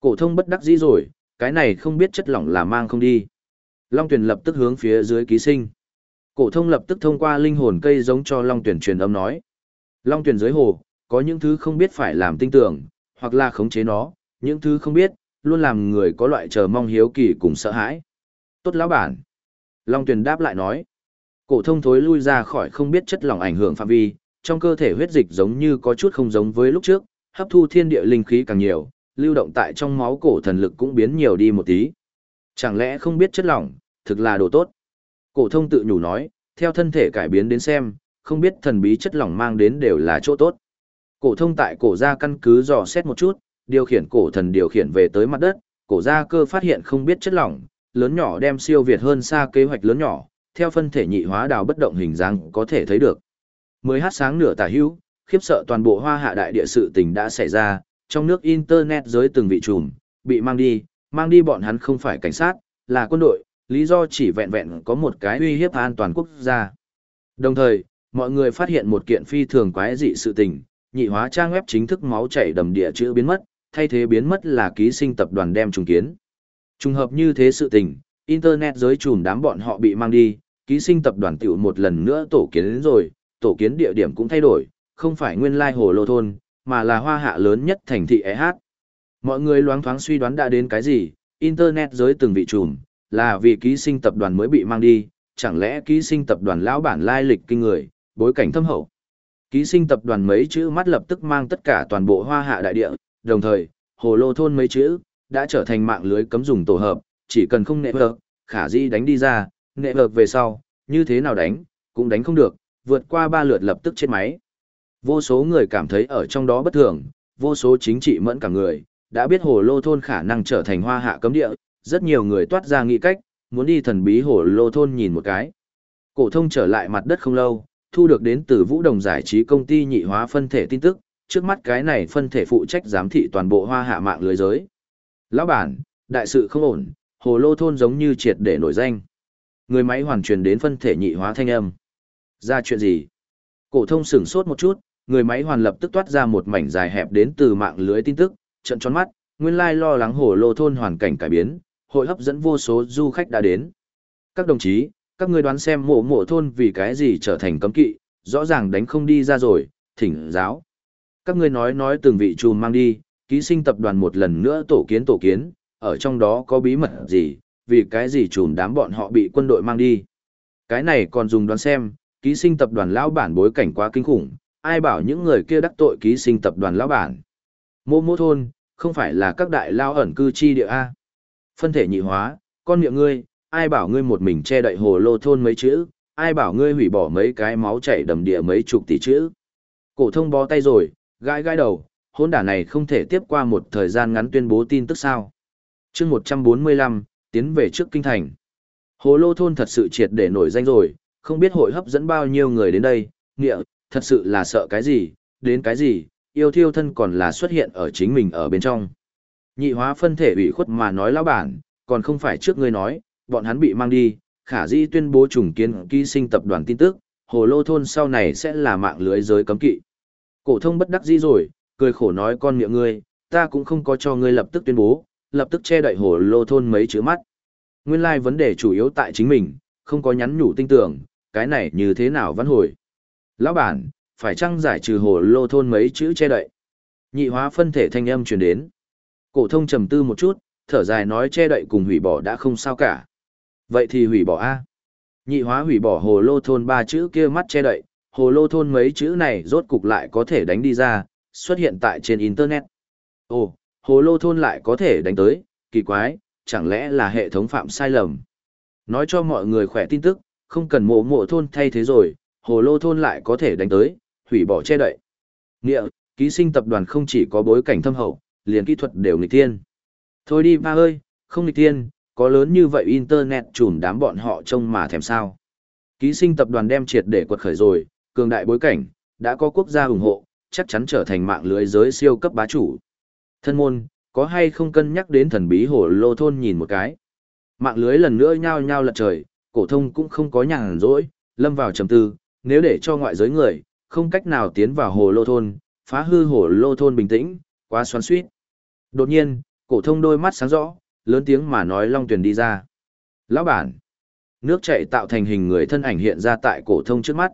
Cổ thông bất đắc dĩ rồi, cái này không biết chất lỏng là mang không đi. Long tuyển lập tức hướng phía dưới ký sinh. Cổ thông lập tức thông qua linh hồn cây giống cho Long tuyển truyền âm nói. Long tuyển dưới hồ, có những thứ không biết phải làm tinh tưởng, hoặc là khống chế nó, những thứ không biết, luôn làm người có loại chờ mong hiếu kỳ cùng sợ hãi. Tốt lão bản. Long tuyển đáp lại nói. Cổ thông thối lui ra khỏi không biết chất lỏng ảnh hưởng phạm vi, trong cơ thể huyết dịch giống như có chút không giống với lúc trước, hấp thu thiên địa linh khí càng nhiều, lưu động tại trong máu cổ thần lực cũng biến nhiều đi một tí. Chẳng lẽ không biết chất lỏng, thực là đồ tốt. Cổ thông tự nhủ nói, theo thân thể cải biến đến xem, không biết thần bí chất lỏng mang đến đều là chỗ tốt. Cổ thông tại cổ ra căn cứ dò xét một chút, điều khiển cổ thần điều khiển về tới mặt đất, cổ ra cơ phát hiện không biết chất lỏng, lớn nhỏ đem siêu việt hơn xa kế hoạch lớn nhỏ, theo phân thể nhị hóa đào bất động hình dáng có thể thấy được. Mới hát sáng nửa tà hữu, khiếp sợ toàn bộ hoa hạ đại địa sự tình đã xảy ra, trong nước Internet giới từng vị trùm, bị mang đi, mang đi bọn hắn không phải cảnh sát, là quân đội, lý do chỉ vẹn vẹn có một cái uy hiếp an toàn quốc gia. Đồng thời, mọi người phát hiện một kiện phi thường quái dị sự tình, nhị hóa trang web chính thức máu chảy đầm địa chữ biến mất, thay thế biến mất là ký sinh tập đoàn đem trùng kiến. Trùng hợp như thế sự tình, Internet giới trùm đám bọn họ bị mang đi, ký sinh tập đoàn tiểu một lần nữa tổ kiến đến rồi, tổ kiến địa điểm cũng thay đổi, không phải nguyên lai hồ lô thôn, mà là hoa hạ lớn nhất thành thị EH. Mọi người loáng thoáng suy đoán đã đến cái gì, Internet giới từng vị trùm, là vì ký sinh tập đoàn mới bị mang đi, chẳng lẽ ký sinh tập đoàn lão bản lai lịch kinh người, bối cảnh thâm hậu. Ký sinh tập đoàn mấy chữ mắt lập tức mang tất cả toàn bộ hoa hạ đại địa, đồng thời, hồ lô thôn mấy chữ, đã trở thành mạng lưới cấm dùng tổ hợp, chỉ cần không nệ vợt, khả di đánh đi ra, nệ vợt về sau, như thế nào đánh, cũng đánh không được, vượt qua ba lượt lập tức chết máy. Vô số người cảm thấy ở trong đó bất thường, vô số chính trị mẫn cả người, đã biết hồ lô thôn khả năng trở thành hoa hạ cấm địa, rất nhiều người toát ra nghị cách, muốn đi thần bí hồ lô thôn nhìn một cái. Cổ thông trở lại mặt đất không lâu, thu được đến từ Vũ Đồng giải trí công ty nhị hóa phân thể tin tức, trước mắt cái này phân thể phụ trách giám thị toàn bộ hoa hạ mạng lưới giới. Lão bản, đại sự không ổn, hồ lô thôn giống như triệt để nổi danh. Người máy hoàn truyền đến phân thể nhị hóa thanh âm. Ra chuyện gì? Cổ thông sửng sốt một chút, người máy hoàn lập tức toát ra một mảnh dài hẹp đến từ mạng lưới tin tức, trận tròn mắt, nguyên lai lo lắng hồ lô thôn hoàn cảnh cải biến, hội hấp dẫn vô số du khách đã đến. Các đồng chí, các ngươi đoán xem mộ mộ thôn vì cái gì trở thành cấm kỵ, rõ ràng đánh không đi ra rồi, thỉnh giáo. Các ngươi nói nói từng vị trùm mang đi, ký sinh tập đoàn một lần nữa tổ kiến tổ kiến, ở trong đó có bí mật gì, vì cái gì trùm đám bọn họ bị quân đội mang đi. Cái này còn dùng đoán xem, ký sinh tập đoàn lão bản bối cảnh quá kinh khủng, ai bảo những người kia đắc tội ký sinh tập đoàn lão bản. Mô mô thôn, không phải là các đại lao ẩn cư chi địa A. Phân thể nhị hóa, con miệng ngươi, ai bảo ngươi một mình che đậy hồ lô thôn mấy chữ, ai bảo ngươi hủy bỏ mấy cái máu chảy đầm địa mấy chục tỷ chữ. Cổ thông bó tay rồi, gãi gãi đầu, hỗn đả này không thể tiếp qua một thời gian ngắn tuyên bố tin tức sao. Chương 145, tiến về trước kinh thành. Hồ lô thôn thật sự triệt để nổi danh rồi, không biết hội hấp dẫn bao nhiêu người đến đây, nghĩa, thật sự là sợ cái gì, đến cái gì, yêu thiêu thân còn là xuất hiện ở chính mình ở bên trong. Nhị hóa phân thể ủy khuất mà nói lão bản, còn không phải trước ngươi nói, bọn hắn bị mang đi, khả di tuyên bố trùng kiến ký sinh tập đoàn tin tức, hồ lô thôn sau này sẽ là mạng lưới giới cấm kỵ. Cổ thông bất đắc dĩ rồi, cười khổ nói con miệng ngươi, ta cũng không có cho ngươi lập tức tuyên bố, lập tức che đậy hồ lô thôn mấy chữ mắt. Nguyên lai like vấn đề chủ yếu tại chính mình, không có nhắn nhủ tinh tưởng, cái này như thế nào vẫn hồi. Lão bản, phải chăng giải trừ hồ lô thôn mấy chữ che đậy? Nhị hóa phân thể thanh âm truyền đến. Cổ thông trầm tư một chút, thở dài nói che đậy cùng hủy bỏ đã không sao cả. Vậy thì hủy bỏ a. Nhị hóa hủy bỏ hồ lô thôn ba chữ kia mắt che đậy, hồ lô thôn mấy chữ này rốt cục lại có thể đánh đi ra, xuất hiện tại trên internet. Ồ, hồ lô thôn lại có thể đánh tới, kỳ quái, chẳng lẽ là hệ thống phạm sai lầm. Nói cho mọi người khỏe tin tức, không cần mộ mộ thôn thay thế rồi, hồ lô thôn lại có thể đánh tới, hủy bỏ che đậy. Nghĩa, ký sinh tập đoàn không chỉ có bối cảnh thâm hậu, liền kỹ thuật đều nghịch tiên. Thôi đi ba ơi, không nghịch tiên, có lớn như vậy internet chùm đám bọn họ trông mà thèm sao. Ký sinh tập đoàn đem triệt để quật khởi rồi, cường đại bối cảnh, đã có quốc gia ủng hộ, chắc chắn trở thành mạng lưới giới siêu cấp bá chủ. Thân môn, có hay không cân nhắc đến thần bí hồ lô thôn nhìn một cái. Mạng lưới lần nữa nhao nhao lật trời, cổ thông cũng không có nhàn rỗi, lâm vào trầm tư, nếu để cho ngoại giới người, không cách nào tiến vào hồ lô thôn, phá hư hồ lô thôn bình tĩnh, quá xoắn suýt. Đột nhiên, Cổ thông đôi mắt sáng rõ, lớn tiếng mà nói Long Tuyền đi ra. Lão bản. Nước chảy tạo thành hình người thân ảnh hiện ra tại cổ thông trước mắt.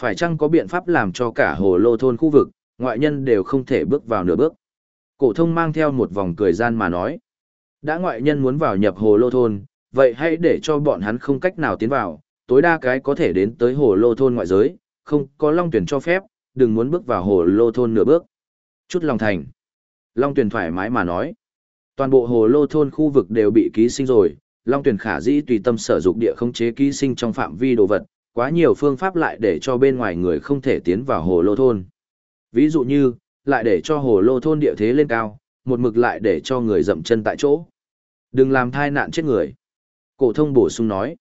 Phải chăng có biện pháp làm cho cả hồ lô thôn khu vực, ngoại nhân đều không thể bước vào nửa bước? Cổ thông mang theo một vòng cười gian mà nói. Đã ngoại nhân muốn vào nhập hồ lô thôn, vậy hãy để cho bọn hắn không cách nào tiến vào, tối đa cái có thể đến tới hồ lô thôn ngoại giới, không có long tuyển cho phép, đừng muốn bước vào hồ lô thôn nửa bước. Chút lòng thành. Long tuyển thoải mái mà nói. Toàn bộ hồ lô thôn khu vực đều bị ký sinh rồi, long tuyển khả dĩ tùy tâm sở dục địa không chế ký sinh trong phạm vi đồ vật, quá nhiều phương pháp lại để cho bên ngoài người không thể tiến vào hồ lô thôn. Ví dụ như, lại để cho hồ lô thôn địa thế lên cao, một mực lại để cho người dậm chân tại chỗ. Đừng làm thai nạn chết người. Cổ thông bổ sung nói.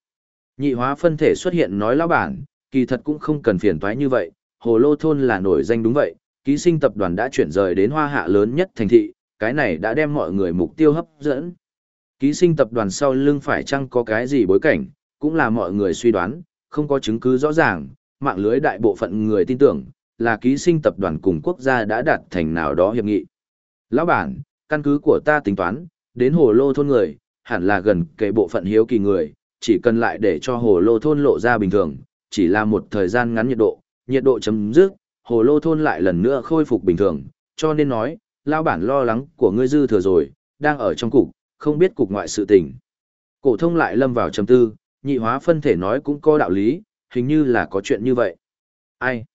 Nhị hóa phân thể xuất hiện nói lão bản, kỳ thật cũng không cần phiền toái như vậy, hồ lô thôn là nổi danh đúng vậy, ký sinh tập đoàn đã chuyển rời đến hoa hạ lớn nhất thành thị, cái này đã đem mọi người mục tiêu hấp dẫn. Ký sinh tập đoàn sau lưng phải chăng có cái gì bối cảnh, cũng là mọi người suy đoán, không có chứng cứ rõ ràng, mạng lưới đại bộ phận người tin tưởng, là ký sinh tập đoàn cùng quốc gia đã đạt thành nào đó hiệp nghị. Lão bản, căn cứ của ta tính toán, đến hồ lô thôn người, hẳn là gần kề bộ phận hiếu kỳ người, chỉ cần lại để cho hồ lô thôn lộ ra bình thường, chỉ là một thời gian ngắn nhiệt độ, nhiệt độ chấm dứt, hồ lô thôn lại lần nữa khôi phục bình thường, cho nên nói, lao bản lo lắng của ngươi dư thừa rồi, đang ở trong cục, không biết cục ngoại sự tình. Cổ thông lại lâm vào trầm tư, nhị hóa phân thể nói cũng có đạo lý, hình như là có chuyện như vậy. Ai?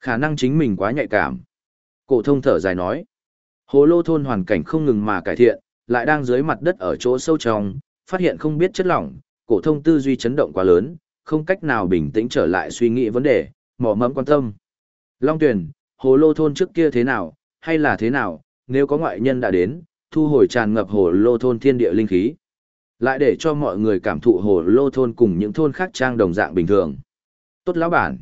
Khả năng chính mình quá nhạy cảm. Cổ thông thở dài nói. Hồ lô thôn hoàn cảnh không ngừng mà cải thiện, lại đang dưới mặt đất ở chỗ sâu trong, phát hiện không biết chất lỏng, cổ thông tư duy chấn động quá lớn, không cách nào bình tĩnh trở lại suy nghĩ vấn đề, mò mẫm quan tâm. Long Tuyền, hồ lô thôn trước kia thế nào, hay là thế nào, nếu có ngoại nhân đã đến, thu hồi tràn ngập hồ lô thôn thiên địa linh khí. Lại để cho mọi người cảm thụ hồ lô thôn cùng những thôn khác trang đồng dạng bình thường. Tốt lão bản.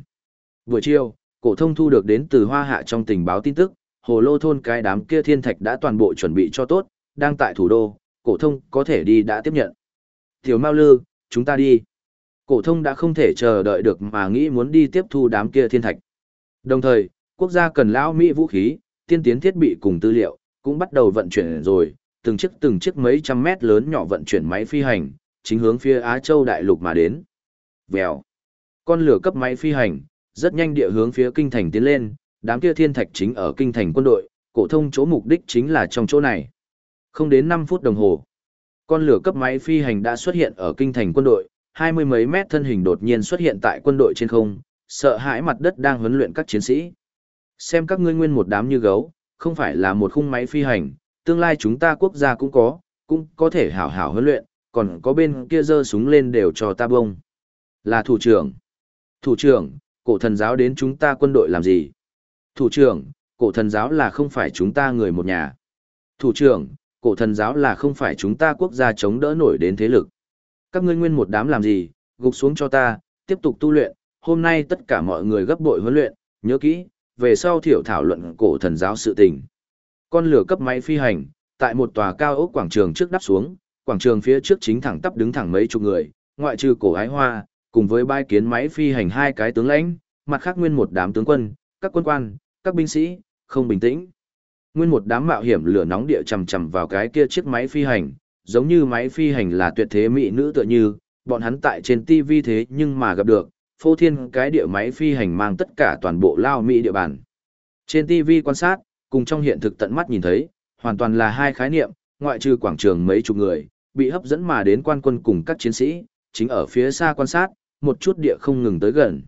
Buổi chiều, cổ thông thu được đến từ hoa hạ trong tình báo tin tức, hồ lô thôn cái đám kia thiên thạch đã toàn bộ chuẩn bị cho tốt, đang tại thủ đô, cổ thông có thể đi đã tiếp nhận. Tiểu Mao Lư, chúng ta đi. Cổ thông đã không thể chờ đợi được mà nghĩ muốn đi tiếp thu đám kia thiên thạch. Đồng thời, quốc gia cần lão Mỹ vũ khí, tiên tiến thiết bị cùng tư liệu, cũng bắt đầu vận chuyển rồi, từng chiếc từng chiếc mấy trăm mét lớn nhỏ vận chuyển máy phi hành, chính hướng phía Á Châu đại lục mà đến. Vèo. Con lửa cấp máy phi hành, rất nhanh địa hướng phía kinh thành tiến lên, đám kia thiên thạch chính ở kinh thành quân đội, cổ thông chỗ mục đích chính là trong chỗ này. Không đến 5 phút đồng hồ, con lửa cấp máy phi hành đã xuất hiện ở kinh thành quân đội, hai mươi mấy mét thân hình đột nhiên xuất hiện tại quân đội trên không, sợ hãi mặt đất đang huấn luyện các chiến sĩ. Xem các ngươi nguyên một đám như gấu, không phải là một khung máy phi hành, tương lai chúng ta quốc gia cũng có, cũng có thể hảo hảo huấn luyện, còn có bên kia giơ súng lên đều cho ta bông. Là thủ trưởng. Thủ trưởng, cổ thần giáo đến chúng ta quân đội làm gì? Thủ trưởng, cổ thần giáo là không phải chúng ta người một nhà. Thủ trưởng, cổ thần giáo là không phải chúng ta quốc gia chống đỡ nổi đến thế lực. Các ngươi nguyên một đám làm gì, gục xuống cho ta, tiếp tục tu luyện, hôm nay tất cả mọi người gấp bội huấn luyện, nhớ kỹ, về sau thiểu thảo luận cổ thần giáo sự tình. Con lửa cấp máy phi hành, tại một tòa cao ốc quảng trường trước đắp xuống, quảng trường phía trước chính thẳng tắp đứng thẳng mấy chục người, ngoại trừ cổ ái hoa, cùng với bai kiến máy phi hành hai cái tướng lãnh, mặt khác nguyên một đám tướng quân, các quân quan, các binh sĩ, không bình tĩnh. Nguyên một đám mạo hiểm lửa nóng địa chầm chầm vào cái kia chiếc máy phi hành, giống như máy phi hành là tuyệt thế mỹ nữ tựa như, bọn hắn tại trên TV thế nhưng mà gặp được, phô thiên cái địa máy phi hành mang tất cả toàn bộ lao mỹ địa bàn. Trên TV quan sát, cùng trong hiện thực tận mắt nhìn thấy, hoàn toàn là hai khái niệm, ngoại trừ quảng trường mấy chục người, bị hấp dẫn mà đến quan quân cùng các chiến sĩ, chính ở phía xa quan sát, một chút địa không ngừng tới gần.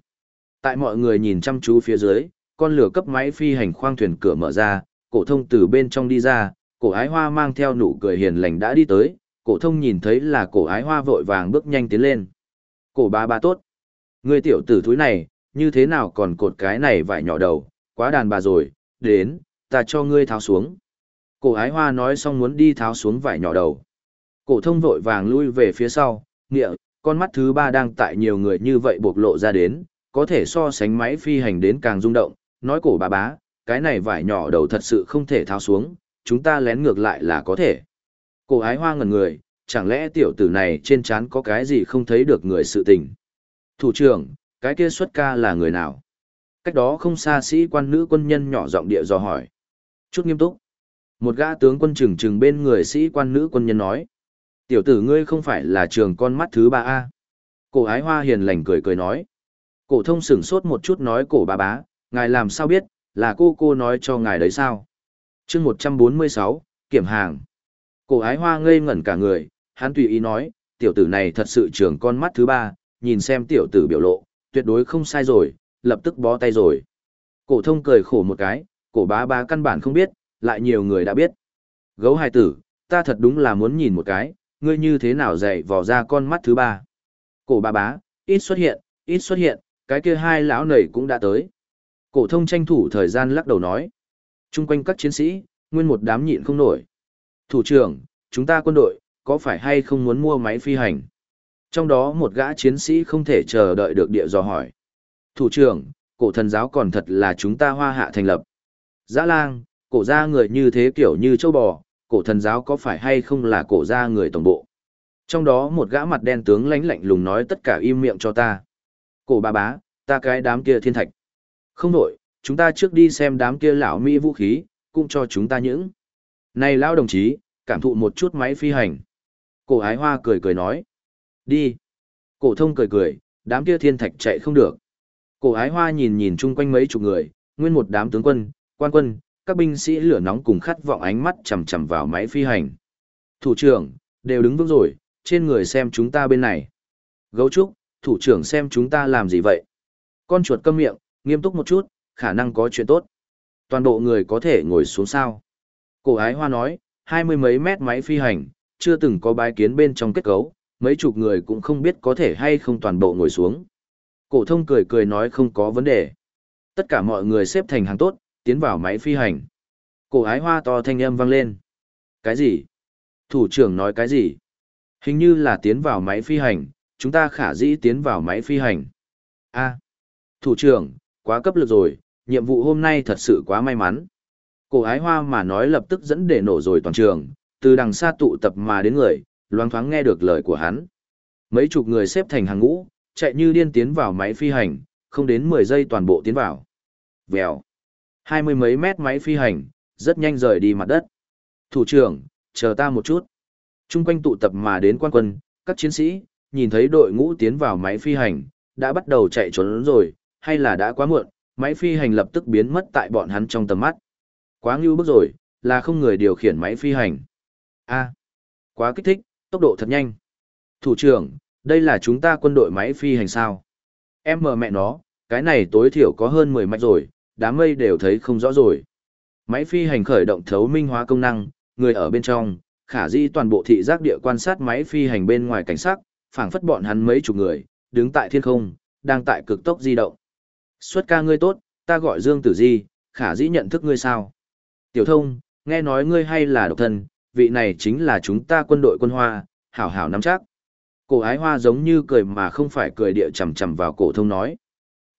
Tại mọi người nhìn chăm chú phía dưới, con lửa cấp máy phi hành khoang thuyền cửa mở ra, cổ thông từ bên trong đi ra, cổ ái hoa mang theo nụ cười hiền lành đã đi tới, cổ thông nhìn thấy là cổ ái hoa vội vàng bước nhanh tiến lên. Cổ ba ba tốt. Ngươi tiểu tử thúi này, như thế nào còn cột cái này vải nhỏ đầu, quá đàn bà rồi, đến, ta cho ngươi tháo xuống. Cổ ái hoa nói xong muốn đi tháo xuống vải nhỏ đầu. Cổ thông vội vàng lui về phía sau, nghĩa, con mắt thứ ba đang tại nhiều người như vậy bộc lộ ra đến, có thể so sánh máy phi hành đến càng rung động, nói cổ bà bá, cái này vải nhỏ đầu thật sự không thể tháo xuống, chúng ta lén ngược lại là có thể. Cổ ái hoa ngẩn người, chẳng lẽ tiểu tử này trên trán có cái gì không thấy được người sự tình. Thủ trưởng, cái kia xuất ca là người nào? Cách đó không xa sĩ quan nữ quân nhân nhỏ giọng địa dò hỏi. Chút nghiêm túc. Một gã tướng quân trừng trừng bên người sĩ quan nữ quân nhân nói. Tiểu tử ngươi không phải là trường con mắt thứ ba A. Cổ ái hoa hiền lành cười cười nói. Cổ thông sửng sốt một chút nói cổ bà bá, ngài làm sao biết, là cô cô nói cho ngài đấy sao. chương 146, kiểm hàng. Cổ ái hoa ngây ngẩn cả người, hắn tùy ý nói, tiểu tử này thật sự trường con mắt thứ ba, nhìn xem tiểu tử biểu lộ, tuyệt đối không sai rồi, lập tức bó tay rồi. Cổ thông cười khổ một cái, cổ bá bá căn bản không biết, lại nhiều người đã biết. Gấu hài tử, ta thật đúng là muốn nhìn một cái, ngươi như thế nào dạy vò ra con mắt thứ ba. Cổ bá bá, ít xuất hiện, ít xuất hiện, cái kia hai lão nầy cũng đã tới. Cổ thông tranh thủ thời gian lắc đầu nói. Trung quanh các chiến sĩ, nguyên một đám nhịn không nổi. Thủ trưởng, chúng ta quân đội, có phải hay không muốn mua máy phi hành? Trong đó một gã chiến sĩ không thể chờ đợi được địa dò hỏi. Thủ trưởng, cổ thần giáo còn thật là chúng ta hoa hạ thành lập. Giã lang, cổ gia người như thế kiểu như châu bò, cổ thần giáo có phải hay không là cổ gia người tổng bộ. Trong đó một gã mặt đen tướng lãnh lạnh lùng nói tất cả im miệng cho ta. Cổ bà bá, ta cái đám kia thiên thạch. Không đổi, chúng ta trước đi xem đám kia lão mỹ vũ khí, cũng cho chúng ta những. Này lão đồng chí, cảm thụ một chút máy phi hành. Cổ ái hoa cười cười nói. Đi. Cổ thông cười cười, đám kia thiên thạch chạy không được. Cổ ái hoa nhìn nhìn chung quanh mấy chục người, nguyên một đám tướng quân, quan quân, các binh sĩ lửa nóng cùng khát vọng ánh mắt chằm chằm vào máy phi hành. Thủ trưởng, đều đứng vững rồi, trên người xem chúng ta bên này. Gấu trúc, thủ trưởng xem chúng ta làm gì vậy? Con chuột câm miệng, nghiêm túc một chút, khả năng có chuyện tốt. Toàn bộ người có thể ngồi xuống sao. Cổ ái hoa nói, hai mươi mấy mét máy phi hành, chưa từng có bái kiến bên trong kết cấu, mấy chục người cũng không biết có thể hay không toàn bộ ngồi xuống. Cổ thông cười cười nói không có vấn đề. Tất cả mọi người xếp thành hàng tốt, tiến vào máy phi hành. Cổ ái hoa to thanh âm vang lên. Cái gì? Thủ trưởng nói cái gì? Hình như là tiến vào máy phi hành, chúng ta khả dĩ tiến vào máy phi hành. A, thủ trưởng, quá cấp lực rồi, nhiệm vụ hôm nay thật sự quá may mắn. Cổ ái hoa mà nói lập tức dẫn để nổ rồi toàn trường, từ đằng xa tụ tập mà đến người, loáng thoáng nghe được lời của hắn. Mấy chục người xếp thành hàng ngũ, chạy như điên tiến vào máy phi hành, không đến 10 giây toàn bộ tiến vào. Vèo. Hai mươi mấy mét máy phi hành, rất nhanh rời đi mặt đất. Thủ trưởng, chờ ta một chút. Trung quanh tụ tập mà đến quan quân, các chiến sĩ, nhìn thấy đội ngũ tiến vào máy phi hành, đã bắt đầu chạy trốn rồi, hay là đã quá muộn, máy phi hành lập tức biến mất tại bọn hắn trong tầm mắt. Quá ngưu bức rồi, là không người điều khiển máy phi hành. A, quá kích thích, tốc độ thật nhanh. Thủ trưởng, đây là chúng ta quân đội máy phi hành sao? Em mờ mẹ nó, cái này tối thiểu có hơn 10 mạch rồi, đám mây đều thấy không rõ rồi. Máy phi hành khởi động thấu minh hóa công năng, người ở bên trong, khả di toàn bộ thị giác địa quan sát máy phi hành bên ngoài cảnh sát, phảng phất bọn hắn mấy chục người, đứng tại thiên không, đang tại cực tốc di động. Xuất ca ngươi tốt, ta gọi Dương Tử Di, khả dĩ nhận thức ngươi sao? Tiểu thông, nghe nói ngươi hay là độc thân, vị này chính là chúng ta quân đội quân hoa, hảo hảo nắm chắc. Cổ ái hoa giống như cười mà không phải cười địa chầm chầm vào cổ thông nói.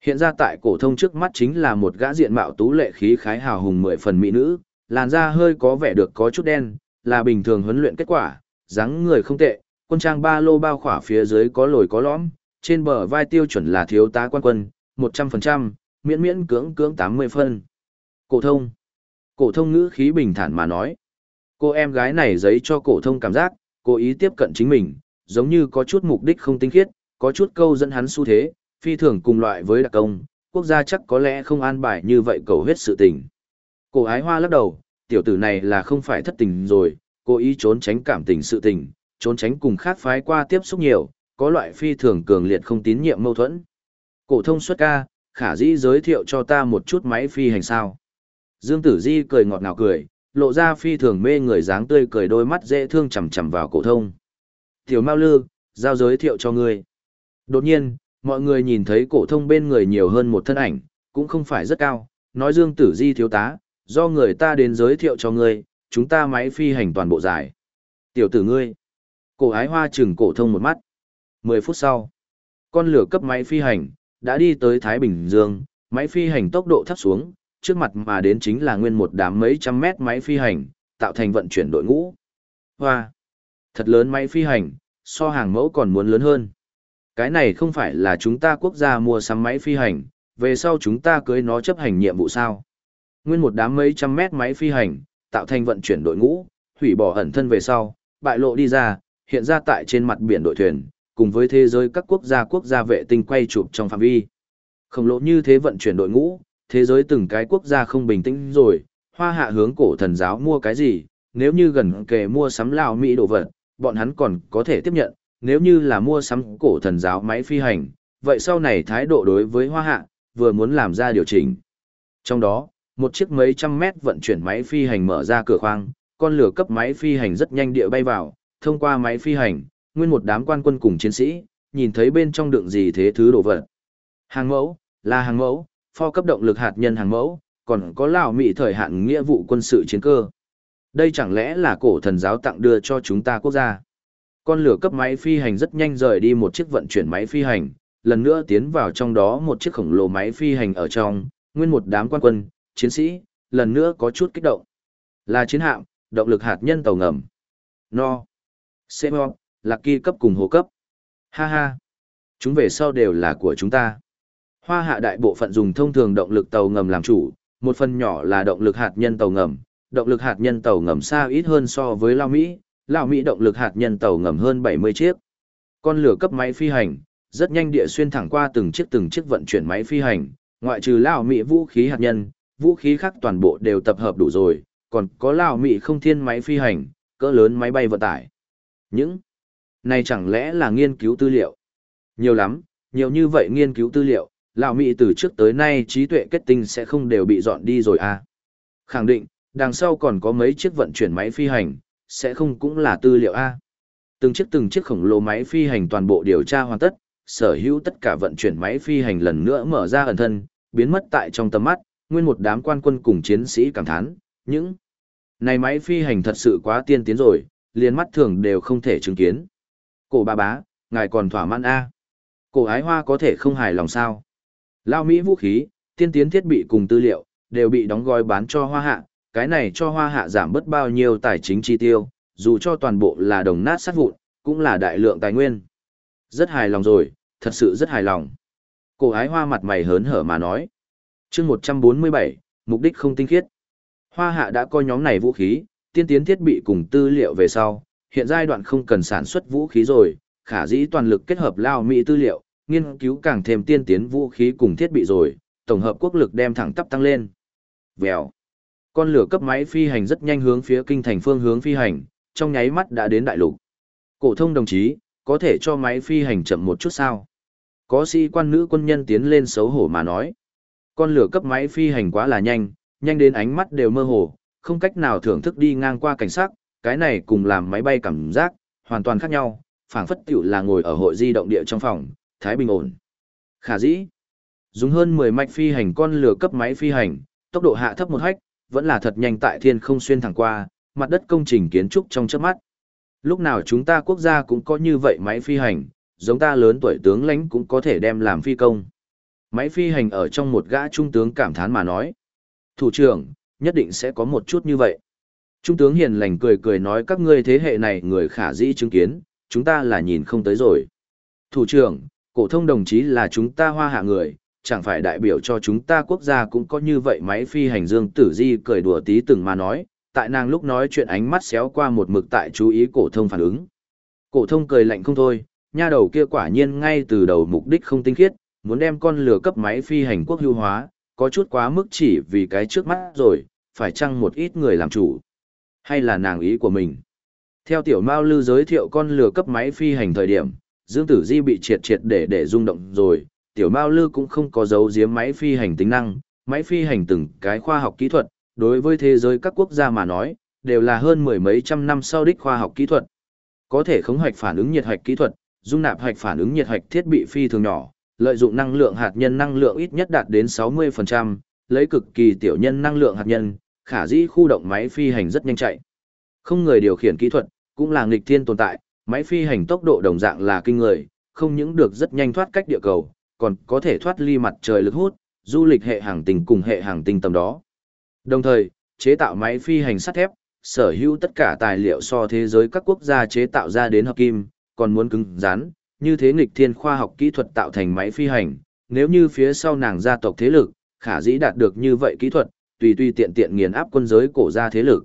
Hiện ra tại cổ thông trước mắt chính là một gã diện mạo tú lệ khí khái hào hùng mười phần mỹ nữ, làn da hơi có vẻ được có chút đen, là bình thường huấn luyện kết quả, dáng người không tệ, quân trang ba lô bao khỏa phía dưới có lồi có lõm, trên bờ vai tiêu chuẩn là thiếu tá quan quân, 100%, miễn miễn cưỡng cưỡng 80 phân. Cổ thông. Cổ thông ngữ khí bình thản mà nói. Cô em gái này giấy cho cổ thông cảm giác, cố ý tiếp cận chính mình, giống như có chút mục đích không tinh khiết, có chút câu dẫn hắn xu thế, phi thường cùng loại với đặc công, quốc gia chắc có lẽ không an bài như vậy cầu hết sự tình. Cổ ái hoa lắc đầu, tiểu tử này là không phải thất tình rồi, cố ý trốn tránh cảm tình sự tình, trốn tránh cùng khác phái qua tiếp xúc nhiều, có loại phi thường cường liệt không tín nhiệm mâu thuẫn. Cổ thông xuất ca, khả dĩ giới thiệu cho ta một chút máy phi hành sao. Dương Tử Di cười ngọt ngào cười, lộ ra phi thường mê người dáng tươi cười đôi mắt dễ thương chằm chằm vào cổ thông. Tiểu Mao Lư, giao giới thiệu cho ngươi. Đột nhiên, mọi người nhìn thấy cổ thông bên người nhiều hơn một thân ảnh, cũng không phải rất cao, nói Dương Tử Di thiếu tá, do người ta đến giới thiệu cho ngươi, chúng ta máy phi hành toàn bộ giải. Tiểu tử ngươi. Cổ ái hoa chừng cổ thông một mắt. 10 phút sau, con lửa cấp máy phi hành, đã đi tới Thái Bình Dương, máy phi hành tốc độ thấp xuống, trước mặt mà đến chính là nguyên một đám mấy trăm mét máy phi hành, tạo thành vận chuyển đội ngũ. Hoa! Thật lớn máy phi hành, so hàng mẫu còn muốn lớn hơn. Cái này không phải là chúng ta quốc gia mua sắm máy phi hành, về sau chúng ta cưới nó chấp hành nhiệm vụ sao. Nguyên một đám mấy trăm mét máy phi hành, tạo thành vận chuyển đội ngũ, hủy bỏ ẩn thân về sau, bại lộ đi ra, hiện ra tại trên mặt biển đội thuyền, cùng với thế giới các quốc gia quốc gia vệ tinh quay chụp trong phạm vi. Khổng lồ như thế vận chuyển đội ngũ, thế giới từng cái quốc gia không bình tĩnh rồi, hoa hạ hướng cổ thần giáo mua cái gì, nếu như gần kề mua sắm Lào Mỹ đồ vật, bọn hắn còn có thể tiếp nhận, nếu như là mua sắm cổ thần giáo máy phi hành, vậy sau này thái độ đối với hoa hạ, vừa muốn làm ra điều chỉnh. Trong đó, một chiếc mấy trăm mét vận chuyển máy phi hành mở ra cửa khoang, con lửa cấp máy phi hành rất nhanh địa bay vào, thông qua máy phi hành, nguyên một đám quan quân cùng chiến sĩ, nhìn thấy bên trong đựng gì thế thứ đồ vật. Hàng mẫu, là hàng mẫu, pho cấp động lực hạt nhân hàng mẫu, còn có lão mỹ thời hạn nghĩa vụ quân sự chiến cơ. Đây chẳng lẽ là cổ thần giáo tặng đưa cho chúng ta quốc gia. Con lửa cấp máy phi hành rất nhanh rời đi một chiếc vận chuyển máy phi hành, lần nữa tiến vào trong đó một chiếc khổng lồ máy phi hành ở trong, nguyên một đám quan quân, chiến sĩ, lần nữa có chút kích động. Là chiến hạm, động lực hạt nhân tàu ngầm. No. Semo, lạc kỳ cấp cùng hồ cấp. Ha ha. Chúng về sau đều là của chúng ta. Hoa hạ đại bộ phận dùng thông thường động lực tàu ngầm làm chủ, một phần nhỏ là động lực hạt nhân tàu ngầm. Động lực hạt nhân tàu ngầm xa ít hơn so với Lao Mỹ, Lao Mỹ động lực hạt nhân tàu ngầm hơn 70 chiếc. Con lửa cấp máy phi hành, rất nhanh địa xuyên thẳng qua từng chiếc từng chiếc vận chuyển máy phi hành, ngoại trừ Lao Mỹ vũ khí hạt nhân, vũ khí khác toàn bộ đều tập hợp đủ rồi, còn có Lao Mỹ không thiên máy phi hành, cỡ lớn máy bay vận tải. Những này chẳng lẽ là nghiên cứu tư liệu? Nhiều lắm, nhiều như vậy nghiên cứu tư liệu, lão Mỹ từ trước tới nay trí tuệ kết tinh sẽ không đều bị dọn đi rồi à. Khẳng định, đằng sau còn có mấy chiếc vận chuyển máy phi hành, sẽ không cũng là tư liệu A. Từng chiếc từng chiếc khổng lồ máy phi hành toàn bộ điều tra hoàn tất, sở hữu tất cả vận chuyển máy phi hành lần nữa mở ra ẩn thân, biến mất tại trong tầm mắt, nguyên một đám quan quân cùng chiến sĩ cảm thán, những này máy phi hành thật sự quá tiên tiến rồi, liền mắt thường đều không thể chứng kiến. Cổ bà bá, ngài còn thỏa mãn A. Cổ ái hoa có thể không hài lòng sao. Lao Mỹ vũ khí, tiên tiến thiết bị cùng tư liệu, đều bị đóng gói bán cho hoa hạ, cái này cho hoa hạ giảm bớt bao nhiêu tài chính chi tiêu, dù cho toàn bộ là đồng nát sát vụn, cũng là đại lượng tài nguyên. Rất hài lòng rồi, thật sự rất hài lòng. Cổ ái hoa mặt mày hớn hở mà nói. chương 147, mục đích không tinh khiết. Hoa hạ đã coi nhóm này vũ khí, tiên tiến thiết bị cùng tư liệu về sau, hiện giai đoạn không cần sản xuất vũ khí rồi, khả dĩ toàn lực kết hợp lao mỹ tư liệu, nghiên cứu càng thêm tiên tiến vũ khí cùng thiết bị rồi, tổng hợp quốc lực đem thẳng tắp tăng lên. Vèo. Con lửa cấp máy phi hành rất nhanh hướng phía kinh thành phương hướng phi hành, trong nháy mắt đã đến đại lục. Cổ thông đồng chí, có thể cho máy phi hành chậm một chút sao? Có sĩ quan nữ quân nhân tiến lên xấu hổ mà nói. Con lửa cấp máy phi hành quá là nhanh, nhanh đến ánh mắt đều mơ hồ, không cách nào thưởng thức đi ngang qua cảnh sắc cái này cùng làm máy bay cảm giác, hoàn toàn khác nhau, phảng phất tiểu là ngồi ở hội di động địa trong phòng, thái bình ổn. Khả dĩ, dùng hơn 10 mạch phi hành con lửa cấp máy phi hành, tốc độ hạ thấp một hách, vẫn là thật nhanh tại thiên không xuyên thẳng qua, mặt đất công trình kiến trúc trong chớp mắt. Lúc nào chúng ta quốc gia cũng có như vậy máy phi hành, giống ta lớn tuổi tướng lãnh cũng có thể đem làm phi công. Máy phi hành ở trong một gã trung tướng cảm thán mà nói. Thủ trưởng, nhất định sẽ có một chút như vậy. Trung tướng hiền lành cười cười nói các ngươi thế hệ này người khả dĩ chứng kiến, chúng ta là nhìn không tới rồi. Thủ trưởng, cổ thông đồng chí là chúng ta hoa hạ người, chẳng phải đại biểu cho chúng ta quốc gia cũng có như vậy máy phi hành dương tử di cười đùa tí từng mà nói, tại nàng lúc nói chuyện ánh mắt xéo qua một mực tại chú ý cổ thông phản ứng. Cổ thông cười lạnh không thôi, nha đầu kia quả nhiên ngay từ đầu mục đích không tinh khiết, muốn đem con lửa cấp máy phi hành quốc hữu hóa, có chút quá mức chỉ vì cái trước mắt rồi, phải chăng một ít người làm chủ, hay là nàng ý của mình. Theo tiểu Mao Lư giới thiệu con lừa cấp máy phi hành thời điểm, Dương Tử Di bị triệt triệt để để rung động rồi, tiểu Mao Lư cũng không có giấu giếm máy phi hành tính năng, máy phi hành từng cái khoa học kỹ thuật, đối với thế giới các quốc gia mà nói, đều là hơn mười mấy trăm năm sau đích khoa học kỹ thuật. Có thể khống hoạch phản ứng nhiệt hạch kỹ thuật, dung nạp hạch phản ứng nhiệt hạch thiết bị phi thường nhỏ, lợi dụng năng lượng hạt nhân năng lượng ít nhất đạt đến 60%, lấy cực kỳ tiểu nhân năng lượng hạt nhân, khả dĩ khu động máy phi hành rất nhanh chạy. Không người điều khiển kỹ thuật, cũng là nghịch thiên tồn tại, máy phi hành tốc độ đồng dạng là kinh người, không những được rất nhanh thoát cách địa cầu, còn có thể thoát ly mặt trời lực hút, du lịch hệ hàng tinh cùng hệ hàng tinh tầm đó. Đồng thời, chế tạo máy phi hành sắt thép, sở hữu tất cả tài liệu so thế giới các quốc gia chế tạo ra đến hợp kim, còn muốn cứng rắn, như thế nghịch thiên khoa học kỹ thuật tạo thành máy phi hành, nếu như phía sau nàng gia tộc thế lực, khả dĩ đạt được như vậy kỹ thuật, tùy tùy tiện tiện nghiền áp quân giới cổ gia thế lực.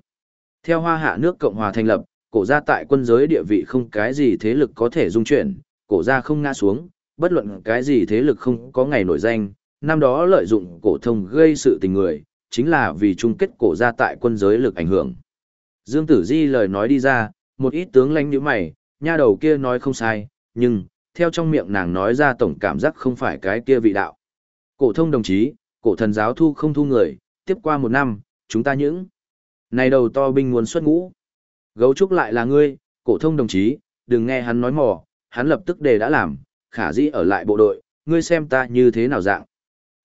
Theo hoa hạ nước Cộng hòa thành lập, cổ gia tại quân giới địa vị không cái gì thế lực có thể dung chuyển, cổ gia không ngã xuống, bất luận cái gì thế lực không có ngày nổi danh, năm đó lợi dụng cổ thông gây sự tình người, chính là vì chung kết cổ gia tại quân giới lực ảnh hưởng. Dương Tử Di lời nói đi ra, một ít tướng lãnh nhíu mày, nha đầu kia nói không sai, nhưng, theo trong miệng nàng nói ra tổng cảm giác không phải cái kia vị đạo. Cổ thông đồng chí, cổ thần giáo thu không thu người, tiếp qua một năm, chúng ta những. Này đầu to binh muốn xuất ngũ. Gấu trúc lại là ngươi, cổ thông đồng chí, đừng nghe hắn nói mò, hắn lập tức đề đã làm, khả dĩ ở lại bộ đội, ngươi xem ta như thế nào dạng.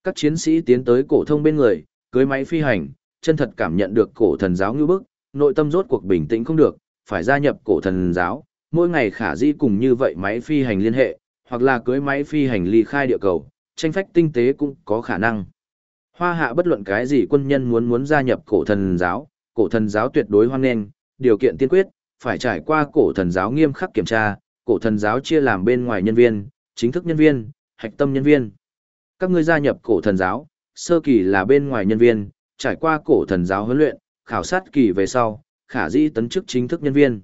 Các chiến sĩ tiến tới cổ thông bên người, cưới máy phi hành, chân thật cảm nhận được cổ thần giáo như bức, nội tâm rốt cuộc bình tĩnh không được, phải gia nhập cổ thần giáo, mỗi ngày khả dĩ cùng như vậy máy phi hành liên hệ, hoặc là cưới máy phi hành ly khai địa cầu, tranh phách tinh tế cũng có khả năng. Hoa hạ bất luận cái gì quân nhân muốn muốn gia nhập cổ thần giáo, cổ thần giáo tuyệt đối hoan nghênh, điều kiện tiên quyết, phải trải qua cổ thần giáo nghiêm khắc kiểm tra, cổ thần giáo chia làm bên ngoài nhân viên, chính thức nhân viên, hạch tâm nhân viên. Các ngươi gia nhập cổ thần giáo, sơ kỳ là bên ngoài nhân viên, trải qua cổ thần giáo huấn luyện, khảo sát kỳ về sau, khả dĩ tấn chức chính thức nhân viên.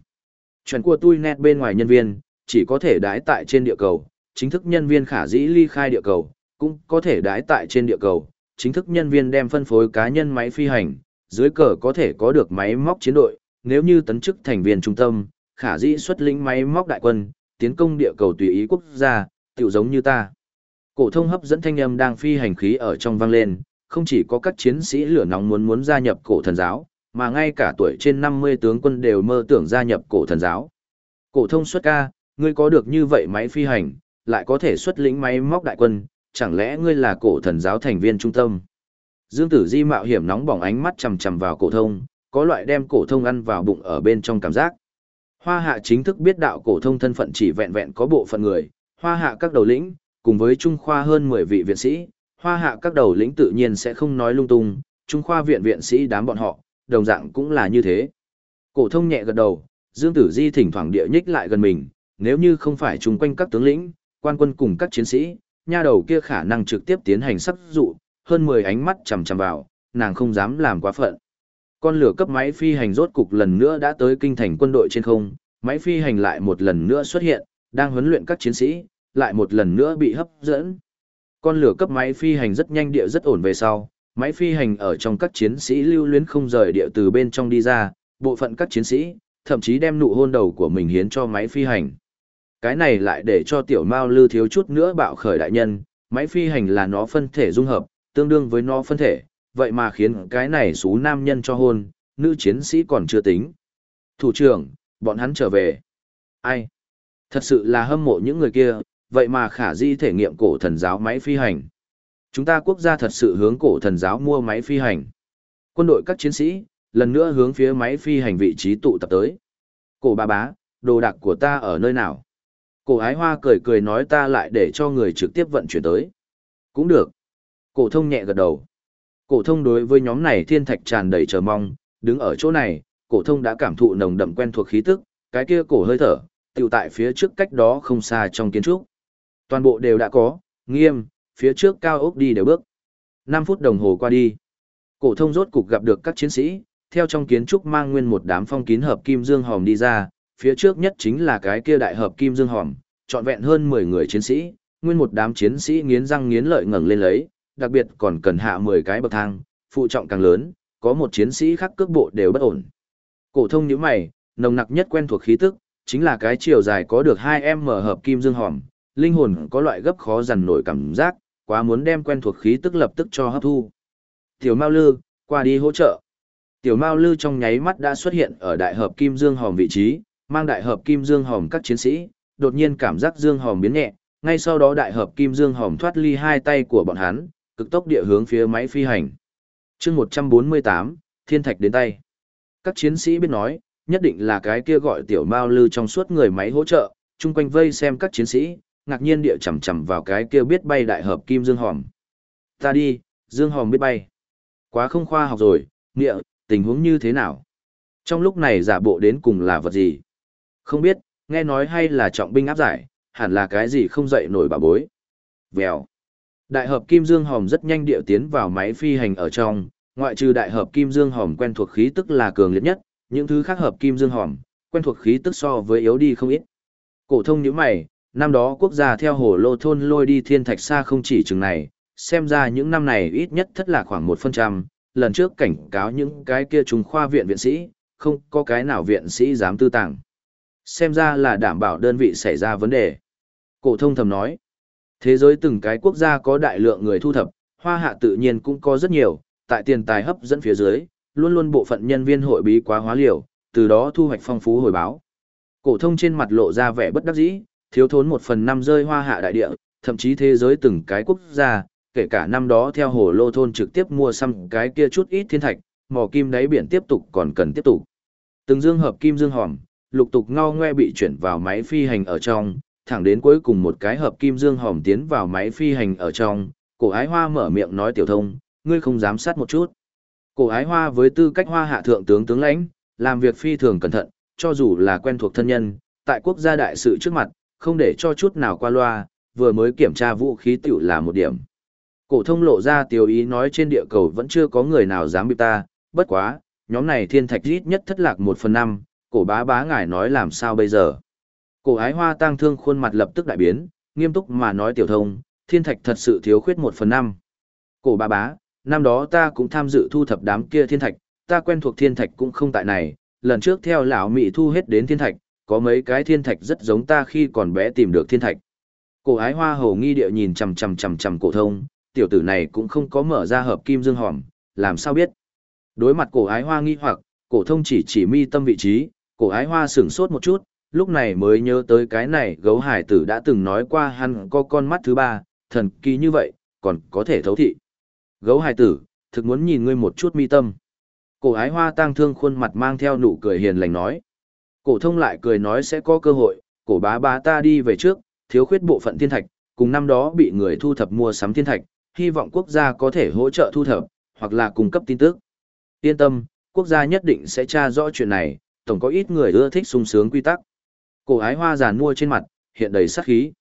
Chuyện của tôi nét bên ngoài nhân viên, chỉ có thể đái tại trên địa cầu, chính thức nhân viên khả dĩ ly khai địa cầu, cũng có thể đái tại trên địa cầu, chính thức nhân viên đem phân phối cá nhân máy phi hành, dưới cờ có thể có được máy móc chiến đội, nếu như tấn chức thành viên trung tâm, khả dĩ xuất lĩnh máy móc đại quân, tiến công địa cầu tùy ý quốc gia, tiểu giống như ta. Cổ thông hấp dẫn thanh âm đang phi hành khí ở trong vang lên, không chỉ có các chiến sĩ lửa nóng muốn muốn gia nhập cổ thần giáo, mà ngay cả tuổi trên 50 tướng quân đều mơ tưởng gia nhập cổ thần giáo. Cổ thông xuất ca, ngươi có được như vậy máy phi hành, lại có thể xuất lĩnh máy móc đại quân, chẳng lẽ ngươi là cổ thần giáo thành viên trung tâm? Dương Tử Di mạo hiểm nóng bỏng ánh mắt chằm chằm vào cổ thông, có loại đem cổ thông ăn vào bụng ở bên trong cảm giác. Hoa hạ chính thức biết đạo cổ thông thân phận chỉ vẹn vẹn có bộ phận người, hoa hạ các đầu lĩnh, cùng với trung khoa hơn 10 vị viện sĩ, hoa hạ các đầu lĩnh tự nhiên sẽ không nói lung tung, trung khoa viện viện sĩ đám bọn họ, đồng dạng cũng là như thế. Cổ thông nhẹ gật đầu, Dương Tử Di thỉnh thoảng địa nhích lại gần mình, nếu như không phải chung quanh các tướng lĩnh, quan quân cùng các chiến sĩ, nha đầu kia khả năng trực tiếp tiến hành sắp dụ, hơn 10 ánh mắt chằm chằm vào, nàng không dám làm quá phận. Con lửa cấp máy phi hành rốt cục lần nữa đã tới kinh thành quân đội trên không, máy phi hành lại một lần nữa xuất hiện, đang huấn luyện các chiến sĩ, lại một lần nữa bị hấp dẫn. Con lửa cấp máy phi hành rất nhanh địa rất ổn về sau, máy phi hành ở trong các chiến sĩ lưu luyến không rời địa từ bên trong đi ra, bộ phận các chiến sĩ, thậm chí đem nụ hôn đầu của mình hiến cho máy phi hành. Cái này lại để cho tiểu mao lư thiếu chút nữa bạo khởi đại nhân, máy phi hành là nó phân thể dung hợp, tương đương với nó phân thể, vậy mà khiến cái này xú nam nhân cho hôn, nữ chiến sĩ còn chưa tính. Thủ trưởng, bọn hắn trở về. Ai? Thật sự là hâm mộ những người kia, vậy mà khả di thể nghiệm cổ thần giáo máy phi hành. Chúng ta quốc gia thật sự hướng cổ thần giáo mua máy phi hành. Quân đội các chiến sĩ, lần nữa hướng phía máy phi hành vị trí tụ tập tới. Cổ bà bá, đồ đạc của ta ở nơi nào? Cổ ái hoa cười cười nói ta lại để cho người trực tiếp vận chuyển tới. Cũng được. Cổ thông nhẹ gật đầu. Cổ thông đối với nhóm này thiên thạch tràn đầy chờ mong, đứng ở chỗ này, cổ thông đã cảm thụ nồng đậm quen thuộc khí tức, cái kia cổ hơi thở, tiểu tại phía trước cách đó không xa trong kiến trúc. Toàn bộ đều đã có, nghiêm, phía trước cao ốc đi đều bước. 5 phút đồng hồ qua đi. Cổ thông rốt cục gặp được các chiến sĩ, theo trong kiến trúc mang nguyên một đám phong kín hợp kim dương hòm đi ra, phía trước nhất chính là cái kia đại hợp kim dương hòm, trọn vẹn hơn 10 người chiến sĩ, nguyên một đám chiến sĩ nghiến răng nghiến lợi ngẩng lên lấy, đặc biệt còn cần hạ 10 cái bậc thang, phụ trọng càng lớn, có một chiến sĩ khác cước bộ đều bất ổn. Cổ thông nhíu mày, nồng nặc nhất quen thuộc khí tức, chính là cái chiều dài có được 2m hợp kim dương hòm, linh hồn có loại gấp khó dằn nổi cảm giác, quá muốn đem quen thuộc khí tức lập tức cho hấp thu. Tiểu Mao Lư, qua đi hỗ trợ. Tiểu Mao Lư trong nháy mắt đã xuất hiện ở đại hợp kim dương hòm vị trí, mang đại hợp kim dương hòm các chiến sĩ, đột nhiên cảm giác dương hòm biến nhẹ, ngay sau đó đại hợp kim dương hòm thoát ly hai tay của bọn hắn, cực tốc địa hướng phía máy phi hành. Chương 148, Thiên Thạch đến tay. Các chiến sĩ biết nói, nhất định là cái kia gọi tiểu Mao Lư trong suốt người máy hỗ trợ, chung quanh vây xem các chiến sĩ, ngạc nhiên địa chầm chầm vào cái kia biết bay đại hợp kim dương hòm. Ta đi, dương hòm biết bay. Quá không khoa học rồi, nghĩa, tình huống như thế nào? Trong lúc này giả bộ đến cùng là vật gì? Không biết, nghe nói hay là trọng binh áp giải, hẳn là cái gì không dậy nổi bà bối. Vèo. Đại hợp kim dương Hồng rất nhanh điệu tiến vào máy phi hành ở trong, ngoại trừ đại hợp kim dương Hồng quen thuộc khí tức là cường liệt nhất, những thứ khác hợp kim dương Hồng, quen thuộc khí tức so với yếu đi không ít. Cổ thông nhíu mày, năm đó quốc gia theo hồ lô thôn lôi đi thiên thạch xa không chỉ chừng này, xem ra những năm này ít nhất thất là khoảng 1%, lần trước cảnh cáo những cái kia trùng khoa viện viện sĩ, không có cái nào viện sĩ dám tư tàng. Xem ra là đảm bảo đơn vị xảy ra vấn đề. Cổ thông thầm nói, thế giới từng cái quốc gia có đại lượng người thu thập, hoa hạ tự nhiên cũng có rất nhiều, tại tiền tài hấp dẫn phía dưới, luôn luôn bộ phận nhân viên hội bí quá hóa liều, từ đó thu hoạch phong phú hồi báo. Cổ thông trên mặt lộ ra vẻ bất đắc dĩ, thiếu thốn một phần năm rơi hoa hạ đại địa, thậm chí thế giới từng cái quốc gia, kể cả năm đó theo hồ lô thôn trực tiếp mua xăm cái kia chút ít thiên thạch, mỏ kim đáy biển tiếp tục còn cần tiếp tục. Từng dương hợp kim dương hòm, lục tục ngao ngoe bị chuyển vào máy phi hành ở trong, thẳng đến cuối cùng một cái hợp kim dương hòm tiến vào máy phi hành ở trong, cổ ái hoa mở miệng nói tiểu thông, ngươi không dám sát một chút. Cổ ái hoa với tư cách hoa hạ thượng tướng tướng lãnh, làm việc phi thường cẩn thận, cho dù là quen thuộc thân nhân, tại quốc gia đại sự trước mặt, không để cho chút nào qua loa, vừa mới kiểm tra vũ khí tiểu là một điểm. Cổ thông lộ ra tiểu ý nói trên địa cầu vẫn chưa có người nào dám bị ta, bất quá, nhóm này thiên thạch ít nhất thất lạc một phần năm, cổ bá bá ngài nói làm sao bây giờ. Cổ ái hoa tang thương khuôn mặt lập tức đại biến, nghiêm túc mà nói tiểu thông, thiên thạch thật sự thiếu khuyết một phần năm. Cổ bá bá, năm đó ta cũng tham dự thu thập đám kia thiên thạch, ta quen thuộc thiên thạch cũng không tại này, lần trước theo lão mị thu hết đến thiên thạch, có mấy cái thiên thạch rất giống ta khi còn bé tìm được thiên thạch. Cổ ái hoa hầu nghi địa nhìn chằm chằm chằm chằm cổ thông, tiểu tử này cũng không có mở ra hợp kim dương hòm, làm sao biết. Đối mặt cổ ái hoa nghi hoặc, cổ thông chỉ chỉ mi tâm vị trí, cổ ái hoa sửng sốt một chút, lúc này mới nhớ tới cái này gấu hải tử đã từng nói qua hắn có con mắt thứ ba, thần kỳ như vậy, còn có thể thấu thị. Gấu hải tử, thực muốn nhìn ngươi một chút mi tâm. Cổ ái hoa tang thương khuôn mặt mang theo nụ cười hiền lành nói. Cổ thông lại cười nói sẽ có cơ hội, cổ bá bá ta đi về trước, thiếu khuyết bộ phận thiên thạch, cùng năm đó bị người thu thập mua sắm thiên thạch, hy vọng quốc gia có thể hỗ trợ thu thập, hoặc là cung cấp tin tức. Yên tâm, quốc gia nhất định sẽ tra rõ chuyện này, tổng có ít người ưa thích sung sướng quy tắc. Cổ ái hoa giàn mua trên mặt, hiện đầy sát khí.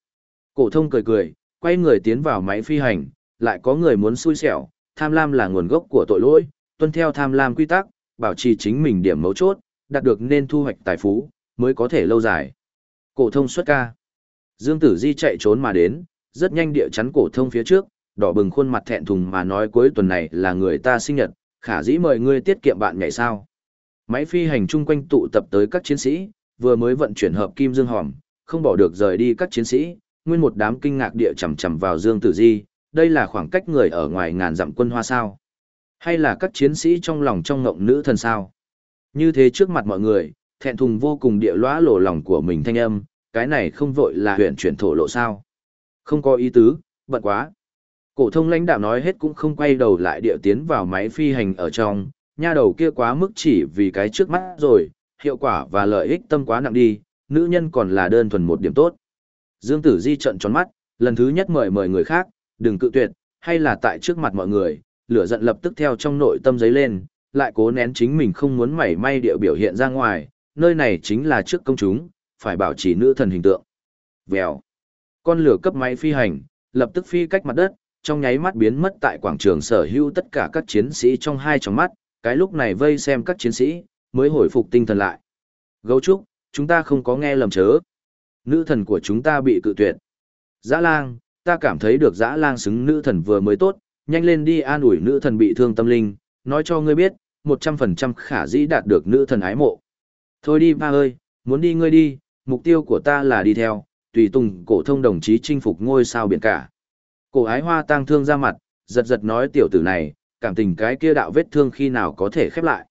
Cổ thông cười cười, quay người tiến vào máy phi hành, lại có người muốn xui xẻo, tham lam là nguồn gốc của tội lỗi, tuân theo tham lam quy tắc, bảo trì chính mình điểm mấu chốt, đạt được nên thu hoạch tài phú, mới có thể lâu dài. Cổ thông xuất ca. Dương Tử Di chạy trốn mà đến, rất nhanh địa chắn cổ thông phía trước, đỏ bừng khuôn mặt thẹn thùng mà nói cuối tuần này là người ta sinh nhật, khả dĩ mời ngươi tiết kiệm bạn nhảy sao. Máy phi hành chung quanh tụ tập tới các chiến sĩ, vừa mới vận chuyển hợp kim dương hòm, không bỏ được rời đi các chiến sĩ, nguyên một đám kinh ngạc địa chầm chầm vào Dương Tử Di, đây là khoảng cách người ở ngoài ngàn dặm quân hoa sao? Hay là các chiến sĩ trong lòng trong ngộng nữ thần sao? Như thế trước mặt mọi người, thẹn thùng vô cùng địa lõa lộ lòng của mình thanh âm, cái này không vội là huyện chuyển thổ lộ sao? Không có ý tứ, bận quá. Cổ thông lãnh đạo nói hết cũng không quay đầu lại địa tiến vào máy phi hành ở trong, nha đầu kia quá mức chỉ vì cái trước mắt rồi, hiệu quả và lợi ích tâm quá nặng đi, nữ nhân còn là đơn thuần một điểm tốt. Dương Tử Di trận tròn mắt, lần thứ nhất mời mời người khác, đừng cự tuyệt, hay là tại trước mặt mọi người, lửa giận lập tức theo trong nội tâm giấy lên, lại cố nén chính mình không muốn mảy may địa biểu hiện ra ngoài, nơi này chính là trước công chúng, phải bảo trì nữ thần hình tượng. Vèo. Con lửa cấp máy phi hành, lập tức phi cách mặt đất, trong nháy mắt biến mất tại quảng trường sở hữu tất cả các chiến sĩ trong hai tròng mắt, cái lúc này vây xem các chiến sĩ, mới hồi phục tinh thần lại. Gấu trúc, chúng ta không có nghe lầm chớ. Nữ thần của chúng ta bị cự tuyệt. Dã lang, ta cảm thấy được dã lang xứng nữ thần vừa mới tốt, nhanh lên đi an ủi nữ thần bị thương tâm linh, nói cho ngươi biết, 100% khả dĩ đạt được nữ thần ái mộ. Thôi đi ba ơi, muốn đi ngươi đi, mục tiêu của ta là đi theo, tùy tùng cổ thông đồng chí chinh phục ngôi sao biển cả. Cổ ái hoa tang thương ra mặt, giật giật nói tiểu tử này, cảm tình cái kia đạo vết thương khi nào có thể khép lại.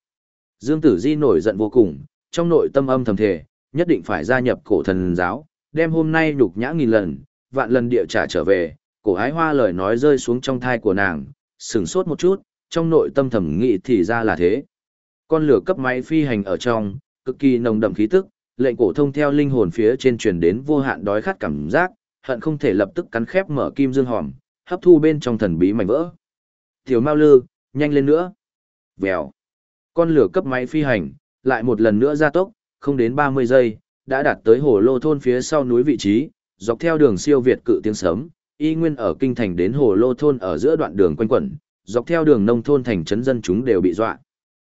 Dương Tử Di nổi giận vô cùng, trong nội tâm âm thầm thề, nhất định phải gia nhập cổ thần giáo, đem hôm nay nhục nhã nghìn lần, vạn lần địa trả trở về, cổ ái hoa lời nói rơi xuống trong thai của nàng, sửng sốt một chút, trong nội tâm thầm nghĩ thì ra là thế. Con lửa cấp máy phi hành ở trong, cực kỳ nồng đậm khí tức, lệnh cổ thông theo linh hồn phía trên truyền đến vô hạn đói khát cảm giác, hận không thể lập tức cắn khép mở kim dương hòm, hấp thu bên trong thần bí mảnh vỡ. Tiểu Mao Lư, nhanh lên nữa. Vèo. Con lửa cấp máy phi hành, lại một lần nữa gia tốc, không đến 30 giây, đã đạt tới hồ lô thôn phía sau núi vị trí, dọc theo đường siêu Việt cự tiếng sớm, y nguyên ở kinh thành đến hồ lô thôn ở giữa đoạn đường quanh quẩn, dọc theo đường nông thôn thành trấn dân chúng đều bị dọa.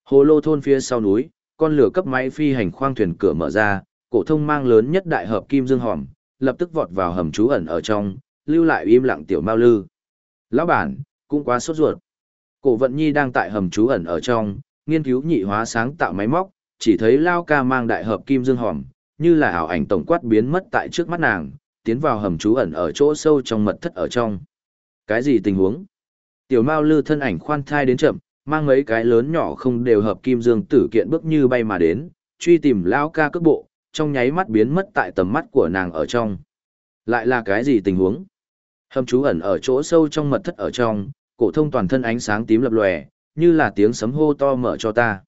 Hồ lô thôn phía sau núi, con lửa cấp máy phi hành khoang thuyền cửa mở ra, cổ thông mang lớn nhất đại hợp kim dương hòm, lập tức vọt vào hầm trú ẩn ở trong, lưu lại im lặng tiểu Mao Lư. Lão bản, cũng quá sốt ruột. Cổ Vận Nhi đang tại hầm trú ẩn ở trong, nghiên cứu nhị hóa sáng tạo máy móc, chỉ thấy Lao ca mang đại hợp kim dương hòm, như là ảo ảnh tổng quát biến mất tại trước mắt nàng, tiến vào hầm trú ẩn ở chỗ sâu trong mật thất ở trong. Cái gì tình huống? Tiểu Mao Lư thân ảnh khoan thai đến chậm, mang mấy cái lớn nhỏ không đều hợp kim dương tử kiện bước như bay mà đến, truy tìm Lao ca cước bộ, trong nháy mắt biến mất tại tầm mắt của nàng ở trong. Lại là cái gì tình huống? Hầm trú ẩn ở chỗ sâu trong mật thất ở trong, cổ thông toàn thân ánh sáng tím lập lòe, như là tiếng sấm hô to mở cho ta.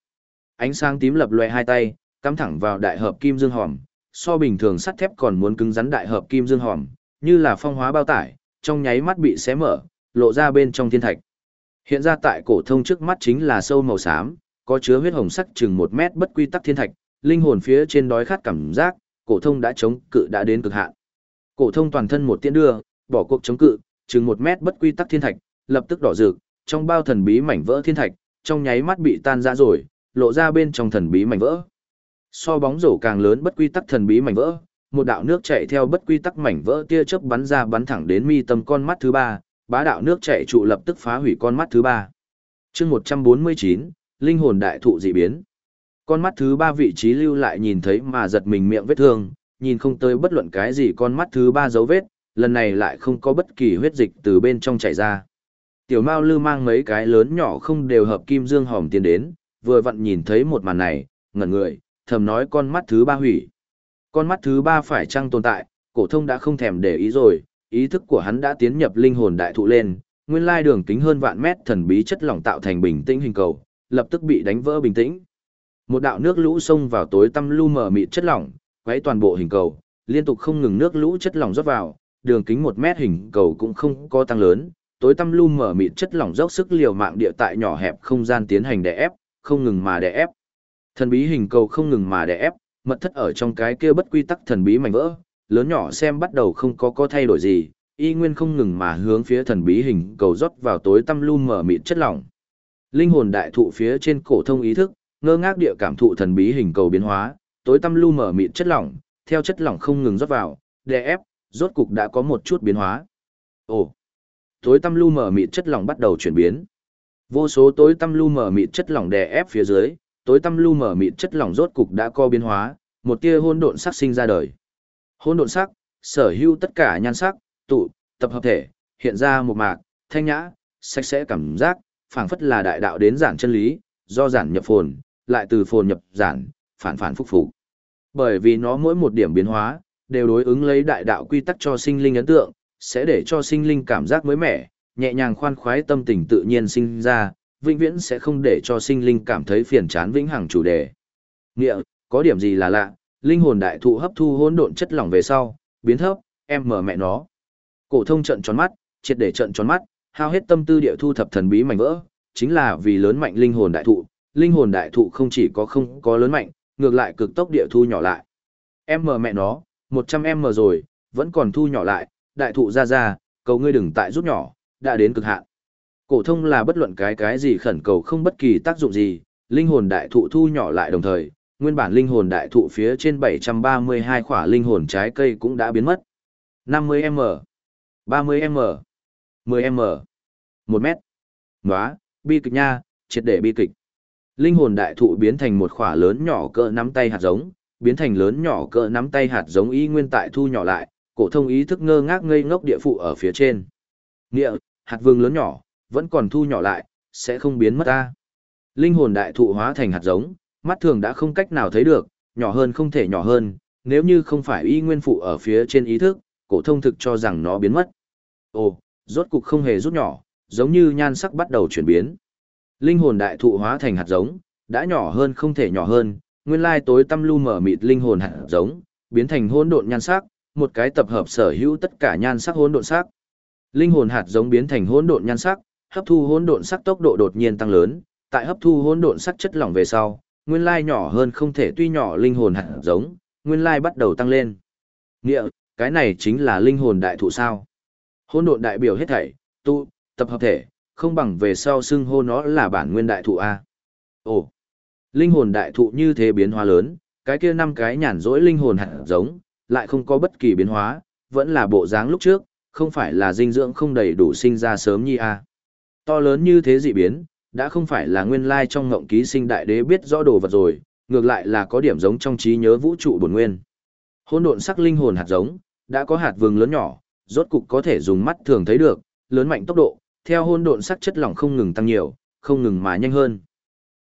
Ánh sáng tím lập lòe hai tay, cắm thẳng vào đại hợp kim dương hòm, so bình thường sắt thép còn muốn cứng rắn đại hợp kim dương hòm, như là phong hóa bao tải, trong nháy mắt bị xé mở, lộ ra bên trong thiên thạch. Hiện ra tại cổ thông trước mắt chính là sâu màu xám, có chứa huyết hồng sắc chừng một mét bất quy tắc thiên thạch, linh hồn phía trên đói khát cảm giác, cổ thông đã chống cự đã đến cực hạn. Cổ thông toàn thân một tiến đưa, bỏ cuộc chống cự, chừng một mét bất quy tắc thiên thạch, lập tức đỏ rực, trong bao thần bí mảnh vỡ thiên thạch, trong nháy mắt bị tan ra rồi, lộ ra bên trong thần bí mảnh vỡ. So bóng rổ càng lớn bất quy tắc thần bí mảnh vỡ, một đạo nước chảy theo bất quy tắc mảnh vỡ tia chớp bắn ra bắn thẳng đến mi tâm con mắt thứ ba, bá đạo nước chảy trụ lập tức phá hủy con mắt thứ ba. Chương 149, linh hồn đại thụ dị biến. Con mắt thứ ba vị trí lưu lại nhìn thấy mà giật mình miệng vết thương, nhìn không tới bất luận cái gì con mắt thứ ba dấu vết, lần này lại không có bất kỳ huyết dịch từ bên trong chảy ra. Tiểu Mao Lư mang mấy cái lớn nhỏ không đều hợp kim dương hòm tiến đến, vừa vặn nhìn thấy một màn này, ngẩn người, thầm nói con mắt thứ ba hủy. Con mắt thứ ba phải chăng tồn tại, cổ thông đã không thèm để ý rồi, ý thức của hắn đã tiến nhập linh hồn đại thụ lên, nguyên lai đường kính hơn vạn mét thần bí chất lỏng tạo thành bình tĩnh hình cầu, lập tức bị đánh vỡ bình tĩnh. Một đạo nước lũ xông vào tối tăm lu mờ mịt chất lỏng, quấy toàn bộ hình cầu, liên tục không ngừng nước lũ chất lỏng rót vào, đường kính một mét hình cầu cũng không có tăng lớn, tối tăm lu mở mịt chất lỏng dốc sức liều mạng địa tại nhỏ hẹp không gian tiến hành đè ép, không ngừng mà đè ép. Thần bí hình cầu không ngừng mà đè ép, mật thất ở trong cái kia bất quy tắc thần bí mảnh vỡ, lớn nhỏ xem bắt đầu không có có thay đổi gì, y nguyên không ngừng mà hướng phía thần bí hình cầu rót vào tối tăm lu mở mịt chất lỏng. Linh hồn đại thụ phía trên cổ thông ý thức, ngơ ngác địa cảm thụ thần bí hình cầu biến hóa, tối tăm lu mở mịt chất lỏng, theo chất lỏng không ngừng rót vào, đè ép, rốt cục đã có một chút biến hóa. Ồ, tối tăm lu mở mịt chất lỏng bắt đầu chuyển biến. Vô số tối tăm lu mở mịt chất lỏng đè ép phía dưới, tối tăm lu mở mịt chất lỏng rốt cục đã có biến hóa, một tia hỗn độn sắc sinh ra đời. Hỗn độn sắc, sở hữu tất cả nhan sắc, tụ, tập hợp thể, hiện ra một mạc, thanh nhã, sạch sẽ cảm giác, phảng phất là đại đạo đến giản chân lý, do giản nhập phồn, lại từ phồn nhập giản, phản phản phúc phục. Bởi vì nó mỗi một điểm biến hóa, đều đối ứng lấy đại đạo quy tắc cho sinh linh ấn tượng, sẽ để cho sinh linh cảm giác mới mẻ, nhẹ nhàng khoan khoái tâm tình tự nhiên sinh ra, vĩnh viễn sẽ không để cho sinh linh cảm thấy phiền chán vĩnh hằng chủ đề. Nghĩa, có điểm gì là lạ, linh hồn đại thụ hấp thu hỗn độn chất lỏng về sau, biến thấp, em mở mẹ nó. Cổ thông trận tròn mắt, triệt để trận tròn mắt, hao hết tâm tư địa thu thập thần bí mảnh vỡ, chính là vì lớn mạnh linh hồn đại thụ, linh hồn đại thụ không chỉ có không có lớn mạnh, ngược lại cực tốc địa thu nhỏ lại. Em mở mẹ nó, 100m rồi, vẫn còn thu nhỏ lại, đại thụ ra ra, cầu ngươi đừng tại rút nhỏ, đã đến cực hạn. Cổ thông là bất luận cái cái gì khẩn cầu không bất kỳ tác dụng gì, linh hồn đại thụ thu nhỏ lại đồng thời, nguyên bản linh hồn đại thụ phía trên 732 khỏa linh hồn trái cây cũng đã biến mất. 50m, 30m, 10m, 1m. Nóa, bi kịch nha, triệt để bi kịch. Linh hồn đại thụ biến thành một khỏa lớn nhỏ cỡ nắm tay hạt giống, biến thành lớn nhỏ cỡ nắm tay hạt giống y nguyên tại thu nhỏ lại, cổ thông ý thức ngơ ngác ngây ngốc địa phụ ở phía trên. Nghĩa, hạt vương lớn nhỏ, vẫn còn thu nhỏ lại, sẽ không biến mất ta. Linh hồn đại thụ hóa thành hạt giống, mắt thường đã không cách nào thấy được, nhỏ hơn không thể nhỏ hơn, nếu như không phải y nguyên phụ ở phía trên ý thức, cổ thông thực cho rằng nó biến mất. Ồ, rốt cục không hề rút nhỏ, giống như nhan sắc bắt đầu chuyển biến. Linh hồn đại thụ hóa thành hạt giống, đã nhỏ hơn không thể nhỏ hơn, nguyên lai tối tăm lu mở mịt linh hồn hạt giống, biến thành hỗn độn nhan sắc, một cái tập hợp sở hữu tất cả nhan sắc hỗn độn sắc. Linh hồn hạt giống biến thành hỗn độn nhan sắc, hấp thu hỗn độn sắc tốc độ đột nhiên tăng lớn, tại hấp thu hỗn độn sắc chất lỏng về sau, nguyên lai nhỏ hơn không thể tuy nhỏ linh hồn hạt giống, nguyên lai bắt đầu tăng lên. Nghĩa, cái này chính là linh hồn đại thụ sao? Hỗn độn đại biểu hết thảy, tu, tập hợp thể, không bằng về sau xưng hô nó là bản nguyên đại thụ a. Ồ, Linh hồn đại thụ như thế biến hóa lớn, cái kia năm cái nhàn rỗi linh hồn hạt giống, lại không có bất kỳ biến hóa, vẫn là bộ dáng lúc trước, không phải là dinh dưỡng không đầy đủ sinh ra sớm nhi a. To lớn như thế dị biến, đã không phải là nguyên lai trong ngộng ký sinh đại đế biết rõ đồ vật rồi, ngược lại là có điểm giống trong trí nhớ vũ trụ bổn nguyên. Hỗn độn sắc linh hồn hạt giống, đã có hạt vừng lớn nhỏ, rốt cục có thể dùng mắt thường thấy được, lớn mạnh tốc độ, theo hỗn độn sắc chất lỏng không ngừng tăng nhiều, không ngừng mà nhanh hơn.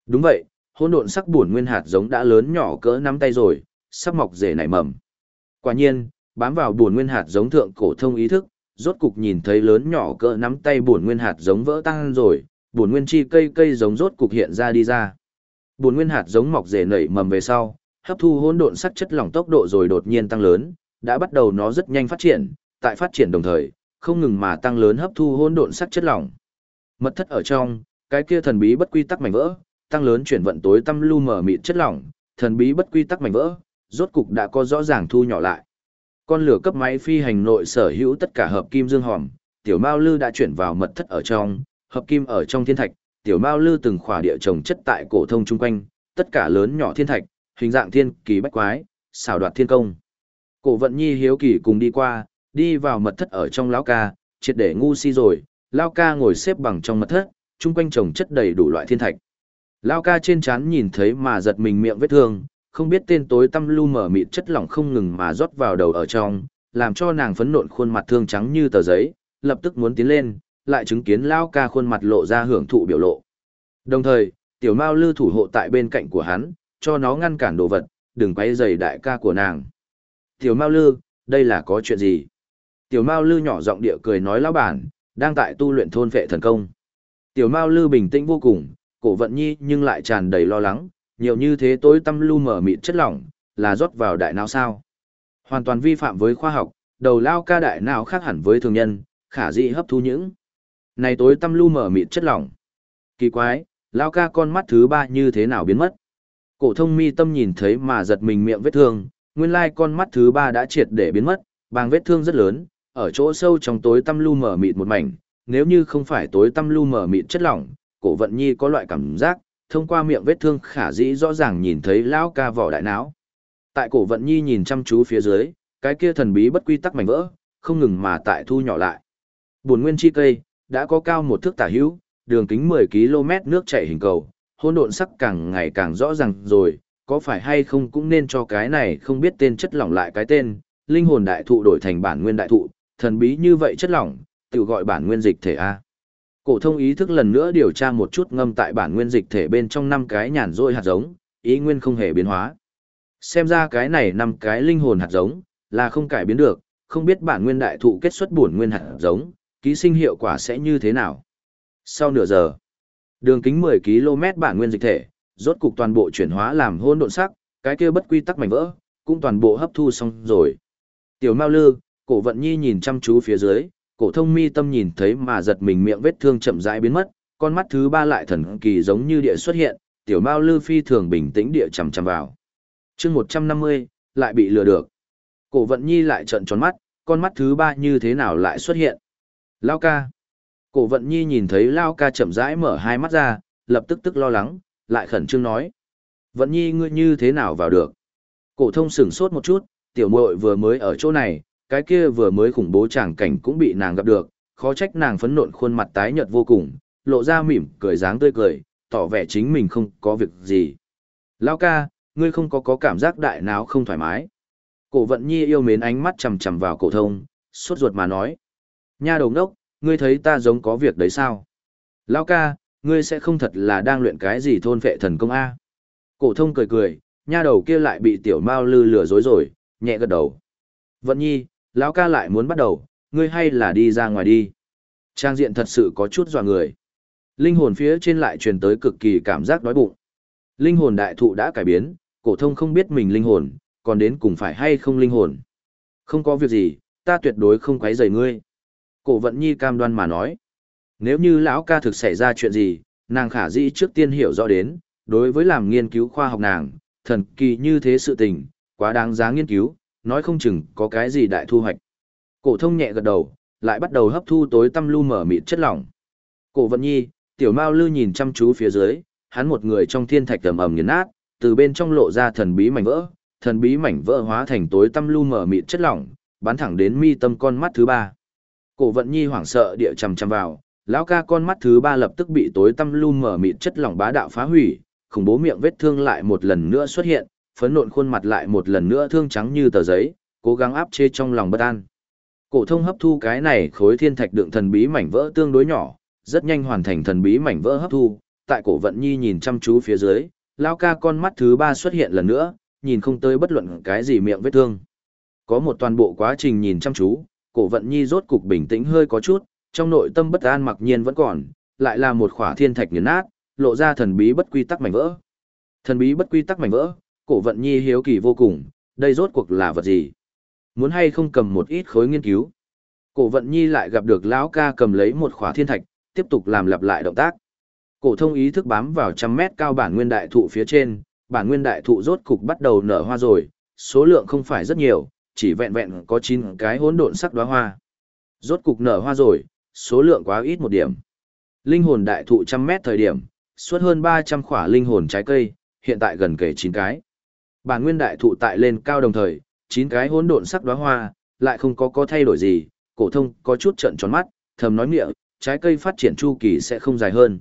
Đúng vậy, hỗn độn sắc bổn nguyên hạt giống đã lớn nhỏ cỡ nắm tay rồi, sắp mọc rễ nảy mầm. Quả nhiên, bám vào bổn nguyên hạt giống thượng cổ thông ý thức, rốt cục nhìn thấy lớn nhỏ cỡ nắm tay bổn nguyên hạt giống vỡ tan rồi, bổn nguyên chi cây cây giống rốt cục hiện ra đi ra. Bổn nguyên hạt giống mọc rễ nảy mầm về sau, hấp thu hỗn độn sắc chất lỏng tốc độ rồi đột nhiên tăng lớn, đã bắt đầu nó rất nhanh phát triển, tại phát triển đồng thời, không ngừng mà tăng lớn hấp thu hỗn độn sắc chất lỏng. Mật thất ở trong, cái kia thần bí bất quy tắc mảnh vỡ, tăng lớn chuyển vận tối tâm lu mở mịt chất lỏng, thần bí bất quy tắc mảnh vỡ, rốt cục đã có rõ ràng thu nhỏ lại. Con lửa cấp máy phi hành nội sở hữu tất cả hợp kim dương hòm, tiểu mao lư đã chuyển vào mật thất ở trong, hợp kim ở trong thiên thạch, tiểu mao lư từng khỏa địa trồng chất tại cổ thông chung quanh, tất cả lớn nhỏ thiên thạch, hình dạng thiên kỳ bách quái, xảo đoạt thiên công. Cổ vận nhi hiếu kỳ cùng đi qua, đi vào mật thất ở trong lão ca, triệt để ngu si rồi, lão ca ngồi xếp bằng trong mật thất, chung quanh trồng chất đầy đủ loại thiên thạch. Lão ca trên chán nhìn thấy mà giật mình miệng vết thương, không biết tên tối tăm lu mở mịt chất lỏng không ngừng mà rót vào đầu ở trong, làm cho nàng phấn nộn khuôn mặt thương trắng như tờ giấy, lập tức muốn tiến lên, lại chứng kiến lão ca khuôn mặt lộ ra hưởng thụ biểu lộ. Đồng thời, tiểu mao lư thủ hộ tại bên cạnh của hắn, cho nó ngăn cản đồ vật, đừng quay rầy đại ca của nàng. Tiểu Mao Lư, đây là có chuyện gì? Tiểu Mao Lư nhỏ giọng địa cười nói lão bản, đang tại tu luyện thôn vệ thần công. Tiểu Mao Lư bình tĩnh vô cùng, cổ vận nhi nhưng lại tràn đầy lo lắng, nhiều như thế tối tâm lưu mở mịt chất lỏng, là rót vào đại não sao? Hoàn toàn vi phạm với khoa học, đầu lao ca đại não khác hẳn với thường nhân, khả dị hấp thu những. Này tối tâm lưu mở mịt chất lỏng. Kỳ quái, lao ca con mắt thứ ba như thế nào biến mất? Cổ thông mi tâm nhìn thấy mà giật mình miệng vết thương, nguyên lai con mắt thứ ba đã triệt để biến mất, bàng vết thương rất lớn, ở chỗ sâu trong tối tâm lu mở mịt một mảnh, nếu như không phải tối tâm lu mở mịt chất lỏng, cổ vận nhi có loại cảm giác, thông qua miệng vết thương khả dĩ rõ ràng nhìn thấy lão ca vỏ đại não. Tại cổ vận nhi nhìn chăm chú phía dưới, cái kia thần bí bất quy tắc mảnh vỡ, không ngừng mà tại thu nhỏ lại. Buồn nguyên chi cây, đã có cao một thước tả hữu, đường kính 10 km nước chảy hình cầu, hỗn độn sắc càng ngày càng rõ ràng rồi, có phải hay không cũng nên cho cái này không biết tên chất lỏng lại cái tên, linh hồn đại thụ đổi thành bản nguyên đại thụ, thần bí như vậy chất lỏng, tự gọi bản nguyên dịch thể A. Cổ thông ý thức lần nữa điều tra một chút ngâm tại bản nguyên dịch thể bên trong năm cái nhàn rỗi hạt giống, ý nguyên không hề biến hóa. Xem ra cái này năm cái linh hồn hạt giống, là không cải biến được, không biết bản nguyên đại thụ kết xuất bổn nguyên hạt giống, ký sinh hiệu quả sẽ như thế nào. Sau nửa giờ, Đường kính 10 km bản nguyên dịch thể, rốt cục toàn bộ chuyển hóa làm hỗn độn sắc, cái kia bất quy tắc mảnh vỡ, cũng toàn bộ hấp thu xong rồi. Tiểu Mao Lư, Cổ Vận Nhi nhìn chăm chú phía dưới, Cổ Thông Mi tâm nhìn thấy mà giật mình miệng vết thương chậm rãi biến mất, con mắt thứ ba lại thần kỳ giống như địa xuất hiện, Tiểu Mao Lư phi thường bình tĩnh địa chằm chằm vào. Chương 150, lại bị lừa được. Cổ Vận Nhi lại trợn tròn mắt, con mắt thứ ba như thế nào lại xuất hiện? Lao ca. Cổ vận nhi nhìn thấy Lao ca chậm rãi mở hai mắt ra, lập tức tức lo lắng, lại khẩn trương nói. Vận nhi ngươi như thế nào vào được? Cổ thông sửng sốt một chút, tiểu muội vừa mới ở chỗ này, cái kia vừa mới khủng bố tràng cảnh cũng bị nàng gặp được, khó trách nàng phấn nộn khuôn mặt tái nhợt vô cùng, lộ ra mỉm cười dáng tươi cười, tỏ vẻ chính mình không có việc gì. Lao ca, ngươi không có có cảm giác đại não không thoải mái. Cổ vận nhi yêu mến ánh mắt chầm chầm vào cổ thông, suốt ruột mà nói. Nha đầu đốc, ngươi thấy ta giống có việc đấy sao? Lão ca, ngươi sẽ không thật là đang luyện cái gì thôn vệ thần công A. Cổ thông cười cười, nha đầu kia lại bị tiểu mao lư lừa dối rồi, nhẹ gật đầu. Vận nhi, lão ca lại muốn bắt đầu, ngươi hay là đi ra ngoài đi. Trang diện thật sự có chút dọa người. Linh hồn phía trên lại truyền tới cực kỳ cảm giác đói bụng. Linh hồn đại thụ đã cải biến, cổ thông không biết mình linh hồn, còn đến cùng phải hay không linh hồn. Không có việc gì, ta tuyệt đối không quấy rầy ngươi cổ vận nhi cam đoan mà nói nếu như lão ca thực xảy ra chuyện gì nàng khả dĩ trước tiên hiểu rõ đến đối với làm nghiên cứu khoa học nàng thần kỳ như thế sự tình quá đáng giá nghiên cứu nói không chừng có cái gì đại thu hoạch cổ thông nhẹ gật đầu lại bắt đầu hấp thu tối tăm lu mở mịt chất lỏng cổ vận nhi tiểu mao lư nhìn chăm chú phía dưới hắn một người trong thiên thạch ầm ầm nghiền nát, từ bên trong lộ ra thần bí mảnh vỡ, thần bí mảnh vỡ hóa thành tối tăm lu mờ mịt chất lỏng, bắn thẳng đến mi tâm con mắt thứ ba. Cổ vận nhi hoảng sợ địa chầm chầm vào, lão ca con mắt thứ ba lập tức bị tối tăm lu mờ mịt chất lỏng bá đạo phá hủy, khủng bố miệng vết thương lại một lần nữa xuất hiện, phấn nộn khuôn mặt lại một lần nữa thương trắng như tờ giấy, cố gắng áp chế trong lòng bất an. Cổ thông hấp thu cái này khối thiên thạch đựng thần bí mảnh vỡ tương đối nhỏ, rất nhanh hoàn thành thần bí mảnh vỡ hấp thu, tại cổ vận nhi nhìn chăm chú phía dưới, lão ca con mắt thứ ba xuất hiện lần nữa, nhìn không tới bất luận cái gì miệng vết thương. Có một toàn bộ quá trình nhìn chăm chú, cổ vận nhi rốt cục bình tĩnh hơi có chút, trong nội tâm bất an mặc nhiên vẫn còn, lại là một khỏa thiên thạch nghiền nát, lộ ra thần bí bất quy tắc mảnh vỡ. Thần bí bất quy tắc mảnh vỡ, cổ vận nhi hiếu kỳ vô cùng, đây rốt cuộc là vật gì? Muốn hay không cầm một ít khối nghiên cứu? Cổ vận nhi lại gặp được lão ca cầm lấy một khỏa thiên thạch, tiếp tục làm lặp lại động tác. Cổ thông ý thức bám vào trăm mét cao bản nguyên đại thụ phía trên, bản nguyên đại thụ rốt cục bắt đầu nở hoa rồi, số lượng không phải rất nhiều, chỉ vẹn vẹn có 9 cái hỗn độn sắc đóa hoa. Rốt cục nở hoa rồi, số lượng quá ít một điểm. Linh hồn đại thụ trăm mét thời điểm, suốt hơn 300 khỏa linh hồn trái cây, hiện tại gần kể 9 cái. Bản nguyên đại thụ tại lên cao đồng thời, chín cái hỗn độn sắc đóa hoa, lại không có có thay đổi gì, cổ thông có chút trợn tròn mắt, thầm nói miệng, trái cây phát triển chu kỳ sẽ không dài hơn.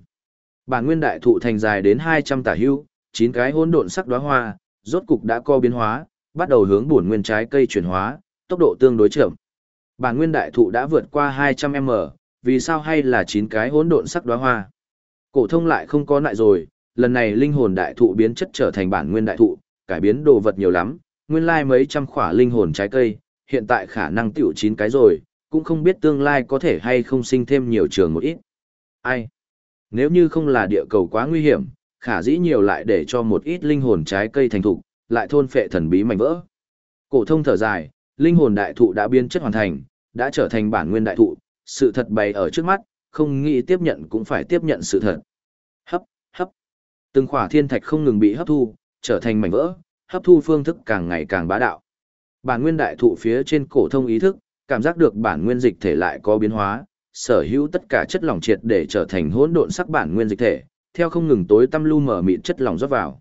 Bản nguyên đại thụ thành dài đến 200 tả hữu, chín cái hỗn độn sắc đóa hoa, rốt cục đã co biến hóa, bắt đầu hướng bổn nguyên trái cây chuyển hóa, tốc độ tương đối chậm. Bản nguyên đại thụ đã vượt qua 200m, vì sao hay là chín cái hỗn độn sắc đóa hoa? Cổ thông lại không có lại rồi, lần này linh hồn đại thụ biến chất trở thành bản nguyên đại thụ, cải biến đồ vật nhiều lắm, nguyên lai mấy trăm khỏa linh hồn trái cây, hiện tại khả năng tiểu chín cái rồi, cũng không biết tương lai có thể hay không sinh thêm nhiều trường một ít. Ai? Nếu như không là địa cầu quá nguy hiểm, khả dĩ nhiều lại để cho một ít linh hồn trái cây thành thục, lại thôn phệ thần bí mảnh vỡ. Cổ thông thở dài, linh hồn đại thụ đã biến chất hoàn thành, đã trở thành bản nguyên đại thụ, sự thật bày ở trước mắt, không nghĩ tiếp nhận cũng phải tiếp nhận sự thật. Hấp, hấp. Từng khỏa thiên thạch không ngừng bị hấp thu, trở thành mảnh vỡ, hấp thu phương thức càng ngày càng bá đạo. Bản nguyên đại thụ phía trên cổ thông ý thức, cảm giác được bản nguyên dịch thể lại có biến hóa, sở hữu tất cả chất lỏng triệt để trở thành hỗn độn sắc bản nguyên dịch thể, theo không ngừng tối tăm lu mở mịn chất lỏng rót vào.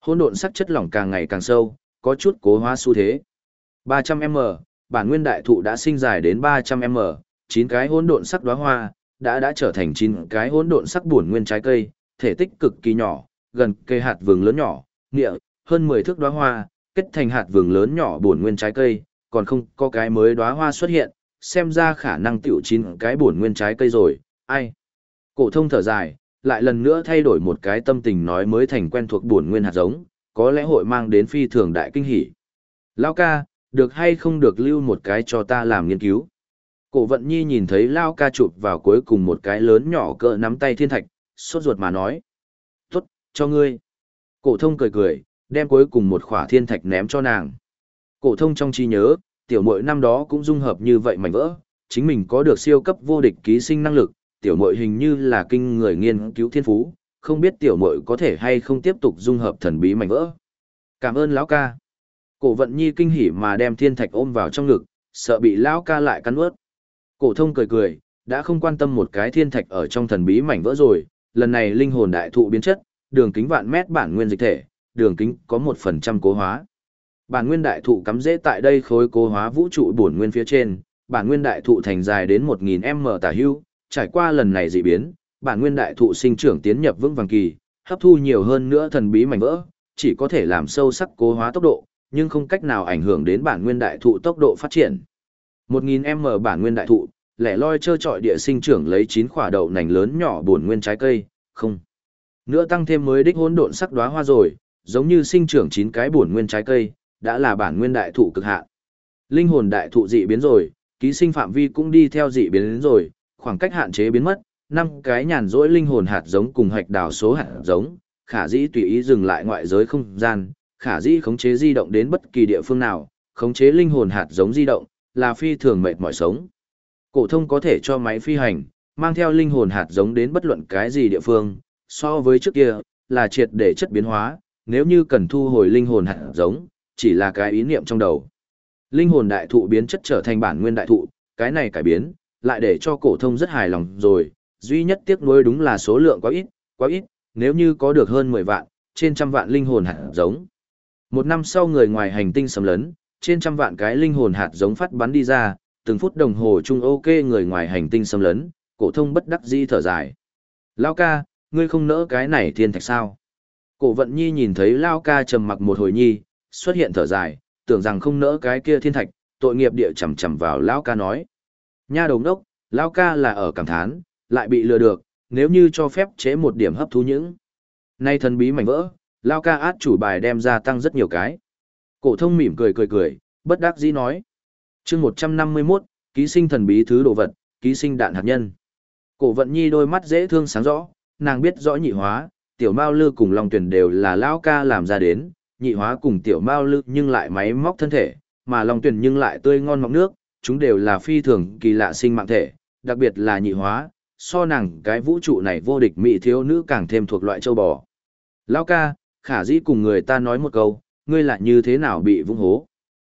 Hỗn độn sắc chất lỏng càng ngày càng sâu, có chút cố hóa xu thế. 300m, bản nguyên đại thụ đã sinh dài đến 300m, 9 cái hỗn độn sắc đóa hoa đã đã trở thành 9 cái hỗn độn sắc bổn nguyên trái cây, thể tích cực kỳ nhỏ, gần cây hạt vừng lớn nhỏ, nghĩa, hơn 10 thước đóa hoa, kết thành hạt vừng lớn nhỏ bổn nguyên trái cây, còn không có cái mới đóa hoa xuất hiện, xem ra khả năng tiểu chín cái bổn nguyên trái cây rồi, ai. Cổ thông thở dài, lại lần nữa thay đổi một cái tâm tình nói mới thành quen thuộc bổn nguyên hạt giống, có lẽ hội mang đến phi thường đại kinh hỉ. lão ca, được hay không được lưu một cái cho ta làm nghiên cứu. Cổ vận nhi nhìn thấy Lao ca chụp vào cuối cùng một cái lớn nhỏ cỡ nắm tay thiên thạch, sốt ruột mà nói. Tốt, cho ngươi. Cổ thông cười cười, đem cuối cùng một khỏa thiên thạch ném cho nàng. Cổ thông trong trí nhớ, tiểu muội năm đó cũng dung hợp như vậy mảnh vỡ, chính mình có được siêu cấp vô địch ký sinh năng lực, tiểu muội hình như là kinh người nghiên cứu thiên phú, không biết tiểu muội có thể hay không tiếp tục dung hợp thần bí mảnh vỡ. Cảm ơn lão ca. Cổ vận nhi kinh hỉ mà đem thiên thạch ôm vào trong ngực, sợ bị lão ca lại cắn nuốt. Cổ thông cười cười, đã không quan tâm một cái thiên thạch ở trong thần bí mảnh vỡ rồi, lần này linh hồn đại thụ biến chất, đường kính vạn mét bản nguyên dịch thể, đường kính có một phần trăm cố hóa. Bản nguyên đại thụ cắm rễ tại đây khối cố hóa vũ trụ bổn nguyên phía trên, bản nguyên đại thụ thành dài đến 1000m tả hữu, trải qua lần này dị biến, bản nguyên đại thụ sinh trưởng tiến nhập vững vàng kỳ, hấp thu nhiều hơn nữa thần bí mảnh vỡ, chỉ có thể làm sâu sắc cố hóa tốc độ, nhưng không cách nào ảnh hưởng đến bản nguyên đại thụ tốc độ phát triển. 1000m bản nguyên đại thụ, lẻ loi trơ trọi địa sinh trưởng lấy 9 quả đậu nành lớn nhỏ bổn nguyên trái cây, không. Nữa tăng thêm mới đích hỗn độn sắc đóa hoa rồi, giống như sinh trưởng chín cái bổn nguyên trái cây, đã là bản nguyên đại thụ cực hạn. Linh hồn đại thụ dị biến rồi, ký sinh phạm vi cũng đi theo dị biến đến rồi, khoảng cách hạn chế biến mất, năm cái nhàn rỗi linh hồn hạt giống cùng hạch đào số hạt giống, khả dĩ tùy ý dừng lại ngoại giới không gian, khả dĩ khống chế di động đến bất kỳ địa phương nào, khống chế linh hồn hạt giống di động, là phi thường mệt mỏi sống. Cổ thông có thể cho máy phi hành, mang theo linh hồn hạt giống đến bất luận cái gì địa phương, so với trước kia, là triệt để chất biến hóa, nếu như cần thu hồi linh hồn hạt giống, chỉ là cái ý niệm trong đầu. Linh hồn đại thụ biến chất trở thành bản nguyên đại thụ, cái này cải biến, lại để cho cổ thông rất hài lòng rồi, duy nhất tiếc nuối đúng là số lượng quá ít, quá ít, nếu như có được hơn 10 vạn, trên trăm vạn linh hồn hạt giống. Một năm sau người ngoài hành tinh xâm lấn, trên trăm vạn cái linh hồn hạt giống phát bắn đi ra, từng phút đồng hồ chung ok người ngoài hành tinh xâm lấn, cổ thông bất đắc dĩ thở dài. Lao ca, ngươi không nỡ cái này thiên thạch sao? Cổ vận nhi nhìn thấy Lao ca trầm mặc một hồi nhi, xuất hiện thở dài, tưởng rằng không nỡ cái kia thiên thạch, tội nghiệp địa chầm chầm vào Lao ca nói. Nha đồng đốc, Lao ca là ở cảm thán, lại bị lừa được, nếu như cho phép chế một điểm hấp thu những. Nay thần bí mảnh vỡ, Lao ca át chủ bài đem ra tăng rất nhiều cái. Cổ thông mỉm cười cười cười, bất đắc dĩ nói. chương 151, ký sinh thần bí thứ đồ vật, ký sinh đạn hạt nhân. Cổ vận nhi đôi mắt dễ thương sáng rõ, nàng biết rõ nhị hóa, tiểu mao lư cùng long tuyển đều là lão ca làm ra đến, nhị hóa cùng tiểu mao lư nhưng lại máy móc thân thể, mà long tuyển nhưng lại tươi ngon mọng nước, chúng đều là phi thường kỳ lạ sinh mạng thể, đặc biệt là nhị hóa, so nàng cái vũ trụ này vô địch mỹ thiếu nữ càng thêm thuộc loại châu bò. Lão ca, khả dĩ cùng người ta nói một câu, ngươi lại như thế nào bị vung hố.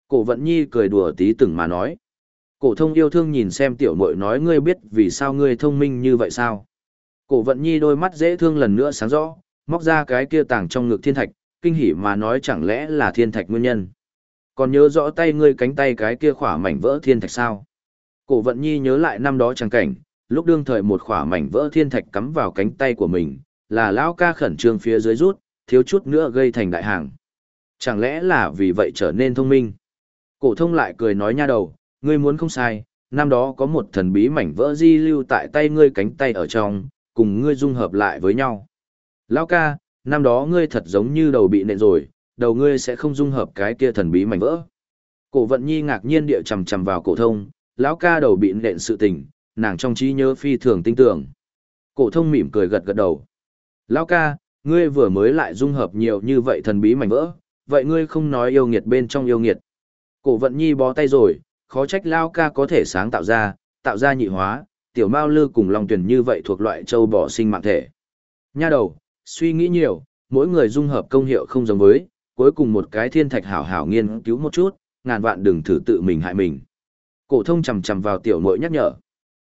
Cổ vận nhi cười đùa tí từng mà nói. Cổ thông yêu thương nhìn xem tiểu muội nói ngươi biết vì sao ngươi thông minh như vậy sao. Cổ vận nhi đôi mắt dễ thương lần nữa sáng rõ, móc ra cái kia tàng trong ngực thiên thạch, kinh hỉ mà nói chẳng lẽ là thiên thạch nguyên nhân. Còn nhớ rõ tay ngươi cánh tay cái kia khỏa mảnh vỡ thiên thạch sao? Cổ vận nhi nhớ lại năm đó chẳng cảnh, lúc đương thời một khỏa mảnh vỡ thiên thạch cắm vào cánh tay của mình, là lão ca khẩn trương phía dưới rút, thiếu chút nữa gây thành đại hàng. Chẳng lẽ là vì vậy trở nên thông minh? Cổ thông lại cười nói nha đầu, ngươi muốn không sai, năm đó có một thần bí mảnh vỡ di lưu tại tay ngươi cánh tay ở trong, cùng ngươi dung hợp lại với nhau. Lão ca, năm đó ngươi thật giống như đầu bị nện rồi, đầu ngươi sẽ không dung hợp cái kia thần bí mảnh vỡ. Cổ vận nhi ngạc nhiên địa chầm chầm vào cổ thông, lão ca đầu bị nện sự tình, nàng trong trí nhớ phi thường tinh tưởng. Cổ thông mỉm cười gật gật đầu. Lão ca, ngươi vừa mới lại dung hợp nhiều như vậy thần bí mảnh vỡ, vậy ngươi không nói yêu nghiệt bên trong yêu nghiệt. Cổ vận nhi bó tay rồi, khó trách Lão ca có thể sáng tạo ra, tạo ra nhị hóa, tiểu mao lư cùng long tuyển như vậy thuộc loại châu bò sinh mạng thể. Nha đầu, suy nghĩ nhiều, mỗi người dung hợp công hiệu không giống với, cuối cùng một cái thiên thạch hảo hảo nghiên cứu một chút, ngàn vạn đừng thử tự mình hại mình. Cổ thông chầm chầm vào tiểu muội nhắc nhở.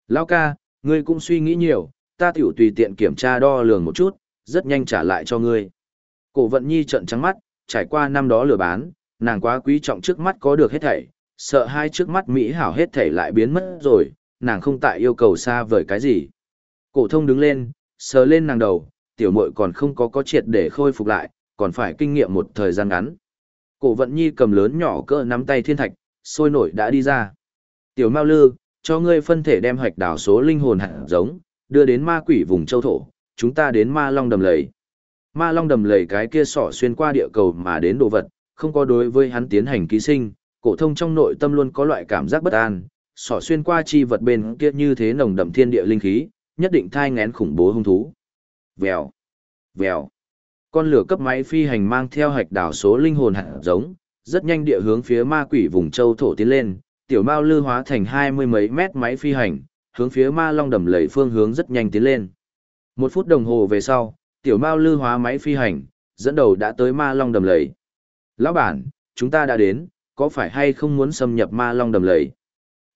Lão ca, ngươi cũng suy nghĩ nhiều, ta tiểu tùy tiện kiểm tra đo lường một chút, rất nhanh trả lại cho ngươi. Cổ vận nhi trợn trắng mắt, trải qua năm đó lừa bán, nàng quá quý trọng trước mắt có được hết thảy, sợ hai trước mắt Mỹ hảo hết thảy lại biến mất rồi, nàng không tại yêu cầu xa vời cái gì. Cổ thông đứng lên, sờ lên nàng đầu, tiểu muội còn không có có triệt để khôi phục lại, còn phải kinh nghiệm một thời gian ngắn. Cổ vận nhi cầm lớn nhỏ cỡ nắm tay thiên thạch, sôi nổi đã đi ra. Tiểu Mao Lư, cho ngươi phân thể đem hoạch đảo số linh hồn hạt giống, đưa đến ma quỷ vùng châu thổ, chúng ta đến ma long đầm lầy. Ma long đầm lầy cái kia sỏ xuyên qua địa cầu mà đến đồ vật, không có đối với hắn tiến hành ký sinh, cổ thông trong nội tâm luôn có loại cảm giác bất an, sỏ xuyên qua chi vật bên kia như thế nồng đậm thiên địa linh khí, nhất định thai ngén khủng bố hung thú. Vèo, vèo. Con lửa cấp máy phi hành mang theo hạch đảo số linh hồn hạt giống, rất nhanh địa hướng phía ma quỷ vùng châu thổ tiến lên, tiểu mao lư hóa thành hai mươi mấy mét máy phi hành, hướng phía ma long đầm lầy phương hướng rất nhanh tiến lên. Một phút đồng hồ về sau, tiểu mao lư hóa máy phi hành, dẫn đầu đã tới ma long đầm lầy. Lão bản, chúng ta đã đến, có phải hay không muốn xâm nhập ma long đầm lầy?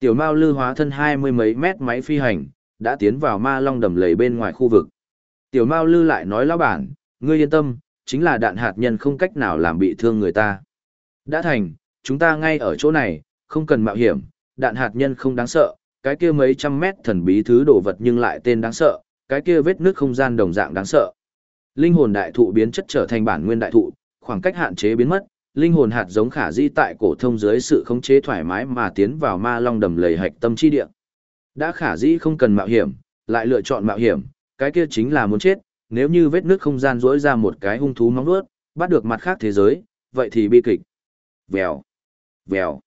Tiểu mao lư hóa thân hai mươi mấy mét máy phi hành, đã tiến vào ma long đầm lầy bên ngoài khu vực. Tiểu mao lư lại nói lão bản, ngươi yên tâm, chính là đạn hạt nhân không cách nào làm bị thương người ta. Đã thành, chúng ta ngay ở chỗ này, không cần mạo hiểm, đạn hạt nhân không đáng sợ, cái kia mấy trăm mét thần bí thứ đồ vật nhưng lại tên đáng sợ, cái kia vết nước không gian đồng dạng đáng sợ. Linh hồn đại thụ biến chất trở thành bản nguyên đại thụ, khoảng cách hạn chế biến mất, linh hồn hạt giống khả di tại cổ thông dưới sự khống chế thoải mái mà tiến vào ma long đầm lầy hạch tâm chi địa. Đã khả di không cần mạo hiểm, lại lựa chọn mạo hiểm, cái kia chính là muốn chết, nếu như vết nước không gian rỗi ra một cái hung thú móng vuốt, bắt được mặt khác thế giới, vậy thì bi kịch. Vèo, vèo.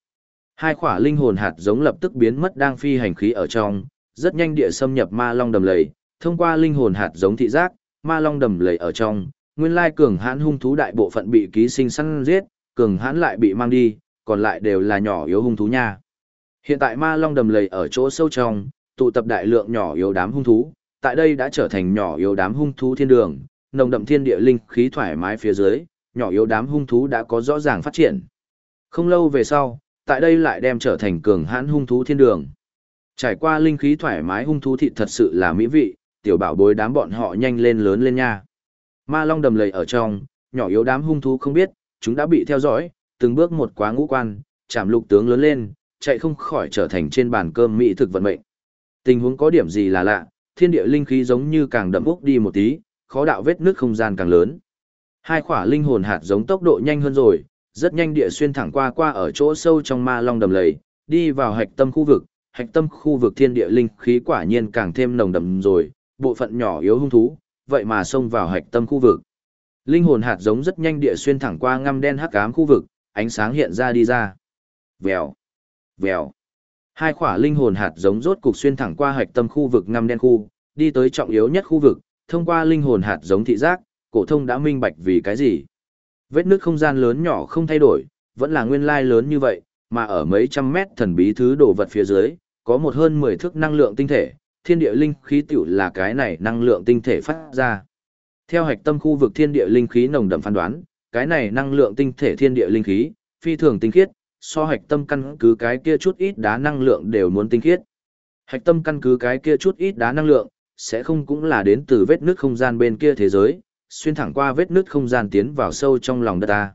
Hai quả linh hồn hạt giống lập tức biến mất đang phi hành khí ở trong, rất nhanh địa xâm nhập ma long đầm lầy, thông qua linh hồn hạt giống thị giác, ma long đầm lầy ở trong, nguyên lai cường hãn hung thú đại bộ phận bị ký sinh săn giết, cường hãn lại bị mang đi, còn lại đều là nhỏ yếu hung thú nha. Hiện tại ma long đầm lầy ở chỗ sâu trong, tụ tập đại lượng nhỏ yếu đám hung thú, tại đây đã trở thành nhỏ yếu đám hung thú thiên đường, nồng đậm thiên địa linh khí thoải mái phía dưới, nhỏ yếu đám hung thú đã có rõ ràng phát triển. Không lâu về sau, tại đây lại đem trở thành cường hãn hung thú thiên đường. Trải qua linh khí thoải mái hung thú thịt thật sự là mỹ vị, tiểu bảo bối đám bọn họ nhanh lên lớn lên nha. Ma long đầm lầy ở trong, nhỏ yếu đám hung thú không biết, chúng đã bị theo dõi, từng bước một quá ngũ quan, chạm lục tướng lớn lên, chạy không khỏi trở thành trên bàn cơm mỹ thực vận mệnh. Tình huống có điểm gì là lạ, thiên địa linh khí giống như càng đậm úc đi một tí, khó đạo vết nước không gian càng lớn. Hai khỏa linh hồn hạt giống tốc độ nhanh hơn rồi, rất nhanh địa xuyên thẳng qua qua ở chỗ sâu trong ma long đầm lầy, đi vào hạch tâm khu vực, hạch tâm khu vực thiên địa linh khí quả nhiên càng thêm nồng đậm rồi, bộ phận nhỏ yếu hung thú, vậy mà xông vào hạch tâm khu vực. Linh hồn hạt giống rất nhanh địa xuyên thẳng qua ngăm đen hắc ám khu vực, ánh sáng hiện ra đi ra. Vèo, vèo. Hai khỏa linh hồn hạt giống rốt cục xuyên thẳng qua hạch tâm khu vực ngăm đen khu, đi tới trọng yếu nhất khu vực, thông qua linh hồn hạt giống thị giác, cổ thông đã minh bạch vì cái gì. Vết nước không gian lớn nhỏ không thay đổi, vẫn là nguyên lai lớn như vậy, mà ở mấy trăm mét thần bí thứ đồ vật phía dưới, có một hơn 10 thước năng lượng tinh thể, thiên địa linh khí tiểu là cái này năng lượng tinh thể phát ra. Theo hạch tâm khu vực thiên địa linh khí nồng đậm phán đoán, cái này năng lượng tinh thể thiên địa linh khí, phi thường tinh khiết, so hạch tâm căn cứ cái kia chút ít đá năng lượng đều muốn tinh khiết. Hạch tâm căn cứ cái kia chút ít đá năng lượng, sẽ không cũng là đến từ vết nước không gian bên kia thế giới, xuyên thẳng qua vết nước không gian tiến vào sâu trong lòng đất ta.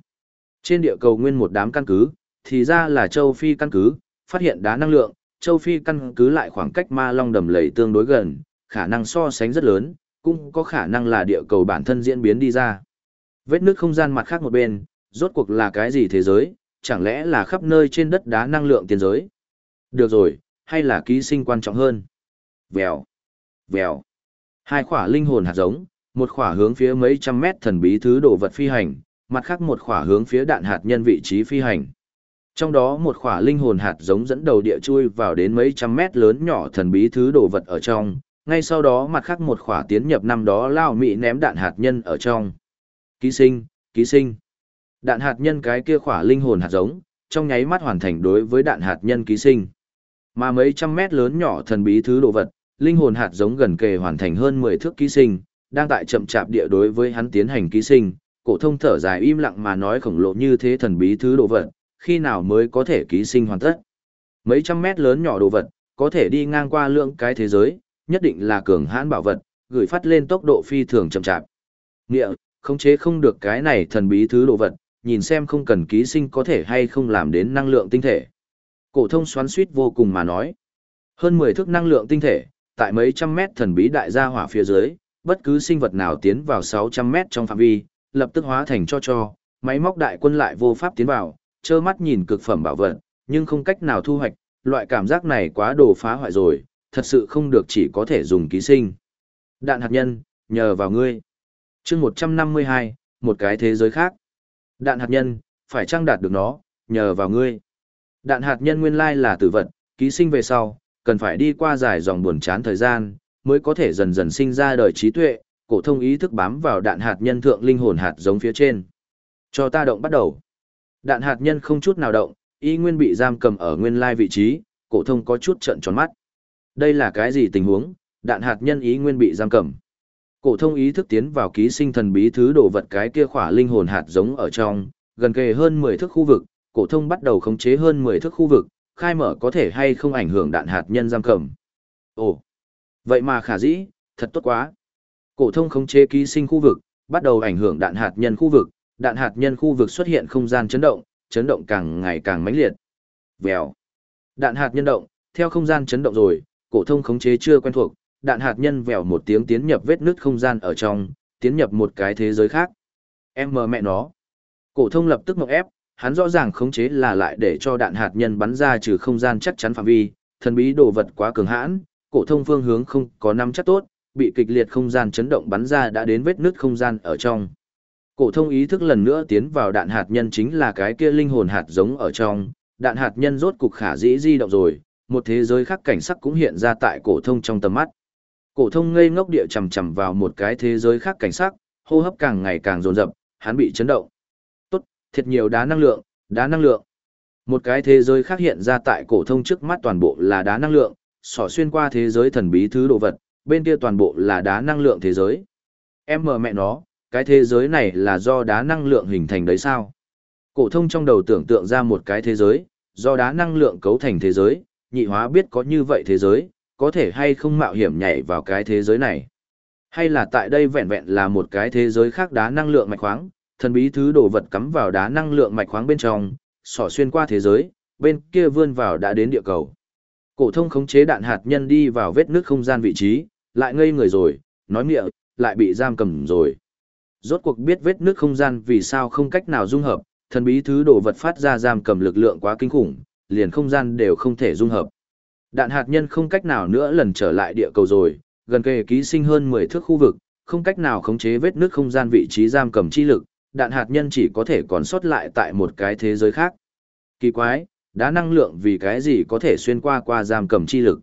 Trên địa cầu nguyên một đám căn cứ, thì ra là châu Phi căn cứ, phát hiện đá năng lượng, châu Phi căn cứ lại khoảng cách ma long đầm lầy tương đối gần, khả năng so sánh rất lớn, cũng có khả năng là địa cầu bản thân diễn biến đi ra. Vết nước không gian mặt khác một bên, rốt cuộc là cái gì thế giới, chẳng lẽ là khắp nơi trên đất đá năng lượng tiền giới? Được rồi, hay là ký sinh quan trọng hơn? Vèo, vèo. Hai khỏa linh hồn hạt giống, một khỏa hướng phía mấy trăm mét thần bí thứ đồ vật phi hành, mặt khác một khỏa hướng phía đạn hạt nhân vị trí phi hành. Trong đó một khỏa linh hồn hạt giống dẫn đầu địa chui vào đến mấy trăm mét lớn nhỏ thần bí thứ đồ vật ở trong, ngay sau đó mặt khác một khỏa tiến nhập năm đó lao mị ném đạn hạt nhân ở trong. Ký sinh, ký sinh. Đạn hạt nhân cái kia khỏa linh hồn hạt giống, trong nháy mắt hoàn thành đối với đạn hạt nhân ký sinh. Mà mấy trăm mét lớn nhỏ thần bí thứ đồ vật, linh hồn hạt giống gần kề hoàn thành hơn 10 thước ký sinh, đang tại chậm chạp địa đối với hắn tiến hành ký sinh, cổ thông thở dài im lặng mà nói khổng lồ như thế thần bí thứ đồ vật, khi nào mới có thể ký sinh hoàn tất. Mấy trăm mét lớn nhỏ đồ vật, có thể đi ngang qua lượng cái thế giới, nhất định là cường hãn bảo vật, gửi phát lên tốc độ phi thường chậm chạp. Nghĩa, khống chế không được cái này thần bí thứ đồ vật, nhìn xem không cần ký sinh có thể hay không làm đến năng lượng tinh thể. Cổ thông xoắn suýt vô cùng mà nói. Hơn 10 thước năng lượng tinh thể, tại mấy trăm mét thần bí đại gia hỏa phía dưới, bất cứ sinh vật nào tiến vào 600 mét trong phạm vi, lập tức hóa thành cho cho, máy móc đại quân lại vô pháp tiến vào, trơ mắt nhìn cực phẩm bảo vật, nhưng không cách nào thu hoạch, loại cảm giác này quá đồ phá hoại rồi, thật sự không được chỉ có thể dùng ký sinh. Đạn hạt nhân, nhờ vào ngươi. chương 152, một cái thế giới khác. Đạn hạt nhân, phải trang đạt được nó, nhờ vào ngươi. Đạn hạt nhân nguyên lai là tử vật, ký sinh về sau, cần phải đi qua dài dòng buồn chán thời gian, mới có thể dần dần sinh ra đời trí tuệ, cổ thông ý thức bám vào đạn hạt nhân thượng linh hồn hạt giống phía trên. Cho ta động bắt đầu. Đạn hạt nhân không chút nào động, y nguyên bị giam cầm ở nguyên lai vị trí, cổ thông có chút trợn tròn mắt. Đây là cái gì tình huống? Đạn hạt nhân ý nguyên bị giam cầm. Cổ thông ý thức tiến vào ký sinh thần bí thứ đồ vật cái kia khỏa linh hồn hạt giống ở trong, gần kề hơn 10 thước khu vực, cổ thông bắt đầu khống chế hơn 10 thước khu vực, khai mở có thể hay không ảnh hưởng đạn hạt nhân giam cầm. Ồ, vậy mà khả dĩ, thật tốt quá. Cổ thông khống chế ký sinh khu vực, bắt đầu ảnh hưởng đạn hạt nhân khu vực, đạn hạt nhân khu vực xuất hiện không gian chấn động, chấn động càng ngày càng mãnh liệt. Vèo. Đạn hạt nhân động, theo không gian chấn động rồi, cổ thông khống chế chưa quen thuộc, đạn hạt nhân vèo một tiếng tiến nhập vết nứt không gian ở trong, tiến nhập một cái thế giới khác. Em mờ mẹ nó. Cổ thông lập tức ngộp ép, hắn rõ ràng khống chế là lại để cho đạn hạt nhân bắn ra trừ không gian chắc chắn phạm vi, thần bí đồ vật quá cường hãn, cổ thông phương hướng không có nắm chắc tốt, bị kịch liệt không gian chấn động bắn ra đã đến vết nứt không gian ở trong. Cổ thông ý thức lần nữa tiến vào đạn hạt nhân chính là cái kia linh hồn hạt giống ở trong, đạn hạt nhân rốt cục khả dĩ di động rồi, một thế giới khác cảnh sắc cũng hiện ra tại cổ thông trong tầm mắt. Cổ thông ngây ngốc địa chầm chầm vào một cái thế giới khác cảnh sắc, hô hấp càng ngày càng dồn dập, hắn bị chấn động. Tốt, thiệt nhiều đá năng lượng, đá năng lượng. Một cái thế giới khác hiện ra tại cổ thông trước mắt toàn bộ là đá năng lượng, xỏ xuyên qua thế giới thần bí thứ đồ vật, bên kia toàn bộ là đá năng lượng thế giới. Em mờ mẹ nó, cái thế giới này là do đá năng lượng hình thành đấy sao? Cổ thông trong đầu tưởng tượng ra một cái thế giới, do đá năng lượng cấu thành thế giới, nhị hóa biết có như vậy thế giới, có thể hay không mạo hiểm nhảy vào cái thế giới này. Hay là tại đây vẹn vẹn là một cái thế giới khác đá năng lượng mạch khoáng, thần bí thứ đồ vật cắm vào đá năng lượng mạch khoáng bên trong, xỏ xuyên qua thế giới, bên kia vươn vào đã đến địa cầu. Cổ thông khống chế đạn hạt nhân đi vào vết nước không gian vị trí, lại ngây người rồi, nói miệng, lại bị giam cầm rồi. Rốt cuộc biết vết nước không gian vì sao không cách nào dung hợp, thần bí thứ đồ vật phát ra giam cầm lực lượng quá kinh khủng, liền không gian đều không thể dung hợp. Đạn hạt nhân không cách nào nữa lần trở lại địa cầu rồi, gần kề ký sinh hơn 10 thước khu vực, không cách nào khống chế vết nước không gian vị trí giam cầm chi lực, đạn hạt nhân chỉ có thể còn sót lại tại một cái thế giới khác. Kỳ quái, đá năng lượng vì cái gì có thể xuyên qua qua giam cầm chi lực.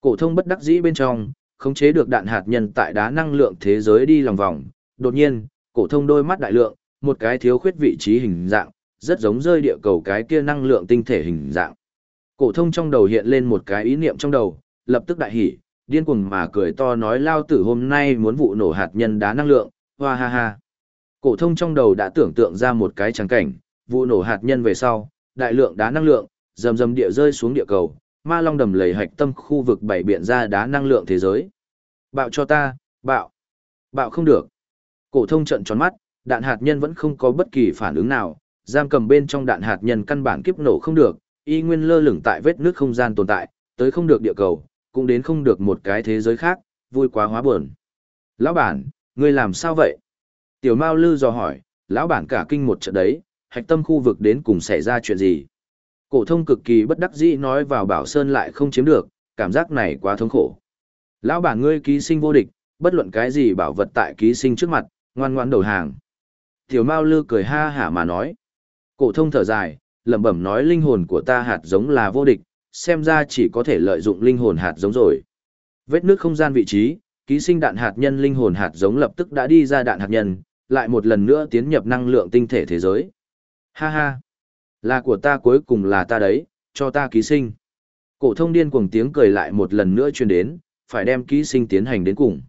Cổ thông bất đắc dĩ bên trong, khống chế được đạn hạt nhân tại đá năng lượng thế giới đi lòng vòng, đột nhiên, cổ thông đôi mắt đại lượng, một cái thiếu khuyết vị trí hình dạng, rất giống rơi địa cầu cái kia năng lượng tinh thể hình dạng. Cổ thông trong đầu hiện lên một cái ý niệm trong đầu, lập tức đại hỉ, điên cuồng mà cười to nói lao tử hôm nay muốn vụ nổ hạt nhân đá năng lượng, hoa ha ha. Cổ thông trong đầu đã tưởng tượng ra một cái tràng cảnh, vụ nổ hạt nhân về sau, đại lượng đá năng lượng, rầm rầm địa rơi xuống địa cầu, ma long đầm lầy hạch tâm khu vực bảy biển ra đá năng lượng thế giới. Bạo cho ta, bạo. Bạo không được. Cổ thông trợn tròn mắt, đạn hạt nhân vẫn không có bất kỳ phản ứng nào, giam cầm bên trong đạn hạt nhân căn bản kiếp nổ không được, y nguyên lơ lửng tại vết nước không gian tồn tại, tới không được địa cầu, cũng đến không được một cái thế giới khác, vui quá hóa buồn. Lão bản, ngươi làm sao vậy? Tiểu Mao Lư dò hỏi, lão bản cả kinh một trận đấy, hạch tâm khu vực đến cùng xảy ra chuyện gì? Cổ thông cực kỳ bất đắc dĩ nói vào Bảo Sơn lại không chiếm được, cảm giác này quá thống khổ. Lão bản ngươi ký sinh vô địch, bất luận cái gì bảo vật tại ký sinh trước mặt, ngoan ngoãn đầu hàng. Tiểu Mao Lư cười ha hả mà nói. Cổ thông thở dài, lẩm bẩm nói linh hồn của ta hạt giống là vô địch, xem ra chỉ có thể lợi dụng linh hồn hạt giống rồi. Vết nước không gian vị trí, ký sinh đạn hạt nhân linh hồn hạt giống lập tức đã đi ra đạn hạt nhân, lại một lần nữa tiến nhập năng lượng tinh thể thế giới. Ha ha, là của ta cuối cùng là ta đấy, cho ta ký sinh. Cổ thông điên cuồng tiếng cười lại một lần nữa truyền đến, phải đem ký sinh tiến hành đến cùng.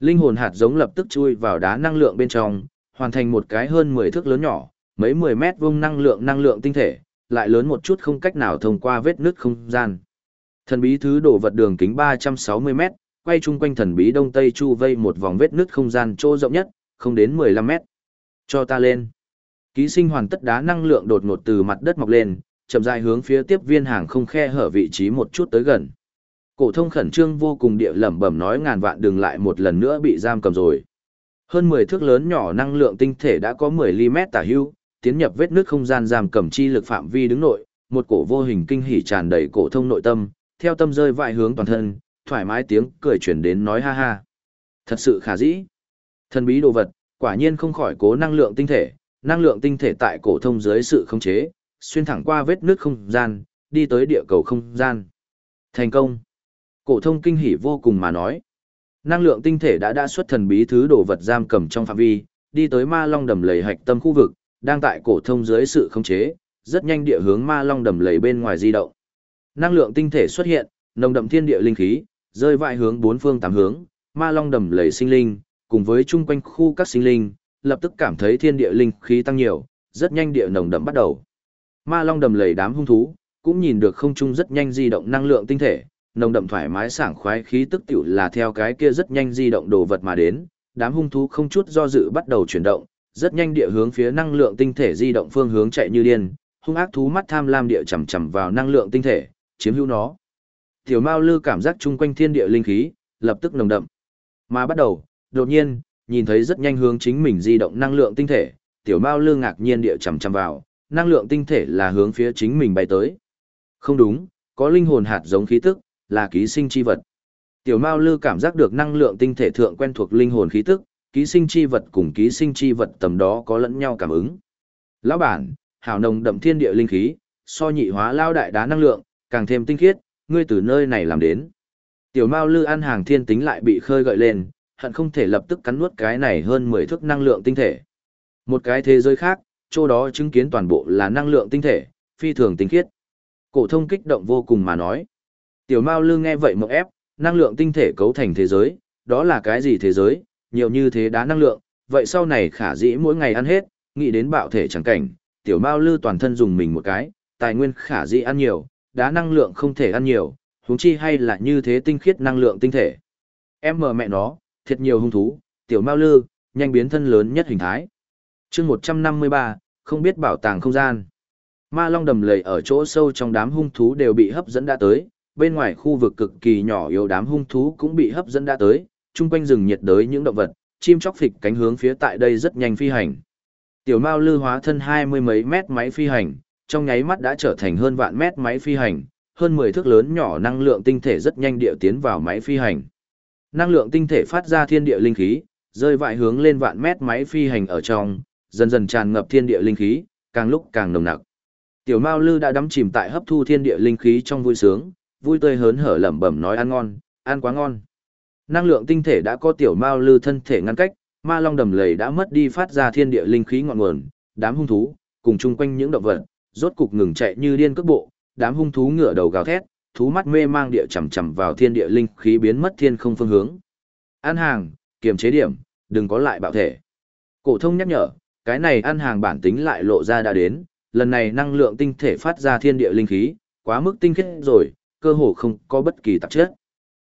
Linh hồn hạt giống lập tức chui vào đá năng lượng bên trong, hoàn thành một cái hơn 10 thước lớn nhỏ, mấy 10 mét vuông năng lượng năng lượng tinh thể, lại lớn một chút không cách nào thông qua vết nứt không gian. Thần bí thứ đổ vật đường kính 360 mét, quay chung quanh thần bí đông tây chu vây một vòng vết nứt không gian chỗ rộng nhất, không đến 15 mét. Cho ta lên. Ký sinh hoàn tất đá năng lượng đột ngột từ mặt đất mọc lên, chậm rãi hướng phía tiếp viên hàng không khe hở vị trí một chút tới gần. Cổ thông khẩn trương vô cùng địa lẩm bẩm nói ngàn vạn đừng lại một lần nữa bị giam cầm rồi. Hơn 10 thước lớn nhỏ năng lượng tinh thể đã có 10 mét tả hữu, tiến nhập vết nước không gian giam cầm chi lực phạm vi đứng nội, một cổ vô hình kinh hỉ tràn đầy cổ thông nội tâm, theo tâm rơi vại hướng toàn thân, thoải mái tiếng cười truyền đến nói ha ha. Thật sự khả dĩ. Thần bí đồ vật, quả nhiên không khỏi cố năng lượng tinh thể, năng lượng tinh thể tại cổ thông dưới sự khống chế, xuyên thẳng qua vết nước không gian, đi tới địa cầu không gian. Thành công. Cổ thông kinh hỉ vô cùng mà nói. Năng lượng tinh thể đã đã xuất thần bí thứ đồ vật giam cầm trong phạm vi, đi tới ma long đầm lầy hạch tâm khu vực, đang tại cổ thông dưới sự khống chế, rất nhanh địa hướng ma long đầm lầy bên ngoài di động. Năng lượng tinh thể xuất hiện, nồng đậm thiên địa linh khí, rơi vãi hướng bốn phương tám hướng, ma long đầm lầy sinh linh, cùng với chung quanh khu các sinh linh, lập tức cảm thấy thiên địa linh khí tăng nhiều, rất nhanh địa nồng đậm bắt đầu. Ma long đầm lầy đám hung thú, cũng nhìn được không trung rất nhanh di động năng lượng tinh thể, nồng đậm thoải mái sảng khoái khí tức tiểu là theo cái kia rất nhanh di động đồ vật mà đến, đám hung thú không chút do dự bắt đầu chuyển động, rất nhanh địa hướng phía năng lượng tinh thể di động phương hướng chạy như điên, hung ác thú mắt tham lam địa chầm chầm vào năng lượng tinh thể, chiếm hữu nó. Tiểu Mao Lư cảm giác chung quanh thiên địa linh khí, lập tức nồng đậm. Mà bắt đầu, đột nhiên, nhìn thấy rất nhanh hướng chính mình di động năng lượng tinh thể, Tiểu Mao Lư ngạc nhiên địa chầm chầm vào, năng lượng tinh thể là hướng phía chính mình bay tới. Không đúng, có linh hồn hạt giống khí tức, là ký sinh chi vật. Tiểu Mao Lư cảm giác được năng lượng tinh thể thượng quen thuộc linh hồn khí tức, ký sinh chi vật cùng ký sinh chi vật tầm đó có lẫn nhau cảm ứng. Lão bản, hảo nồng đậm thiên địa linh khí, so nhị hóa lao đại đá năng lượng, càng thêm tinh khiết, ngươi từ nơi này làm đến. Tiểu Mao Lư ăn hàng thiên tính lại bị khơi gợi lên, hận không thể lập tức cắn nuốt cái này hơn 10 thước năng lượng tinh thể. Một cái thế giới khác, chỗ đó chứng kiến toàn bộ là năng lượng tinh thể, phi thường tinh khiết. Cổ thông kích động vô cùng mà nói. Tiểu Mao Lư nghe vậy mộng ép, năng lượng tinh thể cấu thành thế giới, đó là cái gì thế giới, nhiều như thế đá năng lượng, vậy sau này khả dĩ mỗi ngày ăn hết, nghĩ đến bạo thể chẳng cảnh, tiểu mao lư toàn thân dùng mình một cái, tài nguyên khả dĩ ăn nhiều, đá năng lượng không thể ăn nhiều, huống chi hay là như thế tinh khiết năng lượng tinh thể. Em mờ mẹ nó, thiệt nhiều hung thú, tiểu mao lư, nhanh biến thân lớn nhất hình thái. chương 153, không biết bảo tàng không gian. Ma long đầm lầy ở chỗ sâu trong đám hung thú đều bị hấp dẫn đã tới, bên ngoài khu vực cực kỳ nhỏ yếu đám hung thú cũng bị hấp dẫn đã tới, chung quanh rừng nhiệt đới những động vật, chim chóc phịch cánh hướng phía tại đây rất nhanh phi hành. Tiểu Mao lư hóa thân hai mươi mấy mét máy phi hành, trong nháy mắt đã trở thành hơn vạn mét máy phi hành, hơn 10 thước lớn nhỏ năng lượng tinh thể rất nhanh điệu tiến vào máy phi hành. Năng lượng tinh thể phát ra thiên địa linh khí, rơi vại hướng lên vạn mét máy phi hành ở trong, dần dần tràn ngập thiên địa linh khí, càng lúc càng nồng nặc. Tiểu Mao Lư đã đắm chìm tại hấp thu thiên địa linh khí trong vui sướng, vui tươi hớn hở lẩm bẩm nói ăn ngon, ăn quá ngon. Năng lượng tinh thể đã có tiểu Mao Lư thân thể ngăn cách, ma long đầm lầy đã mất đi phát ra thiên địa linh khí ngọn nguồn, đám hung thú, cùng chung quanh những động vật, rốt cục ngừng chạy như điên cước bộ, đám hung thú ngửa đầu gào thét, thú mắt mê mang địa chầm chầm vào thiên địa linh khí biến mất thiên không phương hướng. An hàng, kiềm chế điểm, đừng có lại bạo thể. Cổ thông nhắc nhở, cái này ăn hàng bản tính lại lộ ra đã đến, lần này năng lượng tinh thể phát ra thiên địa linh khí, quá mức tinh khiết rồi, cơ hồ không có bất kỳ tạp chất.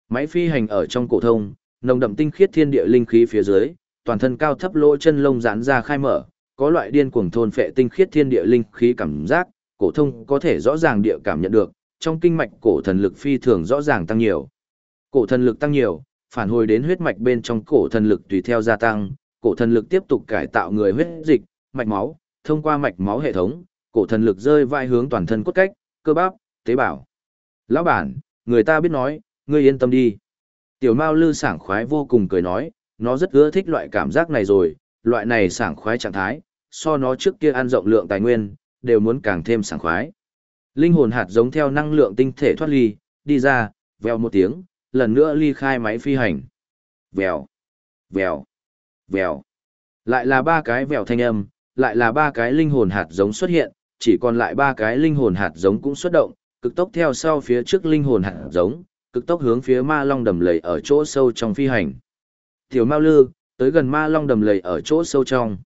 Máy phi hành ở trong cổ thông, nồng đậm tinh khiết thiên địa linh khí phía dưới, toàn thân cao thấp lỗ chân lông giãn ra khai mở, có loại điên cuồng thôn phệ tinh khiết thiên địa linh khí cảm giác, cổ thông có thể rõ ràng địa cảm nhận được, trong kinh mạch cổ thần lực phi thường rõ ràng tăng nhiều. Cổ thần lực tăng nhiều, phản hồi đến huyết mạch bên trong cổ thần lực tùy theo gia tăng, cổ thần lực tiếp tục cải tạo người huyết dịch, mạch máu, thông qua mạch máu hệ thống, cổ thần lực rơi vai hướng toàn thân cốt cách, cơ bắp, tế bào. Lão bản, người ta biết nói, ngươi yên tâm đi. Tiểu Mao Lư sảng khoái vô cùng cười nói, nó rất ưa thích loại cảm giác này rồi, loại này sảng khoái trạng thái, so nó trước kia ăn rộng lượng tài nguyên, đều muốn càng thêm sảng khoái. Linh hồn hạt giống theo năng lượng tinh thể thoát ly, đi ra, vèo một tiếng, lần nữa ly khai máy phi hành. Vèo, vèo, vèo. Lại là ba cái vèo thanh âm, lại là ba cái linh hồn hạt giống xuất hiện, chỉ còn lại ba cái linh hồn hạt giống cũng xuất động, cực tốc theo sau phía trước linh hồn hạt giống, cực tốc hướng phía ma long đầm lầy ở chỗ sâu trong phi hành. Tiểu Mao Lư, tới gần ma long đầm lầy ở chỗ sâu trong.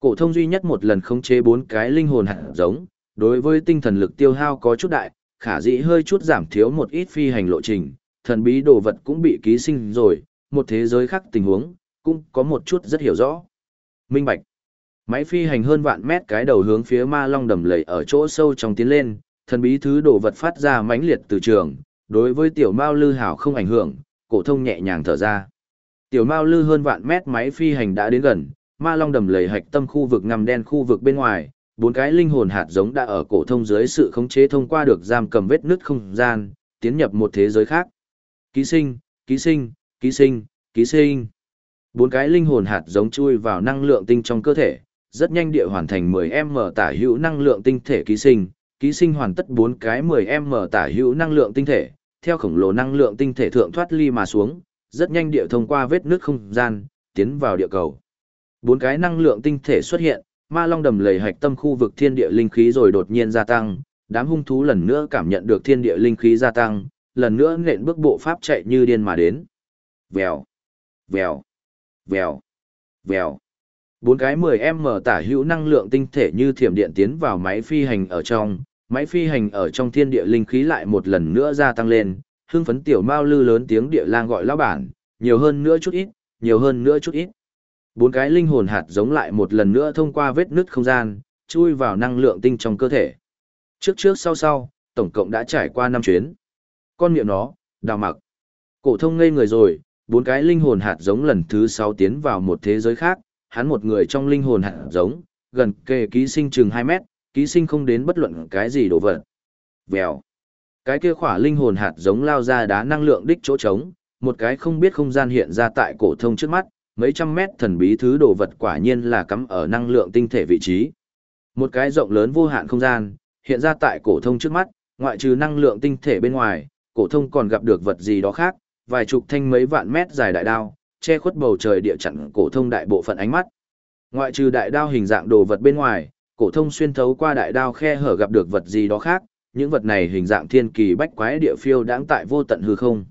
Cổ thông duy nhất một lần khống chế bốn cái linh hồn hạt giống, đối với tinh thần lực tiêu hao có chút đại, khả dĩ hơi chút giảm thiếu một ít phi hành lộ trình, thần bí đồ vật cũng bị ký sinh rồi, một thế giới khác tình huống, cũng có một chút rất hiểu rõ. Minh Bạch Máy phi hành hơn vạn mét cái đầu hướng phía ma long đầm lầy ở chỗ sâu trong tiến lên, thần bí thứ đồ vật phát ra mãnh liệt từ trường, đối với tiểu mao lư hảo không ảnh hưởng, cổ thông nhẹ nhàng thở ra. Tiểu mao lư hơn vạn mét máy phi hành đã đến gần, ma long đầm lầy hạch tâm khu vực ngầm đen khu vực bên ngoài, bốn cái linh hồn hạt giống đã ở cổ thông dưới sự khống chế thông qua được giam cầm vết nứt không gian, tiến nhập một thế giới khác. Ký sinh, ký sinh, ký sinh, ký sinh. Bốn cái linh hồn hạt giống chui vào năng lượng tinh trong cơ thể, rất nhanh địa hoàn thành 10m tả hữu năng lượng tinh thể ký sinh, ký sinh hoàn tất bốn cái 10m tả hữu năng lượng tinh thể, theo khổng lồ năng lượng tinh thể thượng thoát ly mà xuống, rất nhanh địa thông qua vết nước không gian, tiến vào địa cầu. Bốn cái năng lượng tinh thể xuất hiện, ma long đầm lầy hạch tâm khu vực thiên địa linh khí rồi đột nhiên gia tăng, đám hung thú lần nữa cảm nhận được thiên địa linh khí gia tăng, lần nữa nện bước bộ pháp chạy như điên mà đến. Vèo, vèo, vèo, vèo. Bốn cái 10M tả hữu năng lượng tinh thể như thiểm điện tiến vào máy phi hành ở trong, máy phi hành ở trong thiên địa linh khí lại một lần nữa gia tăng lên, hưng phấn tiểu mao lư lớn tiếng địa lang gọi lão bản, nhiều hơn nữa chút ít, nhiều hơn nữa chút ít. Bốn cái linh hồn hạt giống lại một lần nữa thông qua vết nứt không gian, chui vào năng lượng tinh trong cơ thể. Trước trước sau sau, tổng cộng đã trải qua năm chuyến. Con miệng nó, đào mặc. Cổ thông ngây người rồi, bốn cái linh hồn hạt giống lần thứ sáu tiến vào một thế giới khác, hắn một người trong linh hồn hạt giống, gần kề ký sinh chừng hai mét, ký sinh không đến bất luận cái gì đồ vật. Vèo. Cái kia khỏa linh hồn hạt giống lao ra đá năng lượng đích chỗ trống, một cái không biết không gian hiện ra tại cổ thông trước mắt, mấy trăm mét thần bí thứ đồ vật quả nhiên là cắm ở năng lượng tinh thể vị trí. Một cái rộng lớn vô hạn không gian, hiện ra tại cổ thông trước mắt, ngoại trừ năng lượng tinh thể bên ngoài, cổ thông còn gặp được vật gì đó khác, vài chục thanh mấy vạn mét dài đại đao, che khuất bầu trời địa chặn cổ thông đại bộ phận ánh mắt. Ngoại trừ đại đao hình dạng đồ vật bên ngoài, cổ thông xuyên thấu qua đại đao khe hở gặp được vật gì đó khác, những vật này hình dạng thiên kỳ bách quái địa phiêu đãng tại vô tận hư không.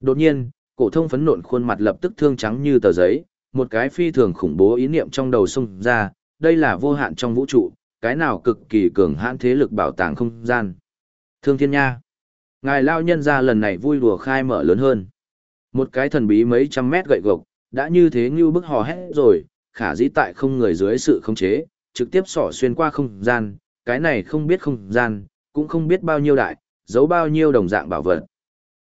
Đột nhiên, cổ thông phấn nộn khuôn mặt lập tức thương trắng như tờ giấy, một cái phi thường khủng bố ý niệm trong đầu xông ra, đây là vô hạn trong vũ trụ, cái nào cực kỳ cường hãn thế lực bảo tàng không gian. Thương Thiên Nha. Ngài lao nhân gia lần này vui đùa khai mở lớn hơn. Một cái thần bí mấy trăm mét gậy gộc, Đã như thế như bức hò hét rồi, khả dĩ tại không người dưới sự khống chế, trực tiếp sỏ xuyên qua không gian, cái này không biết không gian, cũng không biết bao nhiêu đại, giấu bao nhiêu đồng dạng bảo vật.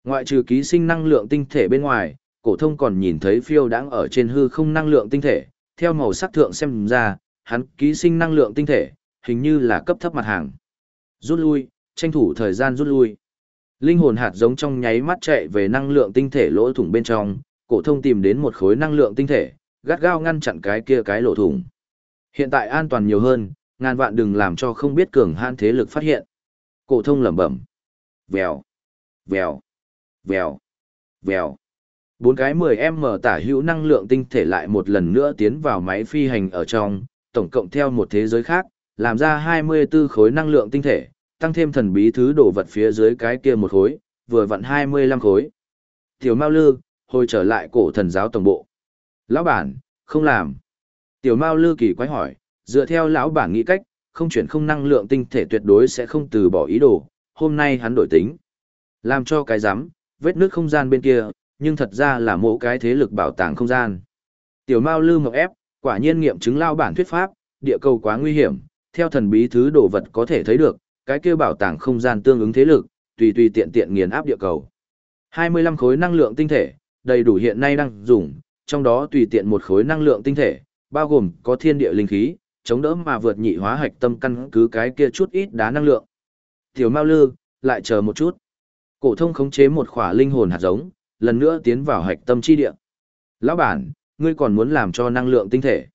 Ngoại trừ ký sinh năng lượng tinh thể bên ngoài, cổ thông còn nhìn thấy phiêu đang ở trên hư không năng lượng tinh thể, theo màu sắc thượng xem ra, hắn ký sinh năng lượng tinh thể, hình như là cấp thấp mặt hàng. Rút lui, tranh thủ thời gian rút lui. Linh hồn hạt giống trong nháy mắt chạy về năng lượng tinh thể lỗ thủng bên trong, cổ thông tìm đến một khối năng lượng tinh thể, gắt gao ngăn chặn cái kia cái lỗ thủng. Hiện tại an toàn nhiều hơn, ngàn vạn đừng làm cho không biết cường hãn thế lực phát hiện. Cổ thông lẩm bẩm. Vèo, vèo, vèo, vèo. Bốn cái 10M tả hữu năng lượng tinh thể lại một lần nữa tiến vào máy phi hành ở trong, tổng cộng theo một thế giới khác, làm ra 24 khối năng lượng tinh thể, tăng thêm thần bí thứ đồ vật phía dưới cái kia một khối, vừa vặn 25 khối. Tiểu Mao Lư, hồi trở lại cổ thần giáo tổng bộ. Lão bản, không làm. Tiểu Mao Lư kỳ quái hỏi, dựa theo lão bản nghĩ cách, không chuyển không năng lượng tinh thể tuyệt đối sẽ không từ bỏ ý đồ, hôm nay hắn đổi tính. Làm cho cái rắm vết nước không gian bên kia, nhưng thật ra là mỗi cái thế lực bảo tàng không gian. Tiểu Mao Lư mộc ép, quả nhiên nghiệm chứng lao bản thuyết pháp, địa cầu quá nguy hiểm, theo thần bí thứ đồ vật có thể thấy được, cái kia bảo tàng không gian tương ứng thế lực, tùy tùy tiện tiện nghiền áp địa cầu. 25 khối năng lượng tinh thể, đầy đủ hiện nay đang dùng, trong đó tùy tiện một khối năng lượng tinh thể, bao gồm có thiên địa linh khí, chống đỡ mà vượt nhị hóa hạch tâm căn cứ cái kia chút ít đá năng lượng. Tiểu Mao Lư, lại chờ một chút. Cổ thông khống chế một khỏa linh hồn hạt giống, lần nữa tiến vào hạch tâm chi địa. Lão bản, ngươi còn muốn làm cho năng lượng tinh thể.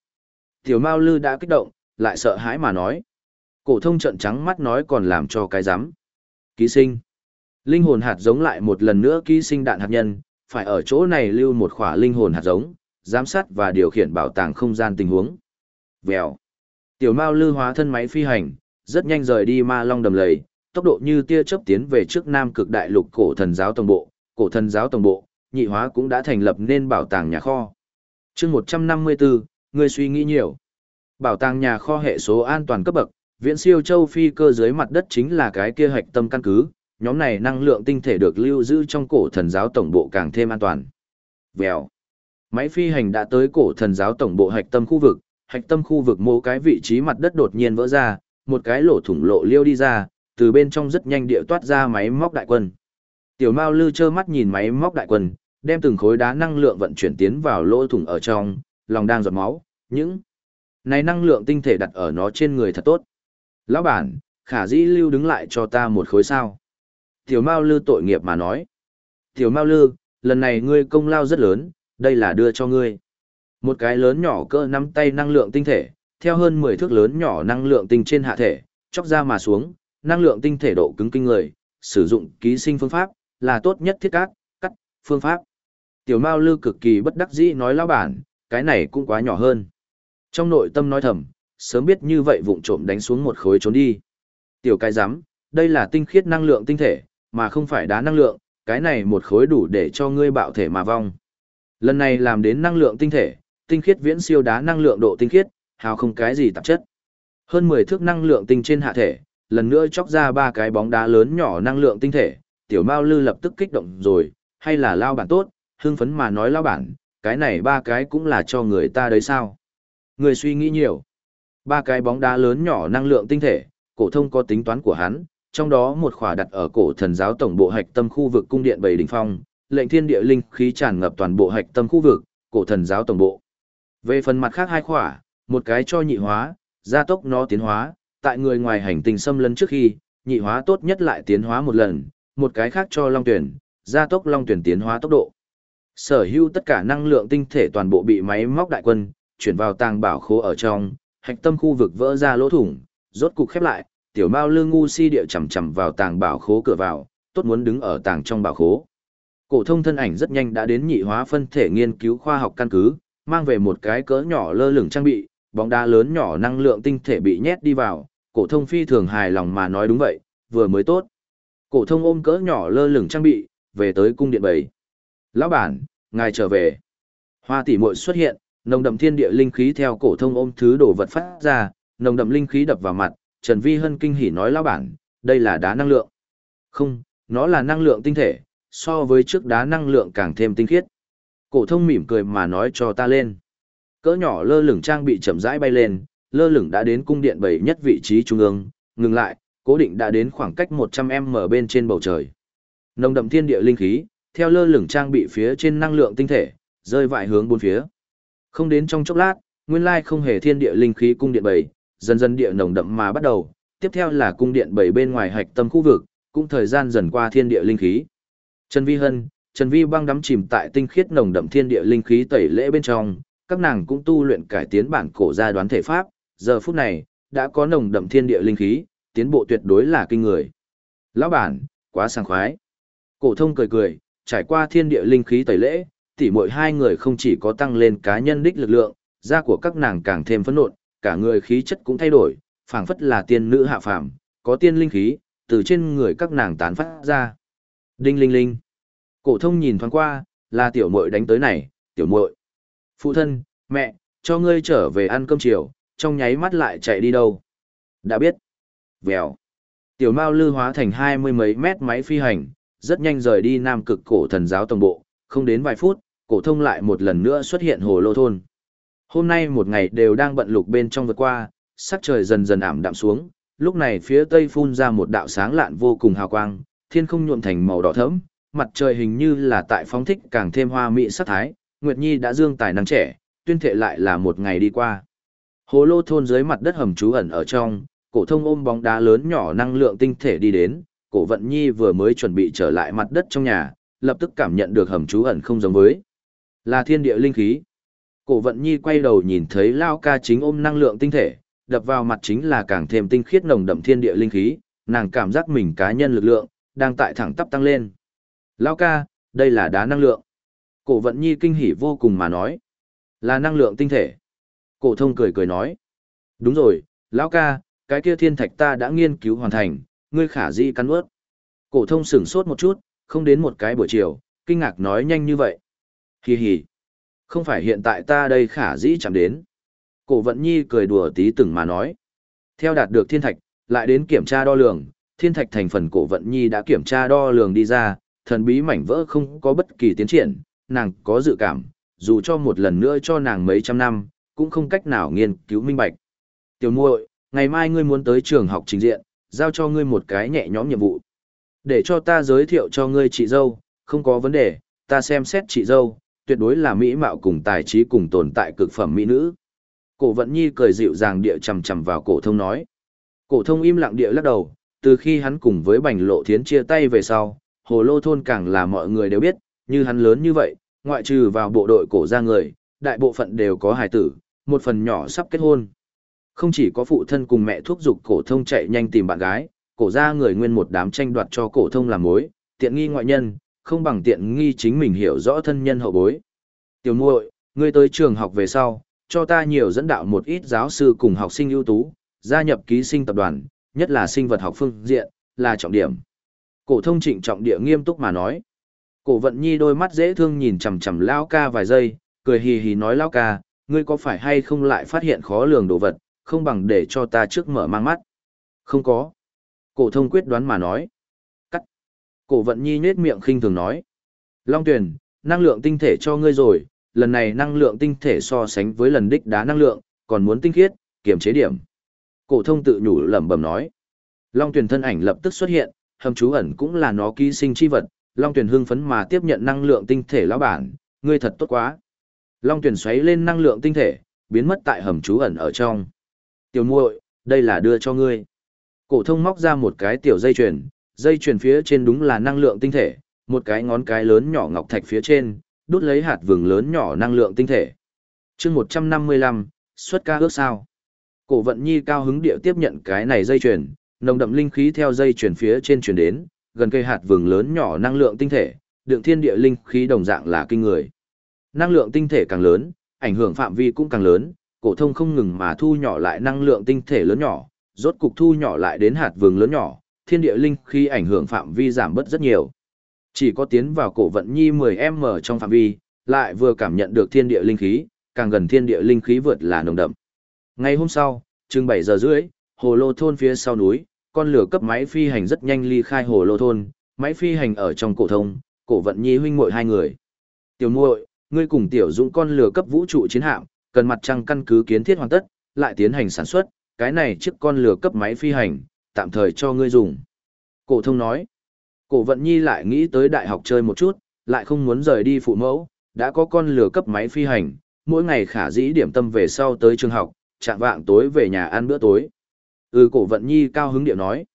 Tiểu Mao Lư đã kích động, lại sợ hãi mà nói. Cổ thông trợn trắng mắt nói còn làm cho cái rắm. Ký sinh. Linh hồn hạt giống lại một lần nữa ký sinh đạn hạt nhân, phải ở chỗ này lưu một khỏa linh hồn hạt giống, giám sát và điều khiển bảo tàng không gian tình huống. Vèo. Tiểu Mao Lư hóa thân máy phi hành, rất nhanh rời đi Ma Long đầm lầy, tốc độ như tia chớp tiến về trước Nam Cực Đại Lục Cổ Thần giáo tổng bộ, Cổ Thần giáo tổng bộ, nhị hóa cũng đã thành lập nên bảo tàng nhà kho. Chương 154, người suy nghĩ nhiều. Bảo tàng nhà kho hệ số an toàn cấp bậc, viễn siêu châu phi cơ dưới mặt đất chính là cái kia hạch tâm căn cứ, nhóm này năng lượng tinh thể được lưu giữ trong cổ thần giáo tổng bộ càng thêm an toàn. Vèo. Máy phi hành đã tới cổ thần giáo tổng bộ hạch tâm khu vực, hạch tâm khu vực mô cái vị trí mặt đất đột nhiên vỡ ra, một cái lỗ thủng lộ liêu đi ra, từ bên trong rất nhanh địa toát ra máy móc đại quân. Tiểu Mao Lư trơ mắt nhìn máy móc đại quân, đem từng khối đá năng lượng vận chuyển tiến vào lỗ thủng ở trong, lòng đang giọt máu, những này năng lượng tinh thể đặt ở nó trên người thật tốt. Lão bản, khả dĩ lưu đứng lại cho ta một khối sao. Tiểu Mao Lư tội nghiệp mà nói. Tiểu Mao Lư, lần này ngươi công lao rất lớn, đây là đưa cho ngươi. Một cái lớn nhỏ cỡ nắm tay năng lượng tinh thể, theo hơn 10 thước lớn nhỏ năng lượng tinh trên hạ thể, chóc ra mà xuống, năng lượng tinh thể độ cứng kinh người, sử dụng ký sinh phương pháp, là tốt nhất thiết cát, cắt, phương pháp. Tiểu Mao Lư cực kỳ bất đắc dĩ nói lão bản, cái này cũng quá nhỏ hơn. Trong nội tâm nói thầm, sớm biết như vậy vụng trộm đánh xuống một khối trốn đi. Tiểu cái rắm đây là tinh khiết năng lượng tinh thể, mà không phải đá năng lượng, cái này một khối đủ để cho ngươi bạo thể mà vong. Lần này làm đến năng lượng tinh thể, tinh khiết viễn siêu đá năng lượng độ tinh khiết, hào không cái gì tạp chất. Hơn 10 thước năng lượng tinh trên hạ thể, lần nữa chóc ra ba cái bóng đá lớn nhỏ năng lượng tinh thể, tiểu Mao Lư lập tức kích động rồi, hay là lao bản tốt, hưng phấn mà nói lao bản, cái này ba cái cũng là cho người ta đấy sao. Người suy nghĩ nhiều. Ba cái bóng đá lớn nhỏ năng lượng tinh thể, cổ thông có tính toán của hắn, trong đó một khỏa đặt ở cổ thần giáo tổng bộ hạch tâm khu vực cung điện bảy đỉnh phong, lệnh thiên địa linh khí tràn ngập toàn bộ hạch tâm khu vực, cổ thần giáo tổng bộ. Về phần mặt khác hai khỏa, một cái cho nhị hóa, gia tốc nó tiến hóa, tại người ngoài hành tinh xâm lấn trước khi, nhị hóa tốt nhất lại tiến hóa một lần, một cái khác cho long tuyển, gia tốc long tuyển tiến hóa tốc độ. Sở hữu tất cả năng lượng tinh thể toàn bộ bị máy móc đại quân, chuyển vào tàng bảo khố ở trong, hạch tâm khu vực vỡ ra lỗ thủng, rốt cục khép lại, tiểu mao lương ngu si địa chầm chầm vào tàng bảo khố cửa vào, tốt muốn đứng ở tàng trong bảo khố. Cổ thông thân ảnh rất nhanh đã đến nhị hóa phân thể nghiên cứu khoa học căn cứ, mang về một cái cỡ nhỏ lơ lửng trang bị, bóng đá lớn nhỏ năng lượng tinh thể bị nhét đi vào, cổ thông phi thường hài lòng mà nói đúng vậy, vừa mới tốt. Cổ thông ôm cỡ nhỏ lơ lửng trang bị, về tới cung điện bảy. Lão bản, ngài trở về. Hoa tỷ muội xuất hiện, nồng đậm thiên địa linh khí theo cổ thông ôm thứ đồ vật phát ra, nồng đậm linh khí đập vào mặt, Trần Vi Hân kinh hỉ nói lão bản, đây là đá năng lượng. Không, nó là năng lượng tinh thể, so với trước đá năng lượng càng thêm tinh khiết. Cổ thông mỉm cười mà nói cho ta lên. Cỡ nhỏ lơ lửng trang bị chậm rãi bay lên, lơ lửng đã đến cung điện bảy nhất vị trí trung ương, ngừng lại, cố định đã đến khoảng cách 100m bên trên bầu trời. Nồng đậm thiên địa linh khí, theo lơ lửng trang bị phía trên năng lượng tinh thể, rơi vãi hướng bốn phía. Không đến trong chốc lát, nguyên lai không hề thiên địa linh khí cung điện bảy, dần dần địa nồng đậm mà bắt đầu, tiếp theo là cung điện bảy bên ngoài hạch tâm khu vực, cũng thời gian dần qua thiên địa linh khí. Trần Vi Hân, Trần Vi băng đắm chìm tại tinh khiết nồng đậm thiên địa linh khí tẩy lễ bên trong, các nàng cũng tu luyện cải tiến bản cổ gia đoán thể pháp, giờ phút này, đã có nồng đậm thiên địa linh khí, tiến bộ tuyệt đối là kinh người. Lão bản, quá sảng khoái. Cổ thông cười cười, trải qua thiên địa linh khí tẩy lễ, tỉ muội hai người không chỉ có tăng lên cá nhân đích lực lượng, da của các nàng càng thêm phấn nộn, cả người khí chất cũng thay đổi, phảng phất là tiên nữ hạ phàm, có tiên linh khí từ trên người các nàng tán phát ra. Đinh linh linh. Cổ thông nhìn thoáng qua, là tiểu muội đánh tới này, tiểu muội. Phụ thân, mẹ, cho ngươi trở về ăn cơm chiều, trong nháy mắt lại chạy đi đâu. Đã biết. Vèo. Tiểu Mao lư hóa thành hai mươi mấy mét máy phi hành, rất nhanh rời đi Nam Cực Cổ Thần giáo tổng bộ, không đến vài phút, cổ thông lại một lần nữa xuất hiện hồ lô thôn. Hôm nay một ngày đều đang bận lục bên trong vượt qua, sắc trời dần dần ảm đạm xuống, lúc này phía tây phun ra một đạo sáng lạn vô cùng hào quang, thiên không nhuộm thành màu đỏ thẫm, mặt trời hình như là tại phóng thích càng thêm hoa mỹ sắc thái, Nguyệt Nhi đã dương tài năng trẻ, tuyên thệ lại là một ngày đi qua. Hồ lô thôn dưới mặt đất hầm trú ẩn ở trong, cổ thông ôm bóng đá lớn nhỏ năng lượng tinh thể đi đến, cổ vận nhi vừa mới chuẩn bị trở lại mặt đất trong nhà, lập tức cảm nhận được hầm trú ẩn không giống với. Là thiên địa linh khí. Cổ vận nhi quay đầu nhìn thấy Lao ca chính ôm năng lượng tinh thể, đập vào mặt chính là càng thêm tinh khiết nồng đậm thiên địa linh khí, nàng cảm giác mình cá nhân lực lượng, đang tại thẳng tắp tăng lên. Lao ca, đây là đá năng lượng. Cổ vận nhi kinh hỉ vô cùng mà nói. Là năng lượng tinh thể. Cổ thông cười cười nói. Đúng rồi, lão ca, cái kia thiên thạch ta đã nghiên cứu hoàn thành, ngươi khả di cắn ướt. Cổ thông sửng sốt một chút, không đến một cái buổi chiều, kinh ngạc nói nhanh như vậy. Hì hì. Không phải hiện tại ta đây khả dĩ chạm đến. Cổ vận nhi cười đùa tí từng mà nói. Theo đạt được thiên thạch, lại đến kiểm tra đo lường, thiên thạch thành phần cổ vận nhi đã kiểm tra đo lường đi ra, thần bí mảnh vỡ không có bất kỳ tiến triển, nàng có dự cảm, dù cho một lần nữa cho nàng mấy trăm năm, cũng không cách nào nghiên cứu minh bạch. Tiểu muội, ngày mai ngươi muốn tới trường học trình diện, giao cho ngươi một cái nhẹ nhõm nhiệm vụ. Để cho ta giới thiệu cho ngươi chị dâu, không có vấn đề, ta xem xét chị dâu, tuyệt đối là mỹ mạo cùng tài trí cùng tồn tại cực phẩm mỹ nữ. Cổ vận nhi cười dịu dàng địa chầm chầm vào cổ thông nói. Cổ thông im lặng địa lắc đầu, từ khi hắn cùng với bành lộ thiến chia tay về sau, hồ lô thôn càng là mọi người đều biết, như hắn lớn như vậy, ngoại trừ vào bộ đội cổ ra người, đại bộ phận đều có hài tử, một phần nhỏ sắp kết hôn. Không chỉ có phụ thân cùng mẹ thúc giục cổ thông chạy nhanh tìm bạn gái, cổ ra người nguyên một đám tranh đoạt cho cổ thông làm mối, tiện nghi ngoại nhân, không bằng tiện nghi chính mình hiểu rõ thân nhân hậu bối. Tiểu muội, ngươi tới trường học về sau, cho ta nhiều dẫn đạo một ít giáo sư cùng học sinh ưu tú, gia nhập ký sinh tập đoàn, nhất là sinh vật học phương diện, là trọng điểm. Cổ thông trịnh trọng địa nghiêm túc mà nói. Cổ vận nhi đôi mắt dễ thương nhìn chằm chằm Lao ca vài giây, cười hì hì nói Lao ca, ngươi có phải hay không lại phát hiện khó lường đồ vật, không bằng để cho ta trước mở mang mắt. Không có. Cổ thông quyết đoán mà nói. Cắt. Cổ vận nhi nhếch miệng khinh thường nói. Long tuyển, năng lượng tinh thể cho ngươi rồi, lần này năng lượng tinh thể so sánh với lần đích đá năng lượng, còn muốn tinh khiết, kiểm chế điểm. Cổ thông tự nhủ lẩm bẩm nói. Long tuyển thân ảnh lập tức xuất hiện, hầm chú ẩn cũng là nó ký sinh chi vật, Long tuyển hưng phấn mà tiếp nhận năng lượng tinh thể lão bản, ngươi thật tốt quá. Long tuyển xoáy lên năng lượng tinh thể, biến mất tại hầm chú ẩn ở trong. Tiểu muội, đây là đưa cho ngươi. Cổ thông móc ra một cái tiểu dây chuyền, dây chuyền phía trên đúng là năng lượng tinh thể, một cái ngón cái lớn nhỏ ngọc thạch phía trên, đút lấy hạt vừng lớn nhỏ năng lượng tinh thể. Chương 155, xuất ca ước sao? Cổ Vận Nhi cao hứng địa tiếp nhận cái này dây chuyền, nồng đậm linh khí theo dây chuyền phía trên truyền đến, gần cây hạt vừng lớn nhỏ năng lượng tinh thể, đựng thiên địa linh khí đồng dạng là kinh người. Năng lượng tinh thể càng lớn, ảnh hưởng phạm vi cũng càng lớn, cổ thông không ngừng mà thu nhỏ lại năng lượng tinh thể lớn nhỏ, rốt cục thu nhỏ lại đến hạt vừng lớn nhỏ, thiên địa linh khí ảnh hưởng phạm vi giảm bớt rất nhiều. Chỉ có tiến vào cổ vận nhi 10m trong phạm vi, lại vừa cảm nhận được thiên địa linh khí, càng gần thiên địa linh khí vượt là nồng đậm. Ngày hôm sau, chừng 7 giờ rưỡi, hồ lô thôn phía sau núi, con lửa cấp máy phi hành rất nhanh ly khai hồ lô thôn, máy phi hành ở trong cổ thông, cổ vận nhi huynh muội hai người. Tiểu muội, Ngươi cùng tiểu dũng con lửa cấp vũ trụ chiến hạm, cần mặt trăng căn cứ kiến thiết hoàn tất, lại tiến hành sản xuất, cái này chiếc con lửa cấp máy phi hành, tạm thời cho ngươi dùng. Cổ thông nói, cổ vận nhi lại nghĩ tới đại học chơi một chút, lại không muốn rời đi phụ mẫu, đã có con lửa cấp máy phi hành, mỗi ngày khả dĩ điểm tâm về sau tới trường học, chạm vạng tối về nhà ăn bữa tối. Ừ cổ vận nhi cao hứng điệu nói.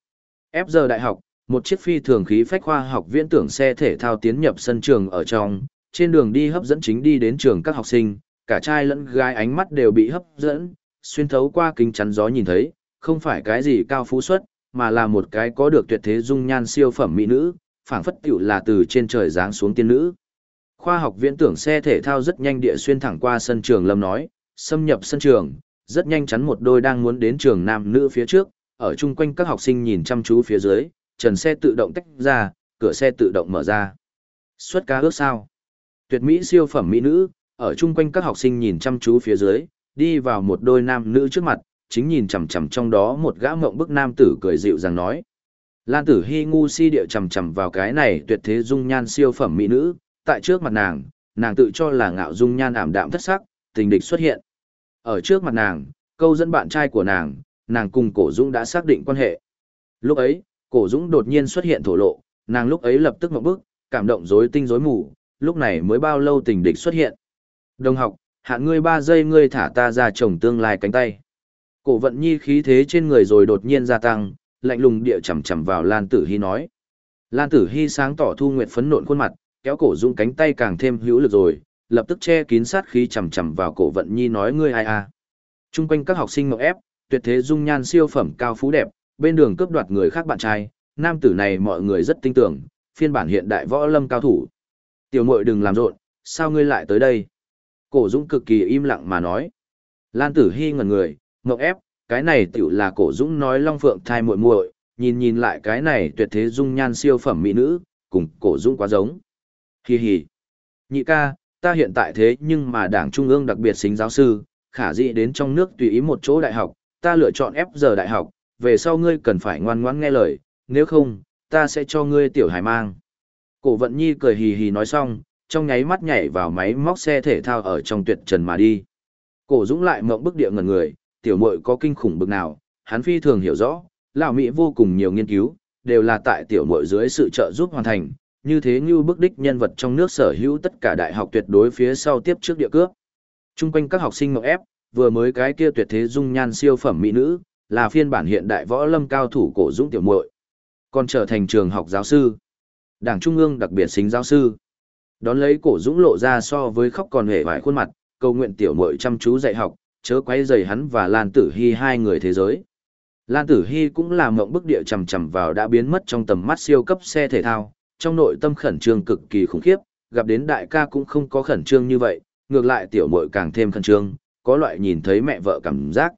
Ép giờ đại học, một chiếc phi thường khí phách khoa học viễn tưởng xe thể thao tiến nhập sân trường ở trong, trên đường đi hấp dẫn chính đi đến trường các học sinh, cả trai lẫn gái ánh mắt đều bị hấp dẫn, xuyên thấu qua kính chắn gió nhìn thấy, không phải cái gì cao phú xuất, mà là một cái có được tuyệt thế dung nhan siêu phẩm mỹ nữ, phảng phất tiểu là từ trên trời giáng xuống tiên nữ. Khoa học viễn tưởng xe thể thao rất nhanh địa xuyên thẳng qua sân trường lâm nói, xâm nhập sân trường, rất nhanh chắn một đôi đang muốn đến trường nam nữ phía trước, ở chung quanh các học sinh nhìn chăm chú phía dưới, trần xe tự động tách ra, cửa xe tự động mở ra. Xuất ca ước sao? Tuyệt mỹ siêu phẩm mỹ nữ, ở chung quanh các học sinh nhìn chăm chú phía dưới, đi vào một đôi nam nữ trước mặt, chính nhìn chằm chằm trong đó một gã mộng bức nam tử cười dịu dàng nói. Lan tử hy ngu si địa chằm chằm vào cái này tuyệt thế dung nhan siêu phẩm mỹ nữ, tại trước mặt nàng, nàng tự cho là ngạo dung nhan ảm đạm thất sắc, tình địch xuất hiện. Ở trước mặt nàng, câu dẫn bạn trai của nàng, nàng cùng cổ dũng đã xác định quan hệ. Lúc ấy, cổ dũng đột nhiên xuất hiện thổ lộ, nàng lúc ấy lập tức ngậm bức, cảm động rối tinh rối mù, lúc này mới bao lâu tình địch xuất hiện. Đồng học, hạn ngươi ba giây ngươi thả ta ra chồng tương lai cánh tay. Cổ vận nhi khí thế trên người rồi đột nhiên gia tăng, lạnh lùng địa chầm chầm vào Lan Tử Hy nói. Lan Tử Hy sáng tỏ thu nguyệt phấn nộn khuôn mặt, kéo cổ dũng cánh tay càng thêm hữu lực rồi, lập tức che kín sát khí chầm chầm vào cổ vận nhi nói ngươi ai à. Trung quanh các học sinh ngọc ép, tuyệt thế dung nhan siêu phẩm cao phú đẹp, bên đường cướp đoạt người khác bạn trai, nam tử này mọi người rất tin tưởng, phiên bản hiện đại võ lâm cao thủ. Tiểu muội đừng làm rộn, sao ngươi lại tới đây? Cổ Dũng cực kỳ im lặng mà nói. Lan Tử Hi ngẩn người, ngọc ép, cái này tiểu là Cổ Dũng nói Long Phượng thai muội muội, nhìn nhìn lại cái này tuyệt thế dung nhan siêu phẩm mỹ nữ, cùng Cổ Dũng quá giống. hì hì Nhị ca, ta hiện tại thế nhưng mà đảng trung ương đặc biệt xính giáo sư, khả dĩ đến trong nước tùy ý một chỗ đại học, ta lựa chọn ép giờ đại học, về sau ngươi cần phải ngoan ngoãn nghe lời, nếu không, ta sẽ cho ngươi tiểu hải mang. Cổ vận nhi cười hì hì nói xong, trong nháy mắt nhảy vào máy móc xe thể thao ở trong tuyệt trần mà đi. Cổ dũng lại mộng bức địa ngần người, tiểu muội có kinh khủng bực nào, hắn phi thường hiểu rõ, lão Mỹ vô cùng nhiều nghiên cứu, đều là tại tiểu muội dưới sự trợ giúp hoàn thành, như thế như bức đích nhân vật trong nước sở hữu tất cả đại học tuyệt đối phía sau tiếp trước địa cước, Trung quanh các học sinh mộng ép, vừa mới cái kia tuyệt thế dung nhan siêu phẩm mỹ nữ, là phiên bản hiện đại võ lâm cao thủ cổ dũng tiểu muội còn trở thành trường học giáo sư. Đảng trung ương đặc biệt xính giáo sư. Đón lấy cổ dũng lộ ra so với khóc còn hề vài khuôn mặt cầu nguyện tiểu muội chăm chú dạy học chớ quấy dày hắn và lan tử hy hai người thế giới. Lan tử hy cũng là mộng bức địa chằm chằm vào đã biến mất trong tầm mắt siêu cấp xe thể thao trong nội tâm khẩn trương cực kỳ khủng khiếp gặp đến đại ca cũng không có khẩn trương như vậy ngược lại tiểu muội càng thêm khẩn trương có loại nhìn thấy mẹ vợ cảm giác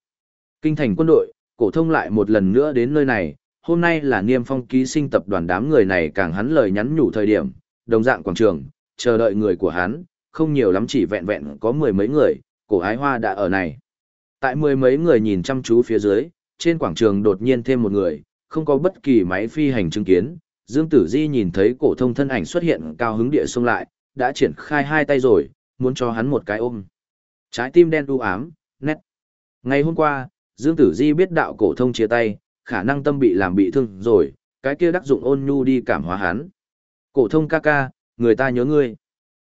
kinh thành quân đội cổ thông lại một lần nữa đến nơi này, hôm nay là niêm phong ký sinh tập đoàn đám người này càng hắn lời nhắn nhủ thời điểm, đồng dạng quảng trường, chờ đợi người của hắn, không nhiều lắm chỉ vẹn vẹn có mười mấy người, cổ ái hoa đã ở này. Tại mười mấy người nhìn chăm chú phía dưới, trên quảng trường đột nhiên thêm một người, không có bất kỳ máy phi hành chứng kiến, Dương Tử Di nhìn thấy cổ thông thân ảnh xuất hiện cao hứng địa xông lại, đã triển khai hai tay rồi, muốn cho hắn một cái ôm. Trái tim đen u ám, nét. Ngày hôm qua, Dương Tử Di biết đạo cổ thông chia tay, khả năng tâm bị làm bị thương rồi, cái kia đắc dụng ôn nhu đi cảm hóa hắn. Cổ thông ca ca, người ta nhớ ngươi.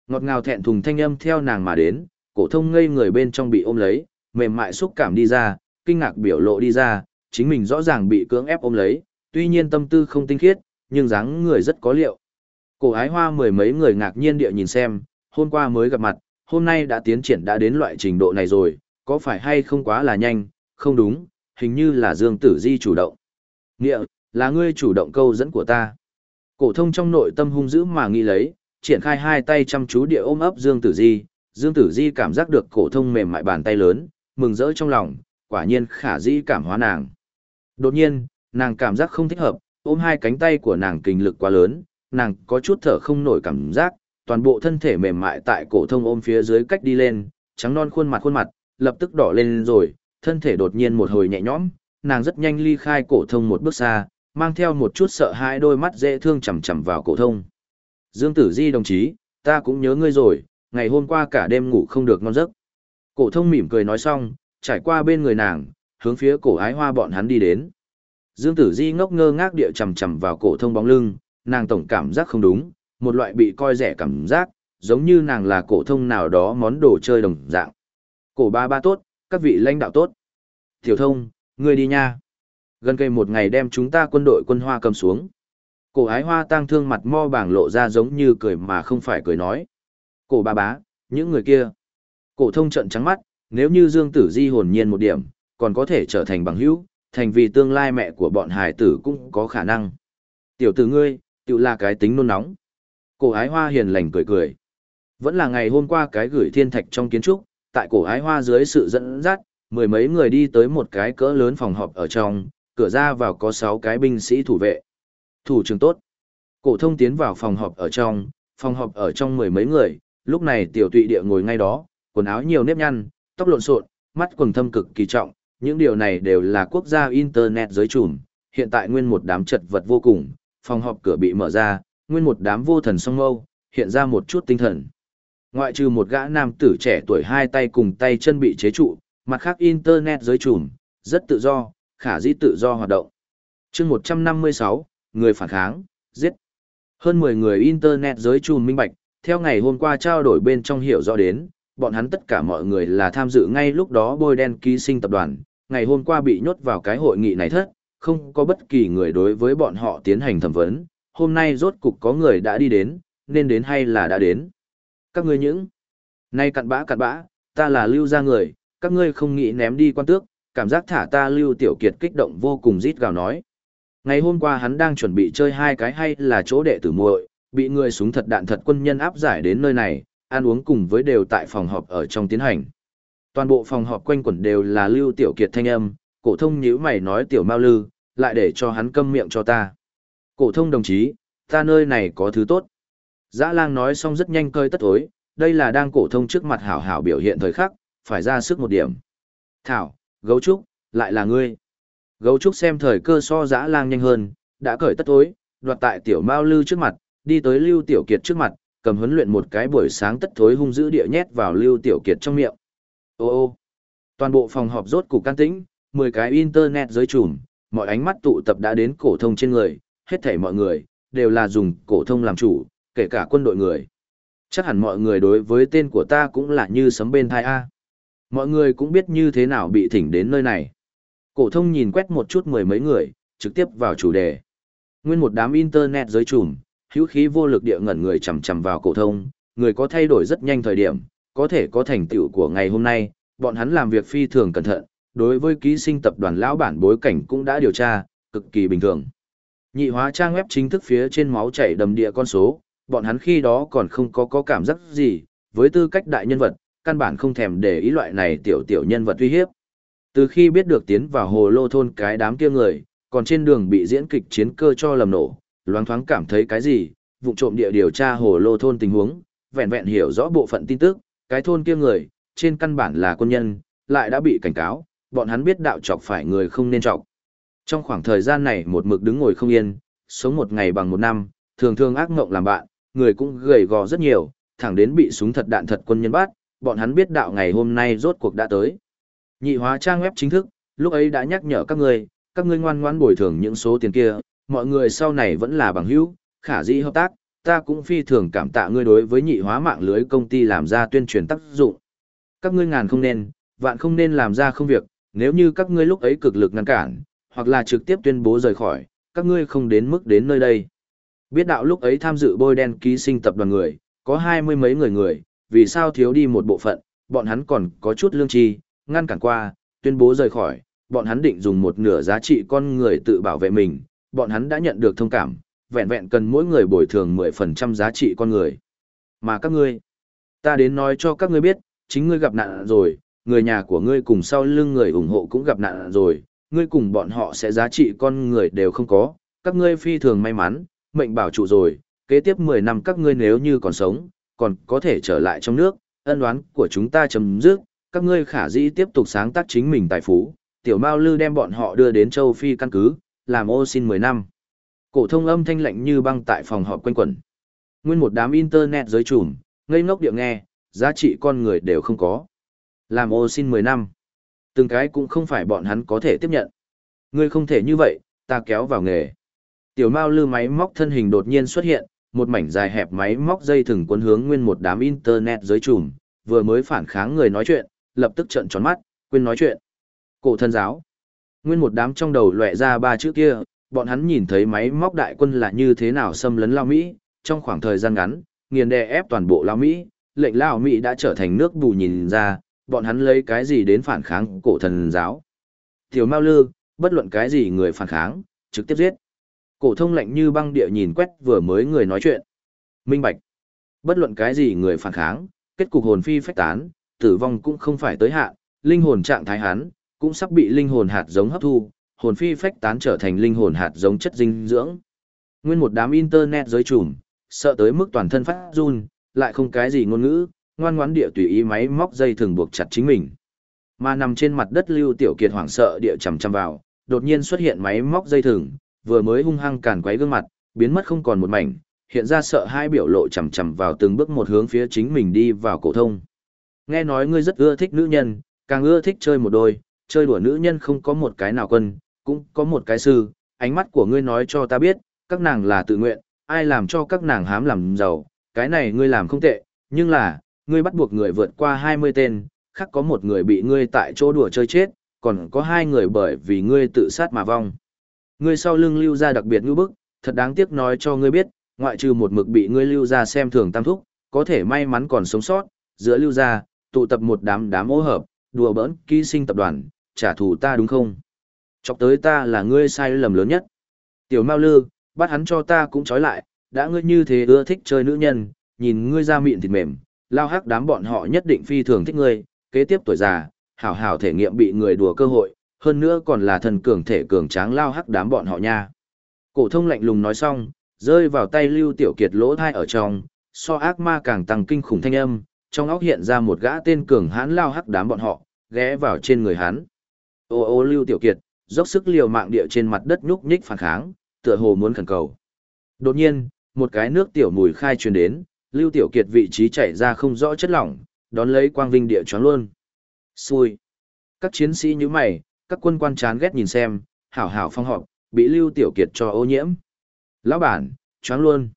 Ngọt ngào thẹn thùng thanh âm theo nàng mà đến, cổ thông ngây người bên trong bị ôm lấy, mềm mại xúc cảm đi ra, kinh ngạc biểu lộ đi ra, chính mình rõ ràng bị cưỡng ép ôm lấy, tuy nhiên tâm tư không tinh khiết, nhưng dáng người rất có liệu. Cổ ái hoa mười mấy người ngạc nhiên địa nhìn xem, hôm qua mới gặp mặt, hôm nay đã tiến triển đã đến loại trình độ này rồi, có phải hay không quá là nhanh, không đúng, hình như là Dương Tử Di chủ động. Nghĩa, là ngươi chủ động câu dẫn của ta. Cổ thông trong nội tâm hung dữ mà nghĩ lấy, triển khai hai tay chăm chú địa ôm ấp Dương Tử Di. Dương Tử Di cảm giác được cổ thông mềm mại bàn tay lớn, mừng rỡ trong lòng, quả nhiên khả dĩ cảm hóa nàng. Đột nhiên, nàng cảm giác không thích hợp, ôm hai cánh tay của nàng kinh lực quá lớn, nàng có chút thở không nổi cảm giác, toàn bộ thân thể mềm mại tại cổ thông ôm phía dưới cách đi lên, trắng non khuôn mặt khuôn mặt, lập tức đỏ lên rồi, thân thể đột nhiên một hồi nhẹ nhõm, nàng rất nhanh ly khai cổ thông một bước xa, mang theo một chút sợ hãi đôi mắt dễ thương chằm chằm vào cổ thông. Dương Tử Di đồng chí, ta cũng nhớ ngươi rồi, ngày hôm qua cả đêm ngủ không được ngon giấc. Cổ thông mỉm cười nói xong, trải qua bên người nàng, hướng phía cổ ái hoa bọn hắn đi đến. Dương Tử Di ngốc ngơ ngác địa chầm chầm vào cổ thông bóng lưng, nàng tổng cảm giác không đúng, một loại bị coi rẻ cảm giác, giống như nàng là cổ thông nào đó món đồ chơi đồng dạng. Cổ ba ba tốt, các vị lãnh đạo tốt. Tiểu thông, ngươi đi nha. Gần cây một ngày đem chúng ta quân đội quân hoa cầm xuống. Cổ ái hoa tang thương mặt mo bảng lộ ra giống như cười mà không phải cười nói. Cổ ba bá, những người kia. Cổ thông trận trắng mắt, nếu như Dương Tử Di hồn nhiên một điểm, còn có thể trở thành bằng hữu, thành vì tương lai mẹ của bọn hải tử cũng có khả năng. Tiểu tử ngươi, tự là cái tính nôn nóng. Cổ ái hoa hiền lành cười cười. Vẫn là ngày hôm qua cái gửi thiên thạch trong kiến trúc, tại cổ ái hoa dưới sự dẫn dắt, mười mấy người đi tới một cái cỡ lớn phòng họp ở trong, cửa ra vào có sáu cái binh sĩ thủ vệ. Thủ trưởng tốt. Cổ thông tiến vào phòng họp ở trong, phòng họp ở trong mười mấy người, lúc này tiểu tụy địa ngồi ngay đó, quần áo nhiều nếp nhăn, tóc lộn xộn, mắt quầng thâm cực kỳ trọng, những điều này đều là quốc gia internet giới trùm, hiện tại nguyên một đám chật vật vô cùng, phòng họp cửa bị mở ra, nguyên một đám vô thần song mâu, hiện ra một chút tinh thần. Ngoại trừ một gã nam tử trẻ tuổi hai tay cùng tay chân bị chế trụ, mặt khác internet giới trùm, rất tự do, khả dĩ tự do hoạt động. chương 156, người phản kháng, giết. Hơn 10 người internet giới trùm minh bạch, theo ngày hôm qua trao đổi bên trong hiểu rõ đến, bọn hắn tất cả mọi người là tham dự ngay lúc đó bôi đen ký sinh tập đoàn, ngày hôm qua bị nhốt vào cái hội nghị này thất, không có bất kỳ người đối với bọn họ tiến hành thẩm vấn, hôm nay rốt cục có người đã đi đến, nên đến hay là đã đến. Các ngươi những, nay cặn bã cặn bã, ta là lưu ra người, các ngươi không nghĩ ném đi quan tước, cảm giác thả ta lưu tiểu kiệt kích động vô cùng rít gào nói. Ngày hôm qua hắn đang chuẩn bị chơi hai cái hay là chỗ đệ tử muội, bị người súng thật đạn thật quân nhân áp giải đến nơi này, ăn uống cùng với đều tại phòng họp ở trong tiến hành. Toàn bộ phòng họp quanh quẩn đều là Lưu Tiểu Kiệt thanh âm, cổ thông nhíu mày nói Tiểu Mao Lư, lại để cho hắn câm miệng cho ta. Cổ thông đồng chí, ta nơi này có thứ tốt. Dã lang nói xong rất nhanh cơi tất tối, đây là đang cổ thông trước mặt hảo hảo biểu hiện thời khắc, phải ra sức một điểm. Thảo, gấu trúc, lại là ngươi. Gấu trúc xem thời cơ so dã lang nhanh hơn, đã cởi tất tối, đoạt tại tiểu Mao Lư trước mặt, đi tới Lưu Tiểu Kiệt trước mặt, cầm huấn luyện một cái buổi sáng tất thối hung dữ địa nhét vào Lưu Tiểu Kiệt trong miệng. Ô ô, toàn bộ phòng họp rốt cục can tĩnh, 10 cái internet giới trùm, mọi ánh mắt tụ tập đã đến cổ thông trên người, hết thảy mọi người đều là dùng cổ thông làm chủ, kể cả quân đội người. Chắc hẳn mọi người đối với tên của ta cũng là như sấm bên thai a. Mọi người cũng biết như thế nào bị thỉnh đến nơi này. Cổ thông nhìn quét một chút mười mấy người, trực tiếp vào chủ đề. Nguyên một đám internet giới trùm, hữu khí vô lực địa ngẩn người chầm chầm vào cổ thông, người có thay đổi rất nhanh thời điểm, có thể có thành tựu của ngày hôm nay, bọn hắn làm việc phi thường cẩn thận, đối với ký sinh tập đoàn lão bản bối cảnh cũng đã điều tra, cực kỳ bình thường. Nhị hóa trang web chính thức phía trên máu chảy đầm địa con số, bọn hắn khi đó còn không có có cảm giác gì, với tư cách đại nhân vật, căn bản không thèm để ý loại này tiểu tiểu nhân vật uy hiếp. Từ khi biết được tiến vào hồ lô thôn cái đám kia người, còn trên đường bị diễn kịch chiến cơ cho lầm nổ, loáng thoáng cảm thấy cái gì, vụ trộm địa điều tra hồ lô thôn tình huống, vẹn vẹn hiểu rõ bộ phận tin tức, cái thôn kia người, trên căn bản là quân nhân, lại đã bị cảnh cáo, bọn hắn biết đạo chọc phải người không nên chọc. Trong khoảng thời gian này một mực đứng ngồi không yên, sống một ngày bằng một năm, thường thường ác ngộng làm bạn, người cũng gầy gò rất nhiều, thẳng đến bị súng thật đạn thật quân nhân bắt, bọn hắn biết đạo ngày hôm nay rốt cuộc đã tới. Nhị hóa trang web chính thức, lúc ấy đã nhắc nhở các người, các ngươi ngoan ngoãn bồi thường những số tiền kia, mọi người sau này vẫn là bằng hữu, khả dĩ hợp tác, ta cũng phi thường cảm tạ ngươi đối với nhị hóa mạng lưới công ty làm ra tuyên truyền tác dụng. Các ngươi ngàn không nên, vạn không nên làm ra không việc, nếu như các ngươi lúc ấy cực lực ngăn cản, hoặc là trực tiếp tuyên bố rời khỏi, các ngươi không đến mức đến nơi đây. Biết đạo lúc ấy tham dự bôi đen ký sinh tập đoàn người, có hai mươi mấy người người, vì sao thiếu đi một bộ phận, bọn hắn còn có chút lương tri, ngăn cản qua, tuyên bố rời khỏi, bọn hắn định dùng một nửa giá trị con người tự bảo vệ mình, bọn hắn đã nhận được thông cảm, vẹn vẹn cần mỗi người bồi thường 10% giá trị con người. Mà các ngươi, ta đến nói cho các ngươi biết, chính ngươi gặp nạn rồi, người nhà của ngươi cùng sau lưng người ủng hộ cũng gặp nạn rồi, ngươi cùng bọn họ sẽ giá trị con người đều không có, các ngươi phi thường may mắn, mệnh bảo trụ rồi, kế tiếp 10 năm các ngươi nếu như còn sống, còn có thể trở lại trong nước, ân đoán của chúng ta chấm dứt, các ngươi khả dĩ tiếp tục sáng tác chính mình tài phú, tiểu Mao Lư đem bọn họ đưa đến châu Phi căn cứ, làm ô xin 10 năm. Cổ thông âm thanh lạnh như băng tại phòng họp quanh quẩn. Nguyên một đám internet giới trùm, ngây ngốc điệu nghe, giá trị con người đều không có. Làm ô xin 10 năm. Từng cái cũng không phải bọn hắn có thể tiếp nhận. Ngươi không thể như vậy, ta kéo vào nghề. Tiểu Mao lư máy móc thân hình đột nhiên xuất hiện, một mảnh dài hẹp máy móc dây thừng cuốn hướng nguyên một đám internet giới trùm, vừa mới phản kháng người nói chuyện, lập tức trợn tròn mắt, quên nói chuyện. Cổ thân giáo. Nguyên một đám trong đầu lóe ra ba chữ kia, bọn hắn nhìn thấy máy móc đại quân là như thế nào xâm lấn Lao Mỹ, trong khoảng thời gian ngắn, nghiền đè ép toàn bộ Lao Mỹ, lệnh Lao Mỹ đã trở thành nước bù nhìn ra, bọn hắn lấy cái gì đến phản kháng cổ thần giáo. Tiểu Mao Lư, bất luận cái gì người phản kháng, trực tiếp giết. Cổ thông lạnh như băng địa nhìn quét vừa mới người nói chuyện. Minh bạch. Bất luận cái gì người phản kháng, kết cục hồn phi phách tán, tử vong cũng không phải tới hạn, linh hồn trạng thái hắn cũng sắp bị linh hồn hạt giống hấp thu, hồn phi phách tán trở thành linh hồn hạt giống chất dinh dưỡng. Nguyên một đám internet giới trùm, sợ tới mức toàn thân phát run, lại không cái gì ngôn ngữ, ngoan ngoãn địa tùy ý máy móc dây thường buộc chặt chính mình. Mà nằm trên mặt đất Lưu Tiểu Kiệt hoảng sợ địa chầm chầm vào, đột nhiên xuất hiện máy móc dây thừng, vừa mới hung hăng càn quấy gương mặt, biến mất không còn một mảnh, hiện ra sợ hai biểu lộ chầm chầm vào từng bước một hướng phía chính mình đi vào cổ thông. Nghe nói ngươi rất ưa thích nữ nhân, càng ưa thích chơi một đôi, chơi đùa nữ nhân không có một cái nào quân, cũng có một cái sư, ánh mắt của ngươi nói cho ta biết, các nàng là tự nguyện, ai làm cho các nàng hám làm giàu, cái này ngươi làm không tệ, nhưng là, ngươi bắt buộc người vượt qua 20 tên, khác có một người bị ngươi tại chỗ đùa chơi chết, còn có hai người bởi vì ngươi tự sát mà vong. Ngươi sau lưng lưu ra đặc biệt ngư bức, thật đáng tiếc nói cho ngươi biết, ngoại trừ một mực bị ngươi lưu ra xem thường tam thúc, có thể may mắn còn sống sót, giữa lưu ra, tụ tập một đám đám ô hợp, đùa bỡn ký sinh tập đoàn, trả thù ta đúng không? Chọc tới ta là ngươi sai lầm lớn nhất. Tiểu Mao Lư, bắt hắn cho ta cũng trói lại, đã ngươi như thế ưa thích chơi nữ nhân, nhìn ngươi ra miệng thịt mềm, lao hắc đám bọn họ nhất định phi thường thích ngươi, kế tiếp tuổi già, hảo hảo thể nghiệm bị người đùa cơ hội, hơn nữa còn là thần cường thể cường tráng lao hắc đám bọn họ nha. Cổ thông lạnh lùng nói xong, rơi vào tay Lưu Tiểu Kiệt lỗ thai ở trong, so ác ma càng tăng kinh khủng thanh âm, trong óc hiện ra một gã tên cường hãn lao hắc đám bọn họ, ghé vào trên người hắn. Ô ô Lưu Tiểu Kiệt, dốc sức liều mạng địa trên mặt đất nhúc nhích phản kháng, tựa hồ muốn khẩn cầu. Đột nhiên, một cái nước tiểu mùi khai truyền đến, Lưu Tiểu Kiệt vị trí chảy ra không rõ chất lỏng, đón lấy quang vinh địa choáng luôn. Xui. Các chiến sĩ như mày, các quân quan chán ghét nhìn xem, hảo hảo phong họp, bị Lưu Tiểu Kiệt cho ô nhiễm. Lão bản, choáng luôn.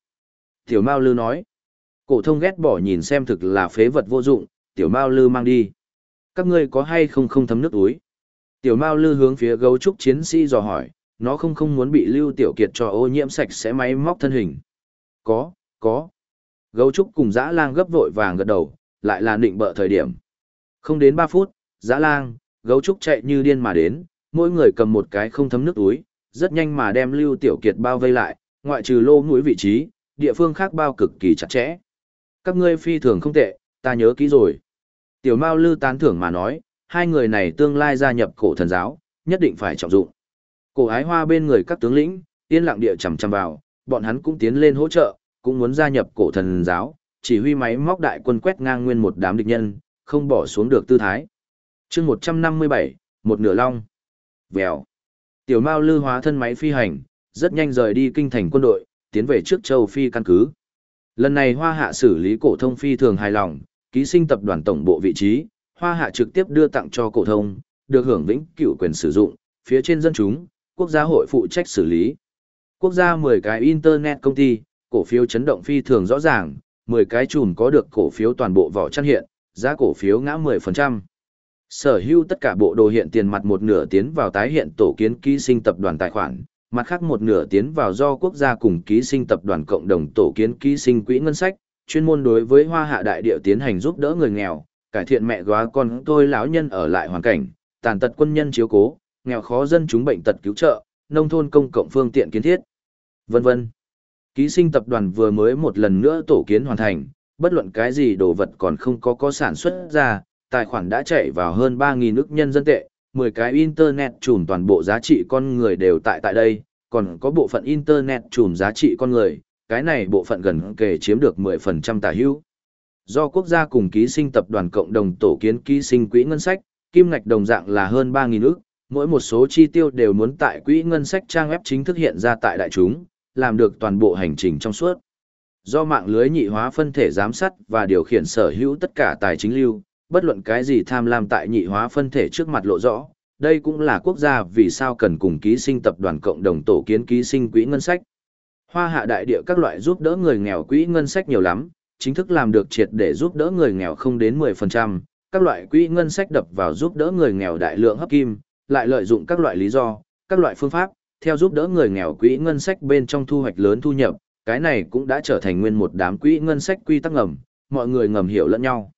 Tiểu Mao Lư nói. Cổ thông ghét bỏ nhìn xem thực là phế vật vô dụng, Tiểu Mao Lư mang đi. Các ngươi có hay không không thấm nước túi? Tiểu Mao Lư hướng phía gấu trúc chiến sĩ dò hỏi, nó không không muốn bị Lưu Tiểu Kiệt cho ô nhiễm sạch sẽ máy móc thân hình. Có, có. Gấu trúc cùng dã lang gấp vội vàng gật đầu, lại là định bợ thời điểm. Không đến 3 phút, dã lang, gấu trúc chạy như điên mà đến, mỗi người cầm một cái không thấm nước túi, rất nhanh mà đem Lưu Tiểu Kiệt bao vây lại, ngoại trừ lô mũi vị trí, địa phương khác bao cực kỳ chặt chẽ. Các ngươi phi thường không tệ, ta nhớ kỹ rồi. Tiểu Mao Lư tán thưởng mà nói, hai người này tương lai gia nhập cổ thần giáo, nhất định phải trọng dụng. Cổ ái hoa bên người các tướng lĩnh, yên lặng địa chầm chầm vào, bọn hắn cũng tiến lên hỗ trợ, cũng muốn gia nhập cổ thần giáo, chỉ huy máy móc đại quân quét ngang nguyên một đám địch nhân, không bỏ xuống được tư thái. chương 157, một nửa long. Vèo. Tiểu Mao lư hóa thân máy phi hành, rất nhanh rời đi kinh thành quân đội, tiến về trước châu Phi căn cứ. Lần này Hoa Hạ xử lý cổ thông phi thường hài lòng, ký sinh tập đoàn tổng bộ vị trí, Hoa Hạ trực tiếp đưa tặng cho cổ thông, được hưởng vĩnh cửu quyền sử dụng, phía trên dân chúng, quốc gia hội phụ trách xử lý. Quốc gia 10 cái internet công ty, cổ phiếu chấn động phi thường rõ ràng, 10 cái chùm có được cổ phiếu toàn bộ vỏ chăn hiện, giá cổ phiếu ngã 10%. Sở hữu tất cả bộ đồ hiện tiền mặt một nửa tiến vào tái hiện tổ kiến ký sinh tập đoàn tài khoản, mặt khác một nửa tiến vào do quốc gia cùng ký sinh tập đoàn cộng đồng tổ kiến ký sinh quỹ ngân sách, chuyên môn đối với hoa hạ đại địa tiến hành giúp đỡ người nghèo, cải thiện mẹ góa con tôi lão nhân ở lại hoàn cảnh, tàn tật quân nhân chiếu cố, nghèo khó dân chúng bệnh tật cứu trợ, nông thôn công cộng phương tiện kiến thiết, vân vân. Ký sinh tập đoàn vừa mới một lần nữa tổ kiến hoàn thành, bất luận cái gì đồ vật còn không có có sản xuất ra, tài khoản đã chạy vào hơn 3.000 ức nhân dân tệ, 10 cái internet trùm toàn bộ giá trị con người đều tại tại đây, còn có bộ phận internet trùm giá trị con người, cái này bộ phận gần kề chiếm được 10% tả hữu. Do quốc gia cùng ký sinh tập đoàn cộng đồng tổ kiến ký sinh quỹ ngân sách, kim ngạch đồng dạng là hơn 3.000 ức, mỗi một số chi tiêu đều muốn tại quỹ ngân sách trang web chính thức hiện ra tại đại chúng, làm được toàn bộ hành trình trong suốt. do mạng lưới nhị hóa phân thể giám sát và điều khiển sở hữu tất cả tài chính lưu, bất luận cái gì tham lam tại nhị hóa phân thể trước mặt lộ rõ, đây cũng là quốc gia vì sao cần cùng ký sinh tập đoàn cộng đồng tổ kiến ký sinh quỹ ngân sách. Hoa hạ đại địa các loại giúp đỡ người nghèo quỹ ngân sách nhiều lắm, chính thức làm được triệt để giúp đỡ người nghèo không đến 10%, các loại quỹ ngân sách đập vào giúp đỡ người nghèo đại lượng hấp kim, lại lợi dụng các loại lý do, các loại phương pháp, theo giúp đỡ người nghèo quỹ ngân sách bên trong thu hoạch lớn thu nhập, cái này cũng đã trở thành nguyên một đám quỹ ngân sách quy tắc ngầm, mọi người ngầm hiểu lẫn nhau.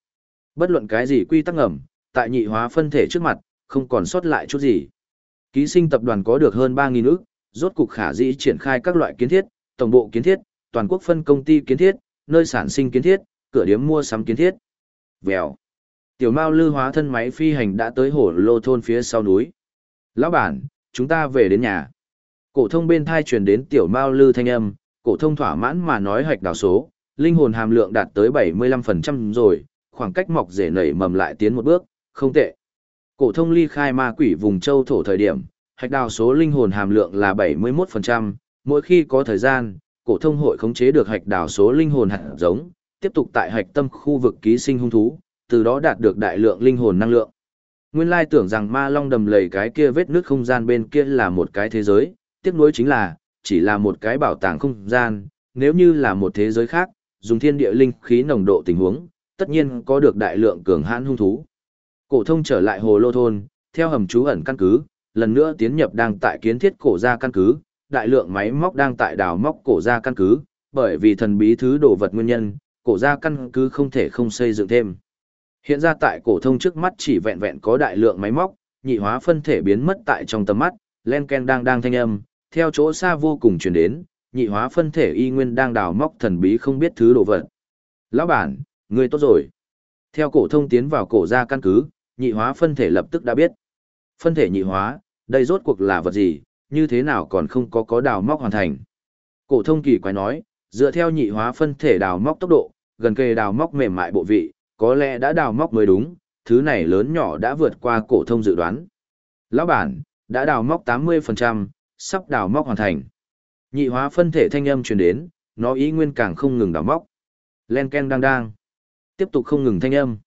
Bất luận cái gì quy tắc ngầm, tại nhị hóa phân thể trước mặt, không còn sót lại chút gì. Ký sinh tập đoàn có được hơn 3.000 ức, rốt cục khả dĩ triển khai các loại kiến thiết, tổng bộ kiến thiết, toàn quốc phân công ty kiến thiết, nơi sản sinh kiến thiết, cửa điếm mua sắm kiến thiết. Vèo. Tiểu Mao lư hóa thân máy phi hành đã tới hồ lô thôn phía sau núi. Lão bản, chúng ta về đến nhà. Cổ thông bên thai truyền đến tiểu Mao lư thanh âm, cổ thông thỏa mãn mà nói hạch đào số, linh hồn hàm lượng đạt tới 75% rồi, khoảng cách mọc rể nảy mầm lại tiến một bước, không tệ. Cổ thông ly khai ma quỷ vùng châu thổ thời điểm, hạch đào số linh hồn hàm lượng là 71%, mỗi khi có thời gian, cổ thông hội khống chế được hạch đảo số linh hồn hạt giống, tiếp tục tại hạch tâm khu vực ký sinh hung thú, từ đó đạt được đại lượng linh hồn năng lượng. Nguyên lai tưởng rằng ma long đầm lầy cái kia vết nước không gian bên kia là một cái thế giới, tiếc nuối chính là, chỉ là một cái bảo tàng không gian, nếu như là một thế giới khác, dùng thiên địa linh khí nồng độ tình huống, tất nhiên có được đại lượng cường hãn hung thú. Cổ thông trở lại hồ lô thôn, theo hầm trú ẩn căn cứ, lần nữa tiến nhập đang tại kiến thiết cổ gia căn cứ, đại lượng máy móc đang tại đào móc cổ ra căn cứ, bởi vì thần bí thứ đồ vật nguyên nhân, cổ ra căn cứ không thể không xây dựng thêm. Hiện ra tại cổ thông trước mắt chỉ vẹn vẹn có đại lượng máy móc, nhị hóa phân thể biến mất tại trong tầm mắt, len ken đang đang thanh âm, theo chỗ xa vô cùng truyền đến, nhị hóa phân thể y nguyên đang đào móc thần bí không biết thứ đồ vật. Lão bản, người tốt rồi. Theo cổ thông tiến vào cổ ra căn cứ, nhị hóa phân thể lập tức đã biết. Phân thể nhị hóa, đây rốt cuộc là vật gì, như thế nào còn không có có đào móc hoàn thành. Cổ thông kỳ quái nói, dựa theo nhị hóa phân thể đào móc tốc độ, gần kề đào móc mềm mại bộ vị, có lẽ đã đào móc mới đúng, thứ này lớn nhỏ đã vượt qua cổ thông dự đoán. Lão bản, đã đào móc 80%, sắp đào móc hoàn thành. Nhị hóa phân thể thanh âm truyền đến, nó ý nguyên càng không ngừng đào móc. Len ken đang đang. Tiếp tục không ngừng thanh âm.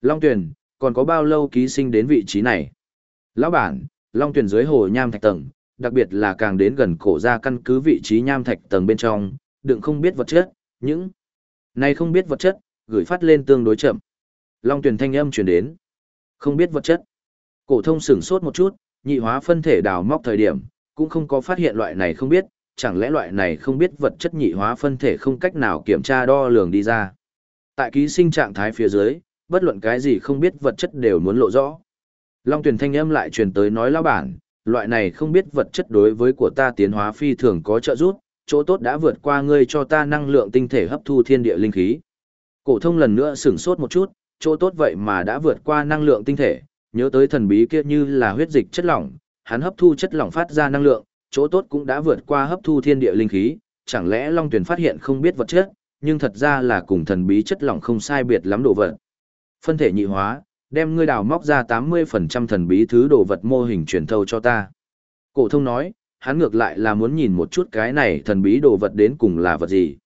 Long Tuyền, còn có bao lâu ký sinh đến vị trí này? Lão bản, Long Tuyền dưới hồ nham thạch tầng, đặc biệt là càng đến gần cổ ra căn cứ vị trí nham thạch tầng bên trong, đừng không biết vật chất, những này không biết vật chất, gửi phát lên tương đối chậm. Long tuyển thanh âm truyền đến. Không biết vật chất. Cổ thông sửng sốt một chút, nhị hóa phân thể đào móc thời điểm, cũng không có phát hiện loại này không biết, chẳng lẽ loại này không biết vật chất nhị hóa phân thể không cách nào kiểm tra đo lường đi ra. Tại ký sinh trạng thái phía dưới, bất luận cái gì không biết vật chất đều muốn lộ rõ. Long tuyển thanh âm lại truyền tới nói lão bản, loại này không biết vật chất đối với của ta tiến hóa phi thường có trợ giúp, chỗ tốt đã vượt qua ngươi cho ta năng lượng tinh thể hấp thu thiên địa linh khí. Cổ thông lần nữa sửng sốt một chút, chỗ tốt vậy mà đã vượt qua năng lượng tinh thể, nhớ tới thần bí kia như là huyết dịch chất lỏng, hắn hấp thu chất lỏng phát ra năng lượng, chỗ tốt cũng đã vượt qua hấp thu thiên địa linh khí, chẳng lẽ Long Tuyền phát hiện không biết vật chất, nhưng thật ra là cùng thần bí chất lỏng không sai biệt lắm đồ vật. Phân thể nhị hóa, đem ngươi đào móc ra 80% thần bí thứ đồ vật mô hình truyền thâu cho ta. Cổ thông nói, hắn ngược lại là muốn nhìn một chút cái này thần bí đồ vật đến cùng là vật gì.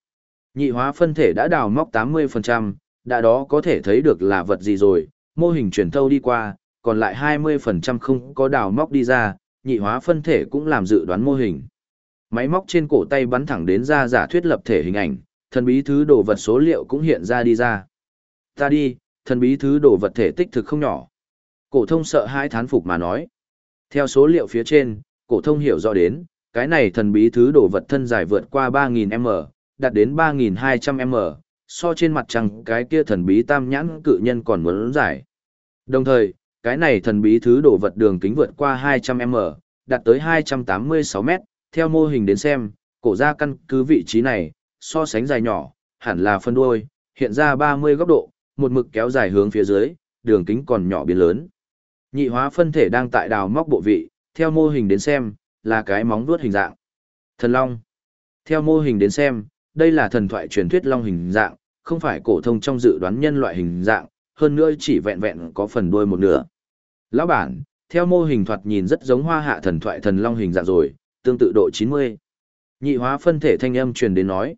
Nhị hóa phân thể đã đào móc 80%, đã đó có thể thấy được là vật gì rồi, mô hình truyền thâu đi qua, còn lại 20% không có đào móc đi ra, nhị hóa phân thể cũng làm dự đoán mô hình. Máy móc trên cổ tay bắn thẳng đến ra giả thuyết lập thể hình ảnh, thần bí thứ đồ vật số liệu cũng hiện ra đi ra. Ta đi, thần bí thứ đồ vật thể tích thực không nhỏ. Cổ thông sợ hai thán phục mà nói. Theo số liệu phía trên, cổ thông hiểu rõ đến, cái này thần bí thứ đồ vật thân dài vượt qua 3.000m, đạt đến 3.200m, so trên mặt trăng cái kia thần bí tam nhãn cự nhân còn muốn dài. Đồng thời, cái này thần bí thứ đồ vật đường kính vượt qua 200m, đạt tới 286m, theo mô hình đến xem, cổ ra căn cứ vị trí này, so sánh dài nhỏ, hẳn là phân đuôi, hiện ra 30 góc độ, một mực kéo dài hướng phía dưới, đường kính còn nhỏ biến lớn. Nhị hóa phân thể đang tại đào móc bộ vị, theo mô hình đến xem, là cái móng vuốt hình dạng. Thần Long. Theo mô hình đến xem, đây là thần thoại truyền thuyết Long hình dạng, không phải cổ thông trong dự đoán nhân loại hình dạng, hơn nữa chỉ vẹn vẹn có phần đuôi một nửa. Lão bản, theo mô hình thoạt nhìn rất giống hoa hạ thần thoại thần Long hình dạng rồi, tương tự độ 90. Nhị hóa phân thể thanh âm truyền đến nói.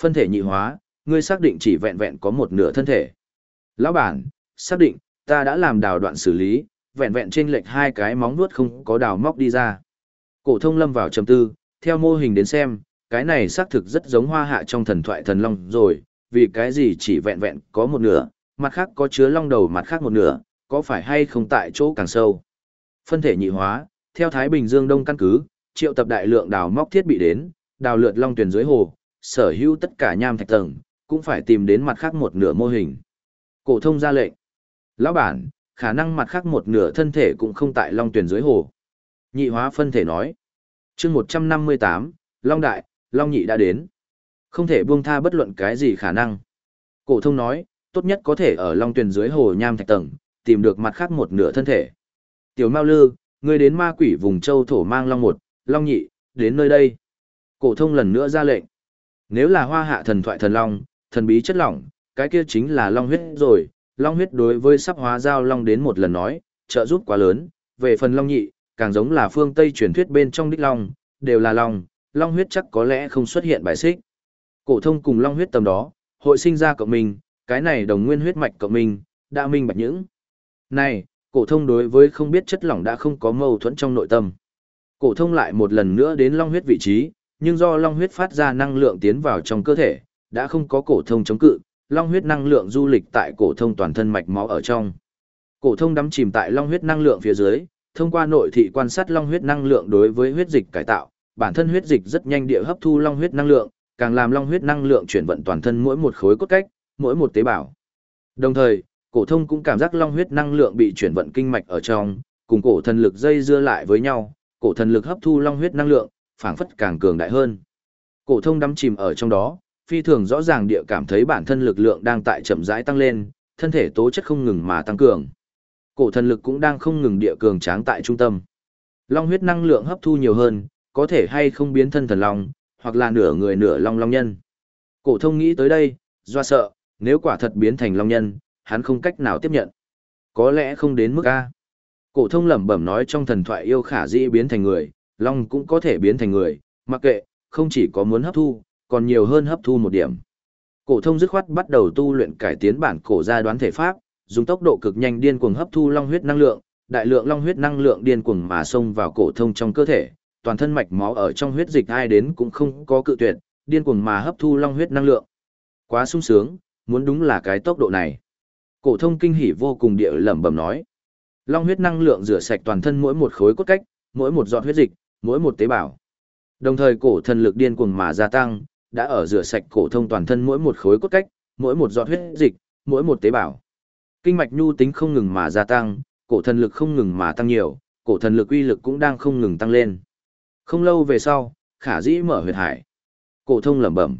Phân thể nhị hóa, ngươi xác định chỉ vẹn vẹn có một nửa thân thể. Lão bản, xác định, ta đã làm đào đoạn xử lý, vẹn vẹn trên lệch hai cái móng vuốt không có đào móc đi ra. Cổ thông lâm vào trầm tư, theo mô hình đến xem, cái này xác thực rất giống hoa hạ trong thần thoại thần long rồi, vì cái gì chỉ vẹn vẹn có một nửa, mặt khác có chứa long đầu mặt khác một nửa, có phải hay không tại chỗ càng sâu. Phân thể nhị hóa, theo Thái Bình Dương Đông căn cứ, triệu tập đại lượng đào móc thiết bị đến, đào lượt long tuyển dưới hồ, sở hữu tất cả nham thạch tầng, cũng phải tìm đến mặt khác một nửa mô hình. Cổ thông ra lệnh. Lão bản, khả năng mặt khác một nửa thân thể cũng không tại long tuyển dưới hồ. Nhị hóa phân thể nói. chương 158, Long Đại, Long Nhị đã đến. Không thể buông tha bất luận cái gì khả năng. Cổ thông nói, tốt nhất có thể ở long tuyển dưới hồ nham thạch tầng, tìm được mặt khác một nửa thân thể. Tiểu Mao Lư, ngươi đến ma quỷ vùng châu thổ mang long một, long nhị, đến nơi đây. Cổ thông lần nữa ra lệnh. Nếu là hoa hạ thần thoại thần long, thần bí chất lỏng, cái kia chính là long huyết rồi. Long huyết đối với sắp hóa giao long đến một lần nói, trợ giúp quá lớn, về phần long nhị, càng giống là phương Tây truyền thuyết bên trong đích long, đều là long, long huyết chắc có lẽ không xuất hiện bài xích. Cổ thông cùng long huyết tầm đó, hội sinh ra cộng minh, cái này đồng nguyên huyết mạch cộng minh, đã minh bạch những. Này, cổ thông đối với không biết chất lỏng đã không có mâu thuẫn trong nội tâm. Cổ thông lại một lần nữa đến long huyết vị trí, nhưng do long huyết phát ra năng lượng tiến vào trong cơ thể, đã không có cổ thông chống cự, long huyết năng lượng du lịch tại cổ thông toàn thân mạch máu ở trong. Cổ thông đắm chìm tại long huyết năng lượng phía dưới, thông qua nội thị quan sát long huyết năng lượng đối với huyết dịch cải tạo, bản thân huyết dịch rất nhanh địa hấp thu long huyết năng lượng, càng làm long huyết năng lượng chuyển vận toàn thân mỗi một khối cốt cách, mỗi một tế bào. Đồng thời, cổ thông cũng cảm giác long huyết năng lượng bị chuyển vận kinh mạch ở trong, cùng cổ thần lực dây dưa lại với nhau, cổ thần lực hấp thu long huyết năng lượng, phảng phất càng cường đại hơn. Cổ thông đắm chìm ở trong đó, phi thường rõ ràng địa cảm thấy bản thân lực lượng đang tại chậm rãi tăng lên, thân thể tố chất không ngừng mà tăng cường. Cổ thần lực cũng đang không ngừng địa cường tráng tại trung tâm. Long huyết năng lượng hấp thu nhiều hơn, có thể hay không biến thân thần long, hoặc là nửa người nửa long long nhân. Cổ thông nghĩ tới đây, do sợ, nếu quả thật biến thành long nhân, hắn không cách nào tiếp nhận. Có lẽ không đến mức A. Cổ thông lẩm bẩm nói trong thần thoại yêu khả dĩ biến thành người, long cũng có thể biến thành người, mặc kệ, không chỉ có muốn hấp thu, còn nhiều hơn hấp thu một điểm. Cổ thông dứt khoát bắt đầu tu luyện cải tiến bản cổ gia đoán thể pháp, dùng tốc độ cực nhanh điên cuồng hấp thu long huyết năng lượng, đại lượng long huyết năng lượng điên cuồng mà xông vào cổ thông trong cơ thể, toàn thân mạch máu ở trong huyết dịch ai đến cũng không có cự tuyệt, điên cuồng mà hấp thu long huyết năng lượng. Quá sung sướng, muốn đúng là cái tốc độ này. Cổ thông kinh hỉ vô cùng địa lẩm bẩm nói. Long huyết năng lượng rửa sạch toàn thân mỗi một khối cốt cách, mỗi một giọt huyết dịch, mỗi một tế bào. Đồng thời cổ thần lực điên cuồng mà gia tăng, đã ở rửa sạch cổ thông toàn thân mỗi một khối cốt cách, mỗi một giọt huyết dịch, mỗi một tế bào. Kinh mạch nhu tính không ngừng mà gia tăng, cổ thần lực không ngừng mà tăng nhiều, cổ thần lực uy lực cũng đang không ngừng tăng lên. Không lâu về sau, Khả Dĩ mở huyệt hải. Cổ thông lẩm bẩm.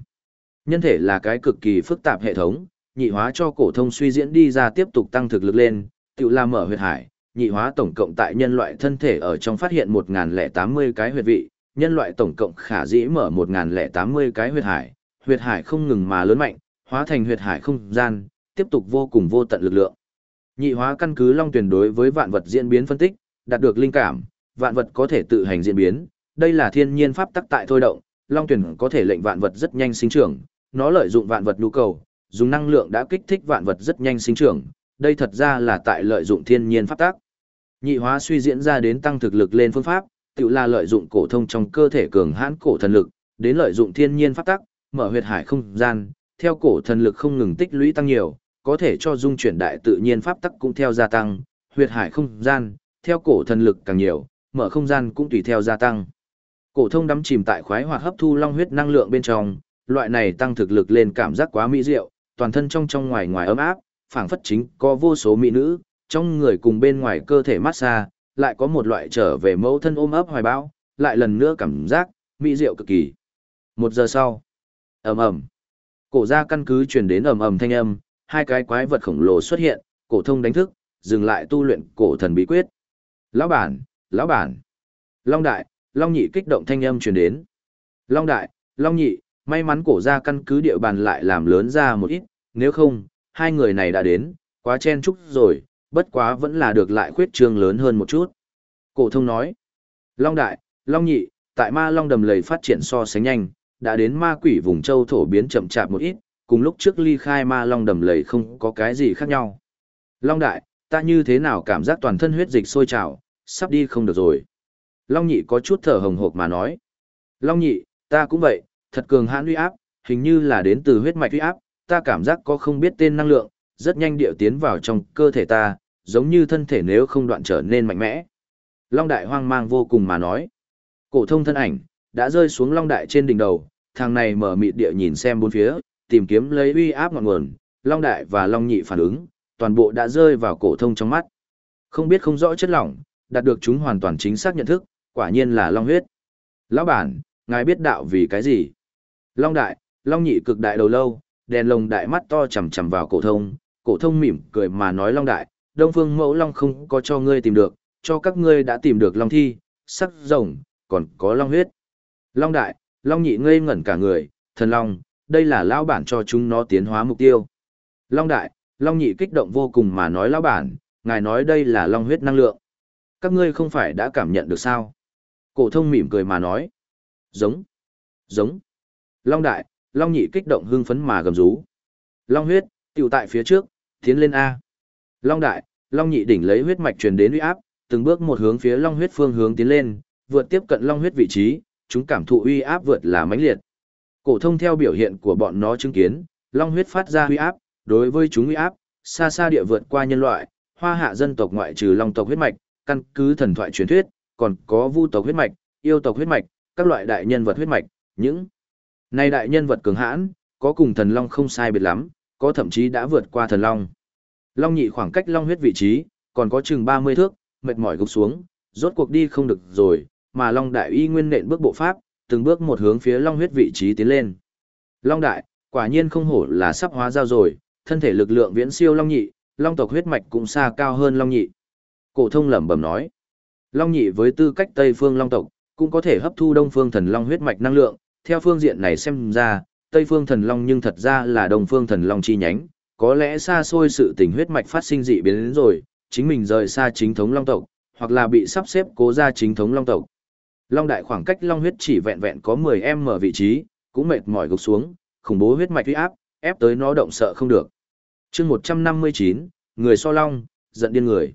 Nhân thể là cái cực kỳ phức tạp hệ thống, nhị hóa cho cổ thông suy diễn đi ra tiếp tục tăng thực lực lên, tự la mở huyệt hải, nhị hóa tổng cộng tại nhân loại thân thể ở trong phát hiện 1080 cái huyệt vị, nhân loại tổng cộng khả dĩ mở 1080 cái huyệt hải, huyệt hải không ngừng mà lớn mạnh, hóa thành huyệt hải không gian, tiếp tục vô cùng vô tận lực lượng. Nhị hóa căn cứ long tuyển đối với vạn vật diễn biến phân tích, đạt được linh cảm, vạn vật có thể tự hành diễn biến, đây là thiên nhiên pháp tắc tại thôi động, long tuyển có thể lệnh vạn vật rất nhanh sinh trưởng, nó lợi dụng vạn vật nhu cầu, dùng năng lượng đã kích thích vạn vật rất nhanh sinh trưởng, đây thật ra là tại lợi dụng thiên nhiên pháp tắc. Nhị hóa suy diễn ra đến tăng thực lực lên phương pháp, tự là lợi dụng cổ thông trong cơ thể cường hãn cổ thần lực, đến lợi dụng thiên nhiên pháp tắc, mở huyệt hải không gian, theo cổ thần lực không ngừng tích lũy tăng nhiều, có thể cho dung chuyển đại tự nhiên pháp tắc cũng theo gia tăng, huyệt hải không gian, theo cổ thần lực càng nhiều, mở không gian cũng tùy theo gia tăng. Cổ thông đắm chìm tại khoái hoạt hấp thu long huyết năng lượng bên trong, loại này tăng thực lực lên cảm giác quá mỹ diệu, toàn thân trong trong ngoài ngoài ấm áp, phảng phất chính có vô số mỹ nữ, trong người cùng bên ngoài cơ thể mát xa, lại có một loại trở về mẫu thân ôm ấp hoài bão, lại lần nữa cảm giác mỹ diệu cực kỳ. Một giờ sau, ầm ầm, cổ ra căn cứ truyền đến ầm ầm thanh âm, hai cái quái vật khổng lồ xuất hiện, cổ thông đánh thức, dừng lại tu luyện cổ thần bí quyết. Lão bản, lão bản. Long đại, Long nhị kích động thanh âm truyền đến. Long đại, Long nhị, may mắn cổ ra căn cứ địa bàn lại làm lớn ra một ít, nếu không, hai người này đã đến, quá chen chúc rồi, bất quá vẫn là được lại khuyết trương lớn hơn một chút. Cổ thông nói, Long đại, Long nhị, tại ma Long đầm lầy phát triển so sánh nhanh, đã đến ma quỷ vùng châu thổ biến chậm chạp một ít, cùng lúc trước ly khai ma long đầm lầy không có cái gì khác nhau. Long đại, ta như thế nào cảm giác toàn thân huyết dịch sôi trào, sắp đi không được rồi. Long nhị có chút thở hồng hộc mà nói. Long nhị, ta cũng vậy, thật cường hãn uy áp, hình như là đến từ huyết mạch uy áp, ta cảm giác có không biết tên năng lượng, rất nhanh điệu tiến vào trong cơ thể ta, giống như thân thể nếu không đoạn trở nên mạnh mẽ. Long đại hoang mang vô cùng mà nói. Cổ thông thân ảnh, đã rơi xuống long đại trên đỉnh đầu, thằng này mở mịt địa nhìn xem bốn phía, tìm kiếm lấy uy áp ngọn nguồn, long đại và long nhị phản ứng, toàn bộ đã rơi vào cổ thông trong mắt. Không biết không rõ chất lỏng, đạt được chúng hoàn toàn chính xác nhận thức, quả nhiên là long huyết. Lão bản, ngài biết đạo vì cái gì? Long đại, long nhị cực đại đầu lâu, đèn lồng đại mắt to chằm chằm vào cổ thông, cổ thông mỉm cười mà nói long đại, Đông Phương Mẫu Long không có cho ngươi tìm được, cho các ngươi đã tìm được long thi, sắc rồng, còn có long huyết. Long đại, long nhị ngây ngẩn cả người, thần long, đây là lão bản cho chúng nó tiến hóa mục tiêu. Long đại, long nhị kích động vô cùng mà nói lão bản, ngài nói đây là long huyết năng lượng. Các ngươi không phải đã cảm nhận được sao? Cổ thông mỉm cười mà nói. Giống, giống. Long đại, long nhị kích động hưng phấn mà gầm rú. Long huyết, tiểu tại phía trước, tiến lên A. Long đại, long nhị đỉnh lấy huyết mạch truyền đến uy áp, từng bước một hướng phía long huyết phương hướng tiến lên, vượt tiếp cận long huyết vị trí, chúng cảm thụ uy áp vượt là mãnh liệt. Cổ thông theo biểu hiện của bọn nó chứng kiến, long huyết phát ra uy áp, đối với chúng uy áp, xa xa địa vượt qua nhân loại, hoa hạ dân tộc ngoại trừ long tộc huyết mạch, căn cứ thần thoại truyền thuyết, còn có vu tộc huyết mạch, yêu tộc huyết mạch, các loại đại nhân vật huyết mạch, những này đại nhân vật cường hãn, có cùng thần long không sai biệt lắm, có thậm chí đã vượt qua thần long. Long nhị khoảng cách long huyết vị trí, còn có chừng 30 thước, mệt mỏi gục xuống, rốt cuộc đi không được rồi, mà long đại y nguyên nện bước bộ pháp, từng bước một hướng phía long huyết vị trí tiến lên. Long đại, quả nhiên không hổ là sắp hóa giao rồi, thân thể lực lượng viễn siêu long nhị, long tộc huyết mạch cũng xa cao hơn long nhị. Cổ thông lẩm bẩm nói, long nhị với tư cách Tây phương long tộc, cũng có thể hấp thu Đông phương thần long huyết mạch năng lượng, theo phương diện này xem ra, Tây phương thần long nhưng thật ra là Đông phương thần long chi nhánh, có lẽ xa xôi sự tình huyết mạch phát sinh dị biến đến rồi, chính mình rời xa chính thống long tộc, hoặc là bị sắp xếp cố ra chính thống long tộc. Long đại khoảng cách long huyết chỉ vẹn vẹn có 10m vị trí, cũng mệt mỏi gục xuống, khủng bố huyết mạch uy áp, ép tới nó động sợ không được. Chương 159, người so long, giận điên người.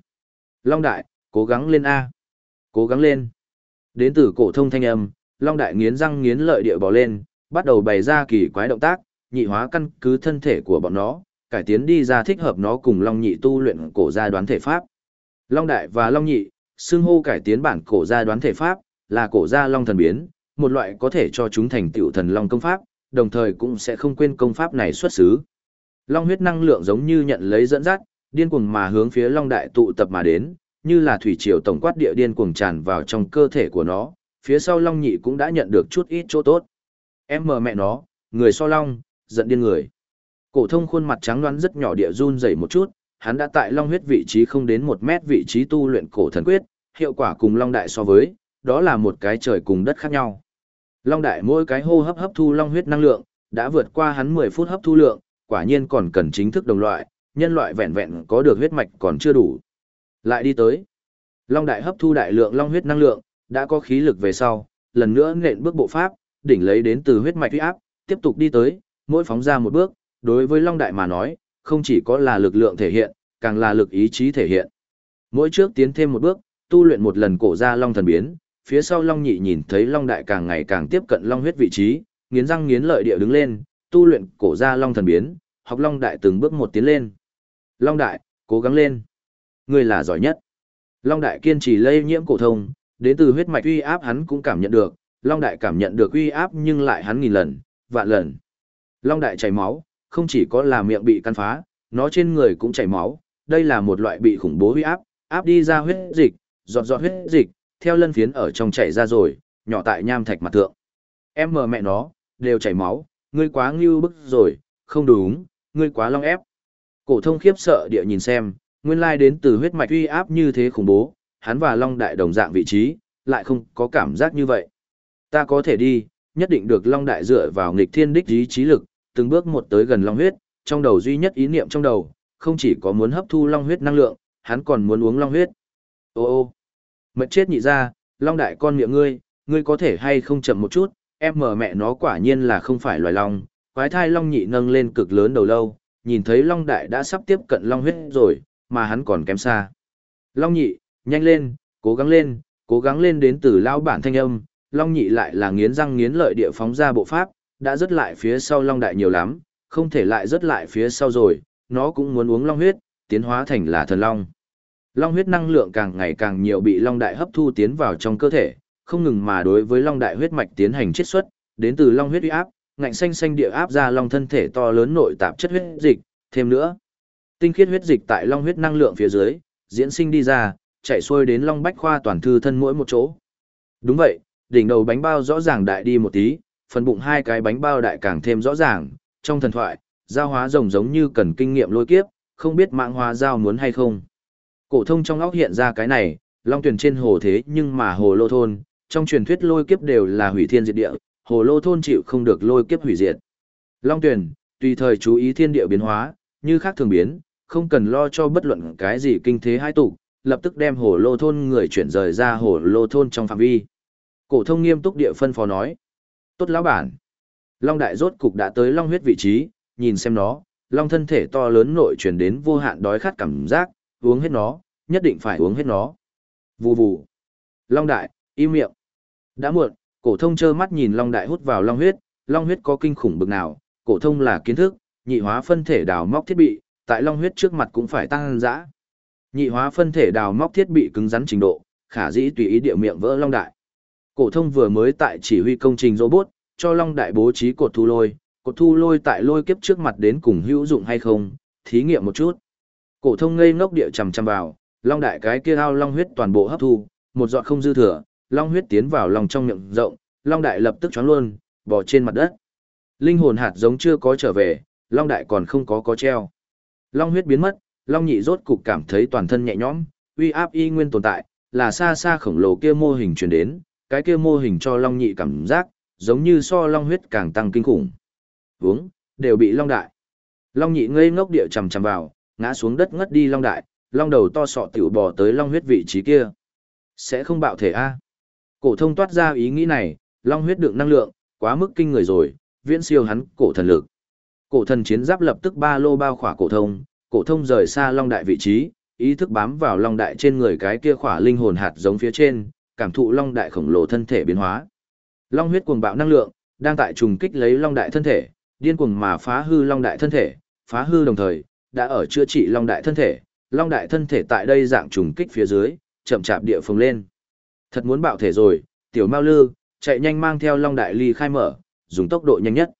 Long đại, cố gắng lên a. Cố gắng lên. Đến từ cổ thông thanh âm, Long đại nghiến răng nghiến lợi địa bò lên, bắt đầu bày ra kỳ quái động tác, nhị hóa căn cứ thân thể của bọn nó, cải tiến đi ra thích hợp nó cùng Long nhị tu luyện cổ gia đoán thể pháp. Long đại và Long nhị, xưng hô cải tiến bản cổ gia đoán thể pháp, là cổ gia Long thần biến, một loại có thể cho chúng thành tựu thần Long công pháp, đồng thời cũng sẽ không quên công pháp này xuất xứ. Long huyết năng lượng giống như nhận lấy dẫn dắt, điên cuồng mà hướng phía Long đại tụ tập mà đến, như là thủy triều tổng quát địa điên cuồng tràn vào trong cơ thể của nó, phía sau Long nhị cũng đã nhận được chút ít chỗ tốt. Em mờ mẹ nó, người so Long, giận điên người. Cổ thông khuôn mặt trắng nõn rất nhỏ địa run rẩy một chút, hắn đã tại long huyết vị trí không đến một mét vị trí tu luyện cổ thần quyết, hiệu quả cùng long đại so với, đó là một cái trời cùng đất khác nhau. Long đại mỗi cái hô hấp hấp thu long huyết năng lượng, đã vượt qua hắn 10 phút hấp thu lượng, quả nhiên còn cần chính thức đồng loại, nhân loại vẹn vẹn có được huyết mạch còn chưa đủ. Lại đi tới. Long đại hấp thu đại lượng long huyết năng lượng, đã có khí lực về sau, lần nữa nện bước bộ pháp, đỉnh lấy đến từ huyết mạch uy áp, tiếp tục đi tới, mỗi phóng ra một bước, đối với Long Đại mà nói, không chỉ có là lực lượng thể hiện, càng là lực ý chí thể hiện. Mỗi trước tiến thêm một bước, tu luyện một lần cổ ra Long thần biến, phía sau Long Nhị nhìn thấy Long Đại càng ngày càng tiếp cận Long huyết vị trí, nghiến răng nghiến lợi địa đứng lên, tu luyện cổ ra Long thần biến, học Long Đại từng bước một tiến lên. Long Đại, cố gắng lên. Ngươi là giỏi nhất. Long Đại kiên trì lây nhiễm cổ thông, đến từ huyết mạch uy áp hắn cũng cảm nhận được, Long Đại cảm nhận được uy áp nhưng lại hắn nghìn lần, vạn lần. Long Đại chảy máu, không chỉ có là miệng bị căn phá, nó trên người cũng chảy máu, đây là một loại bị khủng bố huy áp, áp đi ra huyết dịch, giọt giọt huyết dịch, theo lân phiến ở trong chảy ra rồi, nhỏ tại nham thạch mặt thượng. Em mờ mẹ nó, đều chảy máu, ngươi quá ngưu bức rồi, không đúng, ngươi quá long ép. Cổ thông khiếp sợ địa nhìn xem, nguyên lai đến từ huyết mạch uy áp như thế khủng bố, hắn và long đại đồng dạng vị trí, lại không có cảm giác như vậy. Ta có thể đi, nhất định được long đại dựa vào nghịch thiên đích ý chí lực, từng bước một tới gần long huyết, trong đầu duy nhất ý niệm trong đầu, không chỉ có muốn hấp thu long huyết năng lượng, hắn còn muốn uống long huyết. Ô ô, mệt chết nhị ra, long đại con miệng ngươi, ngươi có thể hay không chậm một chút, em mở mẹ nó quả nhiên là không phải loài long, quái thai long nhị nâng lên cực lớn đầu lâu, nhìn thấy long đại đã sắp tiếp cận long huyết rồi, mà hắn còn kém xa. Long nhị, nhanh lên, cố gắng lên, cố gắng lên đến từ lao bản thanh âm, long nhị lại là nghiến răng nghiến lợi địa phóng ra bộ pháp, đã rớt lại phía sau long đại nhiều lắm, không thể lại rớt lại phía sau rồi, nó cũng muốn uống long huyết, tiến hóa thành là thần long. Long huyết năng lượng càng ngày càng nhiều bị long đại hấp thu tiến vào trong cơ thể, không ngừng mà đối với long đại huyết mạch tiến hành chiết xuất, đến từ long huyết uy áp, ngạnh xanh xanh địa áp ra long thân thể to lớn nội tạp chất huyết dịch, thêm nữa, tinh khiết huyết dịch tại long huyết năng lượng phía dưới, diễn sinh đi ra, chạy xuôi đến long bách khoa toàn thư thân mỗi một chỗ. Đúng vậy, đỉnh đầu bánh bao rõ ràng đại đi một tí, phần bụng hai cái bánh bao đại càng thêm rõ ràng, trong thần thoại, giao hóa rồng giống như cần kinh nghiệm lôi kiếp, không biết mạng hóa giao muốn hay không. Cổ thông trong óc hiện ra cái này, long tuyển trên hồ thế nhưng mà hồ lô thôn, trong truyền thuyết lôi kiếp đều là hủy thiên diệt địa, hồ lô thôn chịu không được lôi kiếp hủy diệt. Long tuyển, tùy thời chú ý thiên địa biến hóa, như khác thường biến, không cần lo cho bất luận cái gì kinh thế hai tụ, lập tức đem hồ lô thôn người chuyển rời ra hồ lô thôn trong phạm vi. Cổ thông nghiêm túc địa phân phó nói. Tốt lão bản. Long đại rốt cục đã tới long huyết vị trí, nhìn xem nó, long thân thể to lớn nội truyền đến vô hạn đói khát cảm giác, uống hết nó, nhất định phải uống hết nó. Vù vù. Long đại, im miệng. Đã muộn, cổ thông trơ mắt nhìn long đại hút vào long huyết, long huyết có kinh khủng bực nào, cổ thông là kiến thức, nhị hóa phân thể đào móc thiết bị, tại long huyết trước mặt cũng phải tăng dã. Nhị hóa phân thể đào móc thiết bị cứng rắn trình độ, khả dĩ tùy ý địa miệng vỡ long đại. Cổ thông vừa mới tại chỉ huy công trình robot, cho long đại bố trí cột thu lôi, cột thu lôi tại lôi kiếp trước mặt đến cùng hữu dụng hay không, thí nghiệm một chút. Cổ thông ngây ngốc địa chầm chầm vào, long đại cái kia ao long huyết toàn bộ hấp thu, một giọt không dư thừa, long huyết tiến vào lòng trong miệng rộng, long đại lập tức choáng luôn, bò trên mặt đất. Linh hồn hạt giống chưa có trở về, long đại còn không có có treo. Long huyết biến mất, long nhị rốt cục cảm thấy toàn thân nhẹ nhõm, uy áp y nguyên tồn tại, là xa xa khổng lồ kia mô hình truyền đến, cái kia mô hình cho long nhị cảm giác, giống như so long huyết càng tăng kinh khủng. Vướng, đều bị long đại. Long nhị ngây ngốc địa chầm chầm vào, ngã xuống đất ngất đi long đại, long đầu to sọ tiểu bò tới long huyết vị trí kia. Sẽ không bạo thể a. Cổ thông toát ra ý nghĩ này, long huyết đựng năng lượng, quá mức kinh người rồi, viễn siêu hắn cổ thần lực. Cổ thần chiến giáp lập tức ba lô bao khỏa cổ thông, cổ thông rời xa long đại vị trí, ý thức bám vào long đại trên người cái kia khỏa linh hồn hạt giống phía trên, cảm thụ long đại khổng lồ thân thể biến hóa. Long huyết cuồng bạo năng lượng, đang tại trùng kích lấy long đại thân thể, điên cuồng mà phá hư long đại thân thể, phá hư đồng thời, đã ở chữa trị long đại thân thể, long đại thân thể tại đây dạng trùng kích phía dưới, chậm chạp địa phồng lên. Thật muốn bạo thể rồi, tiểu Mao Lư, chạy nhanh mang theo long đại ly khai mở, dùng tốc độ nhanh nhất.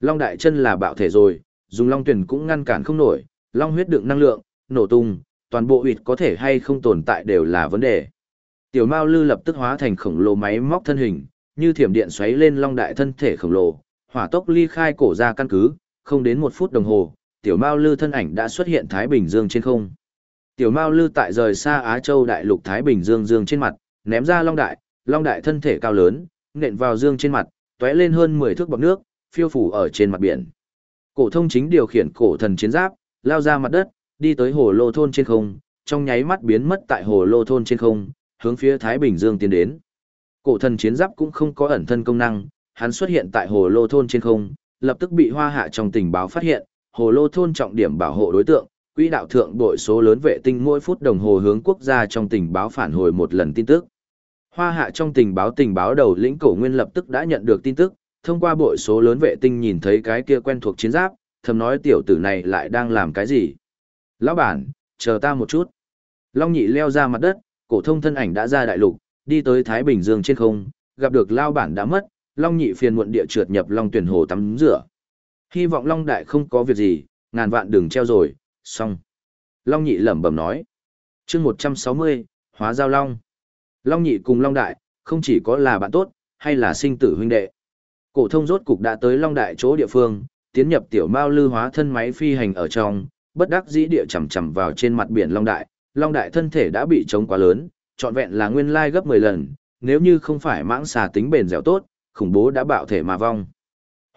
Long đại chân là bạo thể rồi, dùng long tuyển cũng ngăn cản không nổi, long huyết đựng năng lượng, nổ tung, toàn bộ huyệt có thể hay không tồn tại đều là vấn đề. Tiểu Mao Lư lập tức hóa thành khổng lồ máy móc thân hình, như thiểm điện xoáy lên long đại thân thể khổng lồ, hỏa tốc ly khai cổ ra căn cứ, không đến một phút đồng hồ, Tiểu Mao Lư thân ảnh đã xuất hiện Thái Bình Dương trên không. Tiểu Mao Lư tại rời xa Á Châu đại lục Thái Bình Dương dương trên mặt, ném ra long đại, long đại thân thể cao lớn, nện vào dương trên mặt, tóe lên hơn 10 thước bọt nước, phiêu phủ ở trên mặt biển. Cổ thông chính điều khiển cổ thần chiến giáp, lao ra mặt đất, đi tới hồ lô thôn trên không, trong nháy mắt biến mất tại hồ lô thôn trên không, hướng phía Thái Bình Dương tiến đến. Cổ thần chiến giáp cũng không có ẩn thân công năng, hắn xuất hiện tại hồ lô thôn trên không, lập tức bị hoa hạ trong tình báo phát hiện, hồ lô thôn trọng điểm bảo hộ đối tượng, quỹ đạo thượng đội số lớn vệ tinh mỗi phút đồng hồ hướng quốc gia trong tình báo phản hồi một lần tin tức. Hoa hạ trong tình báo tình báo đầu lĩnh cổ nguyên lập tức đã nhận được tin tức, thông qua bội số lớn vệ tinh nhìn thấy cái kia quen thuộc chiến giáp, thầm nói tiểu tử này lại đang làm cái gì. Lão bản, chờ ta một chút. Long nhị leo ra mặt đất, cổ thông thân ảnh đã ra đại lục, đi tới Thái Bình Dương trên không, gặp được Lao bản đã mất, Long nhị phiền muộn địa trượt nhập Long tuyển hồ tắm rửa. Hy vọng Long đại không có việc gì, ngàn vạn đừng treo rồi, xong. Long nhị lẩm bẩm nói. chương 160, hóa giao Long. Long nhị cùng Long đại, không chỉ có là bạn tốt, hay là sinh tử huynh đệ. Cổ thông rốt cục đã tới Long đại chỗ địa phương, tiến nhập tiểu mao lư hóa thân máy phi hành ở trong, bất đắc dĩ địa chầm chậm vào trên mặt biển Long đại, Long đại thân thể đã bị chống quá lớn, trọn vẹn là nguyên lai gấp 10 lần, nếu như không phải mãng xà tính bền dẻo tốt, khủng bố đã bạo thể mà vong.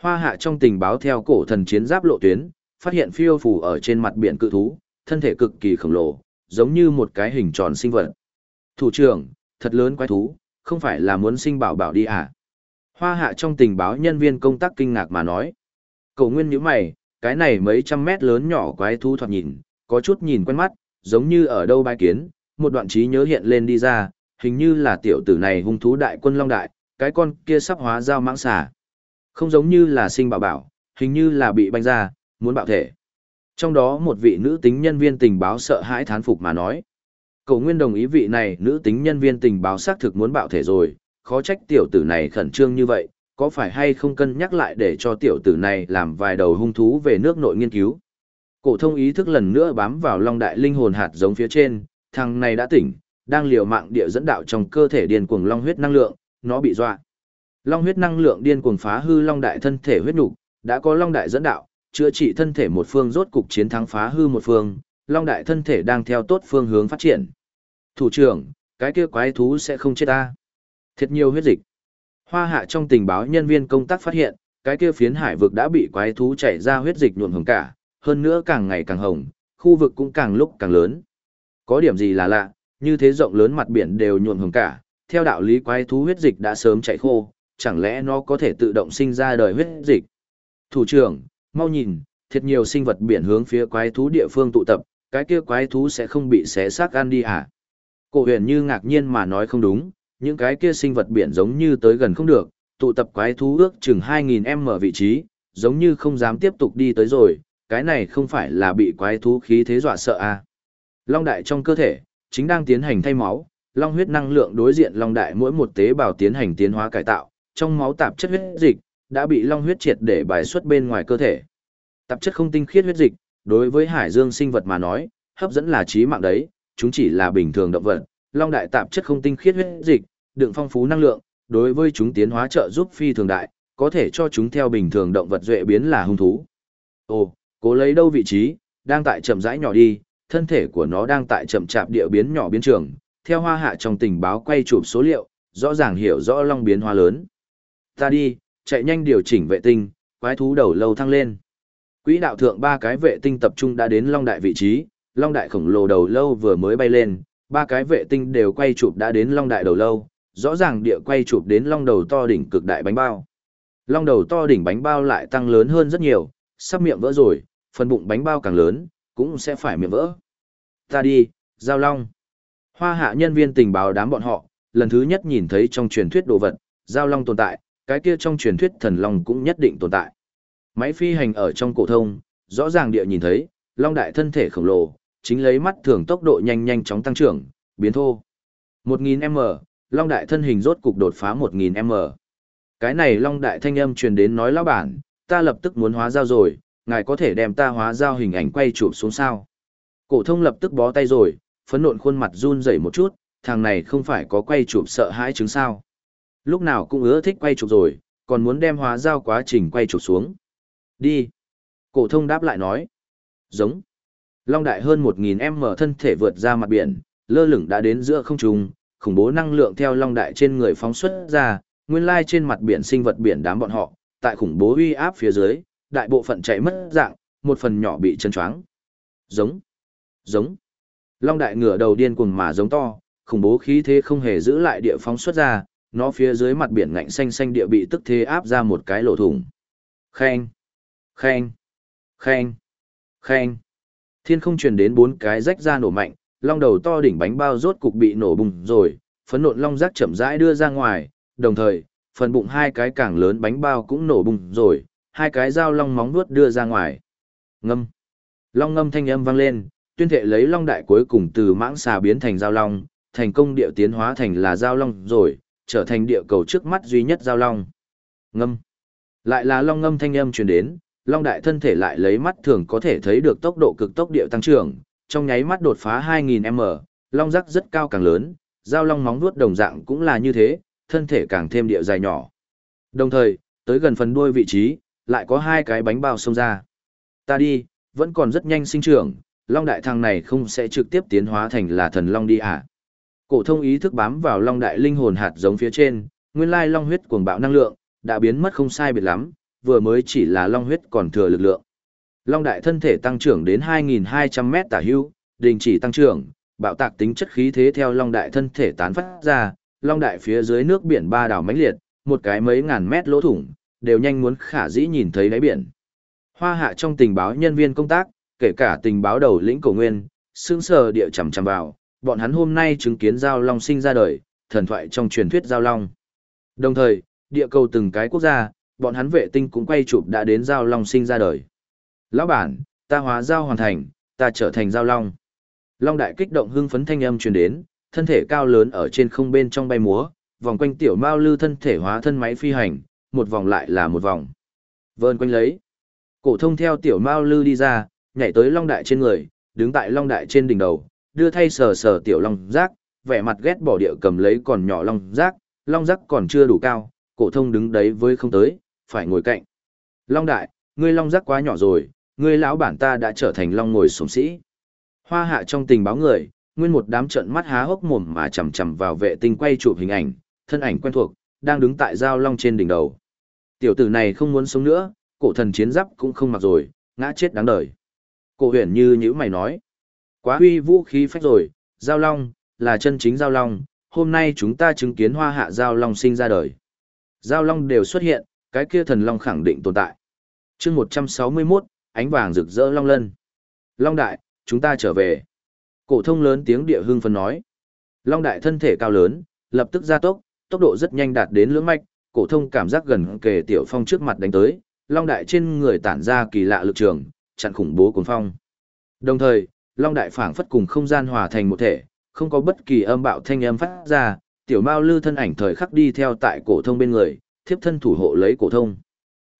Hoa hạ trong tình báo theo cổ thần chiến giáp lộ tuyến, phát hiện phiêu phù ở trên mặt biển cự thú, thân thể cực kỳ khổng lồ, giống như một cái hình tròn sinh vật. Thủ trưởng, thật lớn quái thú, không phải là muốn sinh bảo bảo đi à? Hoa hạ trong tình báo nhân viên công tác kinh ngạc mà nói. Cậu nguyên nhíu mày, cái này mấy trăm mét lớn nhỏ quái thú thoạt nhìn, có chút nhìn quen mắt, giống như ở đâu bái kiến, một đoạn trí nhớ hiện lên đi ra, hình như là tiểu tử này hung thú đại quân long đại, cái con kia sắp hóa giao mãng xà. Không giống như là sinh bảo bảo, hình như là bị banh ra, muốn bạo thể. Trong đó một vị nữ tính nhân viên tình báo sợ hãi thán phục mà nói. Cậu Nguyên đồng ý vị này nữ tính nhân viên tình báo xác thực muốn bạo thể rồi, khó trách tiểu tử này khẩn trương như vậy, có phải hay không cân nhắc lại để cho tiểu tử này làm vài đầu hung thú về nước nội nghiên cứu. Cổ thông ý thức lần nữa bám vào long đại linh hồn hạt giống phía trên, thằng này đã tỉnh, đang liều mạng địa dẫn đạo trong cơ thể điên cuồng long huyết năng lượng, nó bị dọa. Long huyết năng lượng điên cuồng phá hư long đại thân thể huyết nục, đã có long đại dẫn đạo, chữa trị thân thể một phương rốt cục chiến thắng phá hư một phương, long đại thân thể đang theo tốt phương hướng phát triển. Thủ trưởng, cái kia quái thú sẽ không chết ta. Thiệt nhiều huyết dịch. Hoa hạ trong tình báo nhân viên công tác phát hiện, cái kia phiến hải vực đã bị quái thú chảy ra huyết dịch nhuộm hồng cả, hơn nữa càng ngày càng hồng, khu vực cũng càng lúc càng lớn. Có điểm gì là lạ, như thế rộng lớn mặt biển đều nhuộm hồng cả, theo đạo lý quái thú huyết dịch đã sớm chảy khô, chẳng lẽ nó có thể tự động sinh ra đời huyết dịch. Thủ trưởng, mau nhìn, thiệt nhiều sinh vật biển hướng phía quái thú địa phương tụ tập, cái kia quái thú sẽ không bị xé xác ăn đi à? Cổ huyền như ngạc nhiên mà nói không đúng, những cái kia sinh vật biển giống như tới gần không được, tụ tập quái thú ước chừng 2.000m vị trí, giống như không dám tiếp tục đi tới rồi, cái này không phải là bị quái thú khí thế dọa sợ à. Long đại trong cơ thể, chính đang tiến hành thay máu, long huyết năng lượng đối diện long đại mỗi một tế bào tiến hành tiến hóa cải tạo, trong máu tạp chất huyết dịch đã bị long huyết triệt để bài xuất bên ngoài cơ thể. Tạp chất không tinh khiết huyết dịch, đối với hải dương sinh vật mà nói, hấp dẫn là chí mạng đấy, chúng chỉ là bình thường động vật, long đại tạp chất không tinh khiết huyết dịch, đựng phong phú năng lượng, đối với chúng tiến hóa trợ giúp phi thường đại, có thể cho chúng theo bình thường động vật duệ biến là hung thú. Ồ, cố lấy đâu vị trí, đang tại chậm rãi nhỏ đi, thân thể của nó đang tại chậm chạp địa biến nhỏ biến trường, theo hoa hạ trong tình báo quay chụp số liệu, rõ ràng hiểu rõ long biến hoa lớn. Ta đi, chạy nhanh điều chỉnh vệ tinh, quái thú đầu lâu thăng lên. Quỹ đạo thượng ba cái vệ tinh tập trung đã đến long đại vị trí, long đại khổng lồ đầu lâu vừa mới bay lên, ba cái vệ tinh đều quay chụp đã đến long đại đầu lâu, rõ ràng địa quay chụp đến long đầu to đỉnh cực đại bánh bao. Long đầu to đỉnh bánh bao lại tăng lớn hơn rất nhiều, sắp miệng vỡ rồi, phần bụng bánh bao càng lớn, cũng sẽ phải miệng vỡ. Ta đi, giao long. Hoa hạ nhân viên tình báo đám bọn họ, lần thứ nhất nhìn thấy trong truyền thuyết đồ vật, giao long tồn tại, cái kia trong truyền thuyết thần long cũng nhất định tồn tại. Máy phi hành ở trong cổ thông, rõ ràng địa nhìn thấy, long đại thân thể khổng lồ, chính lấy mắt thường tốc độ nhanh nhanh chóng tăng trưởng, biến thô. 1000m, long đại thân hình rốt cục đột phá 1000m. Cái này long đại thanh âm truyền đến nói lão bản, ta lập tức muốn hóa giao rồi, ngài có thể đem ta hóa giao hình ảnh quay chụp xuống sao. Cổ thông lập tức bó tay rồi, phấn nộn khuôn mặt run rẩy một chút, thằng này không phải có quay chụp sợ hãi chứng sao. Lúc nào cũng ưa thích quay chụp rồi, còn muốn đem hóa giao quá trình quay chụp xuống. Đi. Cổ thông đáp lại nói. Giống. Long đại hơn 1000m thân thể vượt ra mặt biển, lơ lửng đã đến giữa không trung, khủng bố năng lượng theo long đại trên người phóng xuất ra, nguyên lai trên mặt biển sinh vật biển đám bọn họ, tại khủng bố uy áp phía dưới, đại bộ phận chạy mất dạng, một phần nhỏ bị chân choáng. Giống. Giống. Long đại ngửa đầu điên cuồng mà giống to, khủng bố khí thế không hề giữ lại địa phóng xuất ra, nó phía dưới mặt biển ngạnh xanh xanh địa bị tức thế áp ra một cái lỗ thủng. Khen. Khen. Khen. Khen. Thiên không truyền đến bốn cái rách ra nổ mạnh, long đầu to đỉnh bánh bao rốt cục bị nổ bùng rồi, phấn nộn long rác chậm rãi đưa ra ngoài, đồng thời, phần bụng hai cái càng lớn bánh bao cũng nổ bùng rồi, hai cái dao long móng vuốt đưa ra ngoài. Ngâm. Long ngâm thanh âm vang lên, tuyên thệ lấy long đại cuối cùng từ mãng xà biến thành dao long, thành công địa tiến hóa thành là dao long rồi, trở thành địa cầu trước mắt duy nhất dao long. Ngâm. Lại là long ngâm thanh âm truyền đến, long đại thân thể lại lấy mắt thường có thể thấy được tốc độ cực tốc địa tăng trưởng, trong nháy mắt đột phá 2000m, long rắc rất cao càng lớn, dao long móng vuốt đồng dạng cũng là như thế, thân thể càng thêm địa dài nhỏ. Đồng thời, tới gần phần đuôi vị trí, lại có hai cái bánh bao xông ra. Ta đi, vẫn còn rất nhanh sinh trưởng, long đại thằng này không sẽ trực tiếp tiến hóa thành là thần long đi à. Cổ thông ý thức bám vào long đại linh hồn hạt giống phía trên, nguyên lai long huyết cuồng bạo năng lượng, đã biến mất không sai biệt lắm, vừa mới chỉ là long huyết còn thừa lực lượng. Long đại thân thể tăng trưởng đến 2.200 mét tả hưu, đình chỉ tăng trưởng, bạo tạc tính chất khí thế theo long đại thân thể tán phát ra, long đại phía dưới nước biển ba đảo mãnh liệt, một cái mấy ngàn mét lỗ thủng, đều nhanh muốn khả dĩ nhìn thấy đáy biển. Hoa hạ trong tình báo nhân viên công tác, kể cả tình báo đầu lĩnh cổ nguyên, sững sờ địa chằm chằm vào, bọn hắn hôm nay chứng kiến giao long sinh ra đời, thần thoại trong truyền thuyết giao long. Đồng thời, địa cầu từng cái quốc gia, bọn hắn vệ tinh cũng quay chụp đã đến giao long sinh ra đời. Lão bản, ta hóa giao hoàn thành, ta trở thành giao long. Long đại kích động hưng phấn thanh âm truyền đến, thân thể cao lớn ở trên không bên trong bay múa, vòng quanh tiểu mao lư thân thể hóa thân máy phi hành, một vòng lại là một vòng. Vơn quanh lấy. Cổ thông theo tiểu mao lư đi ra, nhảy tới long đại trên người, đứng tại long đại trên đỉnh đầu, đưa thay sờ sờ tiểu long giác, vẻ mặt ghét bỏ địa cầm lấy còn nhỏ long giác, long giác còn chưa đủ cao, cổ thông đứng đấy với không tới, phải ngồi cạnh. Long đại, ngươi long giác quá nhỏ rồi, ngươi lão bản ta đã trở thành long ngồi sủng sĩ. Hoa hạ trong tình báo người, nguyên một đám trận mắt há hốc mồm mà chằm chằm vào vệ tinh quay chụp hình ảnh, thân ảnh quen thuộc, đang đứng tại giao long trên đỉnh đầu. Tiểu tử này không muốn sống nữa, cổ thần chiến giáp cũng không mặc rồi, ngã chết đáng đời. Cổ huyền như nhữ mày nói. Quá huy vũ khí phách rồi, giao long, là chân chính giao long, hôm nay chúng ta chứng kiến hoa hạ giao long sinh ra đời. Giao long đều xuất hiện, cái kia thần long khẳng định tồn tại. chương 161, ánh vàng rực rỡ long lân. Long đại, chúng ta trở về. Cổ thông lớn tiếng địa hương phân nói. Long đại thân thể cao lớn, lập tức gia tốc, tốc độ rất nhanh đạt đến lưỡng mạch, cổ thông cảm giác gần kề tiểu phong trước mặt đánh tới, long đại trên người tản ra kỳ lạ lực trường, chặn khủng bố cuồng phong. Đồng thời, long đại phảng phất cùng không gian hòa thành một thể, không có bất kỳ âm bạo thanh âm phát ra, tiểu mao lư thân ảnh thời khắc đi theo tại cổ thông bên người, thiếp thân thủ hộ lấy cổ thông.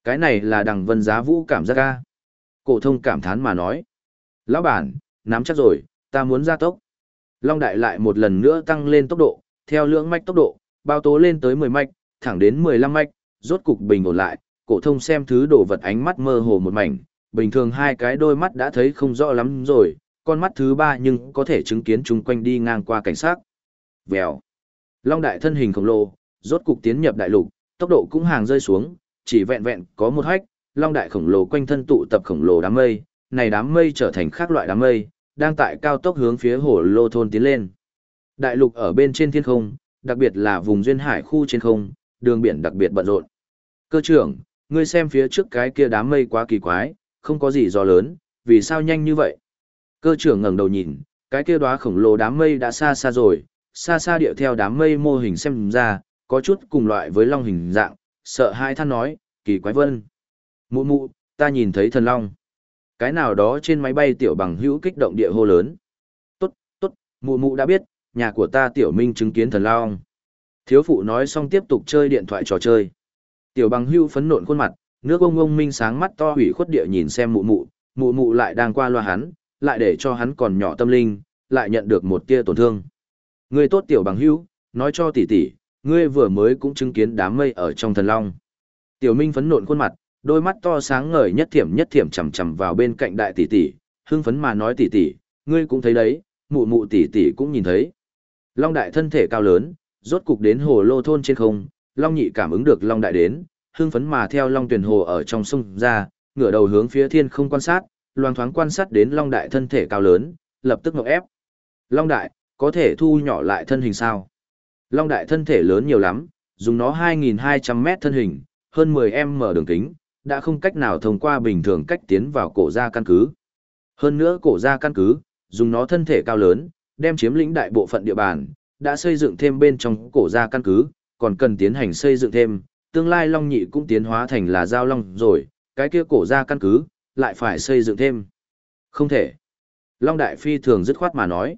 Cái này là đằng vân giá vũ cảm giác a. Cổ thông cảm thán mà nói. Lão bản, nắm chắc rồi, ta muốn gia tốc. Long đại lại một lần nữa tăng lên tốc độ, theo lưỡng mạch tốc độ, bao tố lên tới 10 mạch, thẳng đến 15 mạch, rốt cục bình ổn lại, cổ thông xem thứ đồ vật ánh mắt mơ hồ một mảnh, bình thường hai cái đôi mắt đã thấy không rõ lắm rồi, con mắt thứ ba nhưng có thể chứng kiến chung quanh đi ngang qua cảnh sát. Vèo. Long đại thân hình khổng lồ, rốt cục tiến nhập đại lục, tốc độ cũng hàng rơi xuống, chỉ vẹn vẹn có một hách, long đại khổng lồ quanh thân tụ tập khổng lồ đám mây, này đám mây trở thành khác loại đám mây, đang tại cao tốc hướng phía hồ lô thôn tiến lên. Đại lục ở bên trên thiên không, đặc biệt là vùng duyên hải khu trên không, đường biển đặc biệt bận rộn. Cơ trưởng, ngươi xem phía trước cái kia đám mây quá kỳ quái, không có gì do lớn, vì sao nhanh như vậy? Cơ trưởng ngẩng đầu nhìn, cái kia đóa khổng lồ đám mây đã xa xa rồi, xa xa điệu theo đám mây mô hình xem ra, có chút cùng loại với long hình dạng, sợ hai than nói, kỳ quái vân. Mụ mụ, ta nhìn thấy thần long. Cái nào đó trên máy bay tiểu bằng hữu kích động địa hô lớn. Tốt, tốt, mụ mụ đã biết, nhà của ta tiểu minh chứng kiến thần long. Thiếu phụ nói xong tiếp tục chơi điện thoại trò chơi. Tiểu bằng hưu phấn nộn khuôn mặt, nước ông ông minh sáng mắt to hủy khuất địa nhìn xem mụ mụ, mụ mụ lại đang qua loa hắn, lại để cho hắn còn nhỏ tâm linh, lại nhận được một tia tổn thương. Ngươi tốt tiểu bằng hưu nói cho tỷ tỷ, ngươi vừa mới cũng chứng kiến đám mây ở trong thần long. Tiểu Minh phấn nộn khuôn mặt, đôi mắt to sáng ngời nhất thiểm nhất thiểm chằm chằm vào bên cạnh đại tỷ tỷ, hưng phấn mà nói tỷ tỷ, ngươi cũng thấy đấy, mụ mụ tỷ tỷ cũng nhìn thấy. Long đại thân thể cao lớn, rốt cục đến hồ lô thôn trên không, Long nhị cảm ứng được Long đại đến, hưng phấn mà theo Long tuyền hồ ở trong sông ra, ngửa đầu hướng phía thiên không quan sát, loang thoáng quan sát đến Long đại thân thể cao lớn, lập tức ngọc ép. Long đại, có thể thu nhỏ lại thân hình sao? Long đại thân thể lớn nhiều lắm, dùng nó 2.200 mét thân hình, hơn 10 m đường kính, đã không cách nào thông qua bình thường cách tiến vào cổ gia căn cứ. Hơn nữa cổ gia căn cứ, dùng nó thân thể cao lớn, đem chiếm lĩnh đại bộ phận địa bàn, đã xây dựng thêm bên trong cổ gia căn cứ, còn cần tiến hành xây dựng thêm, tương lai Long Nhị cũng tiến hóa thành là giao long rồi, cái kia cổ gia căn cứ, lại phải xây dựng thêm. Không thể. Long Đại Phi thường dứt khoát mà nói.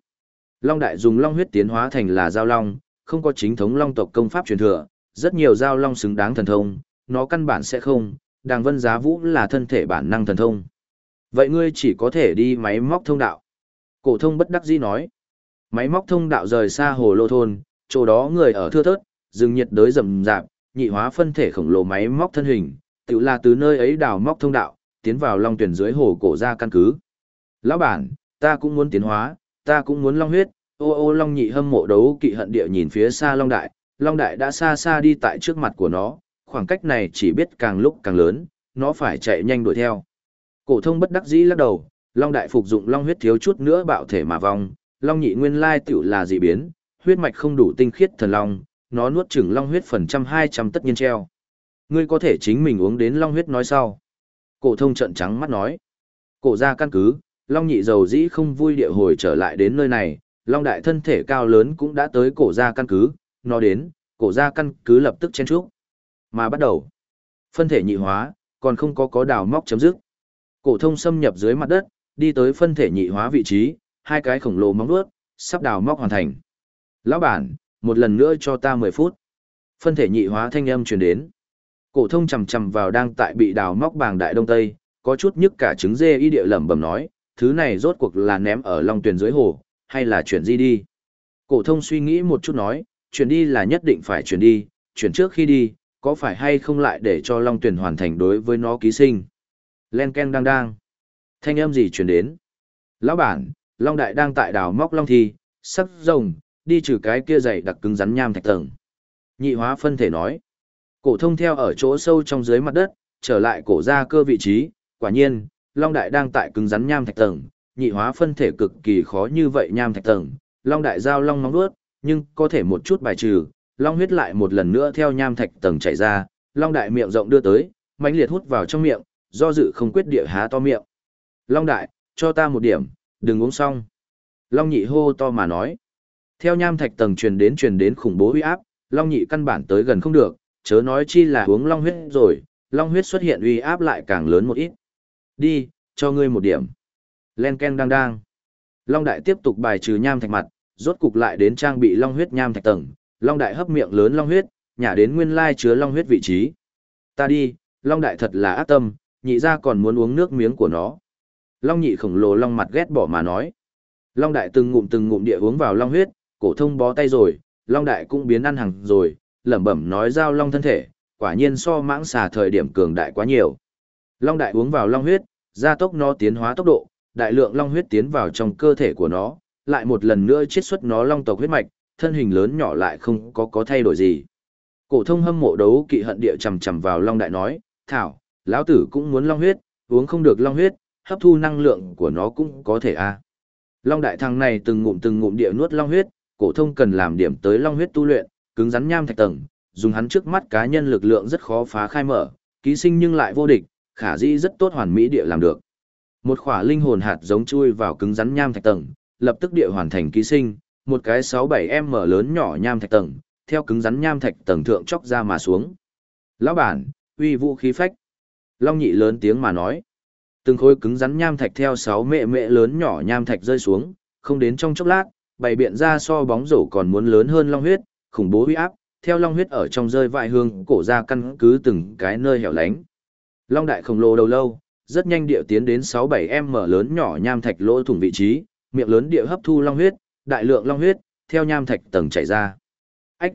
Long Đại dùng long huyết tiến hóa thành là giao long, không có chính thống long tộc công pháp truyền thừa, rất nhiều giao long xứng đáng thần thông, nó căn bản sẽ không, đàng vân giá vũ là thân thể bản năng thần thông. Vậy ngươi chỉ có thể đi máy móc thông đạo. Cổ thông bất đắc dĩ nói. Máy móc thông đạo rời xa hồ lô thôn, chỗ đó người ở thưa thớt, rừng nhiệt đới rậm rạp, nhị hóa phân thể khổng lồ máy móc thân hình, tự là từ nơi ấy đào móc thông đạo, tiến vào long tuyển dưới hồ cổ ra căn cứ. Lão bản, ta cũng muốn tiến hóa, ta cũng muốn long huyết, ô ô long nhị hâm mộ đấu kỵ hận địa nhìn phía xa long đại, long đại đã xa xa đi tại trước mặt của nó, khoảng cách này chỉ biết càng lúc càng lớn, nó phải chạy nhanh đuổi theo. Cổ thông bất đắc dĩ lắc đầu, long đại phục dụng long huyết thiếu chút nữa bạo thể mà vong, long nhị nguyên lai tiểu là dị biến, huyết mạch không đủ tinh khiết thần long, nó nuốt chửng long huyết phần trăm hai trăm tất nhiên treo. Ngươi có thể chính mình uống đến long huyết nói sau. Cổ thông trận trắng mắt nói. Cổ ra căn cứ, long nhị dầu dĩ không vui địa hồi trở lại đến nơi này, long đại thân thể cao lớn cũng đã tới cổ ra căn cứ, nó đến, cổ ra căn cứ lập tức chen trúc. Mà bắt đầu, phân thể nhị hóa, còn không có có đào móc chấm dứt. Cổ thông xâm nhập dưới mặt đất, đi tới phân thể nhị hóa vị trí, hai cái khổng lồ móng vuốt, sắp đào móc hoàn thành. Lão bản, một lần nữa cho ta 10 phút. Phân thể nhị hóa thanh âm truyền đến. Cổ thông chầm chầm vào đang tại bị đào móc bảng đại đông tây, có chút nhức cả trứng dê y địa lẩm bẩm nói, thứ này rốt cuộc là ném ở long tuyển dưới hồ, hay là chuyển di đi. Cổ thông suy nghĩ một chút nói, chuyển đi là nhất định phải chuyển đi, chuyển trước khi đi, có phải hay không lại để cho long tuyển hoàn thành đối với nó ký sinh. Len ken đang đang. Thanh âm gì truyền đến? Lão bản, long đại đang tại đào móc long thi, sắc rồng, đi trừ cái kia dày đặc cứng rắn nham thạch tầng. Nhị hóa phân thể nói. Cổ thông theo ở chỗ sâu trong dưới mặt đất, trở lại cổ ra cơ vị trí, quả nhiên, Long Đại đang tại cứng rắn nham thạch tầng, nhị hóa phân thể cực kỳ khó như vậy nham thạch tầng, Long Đại giao long nóng đuốt, nhưng có thể một chút bài trừ, long huyết lại một lần nữa theo nham thạch tầng chảy ra, Long Đại miệng rộng đưa tới, mãnh liệt hút vào trong miệng, do dự không quyết địa há to miệng. Long Đại, cho ta một điểm, đừng uống xong. Long nhị hô to mà nói. Theo nham thạch tầng truyền đến truyền đến khủng bố uy áp, Long nhị căn bản tới gần không được, chớ nói chi là uống long huyết rồi, long huyết xuất hiện uy áp lại càng lớn một ít. Đi, cho ngươi một điểm. Len ken đang đang. Long đại tiếp tục bài trừ nham thạch mặt, rốt cục lại đến trang bị long huyết nham thạch tầng, long đại hấp miệng lớn long huyết, nhả đến nguyên lai chứa long huyết vị trí. Ta đi, long đại thật là ác tâm, nhị ra còn muốn uống nước miếng của nó. Long nhị khổng lồ long mặt ghét bỏ mà nói. Long đại từng ngụm từng ngụm địa uống vào long huyết, cổ thông bó tay rồi, long đại cũng biến ăn hàng rồi, lẩm bẩm nói giao long thân thể, quả nhiên so mãng xà thời điểm cường đại quá nhiều. Long đại uống vào long huyết, gia tốc nó tiến hóa tốc độ, đại lượng long huyết tiến vào trong cơ thể của nó, lại một lần nữa chiết xuất nó long tộc huyết mạch, thân hình lớn nhỏ lại không có có thay đổi gì. Cổ thông hâm mộ đấu kỵ hận địa chầm chầm vào long đại nói, "Thảo, lão tử cũng muốn long huyết, uống không được long huyết, hấp thu năng lượng của nó cũng có thể a." À. Long đại thằng này từng ngụm từng ngụm địa nuốt long huyết, cổ thông cần làm điểm tới long huyết tu luyện, cứng rắn nham thạch tầng, dùng hắn trước mắt cá nhân lực lượng rất khó phá khai mở, ký sinh nhưng lại vô địch, khả dĩ rất tốt hoàn mỹ địa làm được. Một khỏa linh hồn hạt giống chui vào cứng rắn nham thạch tầng, lập tức địa hoàn thành ký sinh, một cái 6-7m lớn nhỏ nham thạch tầng, theo cứng rắn nham thạch tầng thượng chóc ra mà xuống. Lão bản, uy vũ khí phách. Long nhị lớn tiếng mà nói. Từng khối cứng rắn nham thạch theo sáu mẹ mẹ lớn nhỏ nham thạch rơi xuống, không đến trong chốc lát, bày biện ra so bóng rổ còn muốn lớn hơn long huyết, khủng bố uy áp, theo long huyết ở trong rơi vại hương cổ ra căn cứ từng cái nơi hẻo lánh. Long đại khổng lồ đầu lâu, rất nhanh địa tiến đến 6-7m lớn nhỏ nham thạch lỗ thủng vị trí, miệng lớn địa hấp thu long huyết, đại lượng long huyết, theo nham thạch tầng chảy ra. Ách!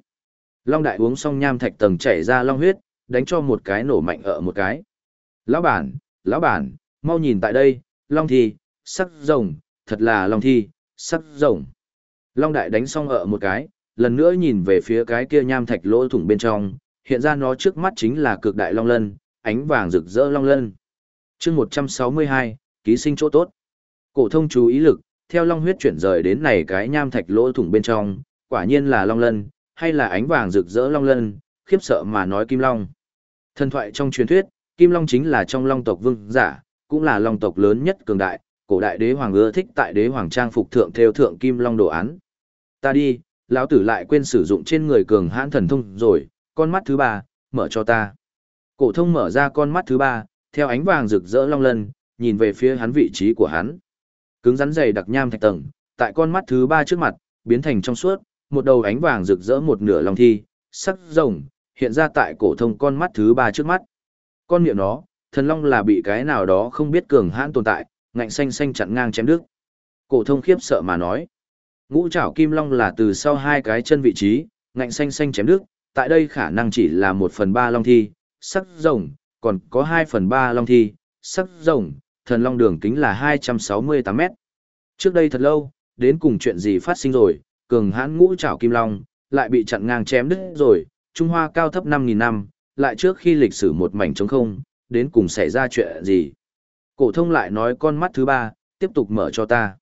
Long đại uống xong nham thạch tầng chảy ra long huyết, đánh cho một cái nổ mạnh ở một cái. Lão bản, lão bản, mau nhìn tại đây, long thi, sắc rồng, thật là long thi, sắc rồng. Long đại đánh xong ở một cái, lần nữa nhìn về phía cái kia nham thạch lỗ thủng bên trong, hiện ra nó trước mắt chính là cực đại long lân, ánh vàng rực rỡ long lân. chương 162, ký sinh chỗ tốt. Cổ thông chú ý lực, theo long huyết chuyển rời đến này cái nham thạch lỗ thủng bên trong, quả nhiên là long lân, hay là ánh vàng rực rỡ long lân, khiếp sợ mà nói kim long. Thần thoại trong truyền thuyết, kim long chính là trong long tộc vương giả, cũng là long tộc lớn nhất cường đại, cổ đại đế hoàng ưa thích tại đế hoàng trang phục thượng theo thượng kim long đồ án. Ta đi, lão tử lại quên sử dụng trên người cường hãn thần thông rồi, con mắt thứ ba, mở cho ta. Cổ thông mở ra con mắt thứ ba, theo ánh vàng rực rỡ long lân, nhìn về phía hắn vị trí của hắn. Cứng rắn dày đặc nham thạch tầng, tại con mắt thứ ba trước mặt, biến thành trong suốt, một đầu ánh vàng rực rỡ một nửa long thi, sắc rồng, hiện ra tại cổ thông con mắt thứ ba trước mắt. Con miệng nó, thần long là bị cái nào đó không biết cường hãn tồn tại, ngạnh xanh xanh chặn ngang chém đứt. Cổ thông khiếp sợ mà nói, Ngũ trảo kim long là từ sau hai cái chân vị trí, ngạnh xanh xanh chém đứt, tại đây khả năng chỉ là một phần ba long thi, sắc rồng, còn có hai phần ba long thi, sắc rồng, thần long đường kính là 268 mét. Trước đây thật lâu, đến cùng chuyện gì phát sinh rồi, cường hãn ngũ trảo kim long, lại bị chặn ngang chém đứt rồi, Trung Hoa cao thấp 5.000 năm, lại trước khi lịch sử một mảnh trống không, đến cùng xảy ra chuyện gì. Cổ thông lại nói con mắt thứ ba, tiếp tục mở cho ta.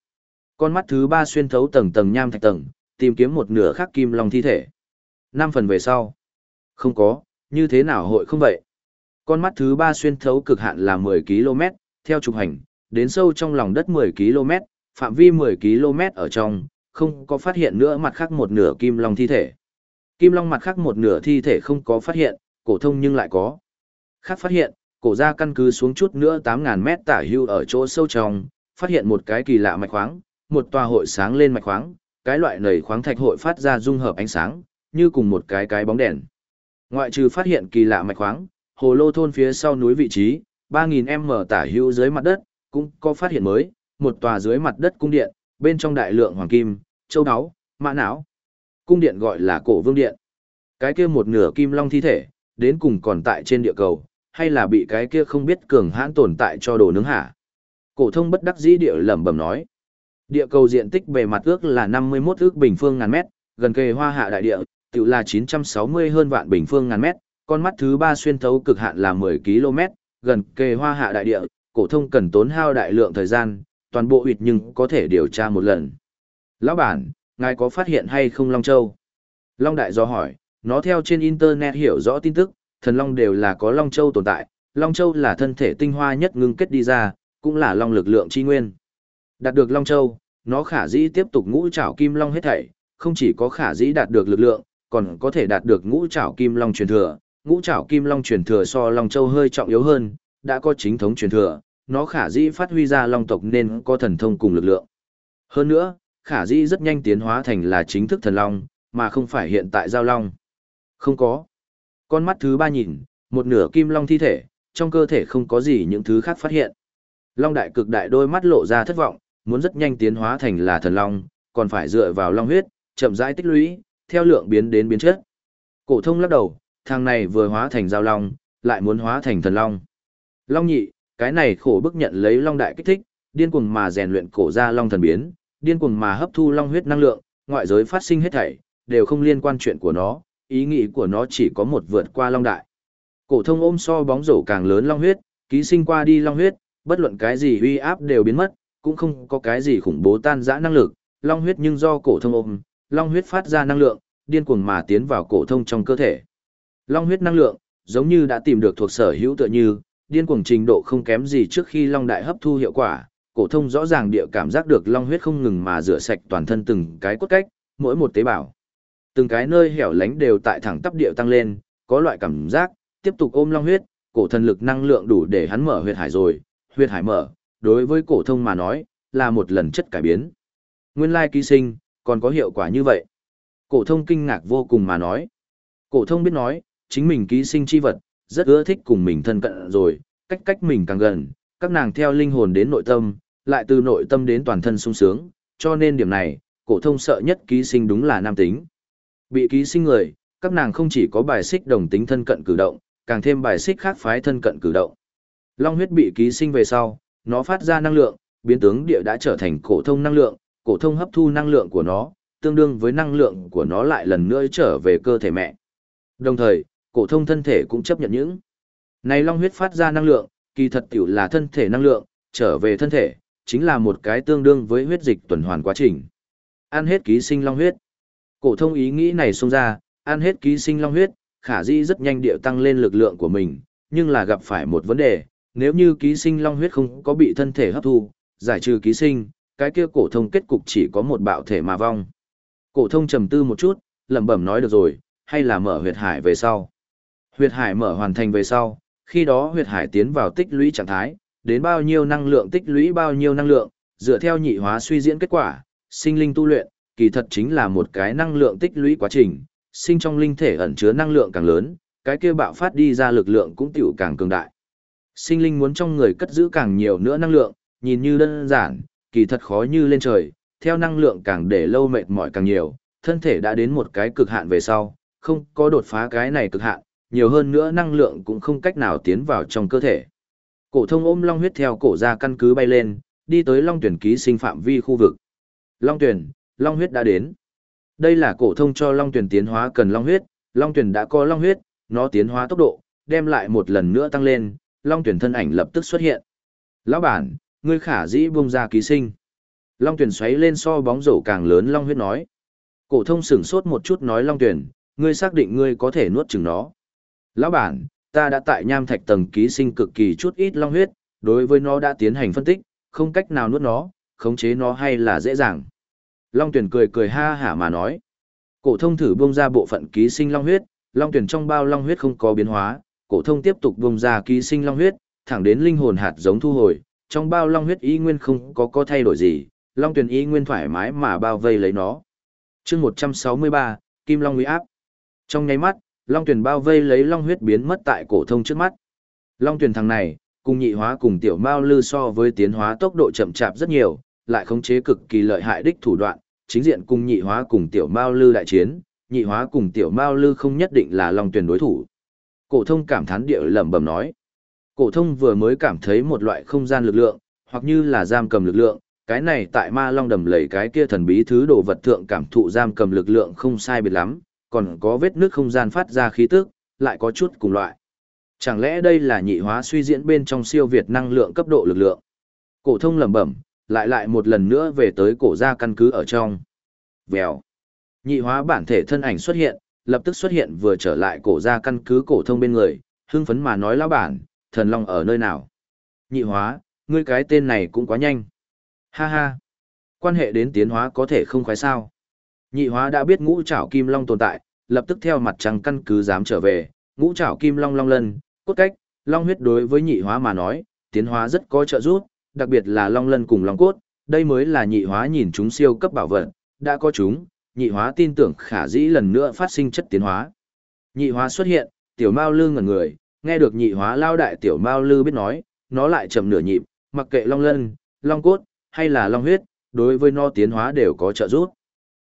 Con mắt thứ ba xuyên thấu tầng tầng nham thạch tầng, tìm kiếm một nửa khắc kim long thi thể. năm phần về sau. Không có, như thế nào hội không vậy? Con mắt thứ ba xuyên thấu cực hạn là 10 km, theo trục hành, đến sâu trong lòng đất 10 km, phạm vi 10 km ở trong, không có phát hiện nữa mặt khác một nửa kim long thi thể. Kim long mặt khác một nửa thi thể không có phát hiện, cổ thông nhưng lại có. Khác phát hiện, cổ ra căn cứ xuống chút nữa 8.000 mét tả hưu ở chỗ sâu trong, phát hiện một cái kỳ lạ mạch khoáng, một tòa hội sáng lên mạch khoáng, cái loại nầy khoáng thạch hội phát ra dung hợp ánh sáng, như cùng một cái cái bóng đèn. Ngoại trừ phát hiện kỳ lạ mạch khoáng, hồ lô thôn phía sau núi vị trí, 3.000m tả hưu dưới mặt đất, cũng có phát hiện mới, một tòa dưới mặt đất cung điện, bên trong đại lượng hoàng kim, châu áo, mã não. Cung điện gọi là cổ vương điện. Cái kia một nửa kim long thi thể, đến cùng còn tại trên địa cầu, hay là bị cái kia không biết cường hãn tồn tại cho đồ nướng hả? Cổ thông bất đắc dĩ địa lẩm bẩm nói. Địa cầu diện tích bề mặt ước là 51 ước bình phương ngàn mét, gần kề hoa hạ đại địa, tự là 960 hơn vạn bình phương ngàn mét, con mắt thứ ba xuyên thấu cực hạn là 10 km, gần kề hoa hạ đại địa, cổ thông cần tốn hao đại lượng thời gian, toàn bộ huyệt nhưng có thể điều tra một lần. Lão bản, ngài có phát hiện hay không Long Châu? Long Đại do hỏi, nó theo trên Internet hiểu rõ tin tức, thần Long đều là có Long Châu tồn tại, Long Châu là thân thể tinh hoa nhất ngưng kết đi ra, cũng là Long lực lượng chi nguyên. Đạt được Long Châu, nó khả dĩ tiếp tục ngũ trảo kim Long hết thảy, không chỉ có khả dĩ đạt được lực lượng, còn có thể đạt được ngũ trảo kim Long truyền thừa. Ngũ trảo kim Long truyền thừa so Long Châu hơi trọng yếu hơn, đã có chính thống truyền thừa, nó khả dĩ phát huy ra Long tộc nên có thần thông cùng lực lượng. Hơn nữa, khả dĩ rất nhanh tiến hóa thành là chính thức thần Long, mà không phải hiện tại giao Long. Không có. Con mắt thứ ba nhìn, một nửa kim Long thi thể, trong cơ thể không có gì những thứ khác phát hiện. Long đại cực đại đôi mắt lộ ra thất vọng, muốn rất nhanh tiến hóa thành là thần long, còn phải dựa vào long huyết, chậm rãi tích lũy, theo lượng biến đến biến chất. Cổ thông lắc đầu, thằng này vừa hóa thành giao long, lại muốn hóa thành thần long. Long nhị, cái này khổ bức nhận lấy long đại kích thích, điên cuồng mà rèn luyện cổ ra long thần biến, điên cuồng mà hấp thu long huyết năng lượng, ngoại giới phát sinh hết thảy, đều không liên quan chuyện của nó, ý nghĩ của nó chỉ có một vượt qua long đại. Cổ thông ôm so bóng rổ càng lớn long huyết, ký sinh qua đi long huyết, bất luận cái gì uy áp đều biến mất, cũng không có cái gì khủng bố tan dã năng lực, long huyết nhưng do cổ thông ôm, long huyết phát ra năng lượng, điên cuồng mà tiến vào cổ thông trong cơ thể. Long huyết năng lượng, giống như đã tìm được thuộc sở hữu tựa như, điên cuồng trình độ không kém gì trước khi long đại hấp thu hiệu quả, cổ thông rõ ràng địa cảm giác được long huyết không ngừng mà rửa sạch toàn thân từng cái cốt cách, mỗi một tế bào. Từng cái nơi hẻo lánh đều tại thẳng tắp địa tăng lên, có loại cảm giác, tiếp tục ôm long huyết, cổ thần lực năng lượng đủ để hắn mở huyệt hải rồi, huyệt hải mở, đối với cổ thông mà nói, là một lần chất cải biến. Nguyên lai ký sinh, còn có hiệu quả như vậy. Cổ thông kinh ngạc vô cùng mà nói. Cổ thông biết nói, chính mình ký sinh chi vật, rất ưa thích cùng mình thân cận rồi, cách cách mình càng gần, các nàng theo linh hồn đến nội tâm, lại từ nội tâm đến toàn thân sung sướng, cho nên điểm này, cổ thông sợ nhất ký sinh đúng là nam tính. Bị ký sinh người, các nàng không chỉ có bài xích đồng tính thân cận cử động, càng thêm bài xích khác phái thân cận cử động. Long huyết bị ký sinh về sau, nó phát ra năng lượng, biến tướng địa đã trở thành cổ thông năng lượng, cổ thông hấp thu năng lượng của nó, tương đương với năng lượng của nó lại lần nữa trở về cơ thể mẹ. Đồng thời, cổ thông thân thể cũng chấp nhận những này long huyết phát ra năng lượng, kỳ thật tiểu là thân thể năng lượng, trở về thân thể, chính là một cái tương đương với huyết dịch tuần hoàn quá trình. Ăn hết ký sinh long huyết. Cổ thông ý nghĩ này xông ra, ăn hết ký sinh long huyết, khả dĩ rất nhanh điệu tăng lên lực lượng của mình, nhưng là gặp phải một vấn đề, nếu như ký sinh long huyết không có bị thân thể hấp thu, giải trừ ký sinh, cái kia cổ thông kết cục chỉ có một bạo thể mà vong. Cổ thông trầm tư một chút, lẩm bẩm nói được rồi, hay là mở huyệt hải về sau. Huyệt hải mở hoàn thành về sau, khi đó huyệt hải tiến vào tích lũy trạng thái, đến bao nhiêu năng lượng tích lũy bao nhiêu năng lượng, dựa theo nhị hóa suy diễn kết quả, sinh linh tu luyện, kỳ thật chính là một cái năng lượng tích lũy quá trình, sinh trong linh thể ẩn chứa năng lượng càng lớn, cái kia bạo phát đi ra lực lượng cũng tiểu càng cường đại. Sinh linh muốn trong người cất giữ càng nhiều nữa năng lượng, nhìn như đơn giản, kỳ thật khó như lên trời, theo năng lượng càng để lâu mệt mỏi càng nhiều, thân thể đã đến một cái cực hạn về sau, không có đột phá cái này cực hạn, nhiều hơn nữa năng lượng cũng không cách nào tiến vào trong cơ thể. Cổ thông ôm long huyết theo cổ ra căn cứ bay lên, đi tới long tuyển ký sinh phạm vi khu vực. Long tuyển, long huyết đã đến. Đây là cổ thông cho long tuyển tiến hóa cần long huyết, long tuyển đã có long huyết, nó tiến hóa tốc độ, đem lại một lần nữa tăng lên, long tuyển thân ảnh lập tức xuất hiện. Lão bản, ngươi khả dĩ buông ra ký sinh. Long tuyển xoáy lên so bóng rổ càng lớn long huyết nói. Cổ thông sửng sốt một chút nói long tuyển, ngươi xác định ngươi có thể nuốt chừng nó. Lão bản, ta đã tại nham thạch tầng ký sinh cực kỳ chút ít long huyết, đối với nó đã tiến hành phân tích, không cách nào nuốt nó, khống chế nó hay là dễ dàng. Long tuyển cười cười ha hả mà nói. Cổ thông thử bung ra bộ phận ký sinh long huyết, long tuyển trong bao long huyết không có biến hóa, cổ thông tiếp tục bung ra ký sinh long huyết, thẳng đến linh hồn hạt giống thu hồi, trong bao long huyết y nguyên không có có thay đổi gì, long tuyển y nguyên thoải mái mà bao vây lấy nó. Chương 163, Kim Long uy áp. Trong nháy mắt, long tuyển bao vây lấy long huyết biến mất tại cổ thông trước mắt. Long tuyển thằng này, cùng nhị hóa cùng tiểu mao lư so với tiến hóa tốc độ chậm chạp rất nhiều, lại khống chế cực kỳ lợi hại đích thủ đoạn, chính diện cùng nhị hóa cùng tiểu mao lư đại chiến, nhị hóa cùng tiểu mao lư không nhất định là long tuyển đối thủ. Cổ thông cảm thán địa lẩm bẩm nói. Cổ thông vừa mới cảm thấy một loại không gian lực lượng, hoặc như là giam cầm lực lượng, cái này tại ma long đầm lầy cái kia thần bí thứ đồ vật thượng cảm thụ giam cầm lực lượng không sai biệt lắm, còn có vết nước không gian phát ra khí tức, lại có chút cùng loại. Chẳng lẽ đây là nhị hóa suy diễn bên trong siêu việt năng lượng cấp độ lực lượng? Cổ thông lẩm bẩm, lại lại một lần nữa về tới cổ gia căn cứ ở trong. Vèo. Nhị hóa bản thể thân ảnh xuất hiện, lập tức xuất hiện vừa trở lại cổ gia căn cứ cổ thông bên người, hưng phấn mà nói lão bản, thần long ở nơi nào? Nhị hóa, ngươi cái tên này cũng quá nhanh. Ha ha. Quan hệ đến tiến hóa có thể không khoái sao? Nhị hóa đã biết ngũ trảo kim long tồn tại, lập tức theo mặt trăng căn cứ dám trở về, ngũ trảo kim long long lân, cốt cách, long huyết đối với nhị hóa mà nói, tiến hóa rất có trợ giúp, đặc biệt là long lân cùng long cốt, đây mới là nhị hóa nhìn chúng siêu cấp bảo vật, đã có chúng, nhị hóa tin tưởng khả dĩ lần nữa phát sinh chất tiến hóa. Nhị hóa xuất hiện, tiểu mao lư ngẩn người, nghe được nhị hóa lao đại tiểu mao lư biết nói, nó lại chậm nửa nhịp, mặc kệ long lân, long cốt, hay là long huyết, đối với nó tiến hóa đều có trợ giúp.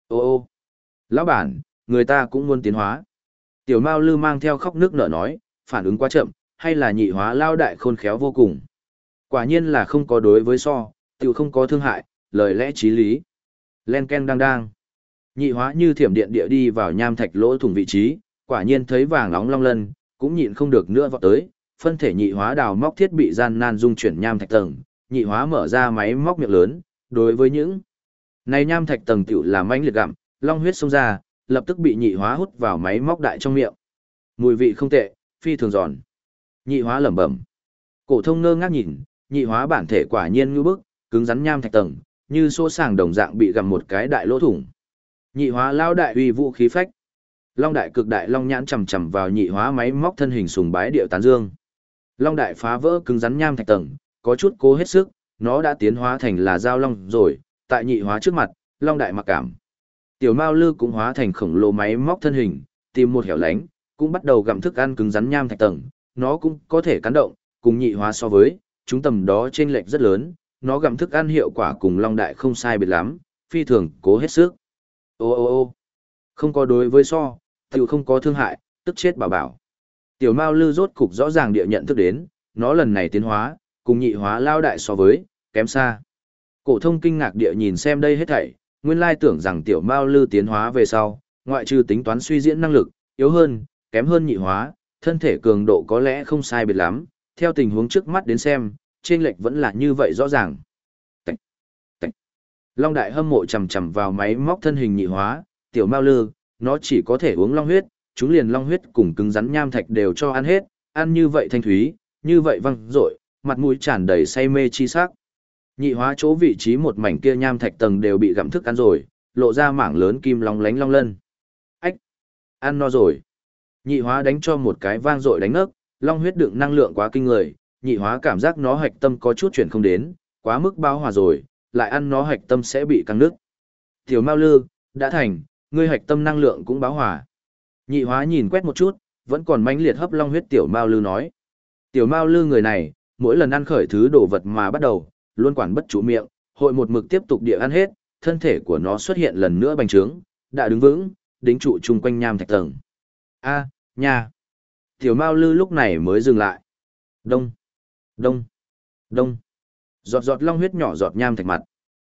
Ô ô, lão bản, người ta cũng muốn tiến hóa. Tiểu mao lư mang theo khóc nước nở nói, phản ứng quá chậm, hay là nhị hóa lao đại khôn khéo vô cùng. Quả nhiên là không có đối với so, tự không có thương hại, lời lẽ trí lý. Len ken đang đang. Nhị hóa như thiểm điện địa đi vào nham thạch lỗ thủng vị trí, quả nhiên thấy vàng nóng long lân, cũng nhịn không được nữa vọt tới, phân thể nhị hóa đào móc thiết bị gian nan dung chuyển nham thạch tầng, nhị hóa mở ra máy móc miệng lớn, đối với những này nham thạch tầng tiểu là mãnh liệt gặm, long huyết xông ra, lập tức bị nhị hóa hút vào máy móc đại trong miệng. Mùi vị không tệ, phi thường giòn. Nhị hóa lẩm bẩm. Cổ thông ngơ ngác nhìn, nhị hóa bản thể quả nhiên như bức, cứng rắn nham thạch tầng, như xô sàng đồng dạng bị gặm một cái đại lỗ thủng. Nhị hóa lao đại uy vũ khí phách. Long đại cực đại long nhãn chầm chầm vào nhị hóa máy móc thân hình sùng bái điệu tán dương. Long đại phá vỡ cứng rắn nham thạch tầng, có chút cố hết sức, nó đã tiến hóa thành là dao long rồi, tại nhị hóa trước mặt, long đại mặc cảm. Tiểu Mao Lư cũng hóa thành khổng lồ máy móc thân hình, tìm một hẻo lánh, cũng bắt đầu gặm thức ăn cứng rắn nham thạch tầng, nó cũng có thể cắn động, cùng nhị hóa so với, chúng tầm đó chênh lệch rất lớn, nó gặm thức ăn hiệu quả cùng long đại không sai biệt lắm, phi thường cố hết sức. Ô ô ô không có đối với so, tiểu không có thương hại, tức chết bảo bảo. Tiểu Mao Lư rốt cục rõ ràng địa nhận thức đến, nó lần này tiến hóa, cùng nhị hóa lao đại so với, kém xa. Cổ thông kinh ngạc địa nhìn xem đây hết thảy, nguyên lai tưởng rằng tiểu Mao Lư tiến hóa về sau, ngoại trừ tính toán suy diễn năng lực, yếu hơn, kém hơn nhị hóa, thân thể cường độ có lẽ không sai biệt lắm, theo tình huống trước mắt đến xem, trên lệch vẫn là như vậy rõ ràng. Tạch, tạch. Long đại hâm mộ chầm chầm vào máy móc thân hình nhị hóa, tiểu Mao Lư, nó chỉ có thể uống long huyết, chúng liền long huyết cùng cứng rắn nham thạch đều cho ăn hết, ăn như vậy thanh thúy, như vậy văng rội, mặt mũi tràn đầy say mê chi sắc. Nhị hóa chỗ vị trí một mảnh kia nham thạch tầng đều bị gặm thức ăn rồi, lộ ra mảng lớn kim long lánh long lân. Ách! Ăn no rồi. Nhị hóa đánh cho một cái vang rội đánh ức long huyết đựng năng lượng quá kinh người, nhị hóa cảm giác nó hạch tâm có chút chuyển không đến, quá mức bao hòa rồi, lại ăn nó hạch tâm sẽ bị căng nước. Tiểu Mao Lư, đã thành, ngươi hạch tâm năng lượng cũng báo hòa. Nhị hóa nhìn quét một chút, vẫn còn mãnh liệt hấp long huyết tiểu Mao Lư nói. Tiểu Mao Lư người này, mỗi lần ăn khởi thứ đồ vật mà bắt đầu, luôn quản bất chủ miệng, hội một mực tiếp tục địa ăn hết, thân thể của nó xuất hiện lần nữa bành trướng, đã đứng vững, đính trụ chung quanh nham thạch tầng. A, nha. Tiểu Mao Lư lúc này mới dừng lại. Đông, đông, đông. Giọt giọt long huyết nhỏ giọt nham thạch mặt.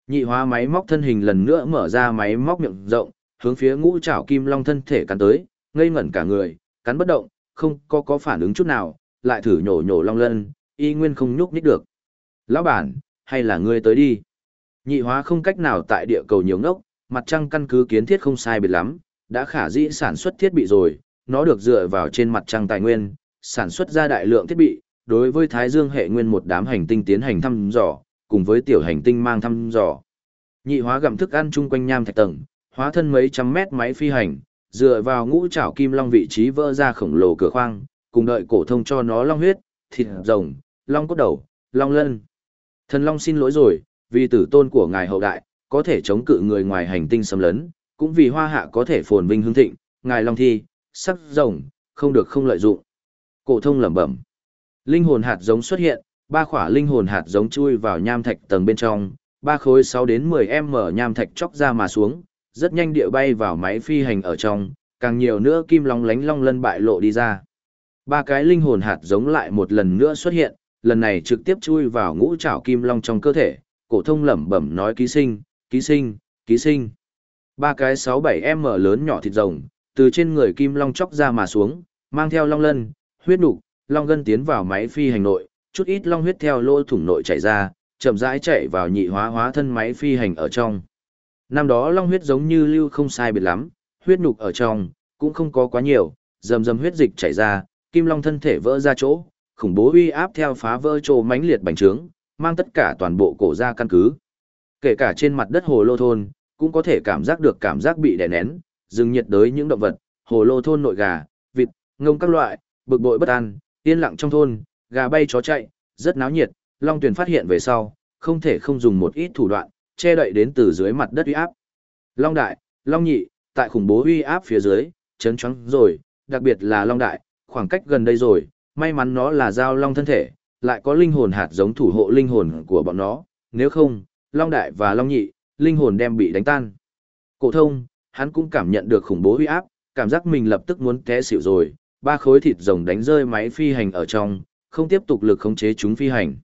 Nhị hóa máy móc thân hình lần nữa mở ra máy móc miệng rộng, hướng phía ngũ trảo kim long thân thể cắn tới, ngây ngẩn cả người, cắn bất động, không có có phản ứng chút nào, lại thử nhổ nhổ long lân, y nguyên không nhúc nhích được. Lão bản, hay là ngươi tới đi. Nhị hóa không cách nào tại địa cầu nhiều ngốc, mặt trăng căn cứ kiến thiết không sai biệt lắm, đã khả dĩ sản xuất thiết bị rồi, nó được dựa vào trên mặt trăng tài nguyên, sản xuất ra đại lượng thiết bị, đối với Thái Dương hệ nguyên một đám hành tinh tiến hành thăm dò, cùng với tiểu hành tinh mang thăm dò. Nhị hóa gặm thức ăn chung quanh nham thạch tầng, hóa thân mấy trăm mét máy phi hành, dựa vào ngũ trảo kim long vị trí vỡ ra khổng lồ cửa khoang, cùng đợi cổ thông cho nó long huyết, thịt rồng, long cốt đầu, long lân. Thần long xin lỗi rồi, vì tử tôn của ngài hậu đại, có thể chống cự người ngoài hành tinh xâm lấn, cũng vì hoa hạ có thể phồn vinh hưng thịnh, ngài long thi, sắc rồng, không được không lợi dụng. Cổ thông lẩm bẩm. Linh hồn hạt giống xuất hiện, ba khỏa linh hồn hạt giống chui vào nham thạch tầng bên trong, ba khối 6 đến 10 m nham thạch chóc ra mà xuống, rất nhanh địa bay vào máy phi hành ở trong, càng nhiều nữa kim long lánh long lân bại lộ đi ra. Ba cái linh hồn hạt giống lại một lần nữa xuất hiện, lần này trực tiếp chui vào ngũ trảo kim long trong cơ thể, cổ thông lẩm bẩm nói ký sinh, ký sinh, ký sinh. Ba cái 6-7m lớn nhỏ thịt rồng, từ trên người kim long chóc ra mà xuống, mang theo long lân, huyết nục, long gân tiến vào máy phi hành nội, chút ít long huyết theo lỗ thủng nội chảy ra, chậm rãi chạy vào nhị hóa hóa thân máy phi hành ở trong. Năm đó long huyết giống như lưu không sai biệt lắm, huyết nục ở trong, cũng không có quá nhiều, dầm dầm huyết dịch chảy ra, kim long thân thể vỡ ra chỗ, khủng bố uy áp theo phá vỡ chỗ mãnh liệt bành trướng, mang tất cả toàn bộ cổ ra căn cứ. Kể cả trên mặt đất hồ lô thôn, cũng có thể cảm giác được cảm giác bị đè nén, dừng nhiệt đới những động vật, hồ lô thôn nội gà, vịt, ngông các loại, bực bội bất an, yên lặng trong thôn, gà bay chó chạy, rất náo nhiệt, Long Tuyền phát hiện về sau, không thể không dùng một ít thủ đoạn, che đậy đến từ dưới mặt đất uy áp. Long Đại, Long Nhị, tại khủng bố uy áp phía dưới, chấn choáng rồi, đặc biệt là Long Đại, khoảng cách gần đây rồi, may mắn nó là giao long thân thể, lại có linh hồn hạt giống thủ hộ linh hồn của bọn nó, nếu không, Long Đại và Long Nhị, linh hồn đem bị đánh tan. Cổ thông, hắn cũng cảm nhận được khủng bố uy áp, cảm giác mình lập tức muốn té xỉu rồi, ba khối thịt rồng đánh rơi máy phi hành ở trong, không tiếp tục lực khống chế chúng phi hành.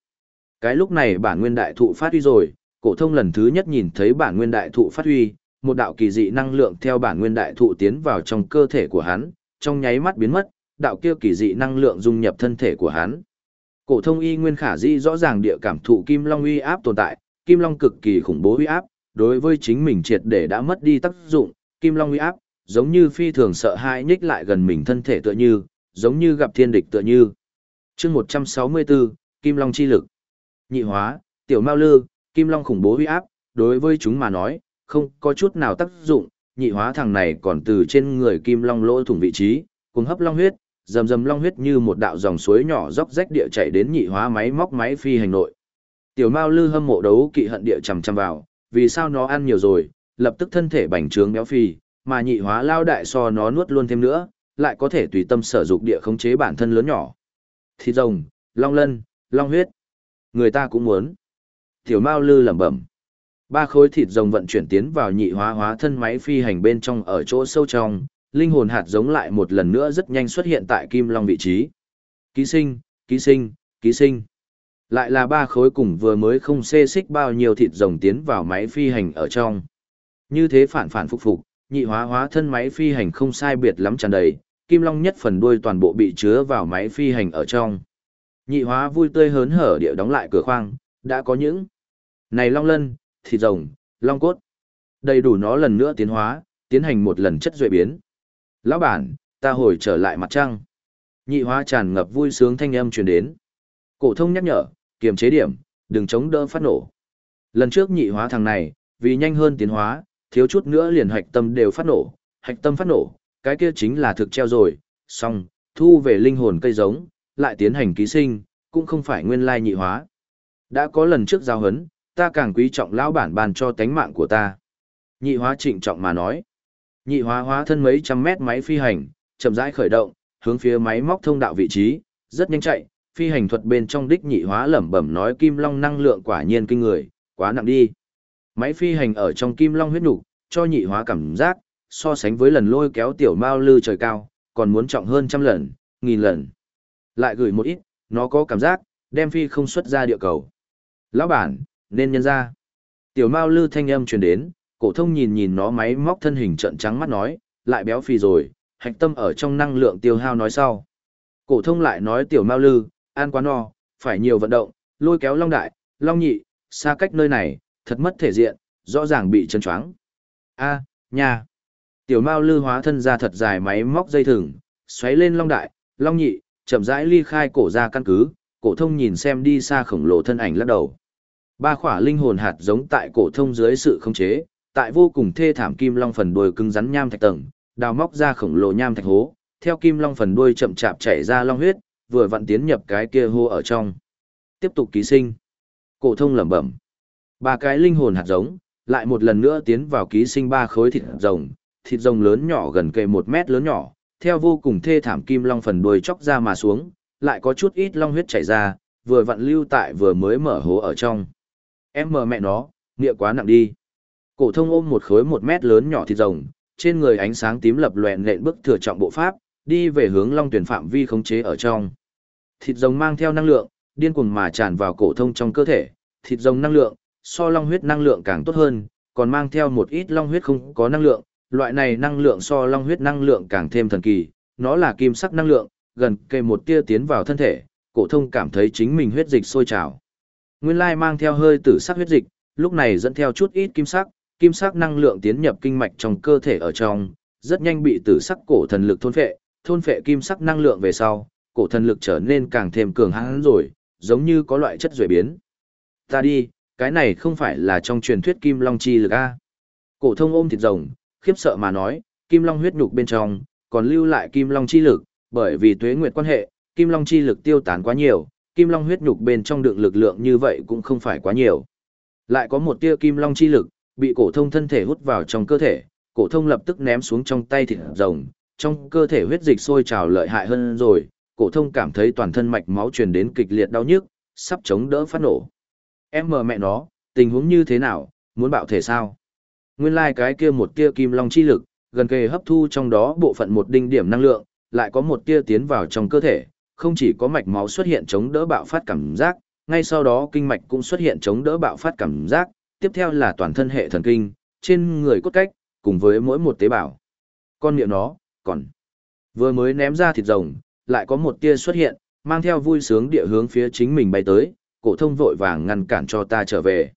Cái lúc này bản nguyên đại thụ phát huy rồi, cổ thông lần thứ nhất nhìn thấy bản nguyên đại thụ phát huy, một đạo kỳ dị năng lượng theo bản nguyên đại thụ tiến vào trong cơ thể của hắn, trong nháy mắt biến mất, đạo kia kỳ dị năng lượng dung nhập thân thể của hắn. Cổ thông y nguyên khả di rõ ràng địa cảm thụ kim long uy áp tồn tại, kim long cực kỳ khủng bố uy áp, đối với chính mình triệt để đã mất đi tác dụng, kim long uy áp, giống như phi thường sợ hãi nhích lại gần mình thân thể tựa như, giống như gặp thiên địch tựa như. Chương 164, Kim Long chi lực. Nhị hóa, tiểu mao lư, Kim Long khủng bố uy áp, đối với chúng mà nói, không có chút nào tác dụng, nhị hóa thằng này còn từ trên người Kim Long lỗ thủng vị trí, cùng hấp long huyết, dầm dầm long huyết như một đạo dòng suối nhỏ róc rách địa chảy đến nhị hóa máy móc máy phi hành nội. Tiểu Mao Lư hâm mộ đấu kỵ hận địa chằm chằm vào, vì sao nó ăn nhiều rồi, lập tức thân thể bành trướng béo phì, mà nhị hóa lao đại so nó nuốt luôn thêm nữa, lại có thể tùy tâm sở dục địa khống chế bản thân lớn nhỏ. Thịt rồng, long lân, long huyết. Người ta cũng muốn. Tiểu Mao Lư lẩm bẩm. Ba khối thịt rồng vận chuyển tiến vào nhị hóa hóa thân máy phi hành bên trong ở chỗ sâu trong, linh hồn hạt giống lại một lần nữa rất nhanh xuất hiện tại kim long vị trí. Ký sinh, ký sinh, ký sinh. Lại là ba khối cùng vừa mới không xê xích bao nhiêu thịt rồng tiến vào máy phi hành ở trong. Như thế phản phản phục phục, nhị hóa hóa thân máy phi hành không sai biệt lắm tràn đầy, kim long nhất phần đuôi toàn bộ bị chứa vào máy phi hành ở trong. Nhị hóa vui tươi hớn hở địa đóng lại cửa khoang, đã có những này long lân, thịt rồng, long cốt. Đầy đủ nó lần nữa tiến hóa, tiến hành một lần chất duệ biến. Lão bản, ta hồi trở lại mặt trăng. Nhị hóa tràn ngập vui sướng thanh âm truyền đến. Cổ thông nhắc nhở, kiềm chế điểm, đừng chống đỡ phát nổ. Lần trước nhị hóa thằng này, vì nhanh hơn tiến hóa, thiếu chút nữa liền hạch tâm đều phát nổ, hạch tâm phát nổ, cái kia chính là thực treo rồi, xong, thu về linh hồn cây giống, lại tiến hành ký sinh, cũng không phải nguyên lai nhị hóa. Đã có lần trước giao hấn, ta càng quý trọng lão bản bàn cho tánh mạng của ta. Nhị hóa trịnh trọng mà nói. Nhị hóa hóa thân mấy trăm mét máy phi hành, chậm rãi khởi động, hướng phía máy móc thông đạo vị trí, rất nhanh chạy, phi hành thuật bên trong đích nhị hóa lẩm bẩm nói kim long năng lượng quả nhiên kinh người, quá nặng đi. Máy phi hành ở trong kim long huyết nhục, cho nhị hóa cảm giác, so sánh với lần lôi kéo tiểu mao lư trời cao, còn muốn trọng hơn trăm lần, nghìn lần. Lại gửi một ít, nó có cảm giác, đem phi không xuất ra địa cầu. Lão bản, nên nhân ra. Tiểu mao lư thanh âm truyền đến, cổ thông nhìn nhìn nó máy móc thân hình trợn trắng mắt nói, lại béo phì rồi, hạch tâm ở trong năng lượng tiêu hao nói sau. Cổ thông lại nói tiểu mao lư, ăn quá no, phải nhiều vận động, lôi kéo long đại, long nhị, xa cách nơi này, thật mất thể diện, rõ ràng bị chân choáng. A, nha. Tiểu Mao lư hóa thân ra thật dài máy móc dây thừng, xoáy lên long đại, long nhị, chậm rãi ly khai cổ ra căn cứ, cổ thông nhìn xem đi xa khổng lồ thân ảnh lắc đầu. Ba khỏa linh hồn hạt giống tại cổ thông dưới sự khống chế, tại vô cùng thê thảm kim long phần đuôi cứng rắn nham thạch tầng, đào móc ra khổng lồ nham thạch hố, theo kim long phần đuôi chậm chạp chảy ra long huyết, vừa vặn tiến nhập cái kia hô ở trong. Tiếp tục ký sinh. Cổ thông lẩm bẩm. Ba cái linh hồn hạt giống, lại một lần nữa tiến vào ký sinh ba khối thịt rồng, thịt rồng lớn nhỏ gần kề một mét lớn nhỏ, theo vô cùng thê thảm kim long phần đuôi chóc ra mà xuống, lại có chút ít long huyết chảy ra, vừa vặn lưu tại vừa mới mở hố ở trong. Em mờ mẹ nó, nghĩa quá nặng đi. Cổ thông ôm một khối một mét lớn nhỏ thịt rồng, trên người ánh sáng tím lập loẹn lện bức thừa trọng bộ pháp, đi về hướng long tuyển phạm vi khống chế ở trong. Thịt rồng mang theo năng lượng, điên cuồng mà tràn vào cổ thông trong cơ thể, thịt rồng năng lượng, so long huyết năng lượng càng tốt hơn, còn mang theo một ít long huyết không có năng lượng, loại này năng lượng so long huyết năng lượng càng thêm thần kỳ, nó là kim sắc năng lượng, gần kề một tia tiến vào thân thể, cổ thông cảm thấy chính mình huyết dịch sôi trào. Nguyên lai mang theo hơi tử sắc huyết dịch, lúc này dẫn theo chút ít kim sắc, kim sắc năng lượng tiến nhập kinh mạch trong cơ thể ở trong, rất nhanh bị tử sắc cổ thần lực thôn phệ, thôn phệ kim sắc năng lượng về sau, cổ thần lực trở nên càng thêm cường hãn rồi, giống như có loại chất duệ biến. Ta đi, cái này không phải là trong truyền thuyết kim long chi lực a? Cổ thông ôm thịt rồng, khiếp sợ mà nói, kim long huyết nhục bên trong, còn lưu lại kim long chi lực, bởi vì tuế nguyệt quan hệ, kim long chi lực tiêu tán quá nhiều, kim long huyết nhục bên trong đựng lực lượng như vậy cũng không phải quá nhiều. Lại có một tia kim long chi lực, bị cổ thông thân thể hút vào trong cơ thể, cổ thông lập tức ném xuống trong tay thịt rồng, trong cơ thể huyết dịch sôi trào lợi hại hơn rồi, cổ thông cảm thấy toàn thân mạch máu truyền đến kịch liệt đau nhức, sắp chống đỡ phát nổ. Em mờ mẹ nó, tình huống như thế nào, muốn bạo thể sao? Nguyên lai like cái kia một tia kim long chi lực, gần kề hấp thu trong đó bộ phận một đinh điểm năng lượng, lại có một tia tiến vào trong cơ thể, không chỉ có mạch máu xuất hiện chống đỡ bạo phát cảm giác, ngay sau đó kinh mạch cũng xuất hiện chống đỡ bạo phát cảm giác, tiếp theo là toàn thân hệ thần kinh, trên người cốt cách, cùng với mỗi một tế bào. Con miệng nó, còn vừa mới ném ra thịt rồng, lại có một tia xuất hiện, mang theo vui sướng địa hướng phía chính mình bay tới, cổ thông vội vàng ngăn cản cho ta trở về.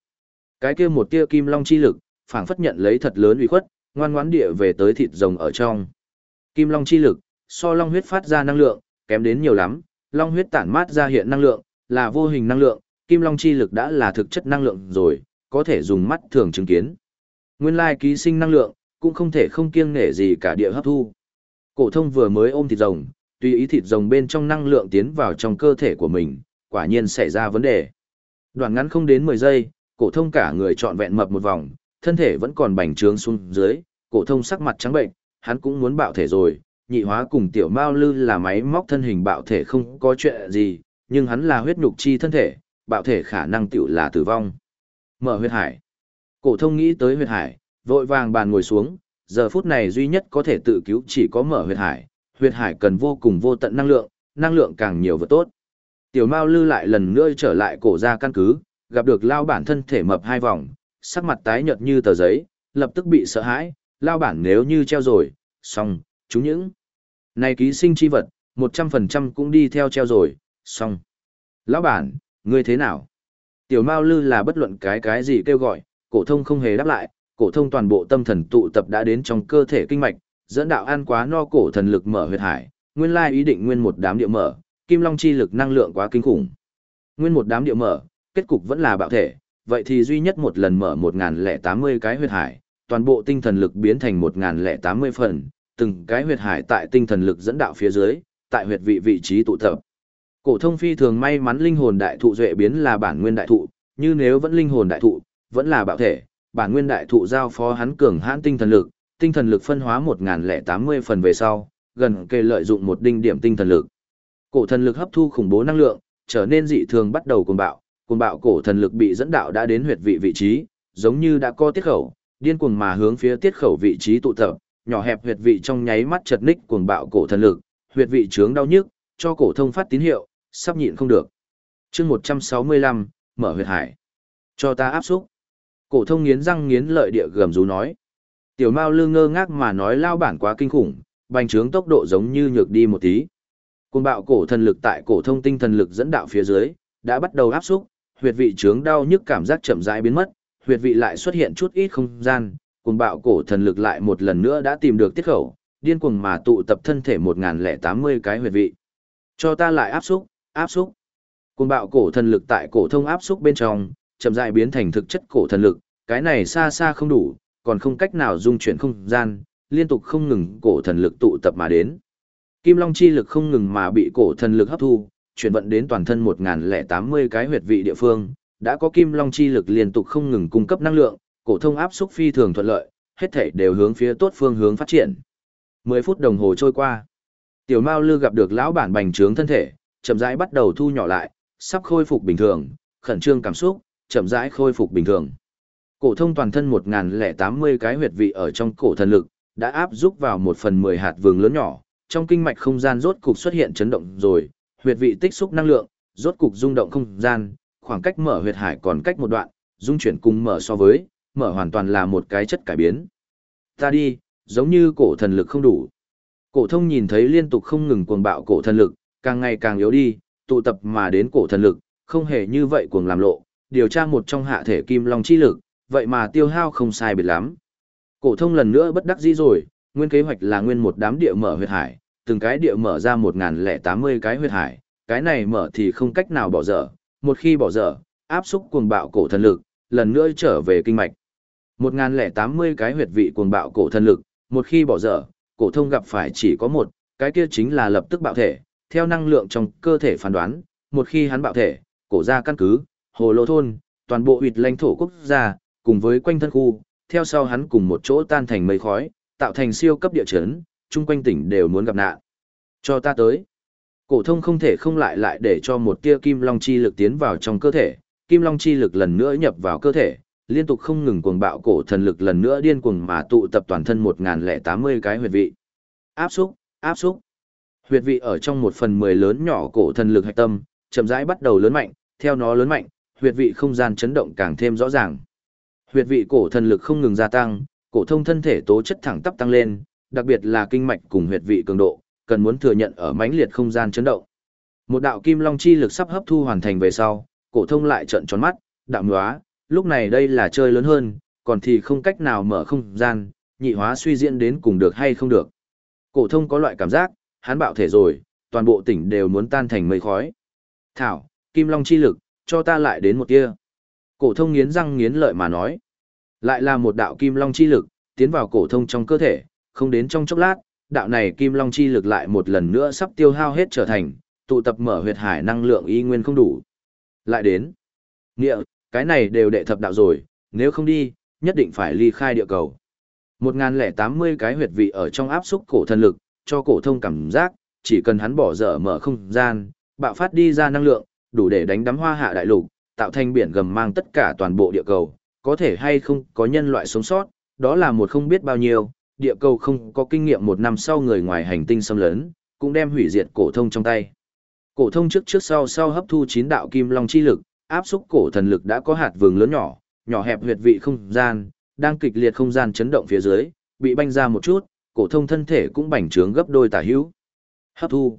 Cái kia một tia kim long chi lực, phảng phất nhận lấy thật lớn uy khuất, ngoan ngoãn địa về tới thịt rồng ở trong. Kim long chi lực, so long huyết phát ra năng lượng, kém đến nhiều lắm, long huyết tản mát ra hiện năng lượng, là vô hình năng lượng, kim long chi lực đã là thực chất năng lượng rồi, có thể dùng mắt thường chứng kiến. Nguyên lai ký sinh năng lượng, cũng không thể không kiêng nể gì cả địa hấp thu. Cổ thông vừa mới ôm thịt rồng, tùy ý thịt rồng bên trong năng lượng tiến vào trong cơ thể của mình, quả nhiên xảy ra vấn đề. Đoạn ngắn không đến 10 giây, cổ thông cả người trọn vẹn mập một vòng, thân thể vẫn còn bành trướng xuống dưới, cổ thông sắc mặt trắng bệnh, hắn cũng muốn bạo thể rồi, nhị hóa cùng tiểu mao lư là máy móc thân hình bạo thể không có chuyện gì, nhưng hắn là huyết nhục chi thân thể, bạo thể khả năng tiểu là tử vong. Mở huyết hải. Cổ thông nghĩ tới huyết hải, vội vàng bàn ngồi xuống, giờ phút này duy nhất có thể tự cứu chỉ có mở huyết hải, Huyệt hải cần vô cùng vô tận năng lượng, năng lượng càng nhiều vừa tốt. Tiểu Mao Lư lại lần nữa trở lại cổ ra căn cứ, gặp được lao bản thân thể mập hai vòng, sắc mặt tái nhợt như tờ giấy, lập tức bị sợ hãi, lao bản nếu như treo rồi, xong, chúng những này ký sinh chi vật, 100% cũng đi theo treo rồi, xong. Lão bản, ngươi thế nào? Tiểu Mao Lư là bất luận cái cái gì kêu gọi, cổ thông không hề đáp lại, cổ thông toàn bộ tâm thần tụ tập đã đến trong cơ thể kinh mạch, dẫn đạo ăn quá no cổ thần lực mở huyệt hải, nguyên lai ý định nguyên một đám địa mở, kim long chi lực năng lượng quá kinh khủng. Nguyên một đám địa mở, kết cục vẫn là bạo thể, vậy thì duy nhất một lần mở 1080 cái huyệt hải, toàn bộ tinh thần lực biến thành 1080 phần, từng cái huyệt hải tại tinh thần lực dẫn đạo phía dưới, tại huyệt vị vị trí tụ tập. Cổ thông phi thường may mắn linh hồn đại thụ duệ biến là bản nguyên đại thụ, như nếu vẫn linh hồn đại thụ, vẫn là bạo thể, bản nguyên đại thụ giao phó hắn cường hãn tinh thần lực, tinh thần lực phân hóa 1080 phần về sau, gần kề lợi dụng một đinh điểm tinh thần lực. Cổ thần lực hấp thu khủng bố năng lượng, trở nên dị thường bắt đầu cuồng bạo, cuồng bạo cổ thần lực bị dẫn đạo đã đến huyệt vị vị trí, giống như đã có tiết khẩu, điên cuồng mà hướng phía tiết khẩu vị trí tụ tập, nhỏ hẹp huyệt vị trong nháy mắt chật ních cuồng bạo cổ thần lực, huyệt vị trướng đau nhức, cho cổ thông phát tín hiệu, sắp nhịn không được. Chương 165, mở huyệt hải. Cho ta áp xúc. Cổ thông nghiến răng nghiến lợi địa gầm rú nói. Tiểu Mao lương ngơ ngác mà nói lao bản quá kinh khủng, bành trướng tốc độ giống như nhược đi một tí. Cuồng bạo cổ thần lực tại cổ thông tinh thần lực dẫn đạo phía dưới, đã bắt đầu áp xúc, huyệt vị trướng đau nhức cảm giác chậm rãi biến mất, huyệt vị lại xuất hiện chút ít không gian, cuồng bạo cổ thần lực lại một lần nữa đã tìm được tiết khẩu, điên cuồng mà tụ tập thân thể 1080 cái huyệt vị. Cho ta lại áp xúc, áp xúc. Cuồng bạo cổ thần lực tại cổ thông áp xúc bên trong, chậm rãi biến thành thực chất cổ thần lực, cái này xa xa không đủ, còn không cách nào dung chuyển không gian, liên tục không ngừng cổ thần lực tụ tập mà đến. Kim Long chi lực không ngừng mà bị cổ thần lực hấp thu, chuyển vận đến toàn thân 1080 cái huyệt vị địa phương, đã có Kim Long chi lực liên tục không ngừng cung cấp năng lượng, cổ thông áp xúc phi thường thuận lợi, hết thảy đều hướng phía tốt phương hướng phát triển. 10 phút đồng hồ trôi qua. Tiểu Mao Lư gặp được lão bản bành trướng thân thể, chậm rãi bắt đầu thu nhỏ lại, sắp khôi phục bình thường, khẩn trương cảm xúc, chậm rãi khôi phục bình thường. Cổ thông toàn thân 1080 cái huyệt vị ở trong cổ thần lực, đã áp giúp vào một phần 10 hạt vừng lớn nhỏ, trong kinh mạch không gian rốt cục xuất hiện chấn động rồi, huyệt vị tích xúc năng lượng, rốt cục rung động không gian, khoảng cách mở huyệt hải còn cách một đoạn, dung chuyển cùng mở so với, mở hoàn toàn là một cái chất cải biến. Ta đi, giống như cổ thần lực không đủ. Cổ thông nhìn thấy liên tục không ngừng cuồng bạo cổ thần lực, càng ngày càng yếu đi, tụ tập mà đến cổ thần lực, không hề như vậy cuồng làm lộ, điều tra một trong hạ thể kim long chi lực, vậy mà tiêu hao không sai biệt lắm. Cổ thông lần nữa bất đắc dĩ rồi, nguyên kế hoạch là nguyên một đám địa mở huyệt hải, từng cái địa mở ra 1080 cái huyệt hải, cái này mở thì không cách nào bỏ dở, một khi bỏ dở, áp xúc cuồng bạo cổ thần lực, lần nữa trở về kinh mạch. 1080 cái huyệt vị cuồng bạo cổ thần lực, một khi bỏ dở, cổ thông gặp phải chỉ có một, cái kia chính là lập tức bạo thể, theo năng lượng trong cơ thể phán đoán, một khi hắn bạo thể, cổ ra căn cứ, hồ lô thôn, toàn bộ huyệt lãnh thổ quốc gia, cùng với quanh thân khu, theo sau hắn cùng một chỗ tan thành mây khói, tạo thành siêu cấp địa chấn, chung quanh tỉnh đều muốn gặp nạn. Cho ta tới. Cổ thông không thể không lại lại để cho một tia kim long chi lực tiến vào trong cơ thể, kim long chi lực lần nữa nhập vào cơ thể, liên tục không ngừng cuồng bạo cổ thần lực lần nữa điên cuồng mà tụ tập toàn thân 1080 cái huyệt vị. Áp xúc, áp xúc. Huyệt vị ở trong một phần mười lớn nhỏ cổ thần lực hạch tâm, chậm rãi bắt đầu lớn mạnh, theo nó lớn mạnh, huyệt vị không gian chấn động càng thêm rõ ràng. Huyệt vị cổ thần lực không ngừng gia tăng, cổ thông thân thể tố chất thẳng tắp tăng lên, đặc biệt là kinh mạch cùng huyệt vị cường độ, cần muốn thừa nhận ở mãnh liệt không gian chấn động. Một đạo kim long chi lực sắp hấp thu hoàn thành về sau, cổ thông lại trợn tròn mắt, đạm ngóa, lúc này đây là chơi lớn hơn, còn thì không cách nào mở không gian, nhị hóa suy diễn đến cùng được hay không được. Cổ thông có loại cảm giác, hắn bạo thể rồi, toàn bộ tỉnh đều muốn tan thành mây khói. Thảo, kim long chi lực, cho ta lại đến một tia. Cổ thông nghiến răng nghiến lợi mà nói. Lại là một đạo kim long chi lực, tiến vào cổ thông trong cơ thể, không đến trong chốc lát, đạo này kim long chi lực lại một lần nữa sắp tiêu hao hết trở thành, tụ tập mở huyệt hải năng lượng y nguyên không đủ. Lại đến. Nghĩa, cái này đều đệ thập đạo rồi, nếu không đi, nhất định phải ly khai địa cầu. 1080 cái huyệt vị ở trong áp xúc cổ thần lực, cho cổ thông cảm giác, chỉ cần hắn bỏ dở mở không gian, bạo phát đi ra năng lượng, đủ để đánh đắm hoa hạ đại lục, tạo thành biển gầm mang tất cả toàn bộ địa cầu, có thể hay không có nhân loại sống sót, đó là một không biết bao nhiêu, địa cầu không có kinh nghiệm một năm sau người ngoài hành tinh xâm lấn, cũng đem hủy diệt cổ thông trong tay. Cổ thông trước trước sau sau hấp thu chín đạo kim long chi lực, áp xúc cổ thần lực đã có hạt vừng lớn nhỏ, nhỏ hẹp huyệt vị không gian, đang kịch liệt không gian chấn động phía dưới, bị banh ra một chút, cổ thông thân thể cũng bành trướng gấp đôi tả hữu. Hấp thu.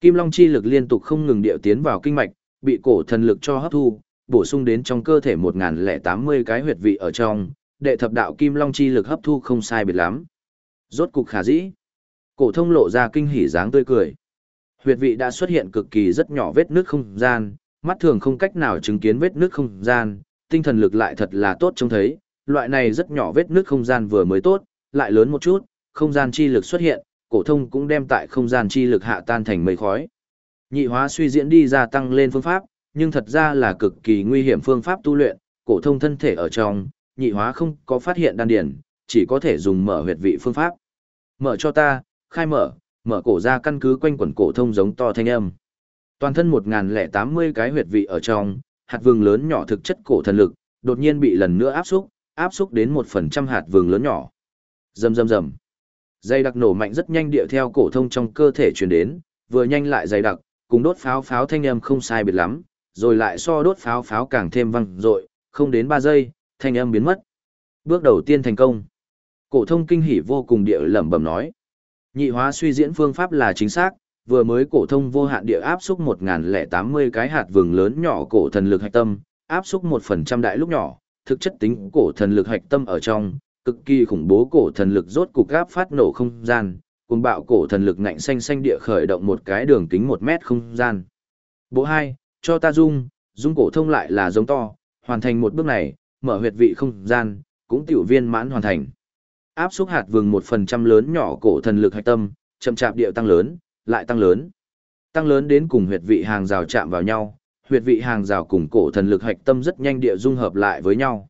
Kim long chi lực liên tục không ngừng điệu tiến vào kinh mạch, bị cổ thần lực cho hấp thu, bổ sung đến trong cơ thể 1080 cái huyệt vị ở trong, đệ thập đạo kim long chi lực hấp thu không sai biệt lắm. Rốt cục khả dĩ. Cổ thông lộ ra kinh hỉ dáng tươi cười. Huyệt vị đã xuất hiện cực kỳ rất nhỏ vết nước không gian, mắt thường không cách nào chứng kiến vết nước không gian, tinh thần lực lại thật là tốt trông thấy, loại này rất nhỏ vết nước không gian vừa mới tốt, lại lớn một chút, không gian chi lực xuất hiện, cổ thông cũng đem tại không gian chi lực hạ tan thành mây khói. Nhị hóa suy diễn đi ra tăng lên phương pháp, nhưng thật ra là cực kỳ nguy hiểm phương pháp tu luyện, cổ thông thân thể ở trong, nhị hóa không có phát hiện đan điền, chỉ có thể dùng mở huyệt vị phương pháp. Mở cho ta, khai mở, mở cổ ra căn cứ quanh quẩn cổ thông giống to thanh âm. Toàn thân 1080 cái huyệt vị ở trong, hạt vừng lớn nhỏ thực chất cổ thần lực, đột nhiên bị lần nữa áp xúc, áp xúc đến 1% hạt vừng lớn nhỏ. Rầm rầm rầm. Dây đặc nổ mạnh rất nhanh điệu theo cổ thông trong cơ thể truyền đến, vừa nhanh lại dày đặc, cùng đốt pháo pháo thanh âm không sai biệt lắm, rồi lại so đốt pháo pháo càng thêm vang rội, không đến 3 giây, thanh âm biến mất. Bước đầu tiên thành công. Cổ thông kinh hỉ vô cùng địa lẩm bẩm nói. Nhị hóa suy diễn phương pháp là chính xác, vừa mới cổ thông vô hạn địa áp xúc 1080 cái hạt vừng lớn nhỏ cổ thần lực hạch tâm, áp xúc 1% đại lúc nhỏ, thực chất tính cổ thần lực hạch tâm ở trong, cực kỳ khủng bố cổ thần lực rốt cục áp phát nổ không gian, cuồng bạo cổ thần lực ngạnh xanh xanh địa khởi động một cái đường kính một mét không gian. Bộ 2, cho ta dung, dung cổ thông lại là giống to, hoàn thành một bước này, mở huyệt vị không gian, cũng tiểu viên mãn hoàn thành. Áp xúc hạt vừng một phần trăm lớn nhỏ cổ thần lực hạch tâm, chậm chạp điệu tăng lớn, lại tăng lớn. Tăng lớn đến cùng huyệt vị hàng rào chạm vào nhau, huyệt vị hàng rào cùng cổ thần lực hạch tâm rất nhanh địa dung hợp lại với nhau.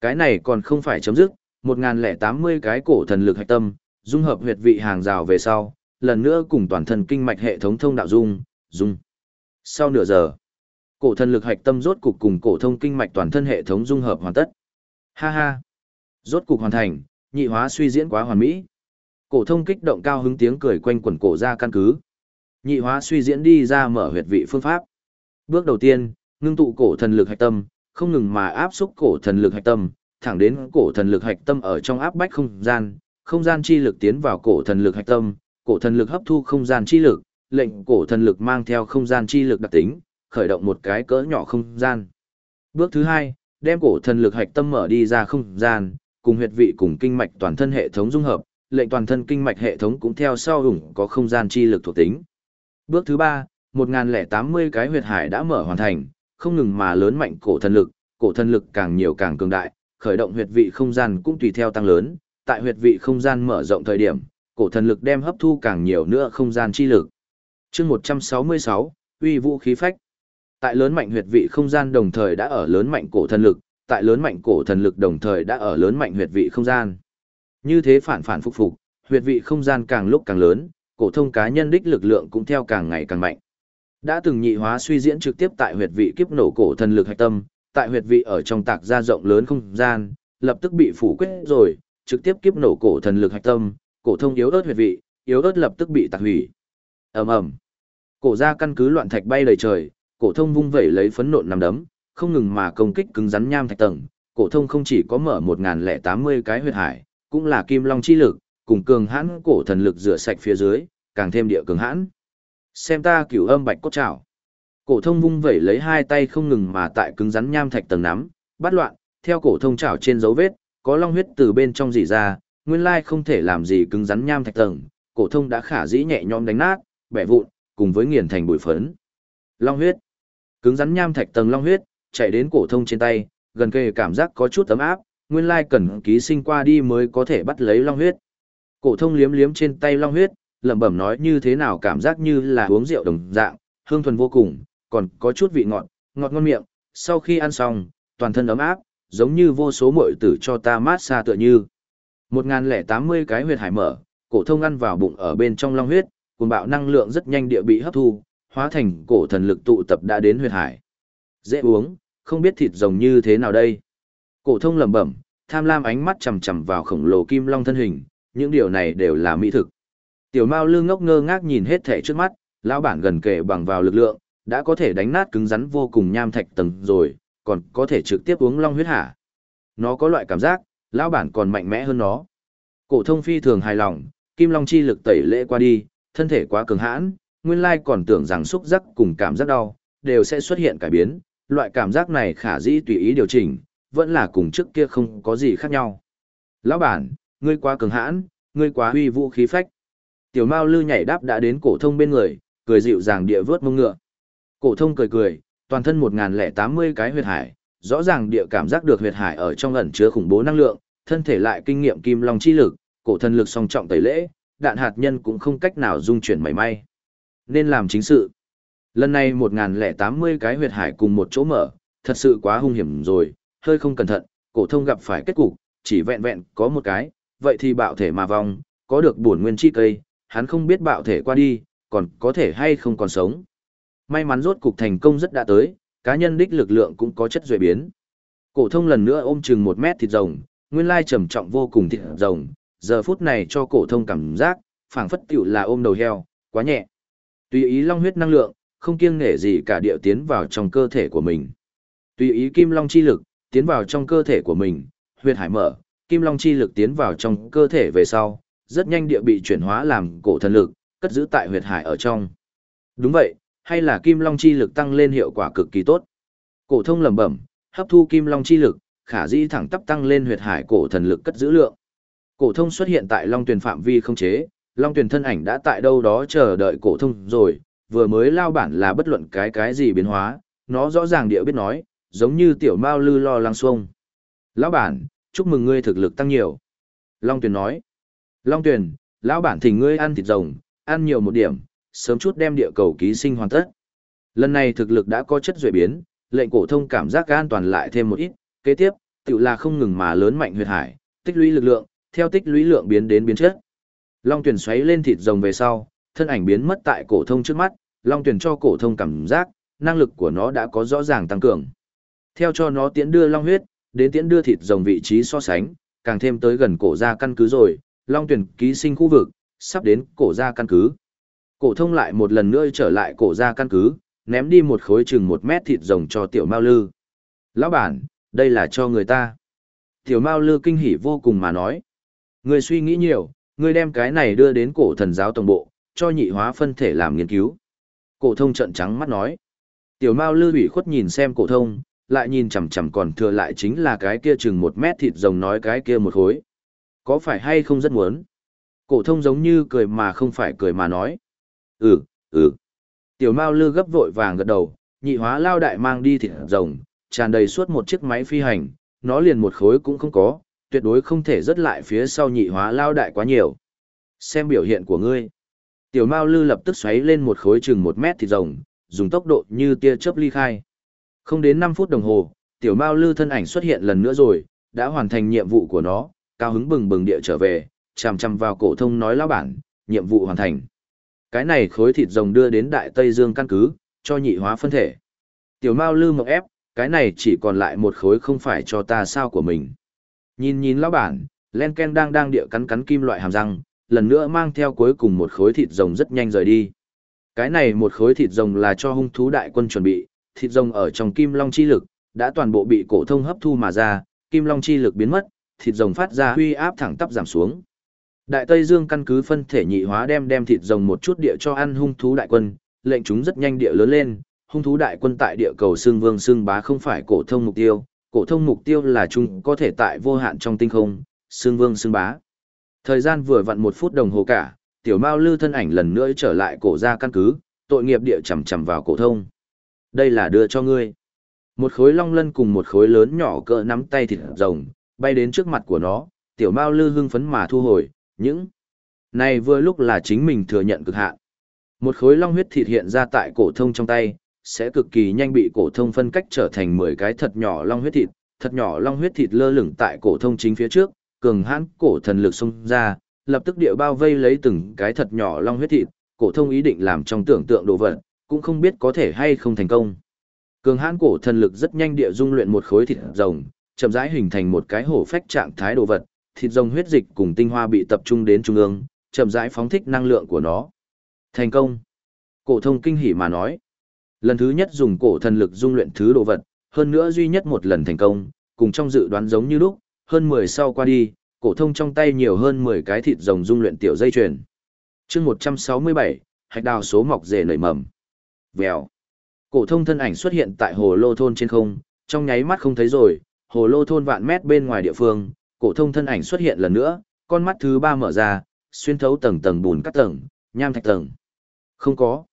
Cái này còn không phải chấm dứt, 1080 cái cổ thần lực hạch tâm, dung hợp huyệt vị hàng rào về sau, lần nữa cùng toàn thân kinh mạch hệ thống thông đạo dung, dung. Sau nửa giờ, cổ thần lực hạch tâm rốt cục cùng cổ thông kinh mạch toàn thân hệ thống dung hợp hoàn tất. Ha ha, rốt cục hoàn thành, nhị hóa suy diễn quá hoàn mỹ. Cổ thông kích động cao hứng tiếng cười quanh quẩn cổ ra căn cứ. Nhị hóa suy diễn đi ra mở huyệt vị phương pháp. Bước đầu tiên, ngưng tụ cổ thần lực hạch tâm, không ngừng mà áp xúc cổ thần lực hạch tâm, thẳng đến cổ thần lực hạch tâm ở trong áp bách không gian, không gian chi lực tiến vào cổ thần lực hạch tâm, cổ thần lực hấp thu không gian chi lực, lệnh cổ thần lực mang theo không gian chi lực đặc tính, khởi động một cái cỡ nhỏ không gian. Bước thứ hai, đem cổ thần lực hạch tâm mở đi ra không gian, cùng huyệt vị cùng kinh mạch toàn thân hệ thống dung hợp, lệnh toàn thân kinh mạch hệ thống cũng theo sau hùng có không gian chi lực thuộc tính. Bước thứ ba, 1080 cái huyệt hải đã mở hoàn thành, không ngừng mà lớn mạnh cổ thần lực, cổ thần lực càng nhiều càng cường đại, khởi động huyệt vị không gian cũng tùy theo tăng lớn, tại huyệt vị không gian mở rộng thời điểm, cổ thần lực đem hấp thu càng nhiều nữa không gian chi lực. Chương 166, uy vũ khí phách. Tại lớn mạnh huyệt vị không gian đồng thời đã ở lớn mạnh cổ thần lực, tại lớn mạnh cổ thần lực đồng thời đã ở lớn mạnh huyệt vị không gian. Như thế phản phản phục phục, huyệt vị không gian càng lúc càng lớn, cổ thông cá nhân đích lực lượng cũng theo càng ngày càng mạnh. Đã từng nhị hóa suy diễn trực tiếp tại huyệt vị kiếp nổ cổ thần lực hạch tâm, tại huyệt vị ở trong tạc ra rộng lớn không gian, lập tức bị phủ quyết rồi, trực tiếp kiếp nổ cổ thần lực hạch tâm, cổ thông yếu ớt huyệt vị, yếu ớt lập tức bị tạc hủy. Ầm ầm. Cổ ra căn cứ loạn thạch bay đầy trời, cổ thông vung vẩy lấy phấn nộn nằm đấm, không ngừng mà công kích cứng rắn nham thạch tầng, cổ thông không chỉ có mở 1080 cái huyệt hải, cũng là kim long chi lực, cùng cường hãn cổ thần lực rửa sạch phía dưới, càng thêm địa cường hãn. Xem ta cửu âm bạch cốt trào Cổ thông vung vẩy lấy hai tay không ngừng mà tại cứng rắn nham thạch tầng nắm, bắt loạn, theo cổ thông trào trên dấu vết, có long huyết từ bên trong rỉ ra, nguyên lai không thể làm gì cứng rắn nham thạch tầng, cổ thông đã khả dĩ nhẹ nhõm đánh nát, bẻ vụn, cùng với nghiền thành bụi phấn. Long huyết. Cứng rắn nham thạch tầng long huyết, chạy đến cổ thông trên tay, gần kề cảm giác có chút ấm áp, nguyên lai cần ký sinh qua đi mới có thể bắt lấy long huyết. Cổ thông liếm liếm trên tay long huyết, lẩm bẩm nói như thế nào cảm giác như là uống rượu đồng dạng, hương thuần vô cùng, còn có chút vị ngọt, ngọt ngon miệng, sau khi ăn xong, toàn thân ấm áp, giống như vô số muội tử cho ta mát xa tựa như. 1080 cái huyệt hải mở, cổ thông ăn vào bụng ở bên trong long huyết, cuồng bạo năng lượng rất nhanh địa bị hấp thu, hóa thành cổ thần lực tụ tập đã đến huyệt hải. Dễ uống, không biết thịt rồng như thế nào đây. Cổ thông lẩm bẩm, tham lam ánh mắt chằm chằm vào khổng lồ kim long thân hình, những điều này đều là mỹ thực. Tiểu Mao lương ngốc ngơ ngác nhìn hết thể trước mắt, lão bản gần kề bằng vào lực lượng, đã có thể đánh nát cứng rắn vô cùng nham thạch tầng rồi, còn có thể trực tiếp uống long huyết hả. Nó có loại cảm giác, lão bản còn mạnh mẽ hơn nó. Cổ thông phi thường hài lòng, kim long chi lực tẩy lễ qua đi, thân thể quá cường hãn, nguyên lai còn tưởng rằng xúc giác cùng cảm giác đau, đều sẽ xuất hiện cải biến, loại cảm giác này khả dĩ tùy ý điều chỉnh, vẫn là cùng trước kia không có gì khác nhau. Lão bản, ngươi quá cường hãn, ngươi quá uy vũ khí phách. Tiểu Mao Lư nhảy đáp đã đến cổ thông bên người, cười dịu dàng địa vớt mông ngựa. Cổ thông cười cười, toàn thân 1080 cái huyệt hải, rõ ràng địa cảm giác được huyệt hải ở trong ẩn chứa khủng bố năng lượng, thân thể lại kinh nghiệm kim long chi lực, cổ thần lực song trọng tẩy lễ, đạn hạt nhân cũng không cách nào dung chuyển mảy may. Nên làm chính sự. Lần này 1080 cái huyệt hải cùng một chỗ mở, thật sự quá hung hiểm rồi, hơi không cẩn thận, cổ thông gặp phải kết cục, chỉ vẹn vẹn có một cái, vậy thì bạo thể mà vong, có được bổn nguyên chi cây, hắn không biết bạo thể qua đi, còn có thể hay không còn sống. May mắn rốt cục thành công rất đã tới, cá nhân đích lực lượng cũng có chất duy biến. Cổ thông lần nữa ôm chừng một mét thịt rồng, nguyên lai trầm trọng vô cùng thịt rồng, giờ phút này cho cổ thông cảm giác, phảng phất tiểu là ôm đầu heo, quá nhẹ. Tùy ý long huyết năng lượng, không kiêng nể gì cả điệu tiến vào trong cơ thể của mình. Tùy ý kim long chi lực, tiến vào trong cơ thể của mình, huyệt hải mở, kim long chi lực tiến vào trong cơ thể về sau, rất nhanh địa bị chuyển hóa làm cổ thần lực, cất giữ tại huyệt hải ở trong. Đúng vậy, hay là kim long chi lực tăng lên hiệu quả cực kỳ tốt. Cổ thông lẩm bẩm, hấp thu kim long chi lực, khả dĩ thẳng tắp tăng lên huyệt hải cổ thần lực cất giữ lượng. Cổ thông xuất hiện tại Long Tuyền phạm vi không chế, Long Tuyền thân ảnh đã tại đâu đó chờ đợi cổ thông rồi, vừa mới lao bản là bất luận cái cái gì biến hóa, nó rõ ràng địa biết nói, giống như tiểu mao lư lo lăng xuông. Lão bản, chúc mừng ngươi thực lực tăng nhiều. Long Tuyền nói. Long Tuyền, lão bản thỉnh ngươi ăn thịt rồng, ăn nhiều một điểm, sớm chút đem địa cầu ký sinh hoàn tất. Lần này thực lực đã có chất duệ biến, lệnh cổ thông cảm giác an toàn lại thêm một ít, kế tiếp, tự là không ngừng mà lớn mạnh huyệt hải, tích lũy lực lượng, theo tích lũy lượng biến đến biến chất. Long tuyển xoáy lên thịt rồng về sau, thân ảnh biến mất tại cổ thông trước mắt, Long tuyển cho cổ thông cảm giác, năng lực của nó đã có rõ ràng tăng cường. Theo cho nó tiến đưa long huyết, đến tiến đưa thịt rồng vị trí so sánh, càng thêm tới gần cổ gia căn cứ rồi, Long tuyển ký sinh khu vực, sắp đến cổ gia căn cứ. Cổ thông lại một lần nữa trở lại cổ gia căn cứ, ném đi một khối chừng một mét thịt rồng cho tiểu Mao Lư. Lão bản, đây là cho người ta. Tiểu Mao Lư kinh hỉ vô cùng mà nói. Ngươi suy nghĩ nhiều, ngươi đem cái này đưa đến cổ thần giáo tổng bộ, cho nhị hóa phân thể làm nghiên cứu. Cổ thông trợn trắng mắt nói. Tiểu Mao Lư ủy khuất nhìn xem cổ thông, lại nhìn chằm chằm còn thừa lại chính là cái kia chừng một mét thịt rồng nói cái kia một khối. Có phải hay không rất muốn? Cổ thông giống như cười mà không phải cười mà nói. Ừ, ừ. Tiểu Mao Lư gấp vội vàng gật đầu, nhị hóa lao đại mang đi thịt rồng, tràn đầy suốt một chiếc máy phi hành, nó liền một khối cũng không có, tuyệt đối không thể rớt lại phía sau nhị hóa lao đại quá nhiều. Xem biểu hiện của ngươi. Tiểu Mao Lư lập tức xoáy lên một khối chừng một mét thịt rồng, dùng tốc độ như tia chớp ly khai. Không đến 5 phút đồng hồ, Tiểu Mao Lư thân ảnh xuất hiện lần nữa rồi, đã hoàn thành nhiệm vụ của nó, cao hứng bừng bừng địa trở về, chằm chằm vào cổ thông nói lão bản, nhiệm vụ hoàn thành. Cái này khối thịt rồng đưa đến Đại Tây Dương căn cứ, cho nhị hóa phân thể. Tiểu Mao lư mộng ép, cái này chỉ còn lại một khối không phải cho ta sao của mình. Nhìn nhìn lão bản, Len Ken đang đang địa cắn cắn kim loại hàm răng, lần nữa mang theo cuối cùng một khối thịt rồng rất nhanh rời đi. Cái này một khối thịt rồng là cho hung thú đại quân chuẩn bị, thịt rồng ở trong kim long chi lực, đã toàn bộ bị cổ thông hấp thu mà ra, kim long chi lực biến mất, thịt rồng phát ra huy áp thẳng tắp giảm xuống. Đại Tây Dương căn cứ phân thể nhị hóa đem đem thịt rồng một chút địa cho ăn hung thú đại quân, lệnh chúng rất nhanh địa lớn lên, hung thú đại quân tại địa cầu xương vương xương bá không phải cổ thông mục tiêu, cổ thông mục tiêu là chúng có thể tại vô hạn trong tinh không, xương vương xương bá. Thời gian vừa vặn một phút đồng hồ cả, tiểu Mao Lư thân ảnh lần nữa trở lại cổ gia căn cứ, tội nghiệp địa chầm chầm vào cổ thông. Đây là đưa cho ngươi. Một khối long lân cùng một khối lớn nhỏ cỡ nắm tay thịt rồng, bay đến trước mặt của nó, tiểu Mao Lư hưng phấn mà thu hồi, những này vừa lúc là chính mình thừa nhận cực hạn. Một khối long huyết thịt hiện ra tại cổ thông trong tay, sẽ cực kỳ nhanh bị cổ thông phân cách trở thành 10 cái thật nhỏ long huyết thịt, thật nhỏ long huyết thịt lơ lửng tại cổ thông chính phía trước, cường hãn cổ thần lực xông ra, lập tức địa bao vây lấy từng cái thật nhỏ long huyết thịt, cổ thông ý định làm trong tưởng tượng đồ vật, cũng không biết có thể hay không thành công. Cường hãn cổ thần lực rất nhanh địa dung luyện một khối thịt rồng, chậm rãi hình thành một cái hổ phách trạng thái đồ vật, thịt rồng huyết dịch cùng tinh hoa bị tập trung đến trung ương, chậm rãi phóng thích năng lượng của nó. Thành công. Cổ thông kinh hỉ mà nói. Lần thứ nhất dùng cổ thần lực dung luyện thứ đồ vật, hơn nữa duy nhất một lần thành công, cùng trong dự đoán giống như lúc, hơn 10 sau qua đi, cổ thông trong tay nhiều hơn 10 cái thịt rồng dung luyện tiểu dây chuyền. Chương 167, hạch đào số mọc rể nảy mầm. Vèo. Cổ thông thân ảnh xuất hiện tại hồ lô thôn trên không, trong nháy mắt không thấy rồi, hồ lô thôn vạn mét bên ngoài địa phương, cổ thông thân ảnh xuất hiện lần nữa, con mắt thứ ba mở ra, xuyên thấu tầng tầng bùn các tầng, nham thạch tầng. Không có.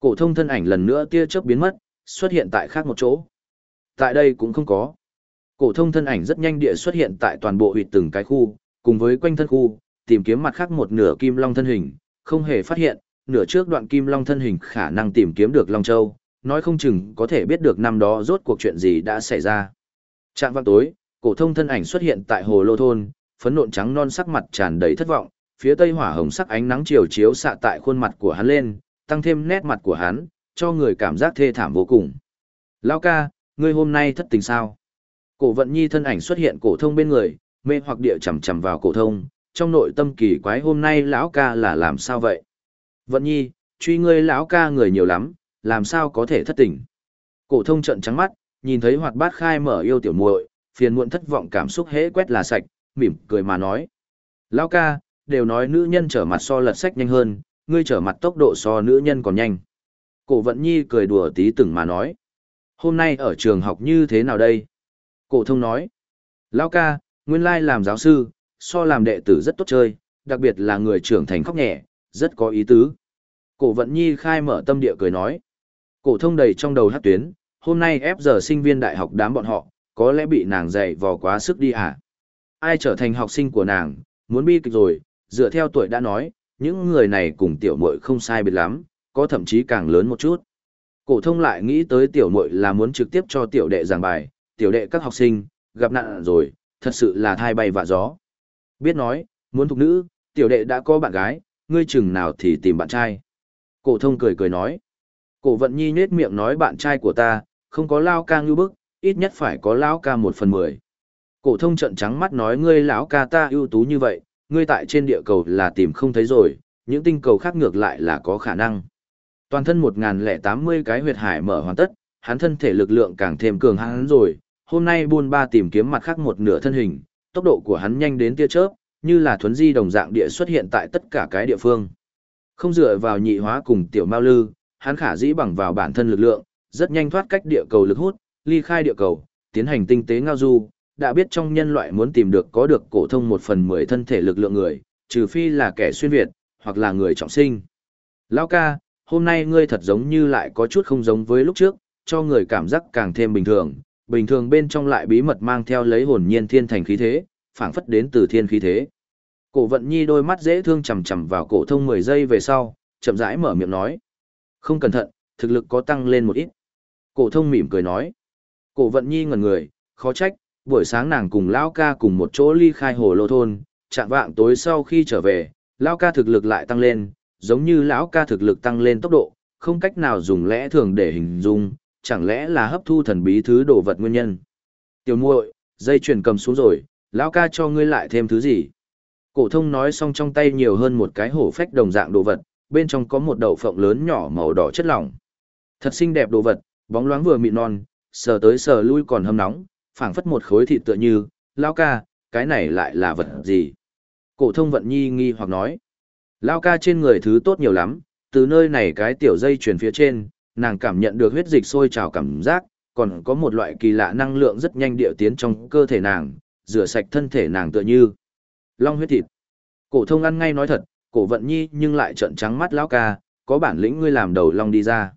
Cổ thông thân ảnh lần nữa tia chớp biến mất, xuất hiện tại khác một chỗ. Tại đây cũng không có. Cổ thông thân ảnh rất nhanh địa xuất hiện tại toàn bộ huyệt từng cái khu, cùng với quanh thân khu, tìm kiếm mặt khác một nửa kim long thân hình, không hề phát hiện, nửa trước đoạn kim long thân hình khả năng tìm kiếm được Long Châu, nói không chừng có thể biết được năm đó rốt cuộc chuyện gì đã xảy ra. Trạng vang tối, cổ thông thân ảnh xuất hiện tại hồ lô thôn, phấn nộn trắng non sắc mặt tràn đầy thất vọng, phía tây hỏa hồng sắc ánh nắng chiều chiếu xạ tại khuôn mặt của hắn lên, tăng thêm nét mặt của hắn, cho người cảm giác thê thảm vô cùng. Lão ca, ngươi hôm nay thất tình sao? Cổ vận nhi thân ảnh xuất hiện cổ thông bên người, mê hoặc địa chầm chầm vào cổ thông, trong nội tâm kỳ quái hôm nay lão ca là làm sao vậy? Vận nhi, truy ngươi lão ca người nhiều lắm, làm sao có thể thất tình? Cổ thông trợn trắng mắt, nhìn thấy hoạt bát khai mở yêu tiểu muội, phiền muộn thất vọng cảm xúc hễ quét là sạch, mỉm cười mà nói. Lão ca, đều nói nữ nhân trở mặt so lật sách nhanh hơn, ngươi trở mặt tốc độ so nữ nhân còn nhanh. Cổ vận nhi cười đùa tí từng mà nói. Hôm nay ở trường học như thế nào đây? Cổ thông nói. Lão ca, nguyên lai làm giáo sư, so làm đệ tử rất tốt chơi, đặc biệt là người trưởng thành khóc nhẹ, rất có ý tứ. Cổ vận nhi khai mở tâm địa cười nói. Cổ thông đầy trong đầu hát tuyến, hôm nay ép giờ sinh viên đại học đám bọn họ, có lẽ bị nàng dạy vò quá sức đi à? Ai trở thành học sinh của nàng, muốn bi kịch rồi, dựa theo tuổi đã nói, những người này cùng tiểu muội không sai biệt lắm, có thậm chí càng lớn một chút. Cổ thông lại nghĩ tới tiểu muội là muốn trực tiếp cho tiểu đệ giảng bài, tiểu đệ các học sinh, gặp nạn rồi, thật sự là thai bay vạ gió. Biết nói, muốn thuộc nữ, tiểu đệ đã có bạn gái, ngươi chừng nào thì tìm bạn trai. Cổ thông cười cười nói. Cổ vận nhi nhết miệng nói bạn trai của ta, không có lao ca như bức, ít nhất phải có lão ca một phần mười. Cổ thông trận trắng mắt nói ngươi lão ca ta ưu tú như vậy, ngươi tại trên địa cầu là tìm không thấy rồi, những tinh cầu khác ngược lại là có khả năng. Toàn thân 1080 cái huyệt hải mở hoàn tất, hắn thân thể lực lượng càng thêm cường hãn rồi, hôm nay buôn ba tìm kiếm mặt khác một nửa thân hình, tốc độ của hắn nhanh đến tia chớp, như là thuấn di đồng dạng địa xuất hiện tại tất cả cái địa phương. Không dựa vào nhị hóa cùng tiểu mao lư, hắn khả dĩ bằng vào bản thân lực lượng, rất nhanh thoát cách địa cầu lực hút, ly khai địa cầu, tiến hành tinh tế ngao du, đã biết trong nhân loại muốn tìm được có được cổ thông một phần mười thân thể lực lượng người, trừ phi là kẻ xuyên việt, hoặc là người trọng sinh. Lão ca, hôm nay ngươi thật giống như lại có chút không giống với lúc trước, cho người cảm giác càng thêm bình thường, bình thường bên trong lại bí mật mang theo lấy hồn nhiên thiên thành khí thế, phảng phất đến từ thiên khí thế. Cổ vận nhi đôi mắt dễ thương chầm chầm vào cổ thông 10 giây về sau, chậm rãi mở miệng nói. Không cẩn thận, thực lực có tăng lên một ít. Cổ thông mỉm cười nói. Cổ vận nhi ngẩn người, khó trách, buổi sáng nàng cùng Lão ca cùng một chỗ ly khai hồ lô thôn, chạm vạng tối sau khi trở về, Lão ca thực lực lại tăng lên, giống như Lão ca thực lực tăng lên tốc độ, không cách nào dùng lẽ thường để hình dung, chẳng lẽ là hấp thu thần bí thứ đồ vật nguyên nhân. Tiểu muội, dây chuyền cầm xuống rồi, Lão ca cho ngươi lại thêm thứ gì? Cổ thông nói xong trong tay nhiều hơn một cái hổ phách đồng dạng đồ vật, bên trong có một đậu phộng lớn nhỏ màu đỏ chất lỏng. Thật xinh đẹp đồ vật, bóng loáng vừa mịn non, sờ tới sờ lui còn hâm nóng, phảng phất một khối thịt tựa như, lao ca, cái này lại là vật gì? Cổ thông vận nhi nghi hoặc nói, lao ca trên người thứ tốt nhiều lắm, từ nơi này cái tiểu dây truyền phía trên, nàng cảm nhận được huyết dịch sôi trào cảm giác, còn có một loại kỳ lạ năng lượng rất nhanh điệu tiến trong cơ thể nàng, rửa sạch thân thể nàng tựa như long huyết thịt. Cổ thông ăn ngay nói thật, cổ vận nhi nhưng lại trợn trắng mắt lão ca, có bản lĩnh ngươi làm đầu long đi ra.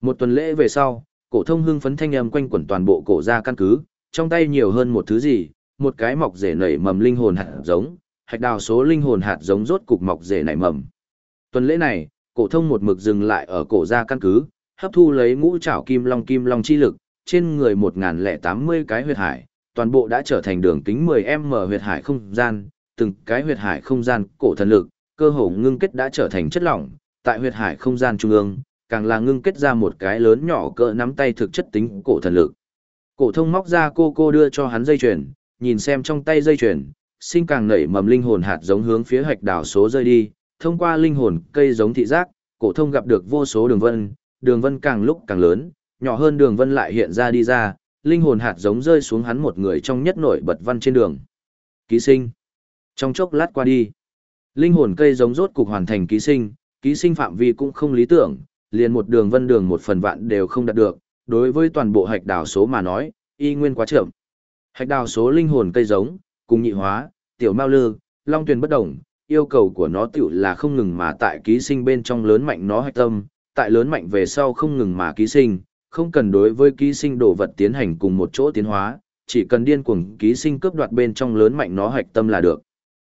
Một tuần lễ về sau, cổ thông hưng phấn thanh âm quanh quẩn toàn bộ cổ gia căn cứ, trong tay nhiều hơn một thứ gì, một cái mọc rể nảy mầm linh hồn hạt giống, hạch đào số linh hồn hạt giống rốt cục mọc rể nảy mầm. Tuần lễ này, cổ thông một mực dừng lại ở cổ gia căn cứ, hấp thu lấy ngũ trảo kim long kim long chi lực, trên người 1080 cái huyệt hải, toàn bộ đã trở thành đường kính 10m huyệt hải không gian, từng cái huyệt hải không gian cổ thần lực, cơ hồ ngưng kết đã trở thành chất lỏng, tại huyệt hải không gian trung ương, càng là ngưng kết ra một cái lớn nhỏ cỡ nắm tay thực chất tính cổ thần lực. Cổ thông móc ra cô cô đưa cho hắn dây chuyền, nhìn xem trong tay dây chuyền, sinh càng nảy mầm linh hồn hạt giống hướng phía hạch đảo số rơi đi, thông qua linh hồn cây giống thị giác, cổ thông gặp được vô số đường vân, đường vân càng lúc càng lớn, nhỏ hơn đường vân lại hiện ra đi ra, linh hồn hạt giống rơi xuống hắn một người trong nhất nổi bật văn trên đường. Ký sinh. Trong chốc lát qua đi, linh hồn cây giống rốt cục hoàn thành ký sinh, ký sinh phạm vi cũng không lý tưởng, liền một đường vân đường một phần vạn đều không đạt được, đối với toàn bộ hạch đào số mà nói, y nguyên quá chậm. Hạch đào số linh hồn cây giống, cùng nhị hóa, tiểu mao lư, long tuyền bất động, yêu cầu của nó tiểu là không ngừng mà tại ký sinh bên trong lớn mạnh nó hạch tâm, tại lớn mạnh về sau không ngừng mà ký sinh, không cần đối với ký sinh đồ vật tiến hành cùng một chỗ tiến hóa, chỉ cần điên cuồng ký sinh cướp đoạt bên trong lớn mạnh nó hạch tâm là được.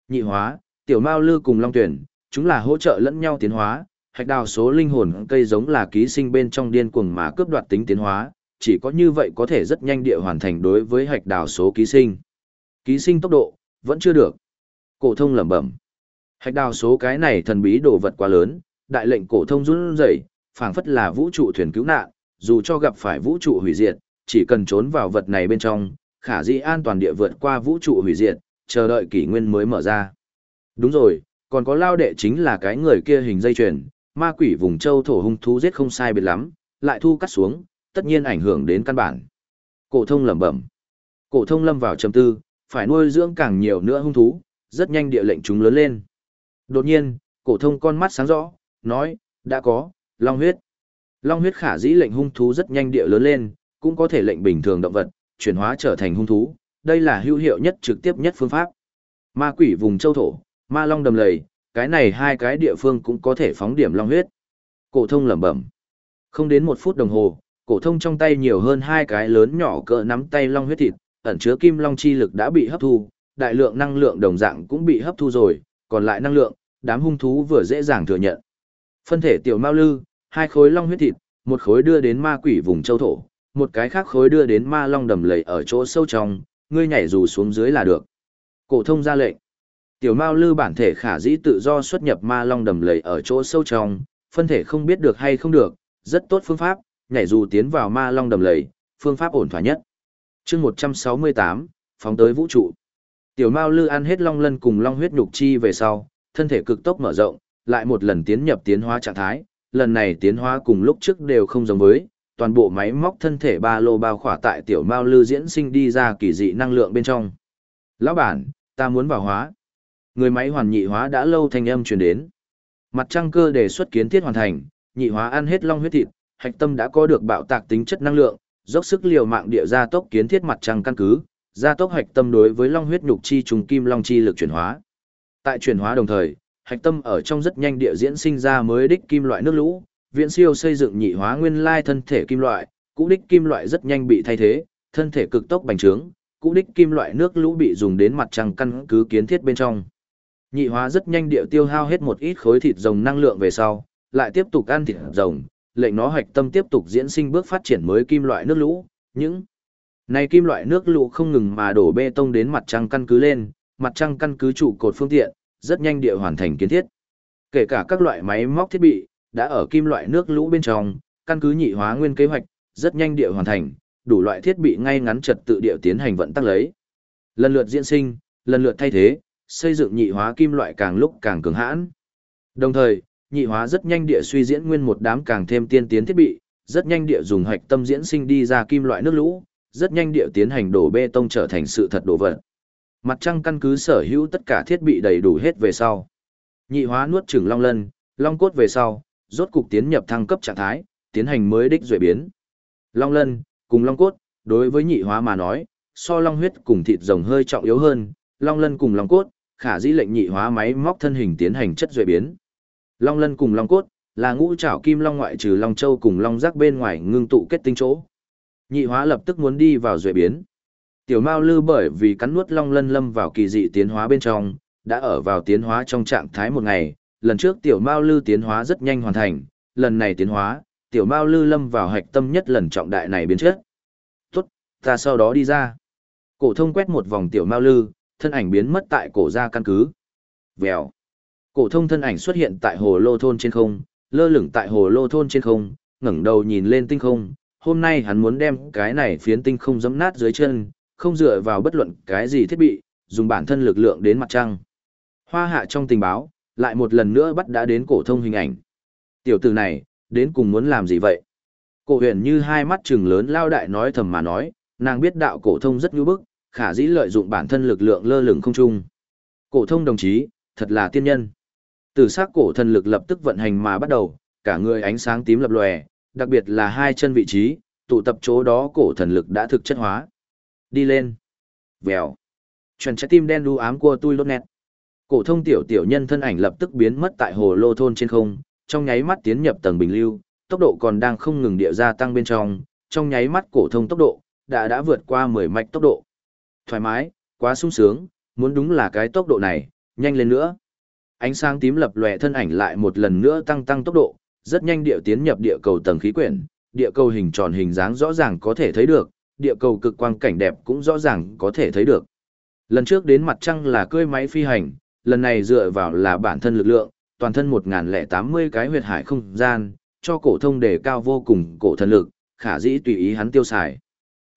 Nhị hóa, tiểu mao lư cùng long tuyển, chúng là hỗ trợ lẫn nhau tiến hóa, hạch đào số linh hồn cây giống là ký sinh bên trong điên cuồng mà cướp đoạt tính tiến hóa, chỉ có như vậy có thể rất nhanh địa hoàn thành đối với hạch đào số ký sinh. Ký sinh tốc độ, vẫn chưa được. Cổ thông lẩm bẩm. Hạch đào số cái này thần bí đồ vật quá lớn, đại lệnh cổ thông run rẩy, phảng phất là vũ trụ thuyền cứu nạn, dù cho gặp phải vũ trụ hủy diệt, chỉ cần trốn vào vật này bên trong, khả dĩ an toàn địa vượt qua vũ trụ hủy diệt, chờ đợi kỷ nguyên mới mở ra. Đúng rồi, còn có lao đệ chính là cái người kia hình dây chuyền, ma quỷ vùng châu thổ hung thú giết không sai biệt lắm, lại thu cắt xuống, tất nhiên ảnh hưởng đến căn bản. Cổ thông lẩm bẩm. Cổ thông lâm vào trầm tư, phải nuôi dưỡng càng nhiều nữa hung thú, rất nhanh địa lệnh chúng lớn lên. Đột nhiên, cổ thông con mắt sáng rõ, nói, đã có, long huyết. Long huyết khả dĩ lệnh hung thú rất nhanh địa lớn lên, cũng có thể lệnh bình thường động vật, chuyển hóa trở thành hung thú, đây là hữu hiệu nhất trực tiếp nhất phương pháp. Ma quỷ vùng châu thổ, ma long đầm lầy, cái này hai cái địa phương cũng có thể phóng điểm long huyết. Cổ thông lẩm bẩm. Không đến một phút đồng hồ, cổ thông trong tay nhiều hơn hai cái lớn nhỏ cỡ nắm tay long huyết thịt, ẩn chứa kim long chi lực đã bị hấp thu, đại lượng năng lượng đồng dạng cũng bị hấp thu rồi, còn lại năng lượng, đám hung thú vừa dễ dàng thừa nhận. Phân thể tiểu mao lư, hai khối long huyết thịt, một khối đưa đến ma quỷ vùng châu thổ, một cái khác khối đưa đến ma long đầm lầy ở chỗ sâu trong, ngươi nhảy dù xuống dưới là được. Cổ thông ra lệnh. Tiểu Mao Lư bản thể khả dĩ tự do xuất nhập ma long đầm lầy ở chỗ sâu trong, phân thể không biết được hay không được, rất tốt phương pháp, nhảy dù tiến vào ma long đầm lầy, phương pháp ổn thỏa nhất. Chương 168, phóng tới vũ trụ. Tiểu Mao Lư ăn hết long lân cùng long huyết nhục chi về sau, thân thể cực tốc mở rộng, lại một lần tiến nhập tiến hóa trạng thái, lần này tiến hóa cùng lúc trước đều không giống với, toàn bộ máy móc thân thể ba lô bao khỏa tại tiểu Mao Lư diễn sinh đi ra kỳ dị năng lượng bên trong. Lão bản, ta muốn vào hóa. Người máy hoàn nhị hóa đã lâu thanh âm truyền đến. Mặt trăng cơ đề xuất kiến thiết hoàn thành, nhị hóa ăn hết long huyết thịt, hạch tâm đã có được bạo tạc tính chất năng lượng, dốc sức liều mạng địa gia tốc kiến thiết mặt trăng căn cứ, gia tốc hạch tâm đối với long huyết nhục chi trùng kim long chi lực chuyển hóa. Tại chuyển hóa đồng thời, hạch tâm ở trong rất nhanh địa diễn sinh ra mới đích kim loại nước lũ, viện siêu xây dựng nhị hóa nguyên lai thân thể kim loại, cũ đích kim loại rất nhanh bị thay thế, thân thể cực tốc bành trướng, cũ đích kim loại nước lũ bị dùng đến mặt trăng căn cứ kiến thiết bên trong. Nhị hóa rất nhanh địa tiêu hao hết một ít khối thịt rồng năng lượng về sau, lại tiếp tục ăn thịt rồng, lệnh nó hoạch tâm tiếp tục diễn sinh bước phát triển mới kim loại nước lũ, những này kim loại nước lũ không ngừng mà đổ bê tông đến mặt trăng căn cứ lên, mặt trăng căn cứ trụ cột phương tiện, rất nhanh địa hoàn thành kiến thiết. Kể cả các loại máy móc thiết bị, đã ở kim loại nước lũ bên trong, căn cứ nhị hóa nguyên kế hoạch, rất nhanh địa hoàn thành, đủ loại thiết bị ngay ngắn trật tự địa tiến hành vận tắc lấy. Lần lượt diễn sinh, lần lượt thay thế, xây dựng nhị hóa kim loại càng lúc càng cường hãn. Đồng thời, nhị hóa rất nhanh địa suy diễn nguyên một đám càng thêm tiên tiến thiết bị, rất nhanh địa dùng hạch tâm diễn sinh đi ra kim loại nước lũ, rất nhanh địa tiến hành đổ bê tông trở thành sự thật đổ vật. Mặt trăng căn cứ sở hữu tất cả thiết bị đầy đủ hết về sau. Nhị hóa nuốt chửng long lân, long cốt về sau, rốt cục tiến nhập thăng cấp trạng thái, tiến hành mới đích duệ biến. Long lân, cùng long cốt, đối với nhị hóa mà nói, so long huyết cùng thịt rồng hơi trọng yếu hơn, long lân cùng long cốt, khả dĩ lệnh nhị hóa máy móc thân hình tiến hành chất duệ biến. Long lân cùng long cốt, là ngũ trảo kim long ngoại trừ long châu cùng long giác bên ngoài ngưng tụ kết tinh chỗ. Nhị hóa lập tức muốn đi vào duệ biến. Tiểu Mao Lư bởi vì cắn nuốt long lân lâm vào kỳ dị tiến hóa bên trong, đã ở vào tiến hóa trong trạng thái một ngày, lần trước tiểu Mao Lư tiến hóa rất nhanh hoàn thành, lần này tiến hóa, tiểu Mao Lư lâm vào hạch tâm nhất lần trọng đại này biến chất. Tốt, ta sau đó đi ra. Cổ thông quét một vòng tiểu Mao Lư, thân ảnh biến mất tại cổ gia căn cứ. Vèo. Cổ thông thân ảnh xuất hiện tại hồ lô thôn trên không, lơ lửng tại hồ lô thôn trên không, ngẩng đầu nhìn lên tinh không. Hôm nay hắn muốn đem cái này phiến tinh không giẫm nát dưới chân, không dựa vào bất luận cái gì thiết bị, dùng bản thân lực lượng đến mặt trăng. Hoa hạ trong tình báo, lại một lần nữa bắt đã đến cổ thông hình ảnh. Tiểu tử này, đến cùng muốn làm gì vậy? Cổ huyền như hai mắt trừng lớn lao đại nói thầm mà nói, nàng biết đạo cổ thông rất nhu bức, khả dĩ lợi dụng bản thân lực lượng lơ lửng không trung. Cổ thông đồng chí, thật là tiên nhân. Từ sắc cổ thần lực lập tức vận hành mà bắt đầu, cả người ánh sáng tím lập lòe, đặc biệt là hai chân vị trí, tụ tập chỗ đó cổ thần lực đã thực chất hóa. Đi lên. Vèo. Chuẩn trái tim đen đu ám của tôi lốt nét. Cổ thông tiểu tiểu nhân thân ảnh lập tức biến mất tại hồ lô thôn trên không, trong nháy mắt tiến nhập tầng bình lưu, tốc độ còn đang không ngừng địa gia tăng bên trong, trong nháy mắt cổ thông tốc độ đã đã vượt qua 10 mạch tốc độ. Thoải mái, quá sung sướng, muốn đúng là cái tốc độ này, nhanh lên nữa. Ánh sáng tím lập lòe thân ảnh lại một lần nữa tăng tăng tốc độ, rất nhanh địa tiến nhập địa cầu tầng khí quyển, địa cầu hình tròn hình dáng rõ ràng có thể thấy được, địa cầu cực quang cảnh đẹp cũng rõ ràng có thể thấy được. Lần trước đến mặt trăng là cưỡi máy phi hành, lần này dựa vào là bản thân lực lượng, toàn thân 1080 cái huyệt hải không gian, cho cổ thông đề cao vô cùng cổ thần lực, khả dĩ tùy ý hắn tiêu xài.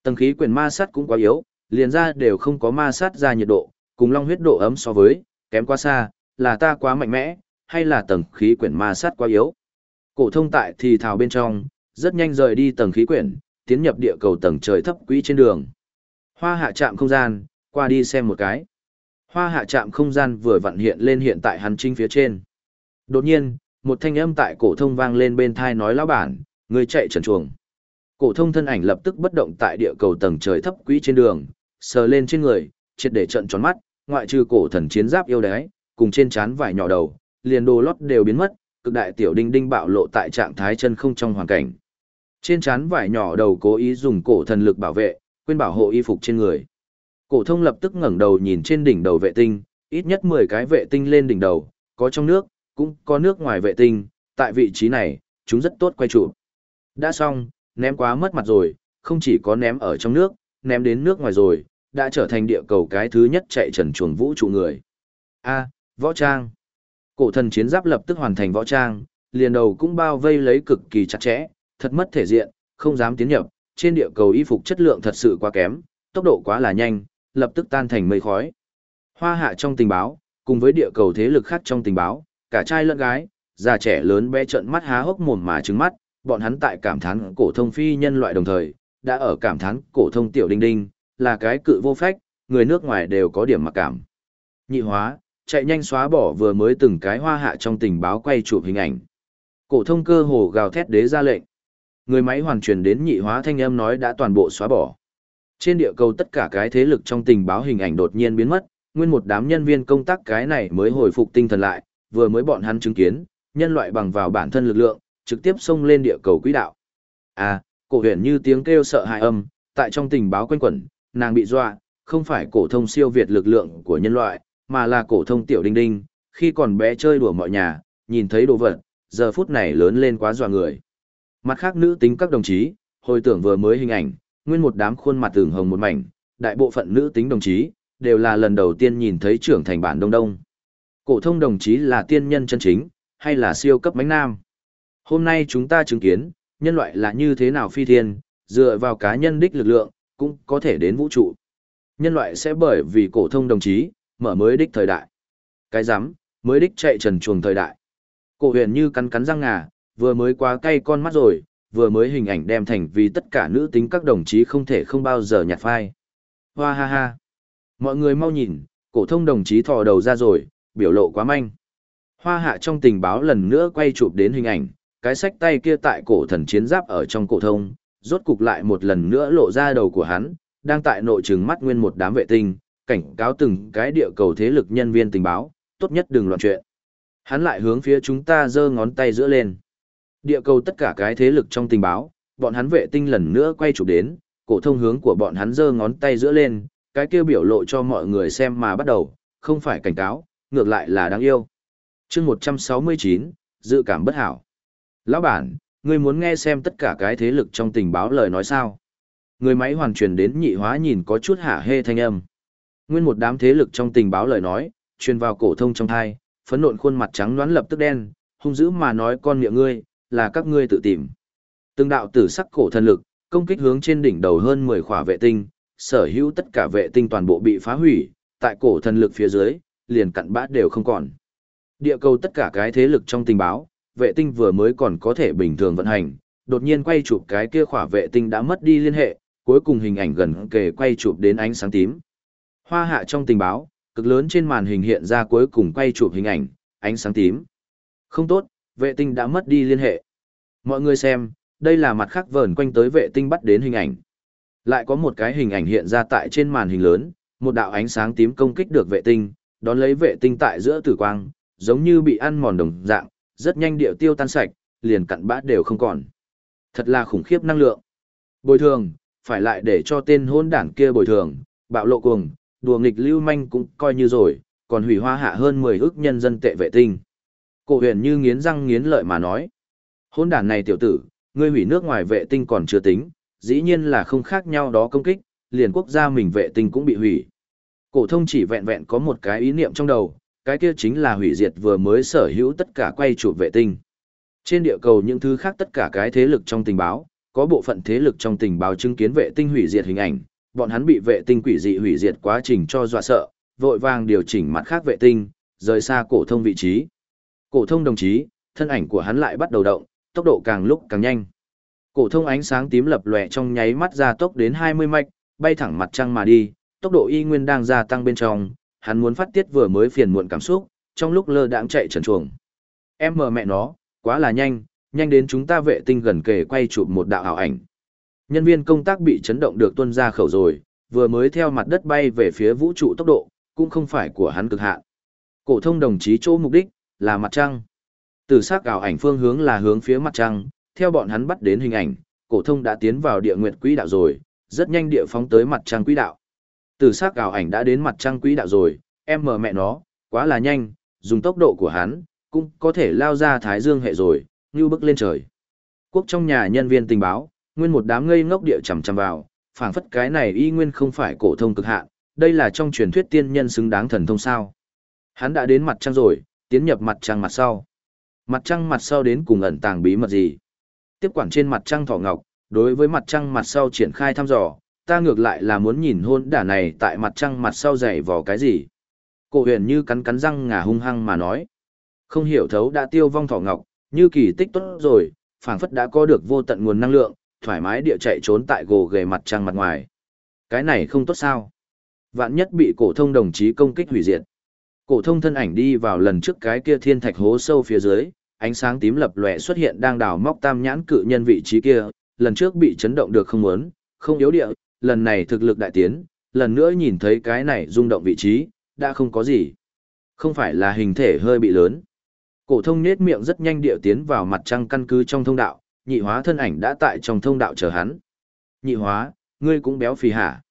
Tầng khí quyển ma sát cũng quá yếu, liền ra đều không có ma sát ra nhiệt độ, cùng long huyết độ ấm so với, kém quá xa, là ta quá mạnh mẽ, hay là tầng khí quyển ma sát quá yếu. Cổ thông tại thì thào bên trong, rất nhanh rời đi tầng khí quyển, tiến nhập địa cầu tầng trời thấp quỹ trên đường. Hoa hạ trạm không gian, qua đi xem một cái. Hoa hạ trạm không gian vừa vặn hiện lên hiện tại hắn chính phía trên. Đột nhiên, một thanh âm tại cổ thông vang lên bên tai nói lão bản, người chạy trần chuồng. Cổ thông thân ảnh lập tức bất động tại địa cầu tầng trời thấp quỹ trên đường, sờ lên trên người, triệt để trận tròn mắt, ngoại trừ cổ thần chiến giáp yêu đái, cùng trên trán vải nhỏ đầu, liền đồ lót đều biến mất, cực đại tiểu đinh đinh bạo lộ tại trạng thái chân không trong hoàn cảnh. Trên trán vải nhỏ đầu cố ý dùng cổ thần lực bảo vệ, quên bảo hộ y phục trên người. Cổ thông lập tức ngẩng đầu nhìn trên đỉnh đầu vệ tinh, ít nhất 10 cái vệ tinh lên đỉnh đầu, có trong nước, cũng có nước ngoài vệ tinh, tại vị trí này, chúng rất tốt quay trụ. Đã xong, ném quá mất mặt rồi, không chỉ có ném ở trong nước, ném đến nước ngoài rồi, đã trở thành địa cầu cái thứ nhất chạy trần chuồng vũ trụ người. A, võ trang. Cổ thần chiến giáp lập tức hoàn thành võ trang, liền đầu cũng bao vây lấy cực kỳ chặt chẽ, thật mất thể diện, không dám tiến nhập, trên địa cầu y phục chất lượng thật sự quá kém, tốc độ quá là nhanh, lập tức tan thành mây khói. Hoa hạ trong tình báo, cùng với địa cầu thế lực khác trong tình báo, cả trai lẫn gái, già trẻ lớn bé trợn mắt há hốc mồm mà trứng mắt, bọn hắn tại cảm thán cổ thông phi nhân loại đồng thời, đã ở cảm thán cổ thông tiểu đinh đinh, là cái cự vô phách, người nước ngoài đều có điểm mặc cảm. Nhị hóa, chạy nhanh xóa bỏ vừa mới từng cái hoa hạ trong tình báo quay chụp hình ảnh. Cổ thông cơ hồ gào thét đế ra lệnh. Người máy hoàn truyền đến nhị hóa thanh âm nói đã toàn bộ xóa bỏ. Trên địa cầu tất cả cái thế lực trong tình báo hình ảnh đột nhiên biến mất, nguyên một đám nhân viên công tác cái này mới hồi phục tinh thần lại, vừa mới bọn hắn chứng kiến, nhân loại bằng vào bản thân lực lượng, trực tiếp xông lên địa cầu quỹ đạo. À, cổ huyền như tiếng kêu sợ hãi âm, tại trong tình báo quanh quẩn, nàng bị dọa, không phải cổ thông siêu việt lực lượng của nhân loại, mà là cổ thông tiểu đinh đinh, khi còn bé chơi đùa mọi nhà, nhìn thấy đồ vật, giờ phút này lớn lên quá dọa người. Mặt khác nữ tính các đồng chí, hồi tưởng vừa mới hình ảnh, nguyên một đám khuôn mặt tưởng hồng một mảnh, đại bộ phận nữ tính đồng chí, đều là lần đầu tiên nhìn thấy trưởng thành bản Đông Đông. Cổ thông đồng chí là tiên nhân chân chính, hay là siêu cấp mánh nam? Hôm nay chúng ta chứng kiến, nhân loại là như thế nào phi thiên, dựa vào cá nhân đích lực lượng, cũng có thể đến vũ trụ. Nhân loại sẽ bởi vì cổ thông đồng chí, mở mới đích thời đại. Cái rắm mới đích chạy trần chuồng thời đại. Cổ huyền như cắn cắn răng ngà, vừa mới quá cay con mắt rồi, vừa mới hình ảnh đem thành vì tất cả nữ tính các đồng chí không thể không bao giờ nhạt phai. Hoa ha ha. Mọi người mau nhìn, cổ thông đồng chí thò đầu ra rồi, biểu lộ quá manh. Hoa hạ trong tình báo lần nữa quay chụp đến hình ảnh, cái sách tay kia tại cổ thần chiến giáp ở trong cổ thông, rốt cục lại một lần nữa lộ ra đầu của hắn, đang tại nội trừng mắt nguyên một đám vệ tinh, cảnh cáo từng cái địa cầu thế lực nhân viên tình báo, tốt nhất đừng loạn chuyện. Hắn lại hướng phía chúng ta giơ ngón tay giữa lên. Địa cầu tất cả cái thế lực trong tình báo, bọn hắn vệ tinh lần nữa quay chụp đến, cổ thông hướng của bọn hắn giơ ngón tay giữa lên, cái kia biểu lộ cho mọi người xem mà bắt đầu, không phải cảnh cáo, ngược lại là đáng yêu. Chương 169, dự cảm bất hảo. Lão bản, ngươi muốn nghe xem tất cả cái thế lực trong tình báo lời nói sao? Người máy hoàn truyền đến nhị hóa nhìn có chút hả hê thanh âm. Nguyên một đám thế lực trong tình báo lời nói, truyền vào cổ thông trong thai, phấn nộn khuôn mặt trắng nõn lập tức đen, hung dữ mà nói con miệng ngươi, là các ngươi tự tìm. Từng đạo tử sắc cổ thần lực, công kích hướng trên đỉnh đầu hơn 10 khỏa vệ tinh, sở hữu tất cả vệ tinh toàn bộ bị phá hủy, tại cổ thần lực phía dưới, liền cặn bát đều không còn. Địa cầu tất cả cái thế lực trong tình báo, vệ tinh vừa mới còn có thể bình thường vận hành, đột nhiên quay chụp cái kia khỏa vệ tinh đã mất đi liên hệ, cuối cùng hình ảnh gần kề quay chụp đến ánh sáng tím. Hoa hạ trong tình báo, cực lớn trên màn hình hiện ra cuối cùng quay chụp hình ảnh, ánh sáng tím. Không tốt, vệ tinh đã mất đi liên hệ. Mọi người xem, đây là mặt khác vờn quanh tới vệ tinh bắt đến hình ảnh. Lại có một cái hình ảnh hiện ra tại trên màn hình lớn, một đạo ánh sáng tím công kích được vệ tinh, đón lấy vệ tinh tại giữa tử quang, giống như bị ăn mòn đồng dạng, rất nhanh điệu tiêu tan sạch, liền cặn bã đều không còn. Thật là khủng khiếp năng lượng. Bồi thường, phải lại để cho tên hôn đảng kia bồi thường, bạo lộ cuồng, đùa nghịch lưu manh cũng coi như rồi, còn hủy hoa hạ hơn 10 ước nhân dân tệ vệ tinh. Cổ huyền như nghiến răng nghiến lợi mà nói. Hôn đảng này tiểu tử, ngươi hủy nước ngoài vệ tinh còn chưa tính, dĩ nhiên là không khác nhau đó công kích, liền quốc gia mình vệ tinh cũng bị hủy. Cổ thông chỉ vẹn vẹn có một cái ý niệm trong đầu, cái kia chính là hủy diệt vừa mới sở hữu tất cả quay chụp vệ tinh. Trên địa cầu những thứ khác tất cả cái thế lực trong tình báo, có bộ phận thế lực trong tình báo chứng kiến vệ tinh hủy diệt hình ảnh, bọn hắn bị vệ tinh quỷ dị hủy diệt quá trình cho dọa sợ, vội vàng điều chỉnh mặt khác vệ tinh, rời xa cổ thông vị trí. Cổ thông đồng chí, thân ảnh của hắn lại bắt đầu động, tốc độ càng lúc càng nhanh. Cổ thông ánh sáng tím lập lòe trong nháy mắt ra tốc đến 20 mạch, bay thẳng mặt trăng mà đi, tốc độ y nguyên đang gia tăng bên trong, hắn muốn phát tiết vừa mới phiền muộn cảm xúc, trong lúc lơ đãng chạy trần chuồng. Em mờ mẹ nó, quá là nhanh, nhanh đến chúng ta vệ tinh gần kề quay chụp một đạo ảo ảnh. Nhân viên công tác bị chấn động được tuân ra khẩu rồi, vừa mới theo mặt đất bay về phía vũ trụ tốc độ, cũng không phải của hắn cực hạn. Cổ thông đồng chí chỗ mục đích là mặt trăng. Từ sắc ảo ảnh phương hướng là hướng phía mặt trăng, theo bọn hắn bắt đến hình ảnh, cổ thông đã tiến vào địa nguyệt quỹ đạo rồi, rất nhanh địa phóng tới mặt trăng quỹ đạo. Từ sắc ảo ảnh đã đến mặt trăng quỹ đạo rồi, em mở mẹ nó, quá là nhanh, dùng tốc độ của hắn, cũng có thể lao ra thái dương hệ rồi, như bước lên trời. Quốc trong nhà nhân viên tình báo, nguyên một đám ngây ngốc địa chằm chằm vào, phảng phất cái này y nguyên không phải cổ thông cực hạn, đây là trong truyền thuyết tiên nhân xứng đáng thần thông sao. Hắn đã đến mặt trăng rồi, tiến nhập mặt trăng mặt sau. Mặt trăng mặt sau đến cùng ẩn tàng bí mật gì? Tiếp quản trên mặt trăng thỏ ngọc, đối với mặt trăng mặt sau triển khai thăm dò, ta ngược lại là muốn nhìn hôn đả này tại mặt trăng mặt sau dày vò cái gì. Cổ huyền như cắn cắn răng ngà hung hăng mà nói. Không hiểu thấu đã tiêu vong thỏ ngọc, như kỳ tích tốt rồi, phảng phất đã có được vô tận nguồn năng lượng, thoải mái địa chạy trốn tại gồ ghề mặt trăng mặt ngoài. Cái này không tốt sao? Vạn nhất bị cổ thông đồng chí công kích hủy diệt. Cổ thông thân ảnh đi vào lần trước cái kia thiên thạch hố sâu phía dưới, ánh sáng tím lập lòe xuất hiện đang đào móc tam nhãn cự nhân vị trí kia, lần trước bị chấn động được không muốn, không yếu địa, lần này thực lực đại tiến, lần nữa nhìn thấy cái này rung động vị trí, đã không có gì. Không phải là hình thể hơi bị lớn. Cổ thông nết miệng rất nhanh địa tiến vào mặt trăng căn cứ trong thông đạo, nhị hóa thân ảnh đã tại trong thông đạo chờ hắn. Nhị hóa, ngươi cũng béo phì hả?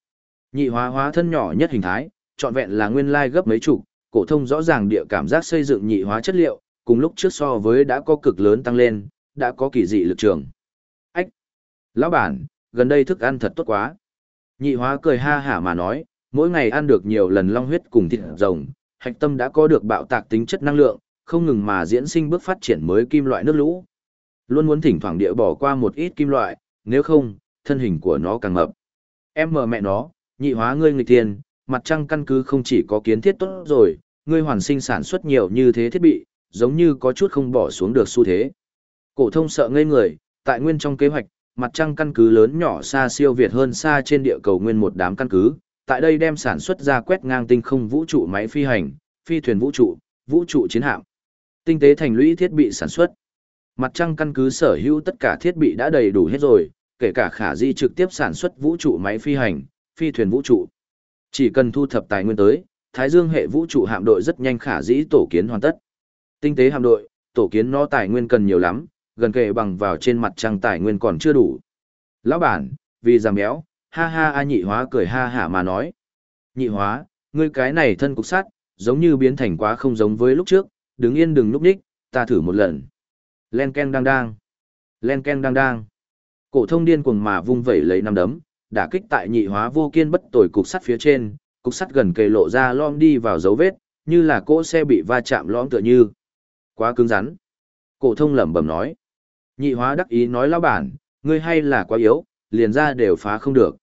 Nhị hóa hóa thân nhỏ nhất hình thái, trọn vẹn là nguyên lai gấp mấy chục, cổ thông rõ ràng địa cảm giác xây dựng nhị hóa chất liệu, cùng lúc trước so với đã có cực lớn tăng lên, đã có kỳ dị lực trường. Ách! Lão bản, gần đây thức ăn thật tốt quá. Nhị hóa cười ha hả mà nói, mỗi ngày ăn được nhiều lần long huyết cùng thịt rồng, hạch tâm đã có được bạo tạc tính chất năng lượng, không ngừng mà diễn sinh bước phát triển mới kim loại nước lũ. Luôn muốn thỉnh thoảng địa bỏ qua một ít kim loại, nếu không, thân hình của nó càng mập. Em mờ mẹ nó, nhị hóa ngươi nghịch tiền, mặt trăng căn cứ không chỉ có kiến thiết tốt rồi, ngươi hoàn sinh sản xuất nhiều như thế thiết bị, giống như có chút không bỏ xuống được xu thế. Cổ thông sợ ngây người, tại nguyên trong kế hoạch, mặt trăng căn cứ lớn nhỏ xa siêu việt hơn xa trên địa cầu nguyên một đám căn cứ, tại đây đem sản xuất ra quét ngang tinh không vũ trụ máy phi hành, phi thuyền vũ trụ, vũ trụ chiến hạm. Tinh tế thành lũy thiết bị sản xuất. Mặt trăng căn cứ sở hữu tất cả thiết bị đã đầy đủ hết rồi, kể cả khả di trực tiếp sản xuất vũ trụ máy phi hành, phi thuyền vũ trụ. Chỉ cần thu thập tài nguyên tới, Thái Dương hệ vũ trụ hạm đội rất nhanh khả dĩ tổ kiến hoàn tất. Tinh tế hạm đội, tổ kiến nó tài nguyên cần nhiều lắm, gần kề bằng vào trên mặt trăng tài nguyên còn chưa đủ. Lão bản, vì giảm béo, ha ha a nhị hóa cười ha hả mà nói. Nhị hóa, ngươi cái này thân cục sắt, giống như biến thành quá không giống với lúc trước, đứng yên đừng núp đích, ta thử một lần. Len ken đang đang. Len ken đang đang. Cổ thông điên cuồng mà vung vẩy lấy năm đấm, đả kích tại nhị hóa vô kiên bất tồi cục sắt phía trên, cục sắt gần kề lộ ra lom đi vào dấu vết, như là cỗ xe bị va chạm lõm tựa như. Quá cứng rắn. Cổ thông lẩm bẩm nói. Nhị hóa đắc ý nói lão bản, ngươi hay là quá yếu, liền ra đều phá không được.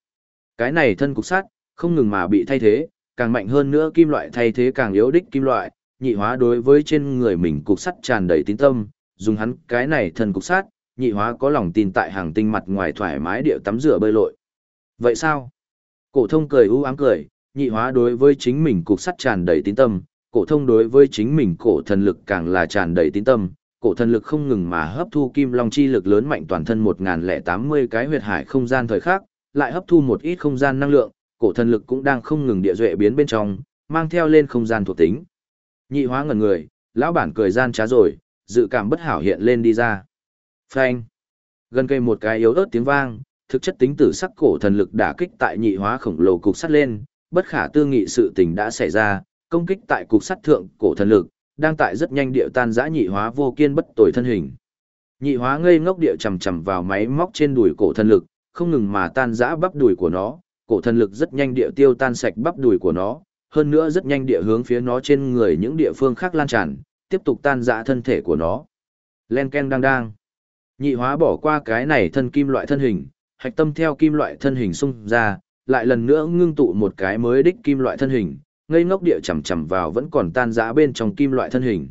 Cái này thân cục sắt, không ngừng mà bị thay thế, càng mạnh hơn nữa kim loại thay thế càng yếu đích kim loại, nhị hóa đối với trên người mình cục sắt tràn đầy tín tâm, dùng hắn cái này thân cục sắt, nhị hóa có lòng tin tại hàng tinh mặt ngoài thoải mái điệu tắm rửa bơi lội. Vậy sao? Cổ thông cười u ám cười, nhị hóa đối với chính mình cục sắt tràn đầy tín tâm, cổ thông đối với chính mình cổ thần lực càng là tràn đầy tín tâm, cổ thần lực không ngừng mà hấp thu kim long chi lực lớn mạnh toàn thân 1080 cái huyệt hải không gian thời khắc, lại hấp thu một ít không gian năng lượng, cổ thần lực cũng đang không ngừng địa duệ biến bên trong, mang theo lên không gian thuộc tính. Nhị hóa ngẩn người, lão bản cười gian trá rồi, dự cảm bất hảo hiện lên đi ra. Phanh. Gần cây một cái yếu ớt tiếng vang, thực chất tính tử sắc cổ thần lực đả kích tại nhị hóa khổng lồ cục sắt lên, bất khả tư nghị sự tình đã xảy ra, công kích tại cục sắt thượng cổ thần lực, đang tại rất nhanh điệu tan dã nhị hóa vô kiên bất tồi thân hình. Nhị hóa ngây ngốc điệu chầm chầm vào máy móc trên đùi cổ thân lực, không ngừng mà tan dã bắp đùi của nó, cổ thân lực rất nhanh điệu tiêu tan sạch bắp đùi của nó, hơn nữa rất nhanh địa hướng phía nó trên người những địa phương khác lan tràn, tiếp tục tan dã thân thể của nó. Len ken đang đang. Nhị hóa bỏ qua cái này thân kim loại thân hình, hạch tâm theo kim loại thân hình xung ra, lại lần nữa ngưng tụ một cái mới đích kim loại thân hình, ngây ngốc địa chầm chầm vào vẫn còn tan rã bên trong kim loại thân hình.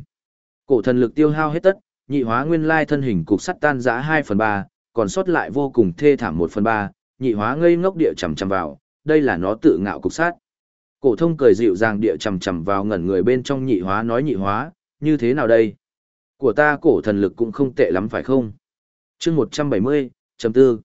Cổ thần lực tiêu hao hết tất, nhị hóa nguyên lai thân hình cục sắt tan rã 2 phần 3, còn sót lại vô cùng thê thảm 1 phần 3, nhị hóa ngây ngốc địa chầm chầm vào, đây là nó tự ngạo cục sắt. Cổ thông cười dịu dàng địa chầm chầm vào ngẩn người bên trong nhị hóa nói nhị hóa, như thế nào đây? Của ta cổ thần lực cũng không tệ lắm phải không? Chương 170, chấm tư.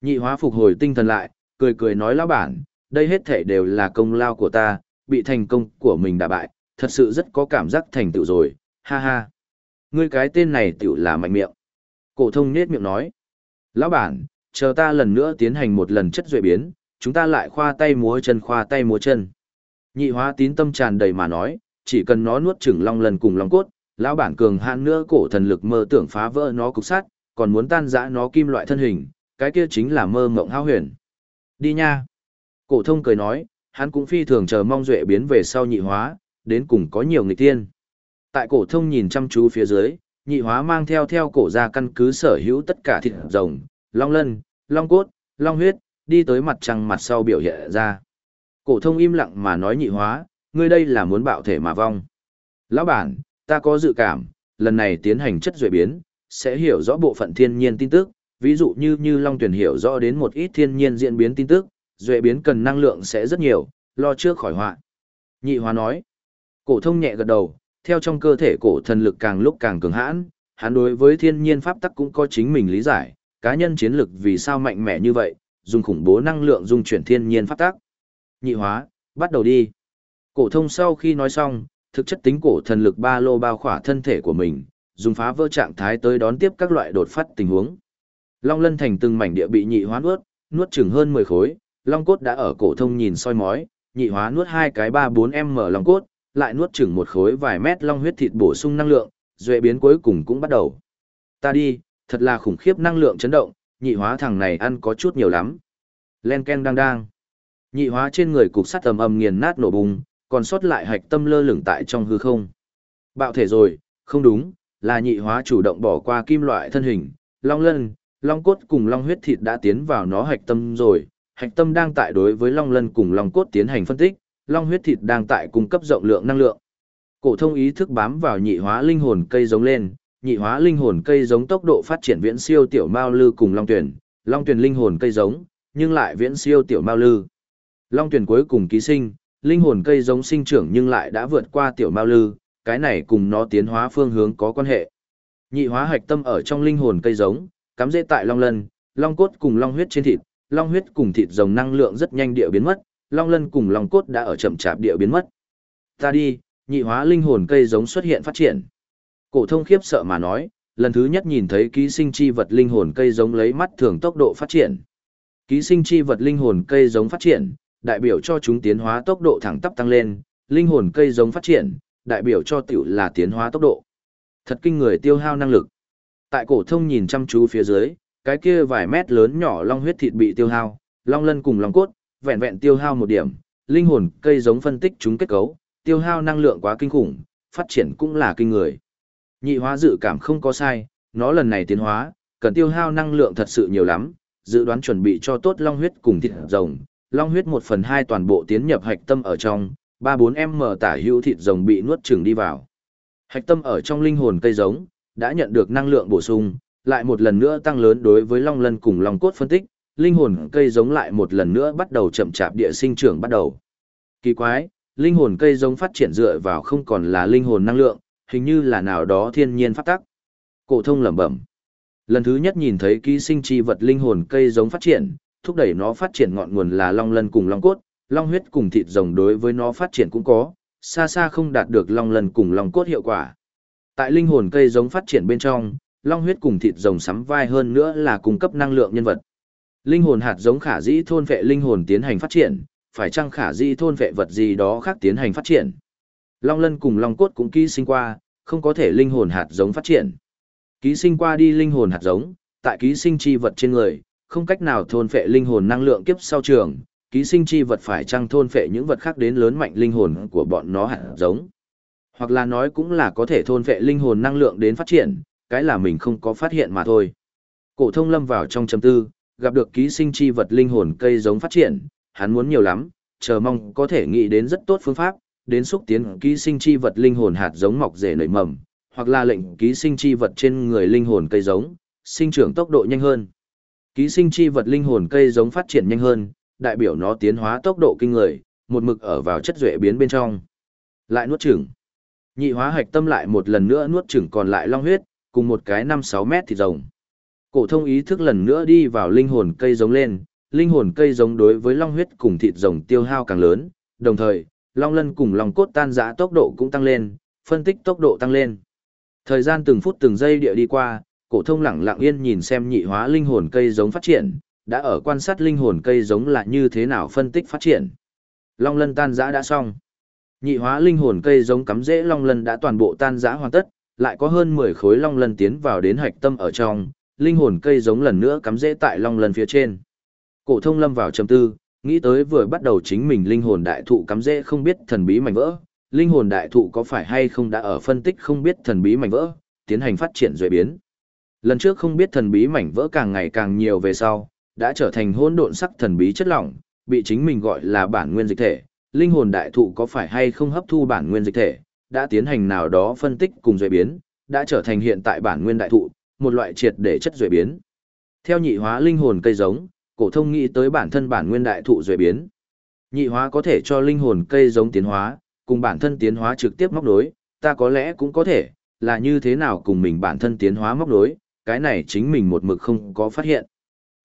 Nhị hóa phục hồi tinh thần lại, cười cười nói lão bản, Đây hết thể đều là công lao của ta, bị thành công của mình đả bại, thật sự rất có cảm giác thành tựu rồi, ha ha. Ngươi cái tên này tựu là mạnh miệng. Cổ thông nết miệng nói. Lão bản, chờ ta lần nữa tiến hành một lần chất duệ biến, chúng ta lại khoa tay múa chân khoa tay múa chân. Nhị hóa tín tâm tràn đầy mà nói, chỉ cần nó nuốt chửng long lần cùng long cốt, lão bản cường hãn nữa cổ thần lực mơ tưởng phá vỡ nó cục sát, còn muốn tan rã nó kim loại thân hình, cái kia chính là mơ mộng hao huyền. Đi nha. Cổ thông cười nói, hắn cũng phi thường chờ mong duệ biến về sau nhị hóa, đến cùng có nhiều nghịch tiên. Tại cổ thông nhìn chăm chú phía dưới, nhị hóa mang theo theo cổ ra căn cứ sở hữu tất cả thịt rồng, long lân, long cốt, long huyết, đi tới mặt trăng mặt sau biểu hiện ra. Cổ thông im lặng mà nói nhị hóa, ngươi đây là muốn bạo thể mà vong. Lão bản, ta có dự cảm, lần này tiến hành chất duệ biến, sẽ hiểu rõ bộ phận thiên nhiên tin tức, ví dụ như như Long Tuyển hiểu rõ đến một ít thiên nhiên diễn biến tin tức, duệ biến cần năng lượng sẽ rất nhiều, lo trước khỏi họa. Nhị hóa nói, cổ thông nhẹ gật đầu, theo trong cơ thể cổ thần lực càng lúc càng cường hãn, hắn đối với thiên nhiên pháp tắc cũng có chính mình lý giải, cá nhân chiến lực vì sao mạnh mẽ như vậy, dùng khủng bố năng lượng dung chuyển thiên nhiên pháp tắc. Nhị hóa, bắt đầu đi. Cổ thông sau khi nói xong, thực chất tính cổ thần lực ba lô bao khỏa thân thể của mình, dùng phá vỡ trạng thái tới đón tiếp các loại đột phát tình huống. Long lân thành từng mảnh địa bị nhị hóa nuốt, nuốt chừng hơn 10 khối, long cốt đã ở cổ thông nhìn soi mói, nhị hóa nuốt hai cái 3-4m long cốt, lại nuốt chừng một khối vài mét long huyết thịt bổ sung năng lượng, duệ biến cuối cùng cũng bắt đầu. Ta đi, thật là khủng khiếp năng lượng chấn động, nhị hóa thằng này ăn có chút nhiều lắm. Len ken đang đang. Nhị hóa trên người cục sắt ầm ầm nghiền nát nổ bùng, còn sót lại hạch tâm lơ lửng tại trong hư không. Bạo thể rồi, không đúng, là nhị hóa chủ động bỏ qua kim loại thân hình, long lân, long cốt cùng long huyết thịt đã tiến vào nó hạch tâm rồi, hạch tâm đang tại đối với long lân cùng long cốt tiến hành phân tích, long huyết thịt đang tại cung cấp rộng lượng năng lượng. Cổ thông ý thức bám vào nhị hóa linh hồn cây giống lên, nhị hóa linh hồn cây giống tốc độ phát triển viễn siêu tiểu mao lư cùng long tuyển, long tuyển linh hồn cây giống, nhưng lại viễn siêu tiểu mao lư. Long tuyển cuối cùng ký sinh, linh hồn cây giống sinh trưởng nhưng lại đã vượt qua tiểu mao lư, cái này cùng nó tiến hóa phương hướng có quan hệ. Nhị hóa hạch tâm ở trong linh hồn cây giống, cắm rễ tại long lân, long cốt cùng long huyết trên thịt, long huyết cùng thịt rồng năng lượng rất nhanh địa biến mất, long lân cùng long cốt đã ở chậm chạp địa biến mất. Ta đi, nhị hóa linh hồn cây giống xuất hiện phát triển. Cổ thông khiếp sợ mà nói, lần thứ nhất nhìn thấy ký sinh chi vật linh hồn cây giống lấy mắt thường tốc độ phát triển. Ký sinh chi vật linh hồn cây giống phát triển, đại biểu cho chúng tiến hóa tốc độ thẳng tắp tăng lên, linh hồn cây giống phát triển, đại biểu cho tiểu là tiến hóa tốc độ. Thật kinh người tiêu hao năng lực. Tại cổ thông nhìn chăm chú phía dưới, cái kia vài mét lớn nhỏ long huyết thịt bị tiêu hao, long lân cùng long cốt, vẹn vẹn tiêu hao một điểm, linh hồn cây giống phân tích chúng kết cấu, tiêu hao năng lượng quá kinh khủng, phát triển cũng là kinh người. Nhị hóa dự cảm không có sai, nó lần này tiến hóa, cần tiêu hao năng lượng thật sự nhiều lắm, dự đoán chuẩn bị cho tốt long huyết cùng thịt rồng, long huyết một phần hai toàn bộ tiến nhập hạch tâm ở trong, ba bốn em mở tả hữu thịt rồng bị nuốt chửng đi vào. Hạch tâm ở trong linh hồn cây giống, đã nhận được năng lượng bổ sung, lại một lần nữa tăng lớn đối với long lân cùng long cốt phân tích, linh hồn cây giống lại một lần nữa bắt đầu chậm chạp địa sinh trưởng bắt đầu. Kỳ quái, linh hồn cây giống phát triển dựa vào không còn là linh hồn năng lượng, hình như là nào đó thiên nhiên phát tắc. Cổ thông lẩm bẩm. Lần thứ nhất nhìn thấy ký sinh chi vật linh hồn cây giống phát triển, thúc đẩy nó phát triển ngọn nguồn là long lân cùng long cốt, long huyết cùng thịt rồng đối với nó phát triển cũng có, xa xa không đạt được long lân cùng long cốt hiệu quả. Tại linh hồn cây giống phát triển bên trong, long huyết cùng thịt rồng sắm vai hơn nữa là cung cấp năng lượng nhân vật. Linh hồn hạt giống khả dĩ thôn vệ linh hồn tiến hành phát triển, phải chăng khả dĩ thôn vệ vật gì đó khác tiến hành phát triển. Long lân cùng long cốt cũng ký sinh qua, không có thể linh hồn hạt giống phát triển. Ký sinh qua đi linh hồn hạt giống, tại ký sinh chi vật trên người, không cách nào thôn phệ linh hồn năng lượng kiếp sau trường, ký sinh chi vật phải chăng thôn phệ những vật khác đến lớn mạnh linh hồn của bọn nó hạt giống. Hoặc là nói cũng là có thể thôn phệ linh hồn năng lượng đến phát triển, cái là mình không có phát hiện mà thôi. Cổ thông lâm vào trong chấm tư, gặp được ký sinh chi vật linh hồn cây giống phát triển, hắn muốn nhiều lắm, chờ mong có thể nghĩ đến rất tốt phương pháp, đến xúc tiến ký sinh chi vật linh hồn hạt giống mọc rễ nảy mầm, hoặc là lệnh ký sinh chi vật trên người linh hồn cây giống, sinh trưởng tốc độ nhanh hơn. Ký sinh chi vật linh hồn cây giống phát triển nhanh hơn, đại biểu nó tiến hóa tốc độ kinh người, một mực ở vào chất duệ biến bên trong. Lại nuốt chửng. Nhị hóa hạch tâm lại một lần nữa nuốt chửng còn lại long huyết, cùng một cái 5-6 mét thịt rồng. Cổ thông ý thức lần nữa đi vào linh hồn cây giống lên, linh hồn cây giống đối với long huyết cùng thịt rồng tiêu hao càng lớn, đồng thời, long lân cùng long cốt tan rã tốc độ cũng tăng lên, phân tích tốc độ tăng lên. Thời gian từng phút từng giây địa đi qua, cổ thông lặng lặng yên nhìn xem nhị hóa linh hồn cây giống phát triển, đã ở quan sát linh hồn cây giống là như thế nào phân tích phát triển. Long lân tan rã đã xong. Nhị hóa linh hồn cây giống cắm rễ long lân đã toàn bộ tan rã hoàn tất, lại có hơn 10 khối long lân tiến vào đến hạch tâm ở trong, linh hồn cây giống lần nữa cắm rễ tại long lân phía trên. Cổ thông lâm vào trầm tư, nghĩ tới vừa bắt đầu chính mình linh hồn đại thụ cắm rễ không biết thần bí mảnh vỡ, linh hồn đại thụ có phải hay không đã ở phân tích không biết thần bí mảnh vỡ, tiến hành phát triển rồi biến. Lần trước không biết thần bí mảnh vỡ càng ngày càng nhiều về sau, đã trở thành hỗn độn sắc thần bí chất lỏng, bị chính mình gọi là bản nguyên dịch thể. Linh hồn đại thụ có phải hay không hấp thu bản nguyên dịch thể, đã tiến hành nào đó phân tích cùng rồi biến, đã trở thành hiện tại bản nguyên đại thụ, một loại triệt để chất rồi biến. Theo nhị hóa linh hồn cây giống, cổ thông nghĩ tới bản thân bản nguyên đại thụ rồi biến. Nhị hóa có thể cho linh hồn cây giống tiến hóa, cùng bản thân tiến hóa trực tiếp móc đối, ta có lẽ cũng có thể, là như thế nào cùng mình bản thân tiến hóa móc đối, cái này chính mình một mực không có phát hiện.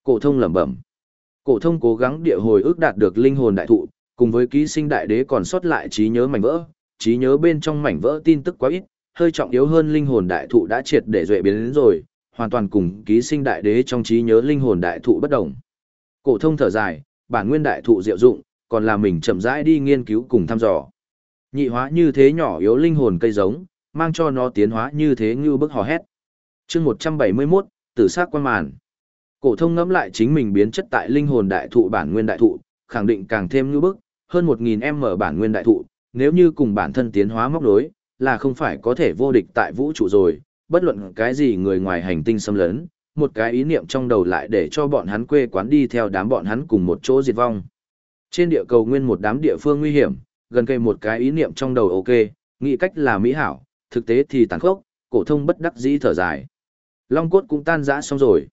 Cổ thông lẩm bẩm. Cổ thông cố gắng địa hồi ức đạt được linh hồn đại thụ, cùng với ký sinh đại đế còn sót lại trí nhớ mảnh vỡ, trí nhớ bên trong mảnh vỡ tin tức quá ít, hơi trọng yếu hơn linh hồn đại thụ đã triệt để duệ biến đến rồi, hoàn toàn cùng ký sinh đại đế trong trí nhớ linh hồn đại thụ bất động. Cổ thông thở dài, bản nguyên đại thụ diệu dụng, còn là mình chậm rãi đi nghiên cứu cùng thăm dò. Nhị hóa như thế nhỏ yếu linh hồn cây giống, mang cho nó tiến hóa như thế như bức hò hét. Chương 171, Tử sắc quan màn. Cổ thông ngẫm lại chính mình biến chất tại linh hồn đại thụ bản nguyên đại thụ, khẳng định càng thêm như bức, hơn 1000m bản nguyên đại thụ, nếu như cùng bản thân tiến hóa móc đối, là không phải có thể vô địch tại vũ trụ rồi, bất luận cái gì người ngoài hành tinh xâm lấn, một cái ý niệm trong đầu lại để cho bọn hắn quê quán đi theo đám bọn hắn cùng một chỗ diệt vong. Trên địa cầu nguyên một đám địa phương nguy hiểm, gần cây một cái ý niệm trong đầu ok, nghĩ cách là mỹ hảo, thực tế thì tàn khốc, cổ thông bất đắc dĩ thở dài. Long cốt cũng tan rã xong rồi.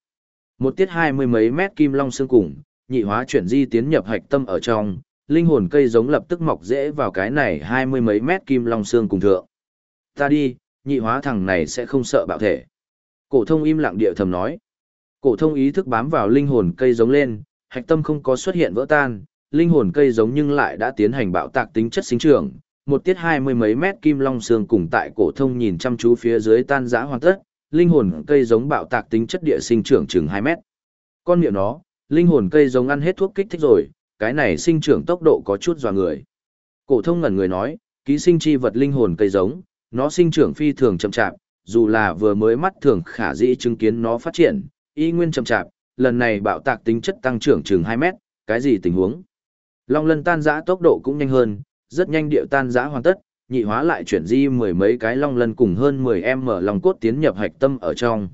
Một tiết hai mươi mấy mét kim long xương cùng, nhị hóa chuyển di tiến nhập hạch tâm ở trong, linh hồn cây giống lập tức mọc rễ vào cái này hai mươi mấy mét kim long xương cùng thượng. Ta đi, nhị hóa thằng này sẽ không sợ bạo thể. Cổ thông im lặng địa thầm nói. Cổ thông ý thức bám vào linh hồn cây giống lên, hạch tâm không có xuất hiện vỡ tan, linh hồn cây giống nhưng lại đã tiến hành bạo tạc tính chất sinh trưởng. Một tiết hai mươi mấy mét kim long xương cùng tại cổ thông nhìn chăm chú phía dưới tan rã hoàn tất, linh hồn cây giống bạo tạc tính chất địa sinh trưởng chừng hai mét. Con miệng nó, linh hồn cây giống ăn hết thuốc kích thích rồi, cái này sinh trưởng tốc độ có chút dò người. Cổ thông ngẩn người nói, ký sinh chi vật linh hồn cây giống, nó sinh trưởng phi thường chậm chạp, dù là vừa mới mắt thường khả dĩ chứng kiến nó phát triển, y nguyên chậm chạp, lần này bạo tạc tính chất tăng trưởng chừng 2 mét, cái gì tình huống? Long lân tan rã tốc độ cũng nhanh hơn, rất nhanh điệu tan rã hoàn tất, nhị hóa lại chuyển di mười mấy cái long lân cùng hơn 10 em mở lòng cốt tiến nhập hạch tâm ở trong.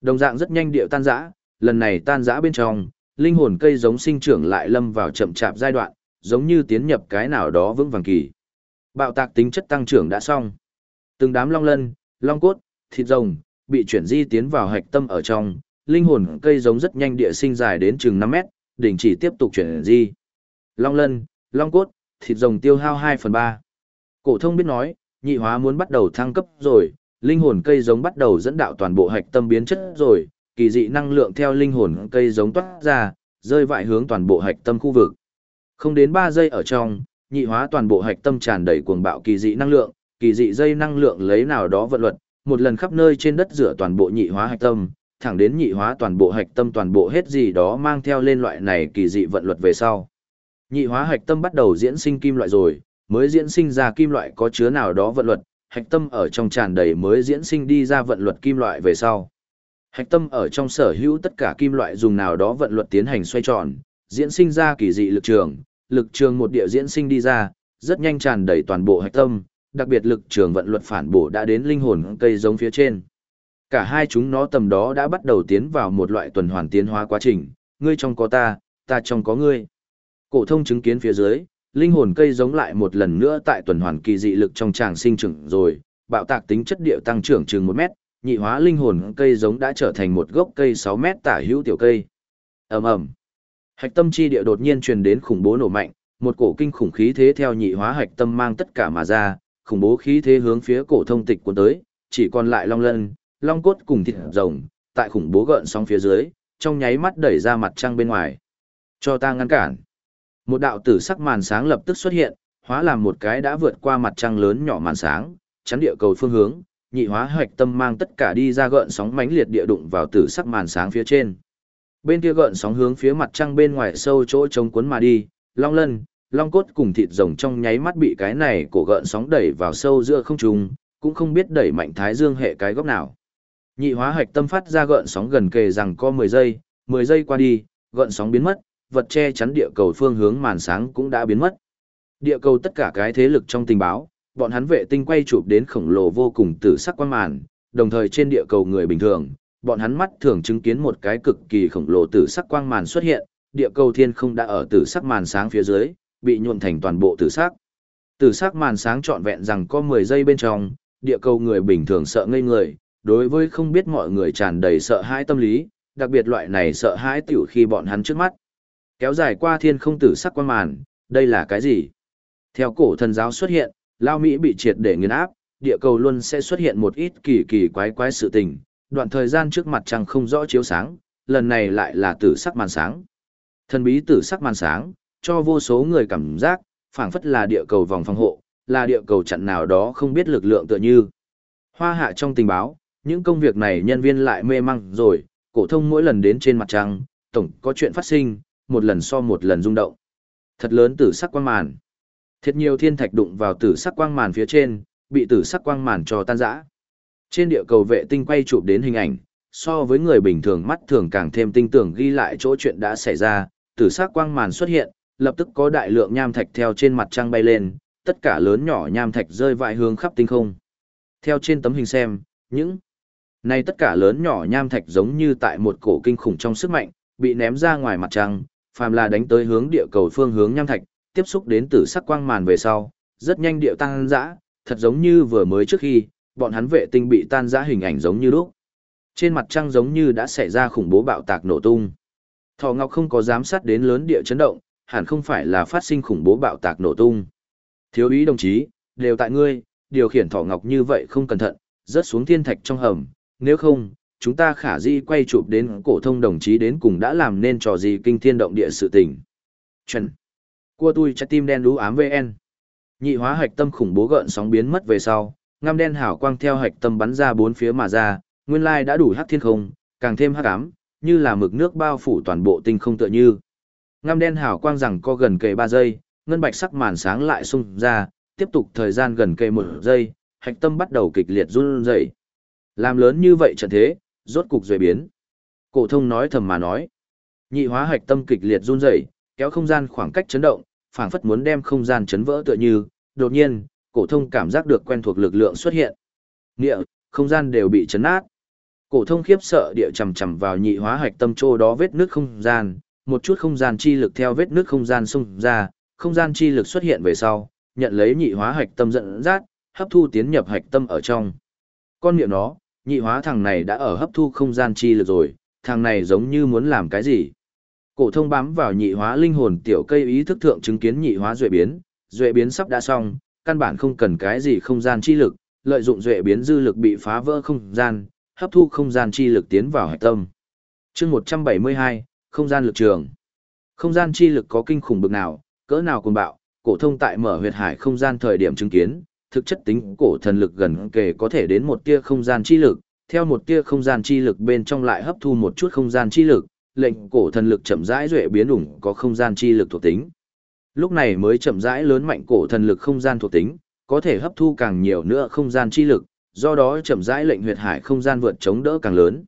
Đồng dạng rất nhanh điệu tan rã, lần này tan rã bên trong, linh hồn cây giống sinh trưởng lại lâm vào chậm chạp giai đoạn, giống như tiến nhập cái nào đó vững vàng kỳ. Bạo tạc tính chất tăng trưởng đã xong. Từng đám long lân, long cốt, thịt rồng, bị chuyển di tiến vào hạch tâm ở trong, linh hồn cây giống rất nhanh địa sinh dài đến chừng 5 mét, đình chỉ tiếp tục chuyển di. Long lân, long cốt, thịt rồng tiêu hao 2 phần 3. Cổ thông biết nói, nhị hóa muốn bắt đầu thăng cấp rồi, linh hồn cây giống bắt đầu dẫn đạo toàn bộ hạch tâm biến chất rồi, kỳ dị năng lượng theo linh hồn cây giống toát ra, rơi vãi hướng toàn bộ hạch tâm khu vực. Không đến 3 giây ở trong, nhị hóa toàn bộ hạch tâm tràn đầy cuồng bạo kỳ dị năng lượng, kỳ dị dây năng lượng lấy nào đó vận luật, một lần khắp nơi trên đất rửa toàn bộ nhị hóa hạch tâm, thẳng đến nhị hóa toàn bộ hạch tâm toàn bộ hết gì đó mang theo lên loại này kỳ dị vận luật về sau. Nhị hóa hạch tâm bắt đầu diễn sinh kim loại rồi, mới diễn sinh ra kim loại có chứa nào đó vận luật, hạch tâm ở trong tràn đầy mới diễn sinh đi ra vận luật kim loại về sau. Hạch tâm ở trong sở hữu tất cả kim loại dùng nào đó vận luật tiến hành xoay tròn, diễn sinh ra kỳ dị lực trường, lực trường một địa diễn sinh đi ra, rất nhanh tràn đầy toàn bộ hạch tâm, đặc biệt lực trường vận luật phản bổ đã đến linh hồn cây giống phía trên. Cả hai chúng nó tầm đó đã bắt đầu tiến vào một loại tuần hoàn tiến hóa quá trình, ngươi trong có ta, ta trong có ngươi. Cổ thông chứng kiến phía dưới, linh hồn cây giống lại một lần nữa tại tuần hoàn kỳ dị lực trong tràng sinh trưởng rồi, bạo tạc tính chất địa tăng trưởng chừng 1 mét, nhị hóa linh hồn cây giống đã trở thành một gốc cây 6 mét tả hữu tiểu cây. Ầm ầm. Hạch tâm chi địa đột nhiên truyền đến khủng bố nổ mạnh, một cổ kinh khủng khí thế theo nhị hóa hạch tâm mang tất cả mà ra, khủng bố khí thế hướng phía cổ thông tịch cuốn tới, chỉ còn lại long lân, long cốt cùng thịt rồng, tại khủng bố gợn sóng phía dưới, trong nháy mắt đẩy ra mặt trăng bên ngoài. Cho ta ngăn cản. Một đạo tử sắc màn sáng lập tức xuất hiện, hóa làm một cái đã vượt qua mặt trăng lớn nhỏ màn sáng, chắn địa cầu phương hướng, nhị hóa hoạch tâm mang tất cả đi ra gợn sóng mãnh liệt địa đụng vào tử sắc màn sáng phía trên. Bên kia gợn sóng hướng phía mặt trăng bên ngoài sâu chỗ trống cuốn mà đi, long lân, long cốt cùng thịt rồng trong nháy mắt bị cái này cổ gợn sóng đẩy vào sâu giữa không trung, cũng không biết đẩy mạnh thái dương hệ cái góc nào. Nhị hóa hạch tâm phát ra gợn sóng gần kề rằng có 10 giây, 10 giây qua đi, gợn sóng biến mất, vật che chắn địa cầu phương hướng màn sáng cũng đã biến mất. Địa cầu tất cả cái thế lực trong tình báo, bọn hắn vệ tinh quay chụp đến khổng lồ vô cùng tử sắc quang màn, đồng thời trên địa cầu người bình thường, bọn hắn mắt thường chứng kiến một cái cực kỳ khổng lồ tử sắc quang màn xuất hiện, địa cầu thiên không đã ở tử sắc màn sáng phía dưới, bị nhuộm thành toàn bộ tử sắc. Tử sắc màn sáng trọn vẹn rằng có 10 giây bên trong, địa cầu người bình thường sợ ngây người, đối với không biết mọi người tràn đầy sợ hãi tâm lý, đặc biệt loại này sợ hãi tiểu khi bọn hắn trước mắt. Kéo dài qua thiên không tử sắc quang màn, đây là cái gì? Theo cổ thần giáo xuất hiện, Lao Mỹ bị triệt để nghiền áp, địa cầu luôn sẽ xuất hiện một ít kỳ kỳ quái quái sự tình, đoạn thời gian trước mặt trăng không rõ chiếu sáng, lần này lại là tử sắc màn sáng. Thần bí tử sắc màn sáng, cho vô số người cảm giác, phảng phất là địa cầu vòng phòng hộ, là địa cầu chặn nào đó không biết lực lượng tựa như. Hoa hạ trong tình báo, những công việc này nhân viên lại mê măng rồi, cổ thông mỗi lần đến trên mặt trăng, tổng có chuyện phát sinh, một lần so một lần rung động. Thật lớn tử sắc quang màn. Thiệt nhiều thiên thạch đụng vào tử sắc quang màn phía trên, bị tử sắc quang màn cho tan rã. Trên địa cầu vệ tinh quay chụp đến hình ảnh, so với người bình thường mắt thường càng thêm tinh tưởng ghi lại chỗ chuyện đã xảy ra, tử sắc quang màn xuất hiện, lập tức có đại lượng nham thạch theo trên mặt trăng bay lên, tất cả lớn nhỏ nham thạch rơi vãi hướng khắp tinh không. Theo trên tấm hình xem, những này tất cả lớn nhỏ nham thạch giống như tại một cổ kinh khủng trong sức mạnh, bị ném ra ngoài mặt trăng, phàm là đánh tới hướng địa cầu phương hướng nham thạch, tiếp xúc đến tử sắc quang màn về sau, rất nhanh điệu tăng dã, thật giống như vừa mới trước khi, bọn hắn vệ tinh bị tan rã hình ảnh giống như lúc. Trên mặt trăng giống như đã xảy ra khủng bố bạo tạc nổ tung. Thỏ Ngọc không có giám sát đến lớn địa chấn động, hẳn không phải là phát sinh khủng bố bạo tạc nổ tung. Thiếu ý đồng chí, đều tại ngươi, điều khiển Thỏ Ngọc như vậy không cẩn thận, rớt xuống thiên thạch trong hầm, nếu không, chúng ta khả di quay chụp đến cổ thông đồng chí đến cùng đã làm nên trò gì kinh thiên động địa sự tình. Chuẩn. Cua tôi trái tim đen đú ám VN. Nhị hóa hạch tâm khủng bố gợn sóng biến mất về sau, ngăm đen hào quang theo hạch tâm bắn ra bốn phía mà ra, nguyên lai đã đủ hắc thiên không, càng thêm hắc ám, như là mực nước bao phủ toàn bộ tinh không tựa như. Ngăm đen hào quang rằng co gần kề ba giây, ngân bạch sắc màn sáng lại xung ra, tiếp tục thời gian gần kề một giây, hạch tâm bắt đầu kịch liệt run rẩy. Làm lớn như vậy trận thế, rốt cục rồi biến. Cổ thông nói thầm mà nói. Nhị hóa hạch tâm kịch liệt run rẩy, kéo không gian khoảng cách chấn động, phảng phất muốn đem không gian chấn vỡ tựa như, đột nhiên, cổ thông cảm giác được quen thuộc lực lượng xuất hiện. Nghĩa, không gian đều bị chấn nát. Cổ thông khiếp sợ địa chầm chầm vào nhị hóa hạch tâm chỗ đó vết nước không gian, một chút không gian chi lực theo vết nước không gian xung ra, không gian chi lực xuất hiện về sau, nhận lấy nhị hóa hạch tâm dẫn dắt, hấp thu tiến nhập hạch tâm ở trong. Con niệm nó, nhị hóa thằng này đã ở hấp thu không gian chi lực rồi, thằng này giống như muốn làm cái gì. Cổ thông bám vào nhị hóa linh hồn tiểu cây ý thức thượng chứng kiến nhị hóa duệ biến, duệ biến sắp đã xong, căn bản không cần cái gì không gian chi lực, lợi dụng duệ biến dư lực bị phá vỡ không gian, hấp thu không gian chi lực tiến vào hải tâm. Chương 172, không gian lực trường. Không gian chi lực có kinh khủng bực nào, cỡ nào cuồng bạo, cổ thông tại mở huyệt hải không gian thời điểm chứng kiến, thực chất tính cổ thần lực gần kề có thể đến một tia không gian chi lực, theo một tia không gian chi lực bên trong lại hấp thu một chút không gian chi lực, lệnh cổ thần lực chậm rãi duệ biến ủng có không gian chi lực thuộc tính. Lúc này mới chậm rãi lớn mạnh cổ thần lực không gian thuộc tính, có thể hấp thu càng nhiều nữa không gian chi lực, do đó chậm rãi lệnh huyệt hải không gian vượt chống đỡ càng lớn.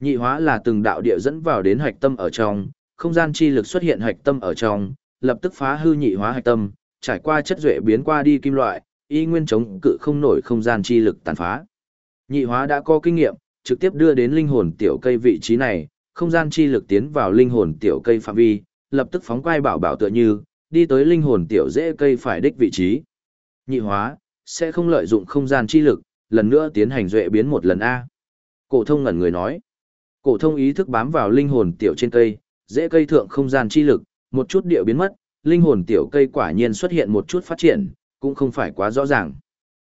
Nhị hóa là từng đạo địa dẫn vào đến hạch tâm ở trong, không gian chi lực xuất hiện hạch tâm ở trong, lập tức phá hư nhị hóa hạch tâm, trải qua chất duệ biến qua đi kim loại, y nguyên chống cự không nổi không gian chi lực tàn phá. Nhị hóa đã có kinh nghiệm, trực tiếp đưa đến linh hồn tiểu cây vị trí này, không gian chi lực tiến vào linh hồn tiểu cây phạm vi, lập tức phóng quay bảo bảo tựa như, đi tới linh hồn tiểu dễ cây phải đích vị trí. Nhị hóa, sẽ không lợi dụng không gian chi lực, lần nữa tiến hành duệ biến một lần A. Cổ thông ngẩn người nói. Cổ thông ý thức bám vào linh hồn tiểu trên cây, dễ cây thượng không gian chi lực, một chút điệu biến mất, linh hồn tiểu cây quả nhiên xuất hiện một chút phát triển, cũng không phải quá rõ ràng.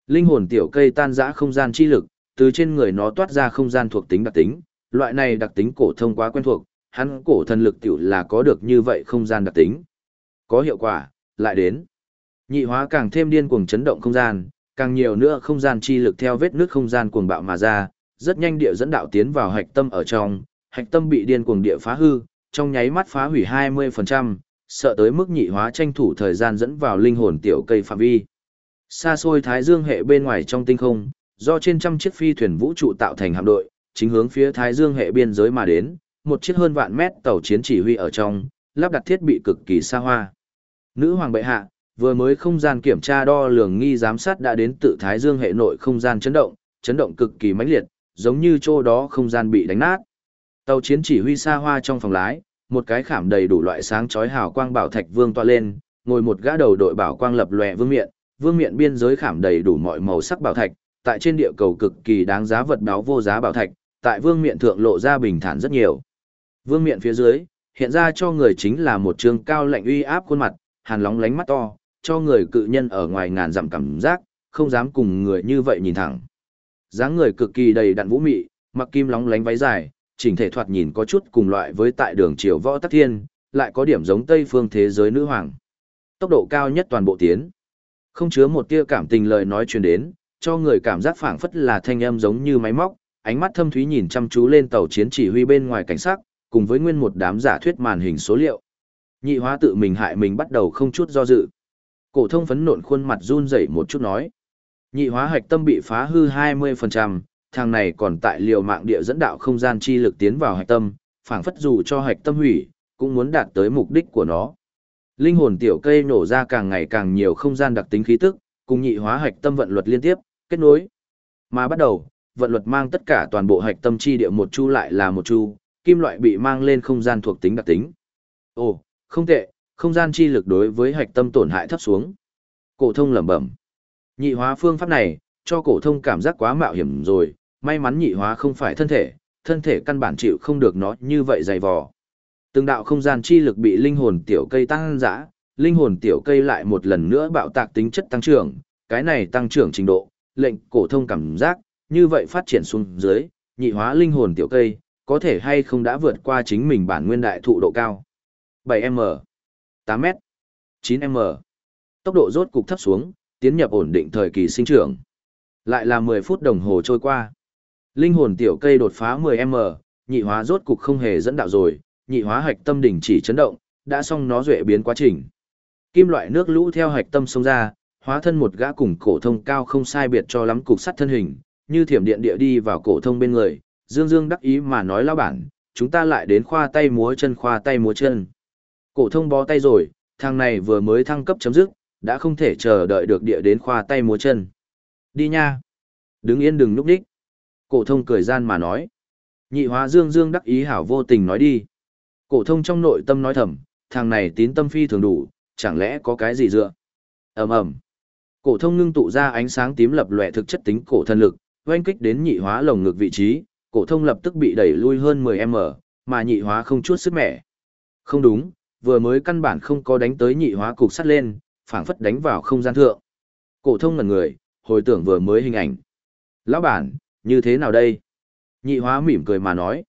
Linh hồn tiểu cây tan rã không gian chi lực, từ trên người nó toát ra không gian thuộc tính đặc tính, loại này đặc tính cổ thông quá quen thuộc, hắn cổ thần lực tiểu là có được như vậy không gian đặc tính. Có hiệu quả, lại đến. Nhị hóa càng thêm điên cuồng chấn động không gian, càng nhiều nữa không gian chi lực theo vết nước không gian cuồng bạo mà ra, rất nhanh địa dẫn đạo tiến vào hạch tâm ở trong, hạch tâm bị điên cuồng địa phá hư, trong nháy mắt phá hủy 20%, sợ tới mức nhị hóa tranh thủ thời gian dẫn vào linh hồn tiểu cây phạm vi. Xa xôi thái dương hệ bên ngoài trong tinh không, do trên trăm chiếc phi thuyền vũ trụ tạo thành hạm đội, chính hướng phía thái dương hệ biên giới mà đến, một chiếc hơn vạn mét tàu chiến chỉ huy ở trong, lắp đặt thiết bị cực kỳ xa hoa. Nữ hoàng bệ hạ, vừa mới không gian kiểm tra đo lường nghi giám sát đã đến tự thái dương hệ nội không gian chấn động, chấn động cực kỳ mãnh liệt, giống như chỗ đó không gian bị đánh nát. Tàu chiến chỉ huy xa hoa trong phòng lái, một cái khảm đầy đủ loại sáng chói hào quang bảo thạch vương toa lên, ngồi một gã đầu đội bảo quang lập lòe vương miện, vương miện biên giới khảm đầy đủ mọi màu sắc bảo thạch, tại trên địa cầu cực kỳ đáng giá vật báo vô giá bảo thạch, tại vương miện thượng lộ ra bình thản rất nhiều. Vương miện phía dưới, hiện ra cho người chính là một trường cao lạnh uy áp khuôn mặt, hàn lóng lánh mắt to, cho người cự nhân ở ngoài ngàn dặm cảm giác, không dám cùng người như vậy nhìn thẳng. dáng người cực kỳ đầy đặn vũ mị, mặc kim lóng lánh váy dài, chỉnh thể thoạt nhìn có chút cùng loại với tại đường triều võ tắc thiên, lại có điểm giống Tây phương thế giới nữ hoàng. Tốc độ cao nhất toàn bộ tiến. Không chứa một tia cảm tình lời nói truyền đến, cho người cảm giác phảng phất là thanh âm giống như máy móc, ánh mắt thâm thúy nhìn chăm chú lên tàu chiến chỉ huy bên ngoài cảnh sát, cùng với nguyên một đám giả thuyết màn hình số liệu. Nhị hóa tự mình hại mình bắt đầu không chút do dự. Cổ thông phấn nộn khuôn mặt run rẩy một chút nói. Nhị hóa hạch tâm bị phá hư 20%, thằng này còn tại liều mạng địa dẫn đạo không gian chi lực tiến vào hạch tâm, phảng phất dù cho hạch tâm hủy, cũng muốn đạt tới mục đích của nó. Linh hồn tiểu cây nổ ra càng ngày càng nhiều không gian đặc tính khí tức, cùng nhị hóa hạch tâm vận luật liên tiếp, kết nối. Mà bắt đầu, vận luật mang tất cả toàn bộ hạch tâm chi địa một chu lại là một chu, kim loại bị mang lên không gian thuộc tính đặc tính. Ồ, không tệ, không gian chi lực đối với hạch tâm tổn hại thấp xuống. Cổ thông lẩm bẩm. Nhị hóa phương pháp này, cho cổ thông cảm giác quá mạo hiểm rồi, may mắn nhị hóa không phải thân thể, thân thể căn bản chịu không được nó như vậy dày vò. Từng đạo không gian chi lực bị linh hồn tiểu cây tăng dã, linh hồn tiểu cây lại một lần nữa bạo tạc tính chất tăng trưởng, cái này tăng trưởng trình độ, lệnh cổ thông cảm giác, như vậy phát triển xuống dưới, nhị hóa linh hồn tiểu cây, có thể hay không đã vượt qua chính mình bản nguyên đại thụ độ cao. 7m, 8m, 9m. Tốc độ rốt cục thấp xuống, tiến nhập ổn định thời kỳ sinh trưởng. Lại là 10 phút đồng hồ trôi qua. Linh hồn tiểu cây đột phá 10m, nhị hóa rốt cục không hề dẫn đạo rồi, nhị hóa hạch tâm đỉnh chỉ chấn động, đã xong nó duệ biến quá trình. Kim loại nước lũ theo hạch tâm xông ra, hóa thân một gã cùng cổ thông cao không sai biệt cho lắm cục sắt thân hình, như thiểm điện địa đi vào cổ thông bên người, Dương Dương đắc ý mà nói lão bản, chúng ta lại đến khoa tay múa chân khoa tay múa chân. Cổ thông bó tay rồi, thằng này vừa mới thăng cấp chấm dứt, đã không thể chờ đợi được địa đến khoa tay múa chân. Đi nha. Đứng yên đừng núp đích. Cổ thông cười gian mà nói. Nhị hóa Dương Dương đắc ý hảo vô tình nói đi. Cổ thông trong nội tâm nói thầm, thằng này tín tâm phi thường đủ, chẳng lẽ có cái gì dựa. Ầm ầm. Cổ thông ngưng tụ ra ánh sáng tím lập lòe thực chất tính cổ thân lực, oanh kích đến nhị hóa lồng ngực vị trí, cổ thông lập tức bị đẩy lui hơn 10m, mà nhị hóa không chút sức mẻ. Không đúng, vừa mới căn bản không có đánh tới nhị hóa cục sắt lên, phảng phất đánh vào không gian thượng. Cổ thông ngẩn người, hồi tưởng vừa mới hình ảnh. Lão bản, như thế nào đây? Nhị hóa mỉm cười mà nói.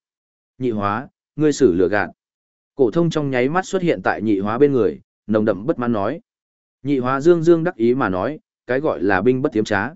Nhị hóa, ngươi xử lừa gạt. Cổ thông trong nháy mắt xuất hiện tại nhị hóa bên người, nồng đậm bất mãn nói. Nhị hóa dương dương đắc ý mà nói, cái gọi là binh bất tiếm trá.